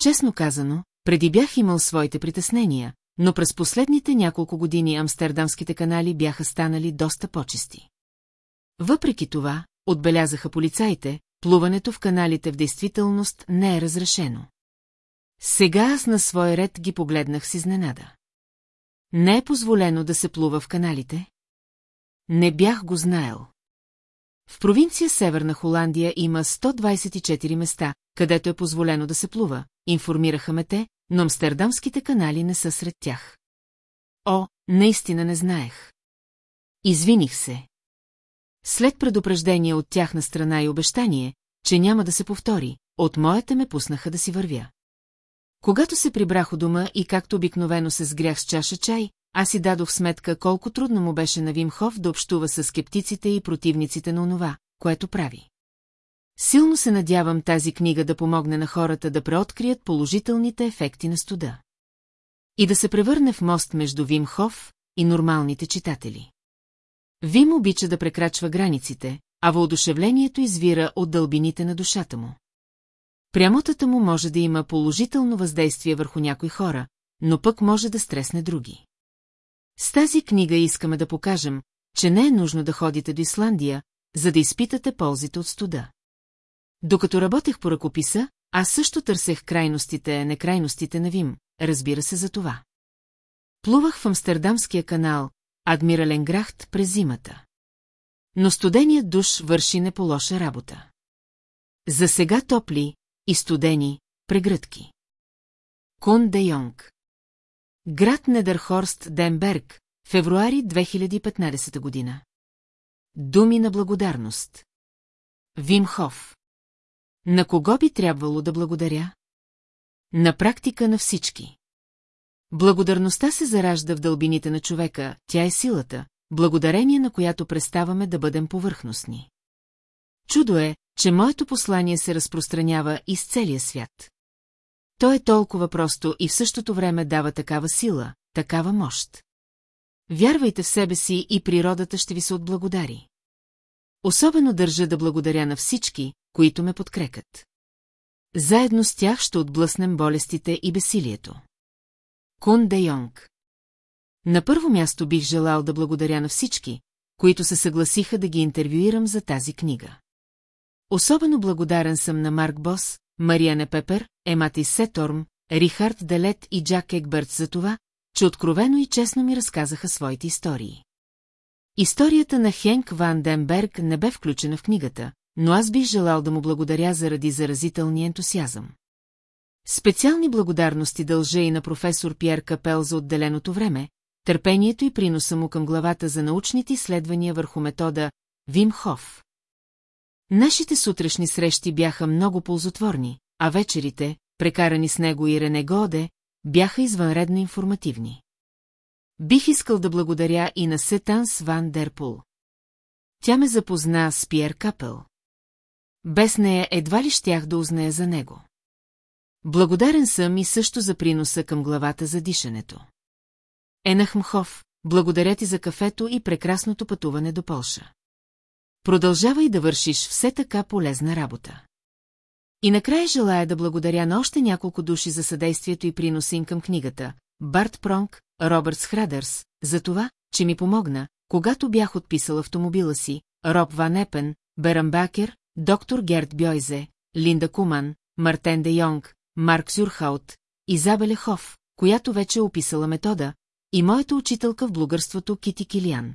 Честно казано, преди бях имал своите притеснения, но през последните няколко години амстердамските канали бяха станали доста почисти. Въпреки това, отбелязаха полицаите, плуването в каналите в действителност не е разрешено. Сега аз на свой ред ги погледнах с изненада. Не е позволено да се плува в каналите? Не бях го знаел. В провинция Северна Холандия има 124 места, където е позволено да се плува, информираха ме те, но амстердамските канали не са сред тях. О, наистина не знаех. Извиних се. След предупреждение от тяхна страна и обещание, че няма да се повтори, от моята ме пуснаха да си вървя. Когато се прибрах у дома и както обикновено се сгрях с чаша чай, аз си дадох сметка колко трудно му беше на Вимхов да общува с скептиците и противниците на онова, което прави. Силно се надявам тази книга да помогне на хората да преоткрият положителните ефекти на студа. И да се превърне в мост между Вимхов и нормалните читатели. Вим обича да прекрачва границите, а въодушевлението извира от дълбините на душата му. Прямотата му може да има положително въздействие върху някои хора, но пък може да стресне други. С тази книга искаме да покажем, че не е нужно да ходите до Исландия, за да изпитате ползите от студа. Докато работех по ръкописа, аз също търсех крайностите, не крайностите на Вим, разбира се за това. Плувах в Амстердамския канал, Адмирален Грахт през зимата. Но студеният душ върши не по лоша работа. За сега топли и студени прегръдки. Кун де Йонг Град Недърхорст Денберг, февруари 2015 година. Думи на благодарност. Вимхов. На кого би трябвало да благодаря? На практика на всички. Благодарността се заражда в дълбините на човека, тя е силата, благодарение на която преставаме да бъдем повърхностни. Чудо е, че моето послание се разпространява из целия свят. То е толкова просто и в същото време дава такава сила, такава мощ. Вярвайте в себе си и природата ще ви се отблагодари. Особено държа да благодаря на всички, които ме подкрекат. Заедно с тях ще отблъснем болестите и бесилието. Кун Де Йонг На първо място бих желал да благодаря на всички, които се съгласиха да ги интервюирам за тази книга. Особено благодарен съм на Марк Бос, Мариане Пепер, Емати Сеторм, Рихард Делет и Джак Егберт за това, че откровено и честно ми разказаха своите истории. Историята на Хенк Ван Денберг не бе включена в книгата, но аз бих желал да му благодаря заради заразителния ентусиазъм. Специални благодарности дължа и на професор Пьер Капел за отделеното време, търпението и приноса му към главата за научните изследвания върху метода Вим Хоф. Нашите сутрешни срещи бяха много ползотворни, а вечерите, прекарани с него и Рене Годе, бяха извънредно информативни. Бих искал да благодаря и на Сетанс Ван Дерпул. Тя ме запозна с Пьер Капел. Без нея едва ли щях да узная за него. Благодарен съм и също за приноса към главата за дишането. Енах Мхов, благодаря ти за кафето и прекрасното пътуване до Полша. Продължавай да вършиш все така полезна работа. И накрая желая да благодаря на още няколко души за съдействието и приноса им към книгата. Барт Пронг, Робърт Схрадърс, за това, че ми помогна, когато бях отписал автомобила си, Роб Ван Епен, Берам Бакер, доктор Герт Бьойзе, Линда Куман, Мартен Де Йонг, Марк Зюрхаут, Изабеле Хоф, която вече е описала метода, и моята учителка в блогърството Кити Килиан.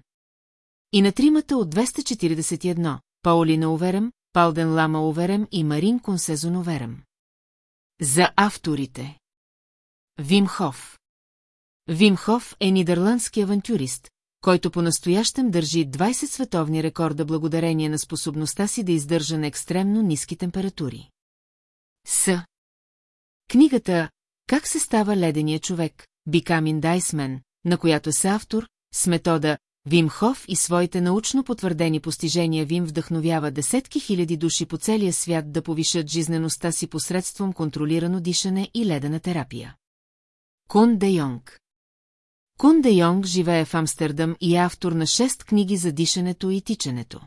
И на тримата от 241, Паулина Уверем, Палден Лама Уверем и Марин Консезон Уверем. За авторите Вим Хоф Вим Хоф е нидерландски авантюрист, който по-настоящем държи 20 световни рекорда благодарение на способността си да издържа на екстремно ниски температури. С. Книгата «Как се става ледения човек» Becoming Iceman, на която е автор, с метода Вим Хоф и своите научно потвърдени постижения Вим вдъхновява десетки хиляди души по целия свят да повишат жизнеността си посредством контролирано дишане и ледена терапия. Кун Де Йонг Кун Де Йонг живее в Амстердам и е автор на шест книги за дишането и тичането.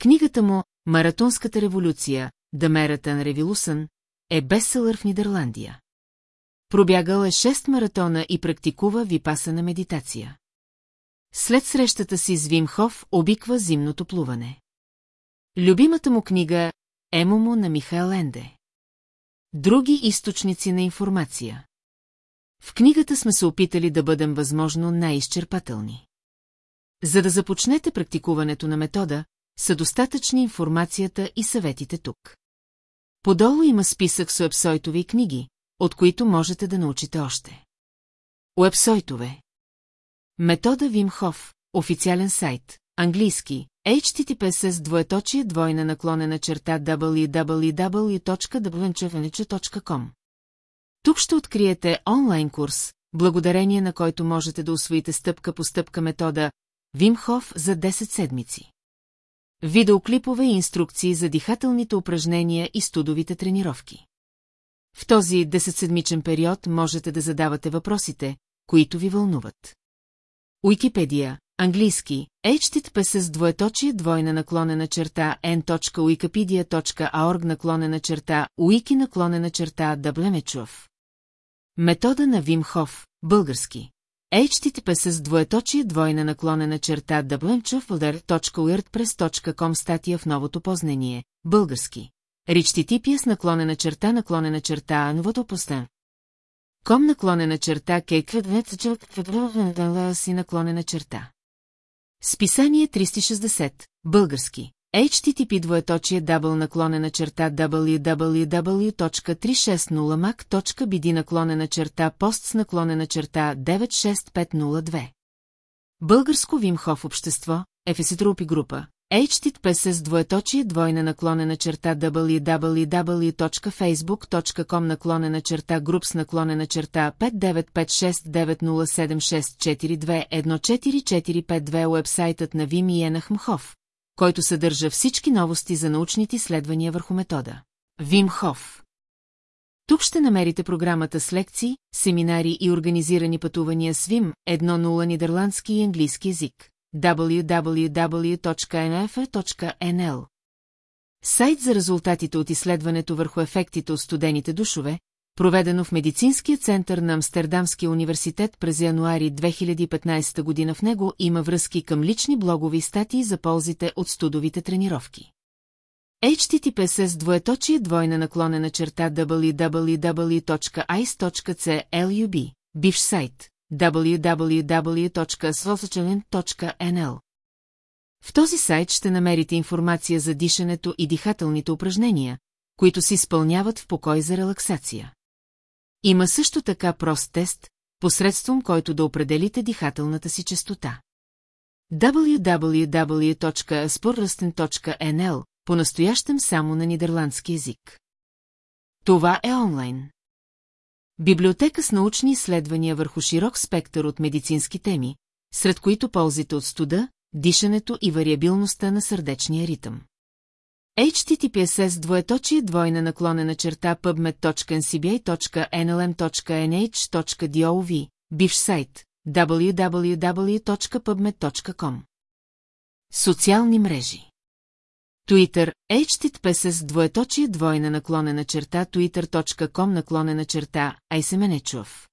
Книгата му «Маратонската революция» The Marathon Revolution е бестселър в Нидерландия. Пробягал е шест маратона и практикува випасана медитация. След срещата си с Вимхов обиква зимното плуване. Любимата му книга е му на Михаил Енде. Други източници на информация. В книгата сме се опитали да бъдем възможно най-изчерпателни. За да започнете практикуването на метода, са достатъчни информацията и съветите тук. Подолу има списък с уебсойтови книги, от които можете да научите още. Уебсойтове Метода Вимхов, официален сайт, английски, https двоеточие двойна наклонена черта www.www.com Тук ще откриете онлайн курс, благодарение на който можете да усвоите стъпка по стъпка метода Вимхов за 10 седмици. Видеоклипове и инструкции за дихателните упражнения и студовите тренировки. В този 10-седмичен период можете да задавате въпросите, които ви вълнуват. Уикипедия, английски, http с двоеточие двойна наклонена черта n.wikipedia.org наклонена черта wiki наклонена черта Даблемечув. Метода на Вим Хоф, български. Http с двоеточие двойна наклонена черта www.wordpress.com статия в новото познание, български. Ричтитипия с наклонена черта наклонена черта новото постен. Ком наклонена черта си наклонена черта. Списание 360, български. HTTP двоеточие дабл наклонена черта www.360mac.bd наклонена черта пост с наклонена черта 96502. Българско Вимхов общество, Ефеситропи група, https с двоеточие двойна наклонена черта www.facebook.com наклонена черта групс наклонена черта 5956907642144452 уебсайтът на Вим и Енах Мхов, който съдържа всички новости за научните изследвания върху метода. Вим Хоф. Тук ще намерите програмата с лекции, семинари и организирани пътувания с Вим, 1.0 нидерландски и английски язик www.nf.nl Сайт за резултатите от изследването върху ефектите от студените душове, проведено в Медицинския център на Амстердамския университет през януари 2015 година в него има връзки към лични блогови статии за ползите от студовите тренировки. HTTPS двоеточие двойна наклонена черта www.ice.club, бивш сайт, www.swosachelen.nl В този сайт ще намерите информация за дишането и дихателните упражнения, които се изпълняват в покой за релаксация. Има също така прост тест, посредством който да определите дихателната си частота. www.sporrasten.nl по-настоящем само на нидерландски язик. Това е онлайн. Библиотека с научни изследвания върху широк спектър от медицински теми, сред които ползите от студа, дишането и вариабилността на сърдечния ритъм. HTTPSS двоеточие двойна наклонена черта pubmed.ncba.nlm.nh.gov, бивш сайт www.pubmed.com Социални мрежи Twitter, HTTPSS двоеточие двойна наклонена черта twitter.com наклонена черта Айсеменечов.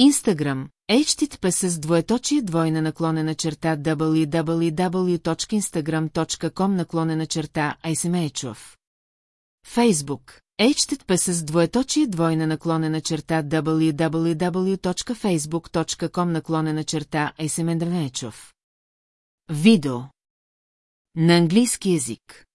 Instagram, HTTPS двоеточие двойна наклонена черта www.instagram.com наклонена черта Айсемейчов. Facebook, HTTPS двоеточие двойна наклонена черта www.facebook.com наклонена черта Айсемендранечов. Видео На английски язик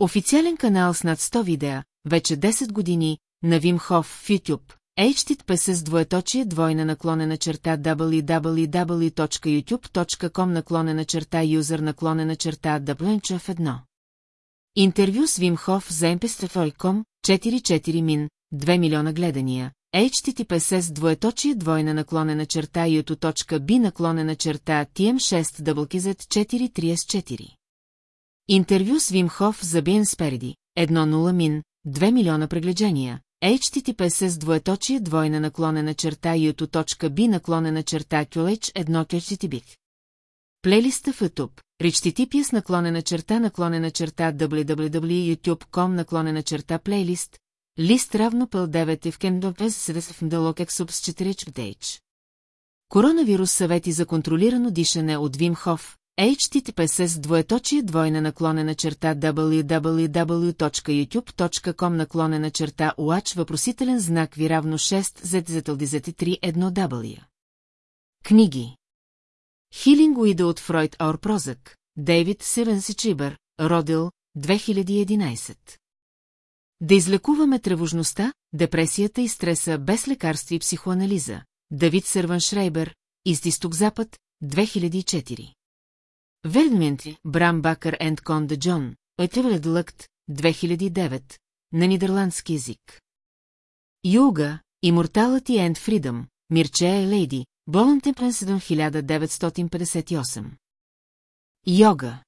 Официален канал с над 100 видеа, вече 10 години, на Вим Хоф в YouTube, HTTPS с двоеточие двойна наклонена черта www.youtube.com наклонена черта юзър наклонена черта в 1. Интервю с Вимхов за mp 44 мин, 2 милиона гледания. HTTPS с двоеточие двойна наклонена черта youtube.b наклонена черта TM6 WKZ 434. Интервю с Вимхов за Биен Спереди, 1.0 мин, 2 милиона прегледжения. HTTPS с двоеточие двойна наклонена черта youtube.b наклонена черта QH 1 HTTP. Плейлиста в YouTube. HTTPS наклонена черта наклонена черта www.youtube.com наклонена черта плейлист. Лист равно пъл 9 в Кендопес в Мдалок Ексубс 4 Коронавирус съвети за контролирано дишане от Вим Хоф, HTTPS двоеточие двойна наклонена черта www.youtube.com наклонена черта уач въпросителен знак ви равно 6 ZZLDZ3 1 W. Книги Хилингоида от Фройд Ор Прозък, Дейвид Сивенси Чибър, Родил, 2011. Да излекуваме тревожността, депресията и стреса без лекарства и психоанализа. Давид Сърван Шрейбер, Изтисток-Запад, 2004. Вердменти, Брам Бакър енд Конда Джон, Ойтевелед Лъкт, 2009, на нидерландски язик. Юга, Immortality and Freedom, Мирчея Лейди, Болантен Пенседън 1958. Йога.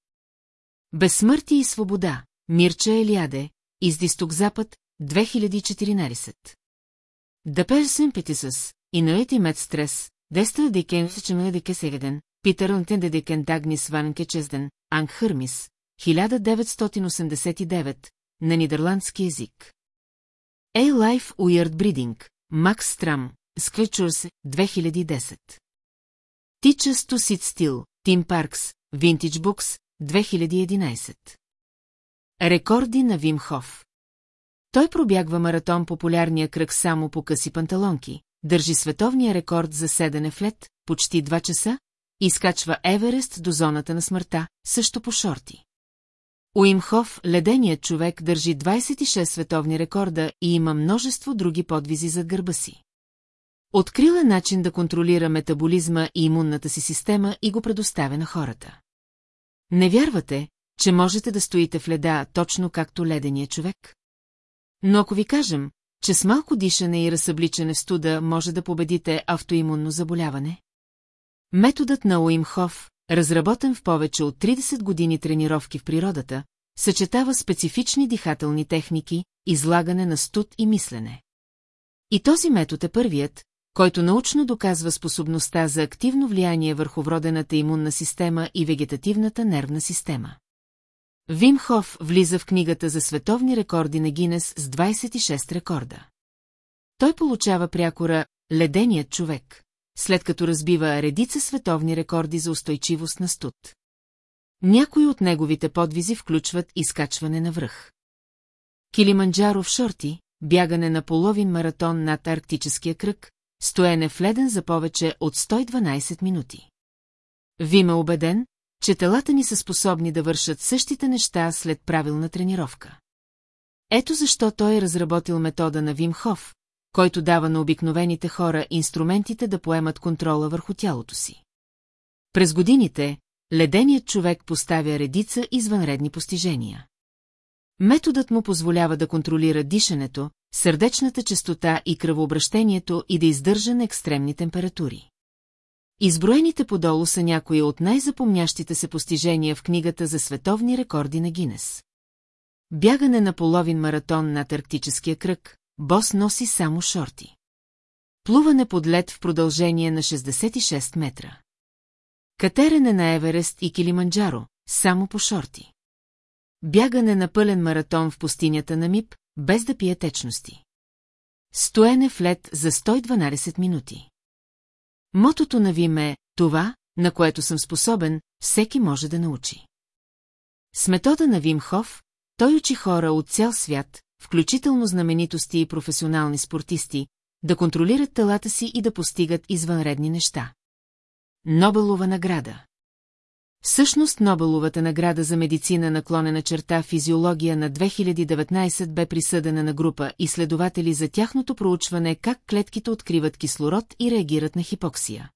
Безсмъртие и свобода, Мирча Елиаде, Издисток Запад, 2014. Да персен петисъс, и наети мед стрес, дестра декен в деке сегеден, Питър Антенде декен Дагнис Ванке Чезден, Анг Хърмис, 1989, на нидерландски език. A Life Weird Breeding, Макс Страм, Скричурс, 2010. Teachers to Sit Still, Тим Паркс, Vintage Books, 2011. Рекорди на Вим Хоф. Той пробягва маратон популярния кръг само по къси панталонки, държи световния рекорд за седене в лед, почти 2 часа, изкачва Еверест до зоната на смъртта, също по шорти. Уимхов, леденият човек, държи 26 световни рекорда и има множество други подвизи зад гърба си. Открил е начин да контролира метаболизма и имунната си система и го предоставя на хората. Не вярвате, че можете да стоите в леда точно както ледения човек? Но ако ви кажем, че с малко дишане и разсъбличане в студа може да победите автоимунно заболяване? Методът на Уимхов, разработен в повече от 30 години тренировки в природата, съчетава специфични дихателни техники, излагане на студ и мислене. И този метод е първият, който научно доказва способността за активно влияние върху вродената имунна система и вегетативната нервна система. Вим Хоф влиза в книгата за световни рекорди на Гинес с 26 рекорда. Той получава прякора «Леденият човек», след като разбива редица световни рекорди за устойчивост на студ. Някои от неговите подвизи включват изкачване на връх. Килиманджаро в шорти, бягане на половин маратон над арктическия кръг, стоене в леден за повече от 112 минути. Вим е убеден, че телата ни са способни да вършат същите неща след правилна тренировка. Ето защо той е разработил метода на Вим Хоф, който дава на обикновените хора инструментите да поемат контрола върху тялото си. През годините, леденият човек поставя редица извънредни постижения. Методът му позволява да контролира дишането, сърдечната частота и кръвообращението и да издържа на екстремни температури. Изброените подолу са някои от най-запомнящите се постижения в книгата за световни рекорди на Гинес. Бягане на половин маратон над Арктическия кръг, бос носи само шорти. Плуване под лед в продължение на 66 метра. Катерене на Еверест и Килиманджаро, само по шорти. Бягане на пълен маратон в пустинята на Мип, без да пие течности. Стоене в лед за 112 минути. Мотото на Вим е «Това, на което съм способен, всеки може да научи». С метода на Вим Хоф, той учи хора от цял свят, включително знаменитости и професионални спортисти, да контролират телата си и да постигат извънредни неща. Нобелова награда Всъщност Нобеловата награда за медицина наклонена черта физиология на 2019 бе присъдена на група изследователи за тяхното проучване как клетките откриват кислород и реагират на хипоксия.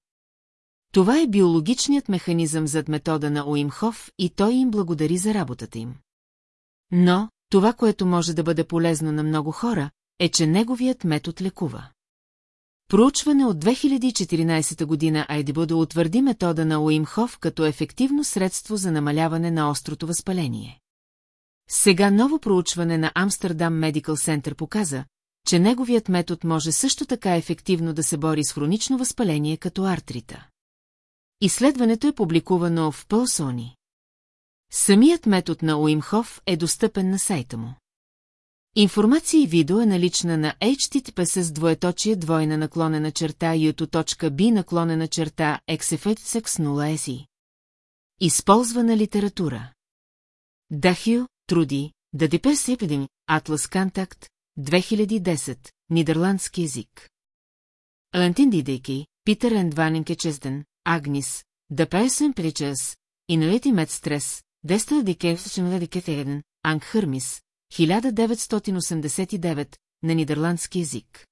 Това е биологичният механизъм зад метода на Уимхов и той им благодари за работата им. Но, това, което може да бъде полезно на много хора, е, че неговият метод лекува. Проучване от 2014 година Айдибо да утвърди метода на Уимхов като ефективно средство за намаляване на острото възпаление. Сега ново проучване на Амстердам Медикал Център показа, че неговият метод може също така ефективно да се бори с хронично възпаление като артрита. Изследването е публикувано в Пълсони. Самият метод на Уимхов е достъпен на сайта му. Информация и видео е налична на HTTPS с двоеточие двойна наклонена черта youtube.b наклонена черта xfx0si. Използвана литература Дахил, Труди, Дадипес Епидем, Атлас Контакт, 2010, нидерландски език. Антин Дидейки, Питер Ендваненке Чезден, Агнис, Да Песен Причес, Инолети Медстрес, Дестел Дикевсчен Дикетеген, Анг Хърмис, 1989, на нидерландски език.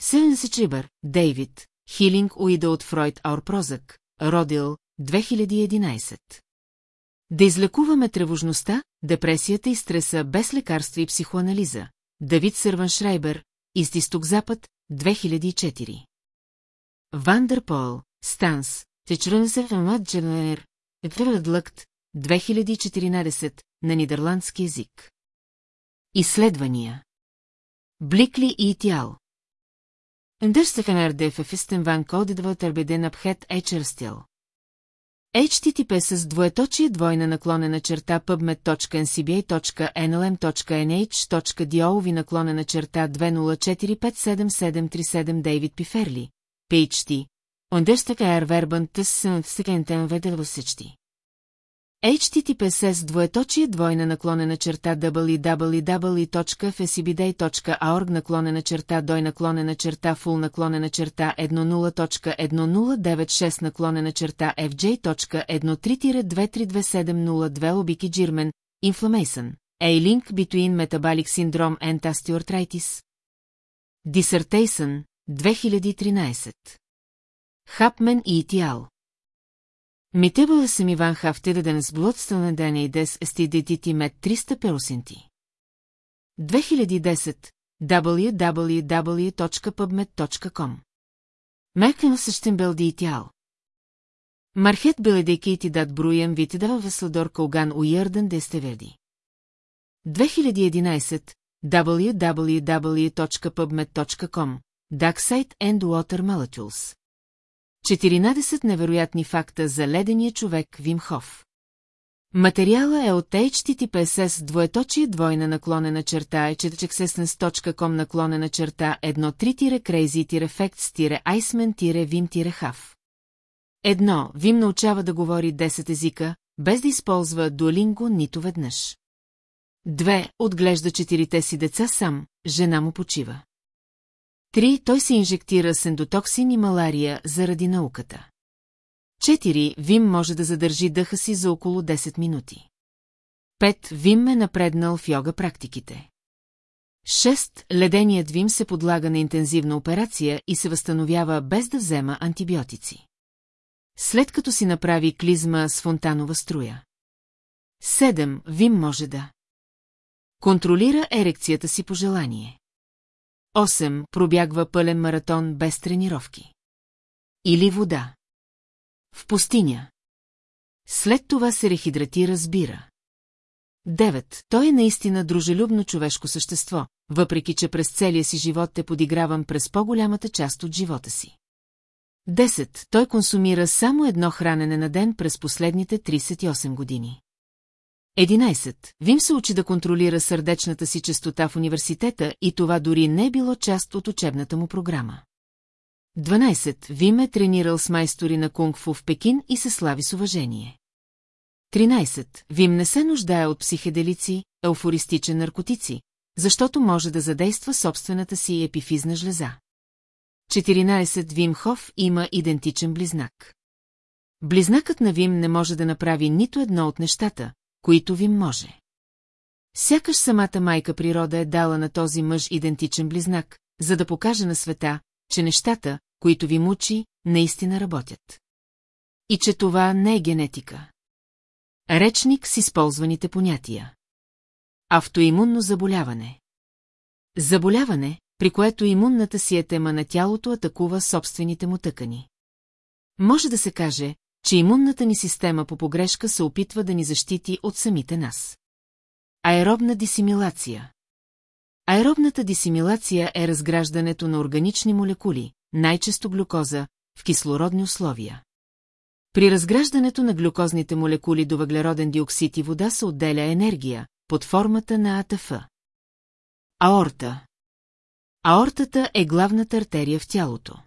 Севен Чибър, Дейвид, Хилинг Уида от Фройд Аурпрозък, Родил, 2011. Да излекуваме тревожността, депресията и стреса без лекарства и психоанализа. Давид Сърван Шрайбер, Истисток Запад, 2004. Вандерпол, Станс, Течрънсев Мадженер, Лъкт, 2014, на нидерландски език. Изследвания Бликли и Тял Ендърстъканер фестен ван кодедва търбеден абхет ечерстил. HTTP с двоеточие двойна наклонена черта pubmed.ncba.nlm.nh.dio наклонена черта 20457737 Дейвид Пиферли, PhD, Understacker Verban Tess Second Vedel HTTPS двоеточие двойна наклонена черта www.fcbday.org наклонена черта дой наклонена черта full наклонена черта 10.1096 наклонена черта fj.13-232702 обики Джирмен, Inflammation, A link between metabolic syndrome and osteoarthritis. Dissertation, 2013. Хапмен и Итиал. Митебала съм Иван Хафте да с блудствена ден и дес естидетити мет 300 перусинти. 2010 www.pubmed.com Мекен същен и тял. Мархет беледейки ти дат бруям ви ти дава Весладор Калган уярден дестеверди. 2011 www.pubmed.com Darkside and Water Molecules 14 невероятни факта за ледения човек Вимхов. Материала е от HTTPS двоеточие двойна наклонена черта е четчексесенс.com наклонена черта 1-3-crazy-facts-iceman-vim-haf. Едно, Вим научава да говори 10 езика, без да използва дуалинго нито веднъж. Две, отглежда четирите си деца сам, жена му почива. Три, той се инжектира с ендотоксин и малария заради науката. Четири, Вим може да задържи дъха си за около 10 минути. Пет, Вим е напреднал в йога практиките. Шест, леденият Вим се подлага на интензивна операция и се възстановява без да взема антибиотици. След като си направи клизма с фонтанова струя. Седем, Вим може да Контролира ерекцията си по желание. 8. Пробягва пълен маратон без тренировки. Или вода. В пустиня. След това се рехидратира с бира. 9. Той е наистина дружелюбно човешко същество, въпреки че през целия си живот е подиграван през по-голямата част от живота си. 10. Той консумира само едно хранене на ден през последните 38 години. 11. Вим се учи да контролира сърдечната си частота в университета и това дори не е било част от учебната му програма. 12. Вим е тренирал с майстори на кунг-фу в Пекин и се слави с уважение. 13. Вим не се нуждае от психеделици, еуфористичен наркотици, защото може да задейства собствената си епифизна жлеза. 14. Вим Хоф има идентичен близнак. Близнакът на Вим не може да направи нито едно от нещата, които Вим може. Сякаш самата майка природа е дала на този мъж идентичен близнак, за да покаже на света, че нещата, които ви мучи, наистина работят. И че това не е генетика. Речник с използваните понятия. Автоимунно заболяване. Заболяване, при което имунната си е тема на тялото атакува собствените му тъкани. Може да се каже, че имунната ни система по погрешка се опитва да ни защити от самите нас. Аеробна дисимилация Аеробната дисимилация е разграждането на органични молекули, най-често глюкоза, в кислородни условия. При разграждането на глюкозните молекули до въглероден диоксид и вода се отделя енергия, под формата на АТФ. Аорта Аортата е главната артерия в тялото.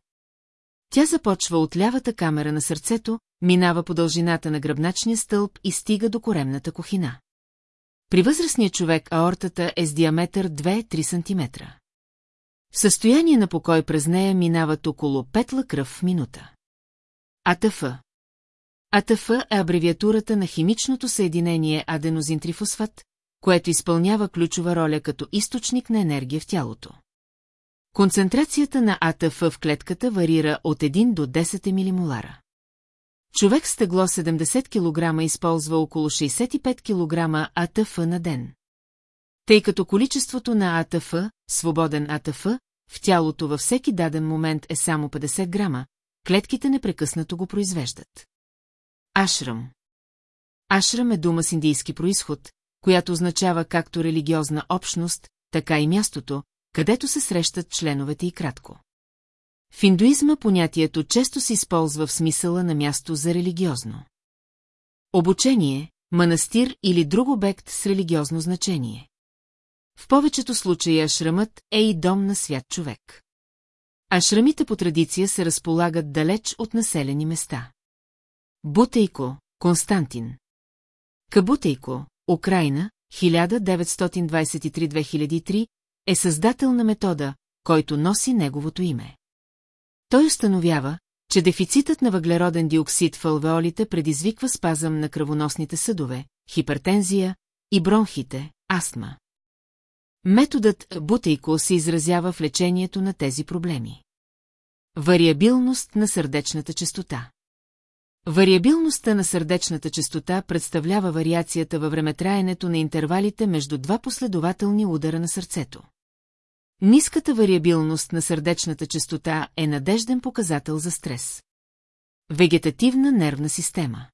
Тя започва от лявата камера на сърцето, минава по дължината на гръбначния стълб и стига до коремната кохина. При възрастния човек аортата е с диаметър 2-3 см. В състояние на покой през нея минават около 5 ла кръв в минута. АТФ АТФ е абревиатурата на химичното съединение аденозинтрифосфат, което изпълнява ключова роля като източник на енергия в тялото. Концентрацията на АТФ в клетката варира от 1 до 10 милимолара. Човек с тегло 70 кг използва около 65 кг АТФ на ден. Тъй като количеството на АТФ, свободен АТФ, в тялото във всеки даден момент е само 50 грама, клетките непрекъснато го произвеждат. Ашрам Ашрам е дума с индийски происход, която означава както религиозна общност, така и мястото, където се срещат членовете и кратко. В индуизма понятието често се използва в смисъла на място за религиозно. Обучение, манастир или друг обект с религиозно значение. В повечето случаи ашрамът е и дом на свят човек. Ашрамите по традиция се разполагат далеч от населени места. Бутейко, Константин. Кабутейко, Украина, 1923-2003, е създател на метода, който носи неговото име. Той установява, че дефицитът на въглероден диоксид в алвеолите предизвиква спазъм на кръвоносните съдове, хипертензия и бронхите, астма. Методът Бутейко се изразява в лечението на тези проблеми. Вариабилност на сърдечната частота Вариабилността на сърдечната частота представлява вариацията във времетраенето на интервалите между два последователни удара на сърцето. Ниската вариабилност на сърдечната частота е надежден показател за стрес. Вегетативна нервна система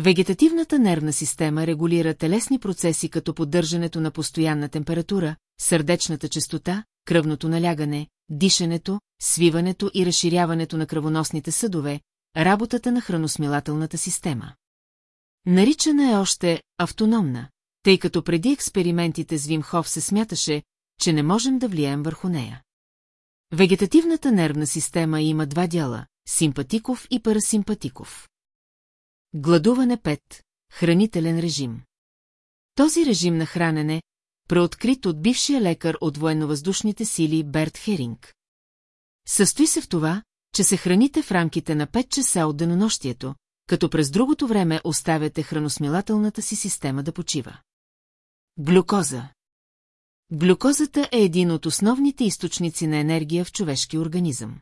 Вегетативната нервна система регулира телесни процеси като поддържането на постоянна температура, сърдечната частота, кръвното налягане, дишането, свиването и разширяването на кръвоносните съдове, работата на храносмилателната система. Наричана е още автономна, тъй като преди експериментите с Вимхов се смяташе, че не можем да влияем върху нея. Вегетативната нервна система има два дяла – симпатиков и парасимпатиков. Гладуване 5. Хранителен режим. Този режим на хранене, преоткрит от бившия лекар от военновъздушните сили Берт Херинг. Състои се в това, че се храните в рамките на 5 часа от денонощието, като през другото време оставяте храносмилателната си система да почива. Глюкоза Глюкозата е един от основните източници на енергия в човешки организъм.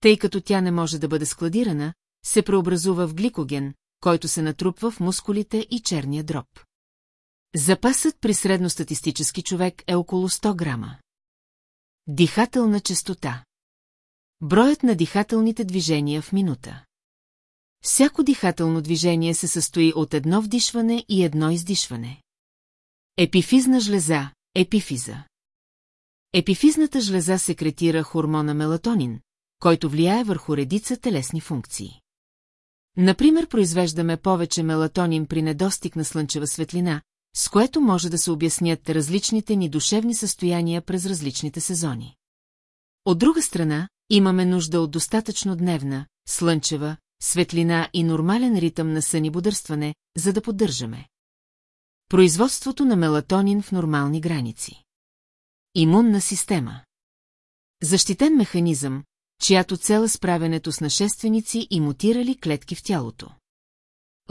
Тъй като тя не може да бъде складирана, се преобразува в гликоген, който се натрупва в мускулите и черния дроб. Запасът при средностатистически човек е около 100 грама. Дихателна частота. Броят на дихателните движения в минута. Всяко дихателно движение се състои от едно вдишване и едно издишване. Епифизна жлеза, епифиза. Епифизната жлеза секретира хормона мелатонин, който влияе върху редица телесни функции. Например, произвеждаме повече мелатонин при недостиг на слънчева светлина, с което може да се обяснят различните ни душевни състояния през различните сезони. От друга страна, имаме нужда от достатъчно дневна, слънчева, светлина и нормален ритъм на сън и бодърстване, за да поддържаме. Производството на мелатонин в нормални граници. Имунна система. Защитен механизъм, чиято цел е справянето с нашественици и мутирали клетки в тялото.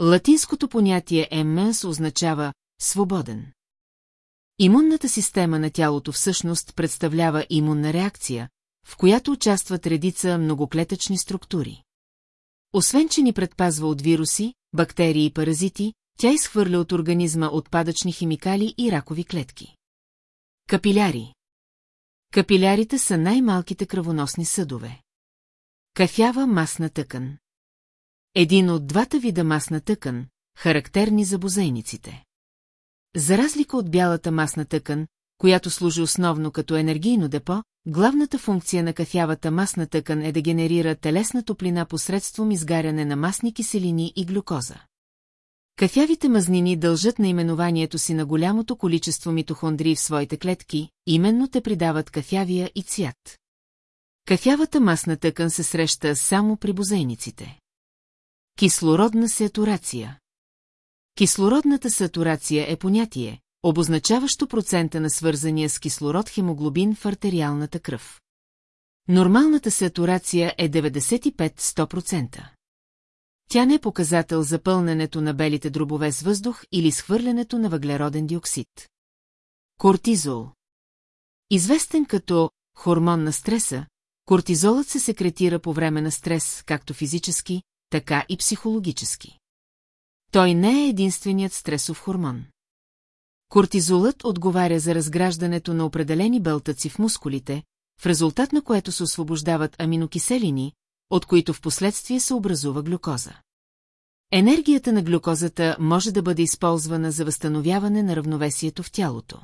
Латинското понятие емменс означава свободен. Имунната система на тялото всъщност представлява имунна реакция, в която участват редица многоклетъчни структури. Освен, че ни предпазва от вируси, бактерии и паразити, тя изхвърля от организма отпадъчни химикали и ракови клетки. Капиляри Капилярите са най-малките кръвоносни съдове. Кафява масна тъкан. Един от двата вида масна тъкан, характерни за бозейниците. За разлика от бялата масна тъкан, която служи основно като енергийно депо, главната функция на кафявата масна тъкан е да генерира телесна топлина посредством изгаряне на масни киселини и глюкоза. Кафявите мазнини дължат наименованието си на голямото количество митохондрии в своите клетки, именно те придават кафявия и цвят. Кафявата масна тъкан се среща само при бозейниците. Кислородна сатурация Кислородната сатурация е понятие, обозначаващо процента на свързания с кислород хемоглобин в артериалната кръв. Нормалната сатурация е 95-100%. Тя не е показател за пълненето на белите дробове с въздух или схвърлянето на въглероден диоксид. Кортизол Известен като хормон на стреса, кортизолът се секретира по време на стрес, както физически, така и психологически. Той не е единственият стресов хормон. Кортизолът отговаря за разграждането на определени белтъци в мускулите, в резултат на което се освобождават аминокиселини, от които в последствие се образува глюкоза. Енергията на глюкозата може да бъде използвана за възстановяване на равновесието в тялото.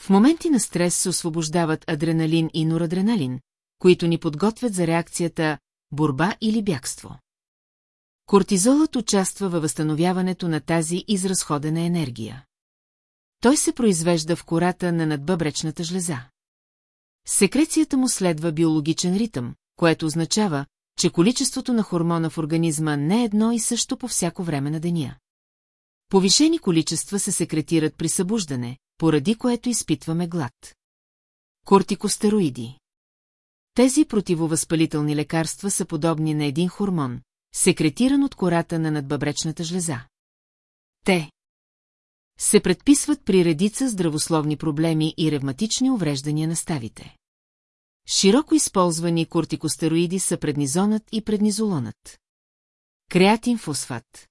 В моменти на стрес се освобождават адреналин и норадреналин, които ни подготвят за реакцията борба или бягство. Кортизолът участва във възстановяването на тази изразходена енергия. Той се произвежда в кората на надбъбречната жлеза. Секрецията му следва биологичен ритъм, което означава, че количеството на хормона в организма не е едно и също по всяко време на деня. Повишени количества се секретират при събуждане, поради което изпитваме глад. Кортикостероиди Тези противовъзпалителни лекарства са подобни на един хормон, секретиран от кората на надбъбречната жлеза. Те се предписват при редица здравословни проблеми и ревматични увреждания на ставите. Широко използвани кортикостероиди са преднизонът и преднизолонът. Креатинфосфат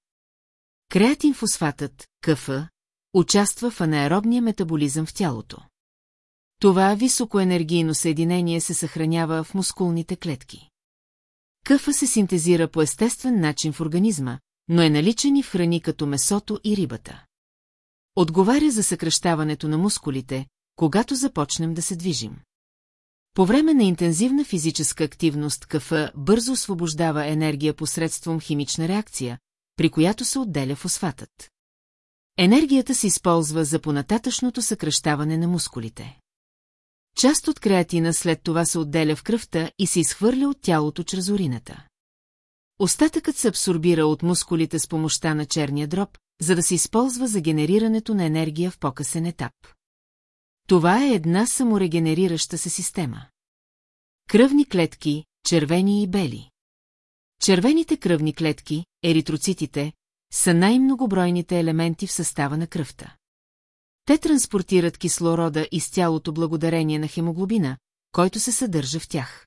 Креатинфосфатът, КФ, участва в анаеробния метаболизъм в тялото. Това високоенергийно съединение се съхранява в мускулните клетки. Къфа се синтезира по естествен начин в организма, но е наличен и в храни като месото и рибата. Отговаря за съкръщаването на мускулите, когато започнем да се движим. По време на интензивна физическа активност кафа бързо освобождава енергия посредством химична реакция, при която се отделя фосфатът. Енергията се използва за понататъчното съкръщаване на мускулите. Част от креатина след това се отделя в кръвта и се изхвърля от тялото чрез урината. Остатъкът се абсорбира от мускулите с помощта на черния дроб, за да се използва за генерирането на енергия в по-късен етап. Това е една саморегенерираща се система. Кръвни клетки, червени и бели. Червените кръвни клетки, еритроцитите, са най-многобройните елементи в състава на кръвта. Те транспортират кислорода из тялото благодарение на хемоглобина, който се съдържа в тях.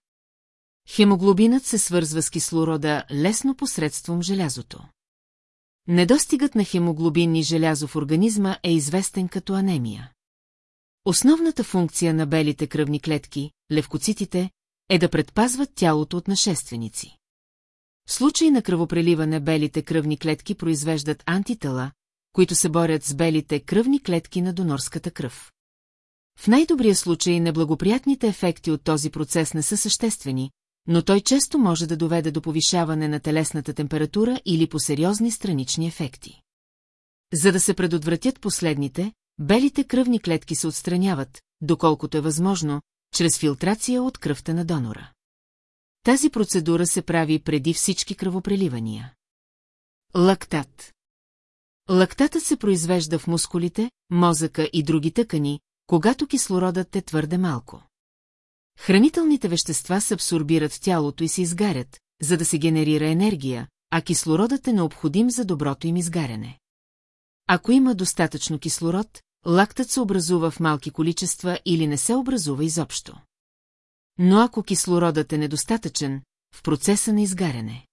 Хемоглобинът се свързва с кислорода лесно посредством желязото. недостигът на хемоглобин и желязо в организма е известен като анемия. Основната функция на белите кръвни клетки, левкоцитите, е да предпазват тялото от нашественици. В случай на кръвопреливане белите кръвни клетки произвеждат антитела, които се борят с белите кръвни клетки на донорската кръв. В най-добрия случай неблагоприятните ефекти от този процес не са съществени, но той често може да доведе до повишаване на телесната температура или по сериозни странични ефекти. За да се предотвратят последните, белите кръвни клетки се отстраняват, доколкото е възможно, чрез филтрация от кръвта на донора. Тази процедура се прави преди всички кръвопреливания. Лактат Лактатът се произвежда в мускулите, мозъка и други тъкани, когато кислородът е твърде малко. Хранителните вещества се абсорбират в тялото и се изгарят, за да се генерира енергия, а кислородът е необходим за доброто им изгаряне. Ако има достатъчно кислород, лактът се образува в малки количества или не се образува изобщо. Но ако кислородът е недостатъчен, в процеса на изгаряне.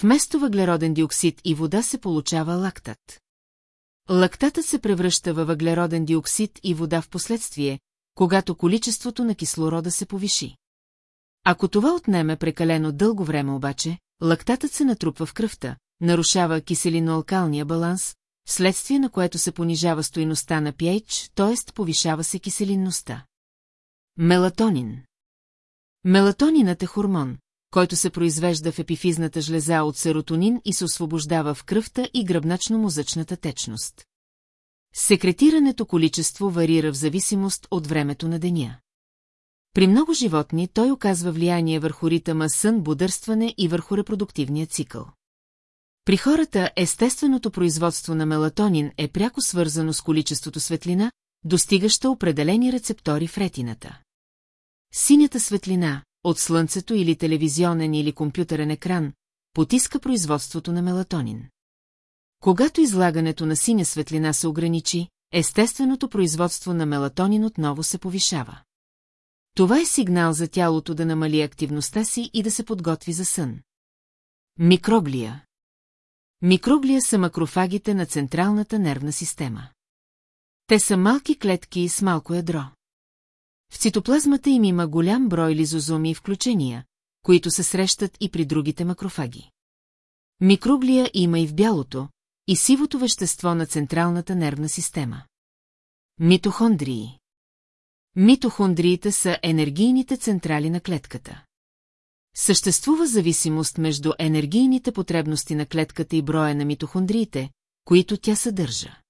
Вместо въглероден диоксид и вода се получава лактат. Лактатът се превръща във въглероден диоксид и вода в последствие, когато количеството на кислорода се повиши. Ако това отнеме прекалено дълго време обаче, лактатът се натрупва в кръвта, нарушава киселино-алкалния баланс, вследствие на което се понижава стоиността на pH, т.е. повишава се киселинността. Мелатонин Мелатонинът е хормон, който се произвежда в епифизната жлеза от серотонин и се освобождава в кръвта и гръбначно-мозъчната течност. Секретирането количество варира в зависимост от времето на деня. При много животни той оказва влияние върху ритъма сън, бодърстване и върху репродуктивния цикъл. При хората естественото производство на мелатонин е пряко свързано с количеството светлина, достигаща определени рецептори в ретината. Синята светлина, от слънцето или телевизионен или компютърен екран, потиска производството на мелатонин. Когато излагането на синя светлина се ограничи, естественото производство на мелатонин отново се повишава. Това е сигнал за тялото да намали активността си и да се подготви за сън. Микроглия Микроглия са макрофагите на централната нервна система. Те са малки клетки с малко ядро. В цитоплазмата им има голям брой лизозоми и включения, които се срещат и при другите макрофаги. Микроглия има и в бялото, и сивото вещество на централната нервна система. Митохондрии Митохондриите са енергийните централи на клетката. Съществува зависимост между енергийните потребности на клетката и броя на митохондриите, които тя съдържа.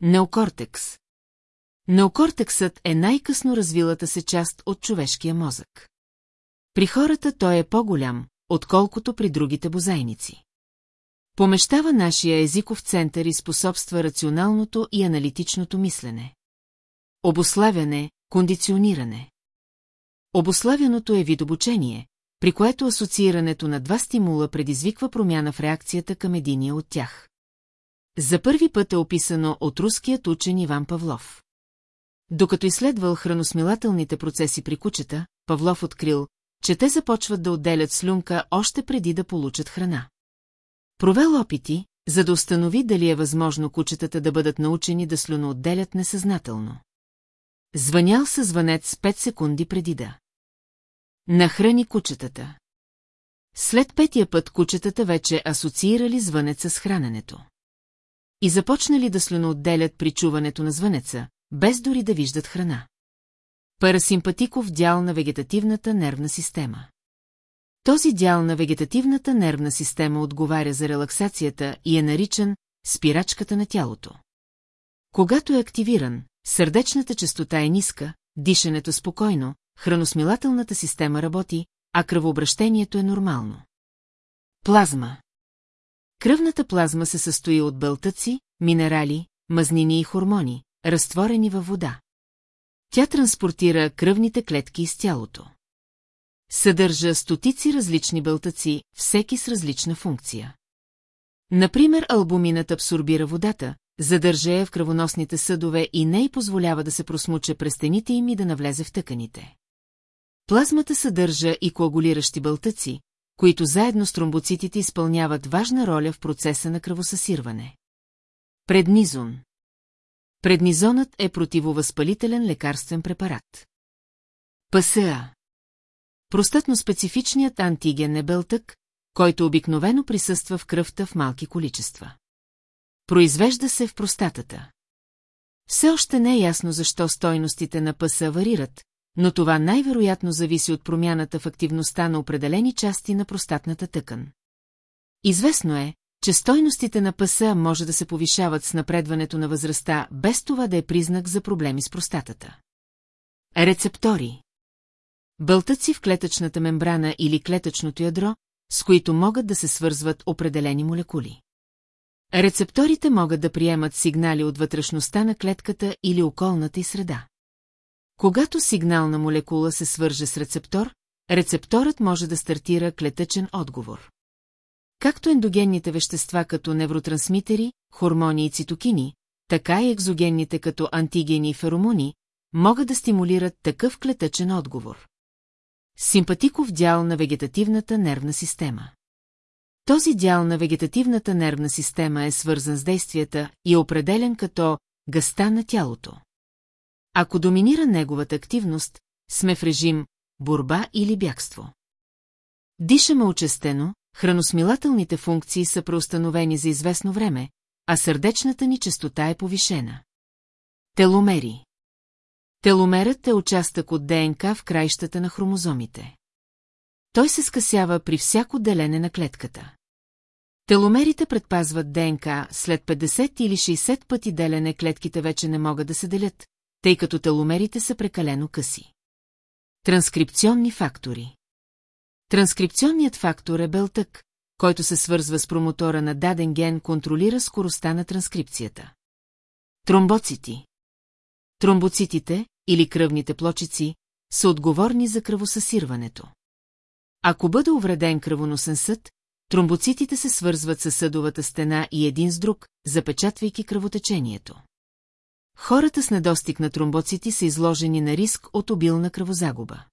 Неокортекс Неокортексът е най-късно развилата се част от човешкия мозък. При хората той е по-голям, отколкото при другите бозайници. Помещава нашия езиков център и способства рационалното и аналитичното мислене. Обославяне, кондициониране. Обославяното е вид обучение, при което асоциирането на два стимула предизвиква промяна в реакцията към единия от тях. За първи път е описано от руският учен Иван Павлов. Докато изследвал храносмилателните процеси при кучета, Павлов открил, че те започват да отделят слюнка още преди да получат храна. Провел опити, за да установи дали е възможно кучетата да бъдат научени да слюноотделят несъзнателно. Звънял със звънец 5 секунди преди да. Нахрани кучетата. След петия път кучетата вече асоциирали звънеца с храненето. И започнали да слюноотделят при чуването на звънеца, без дори да виждат храна. Парасимпатиков дял на вегетативната нервна система. Този дял на вегетативната нервна система отговаря за релаксацията и е наричан спирачката на тялото. Когато е активиран, сърдечната частота е ниска, дишането спокойно, храносмилателната система работи, а кръвообращението е нормално. Плазма Кръвната плазма се състои от бълтъци, минерали, мазнини и хормони, разтворени във вода. Тя транспортира кръвните клетки из тялото. Съдържа стотици различни бълтъци, всеки с различна функция. Например, албуминът абсорбира водата, задържа я в кръвоносните съдове и не й позволява да се просмуче през стените им и да навлезе в тъканите. Плазмата съдържа и коагулиращи бълтъци, които заедно с тромбоцитите изпълняват важна роля в процеса на кръвосъсирване. Преднизон Преднизонът е противовъзпалителен лекарствен препарат. ПСА Простатно-специфичният антиген е белтък, който обикновено присъства в кръвта в малки количества. Произвежда се в простатата. Все още не е ясно защо стойностите на ПСА варират, но това най-вероятно зависи от промяната в активността на определени части на простатната тъкан. Известно е, че стойностите на ПСА може да се повишават с напредването на възрастта, без това да е признак за проблеми с простатата. Рецептори Бълтъци в клетъчната мембрана или клетъчното ядро, с които могат да се свързват определени молекули. Рецепторите могат да приемат сигнали от вътрешността на клетката или околната й среда. Когато сигнална молекула се свърже с рецептор, рецепторът може да стартира клетъчен отговор. Както ендогенните вещества като невротрансмитери, хормони и цитокини, така и екзогенните като антигени и феромони, могат да стимулират такъв клетъчен отговор. Симпатиков дял на вегетативната нервна система Този дял на вегетативната нервна система е свързан с действията и е определен като гъста на тялото. Ако доминира неговата активност, сме в режим борба или бягство. Дишаме очестено, храносмилателните функции са преустановени за известно време, а сърдечната ни частота е повишена. Теломери Теломерът е участък от ДНК в краищата на хромозомите. Той се скъсява при всяко делене на клетката. Теломерите предпазват ДНК, след 50 или 60 пъти делене клетките вече не могат да се делят, тъй като теломерите са прекалено къси. Транскрипционни фактори Транскрипционният фактор е белтък, който се свързва с промотора на даден ген, контролира скоростта на транскрипцията. Тромбоцити Тромбоцитите, или кръвните плочици, са отговорни за кръвосъсирването. Ако бъде увреден кръвоносен съд, тромбоцитите се свързват с съдовата стена и един с друг, запечатвайки кръвотечението. Хората с недостиг на тромбоцити са изложени на риск от обилна кръвозагуба.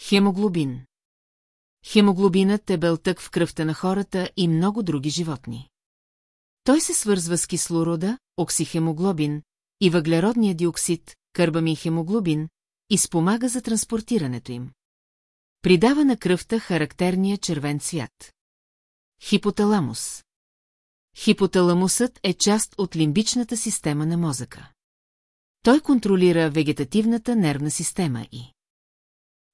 Хемоглобин Хемоглобинът е белтък в кръвта на хората и много други животни. Той се свързва с кислорода, оксихемоглобин и въглеродния диоксид, кърбамин хемоглобин, и спомага за транспортирането им. Придава на кръвта характерния червен цвят. Хипоталамус Хипоталамусът е част от лимбичната система на мозъка. Той контролира вегетативната нервна система и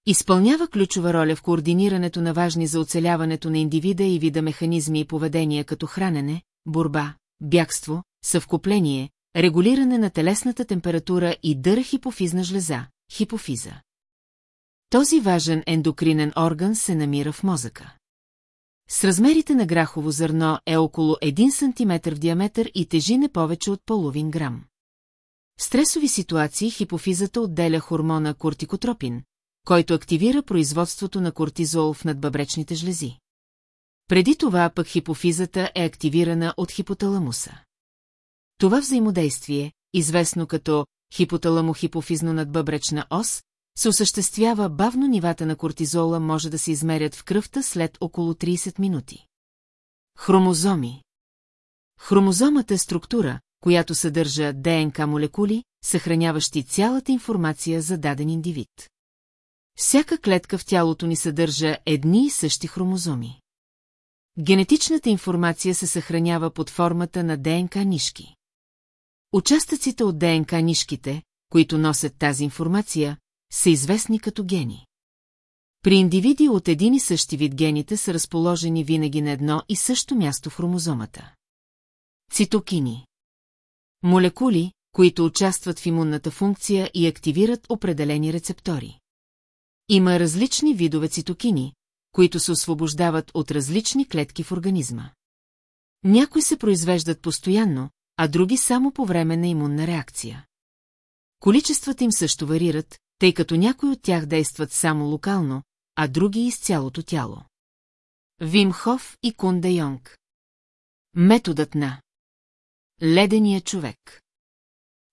изпълнява ключова роля в координирането на важни за оцеляването на индивида и вида механизми и поведения като хранене, борба, бягство, съвкупление, регулиране на телесната температура и дъра хипофизна жлеза, хипофиза. Този важен ендокринен орган се намира в мозъка. С размерите на грахово зърно е около 1 см в диаметър и тежи не повече от половин грам. В стресови ситуации хипофизата отделя хормона кортикотропин, който активира производството на кортизол в надбъбречните жлези. Преди това пък хипофизата е активирана от хипоталамуса. Това взаимодействие, известно като хипоталамо-хипофизно надбъбречна ос, се осъществява бавно нивата на кортизола може да се измерят в кръвта след около 30 минути. Хромозоми Хромозомата е структура, която съдържа ДНК молекули, съхраняващи цялата информация за даден индивид. Всяка клетка в тялото ни съдържа едни и същи хромозоми. Генетичната информация се съхранява под формата на ДНК нишки. Участъците от ДНК нишките, които носят тази информация, са известни като гени. При индивиди от един и същи вид гените са разположени винаги на едно и също място в хромозомата. Цитокини Молекули, които участват в имунната функция и активират определени рецептори. Има различни видове цитокини, които се освобождават от различни клетки в организма. Някои се произвеждат постоянно, а други само по време на имунна реакция. Количествата им също варират, тъй като някои от тях действат само локално, а други из цялото тяло. Вимхов и Кунде Йонг Методът на Ледения човек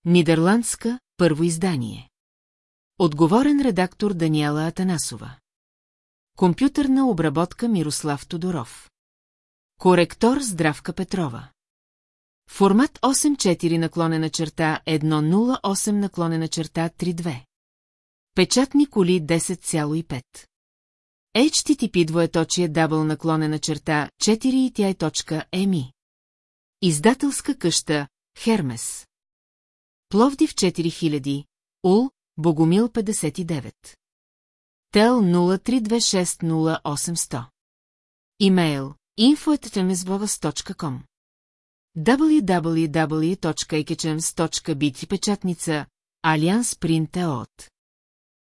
Нидерландска, първо издание Отговорен редактор Даниела Атанасова Компютърна обработка Мирослав Тодоров. Коректор Здравка Петрова. Формат 8.4 наклонена черта 1.08 наклонена черта 3.2. Печатни коли 10,5. HTTP двоеточие дабл наклонена черта 4 Издателска къща Хермес. Пловдив 4000, Ул, Богомил 59. Тел 03260800. Имейл info.temesbovas.com www.ekechems.bit печатница Алианс Принт от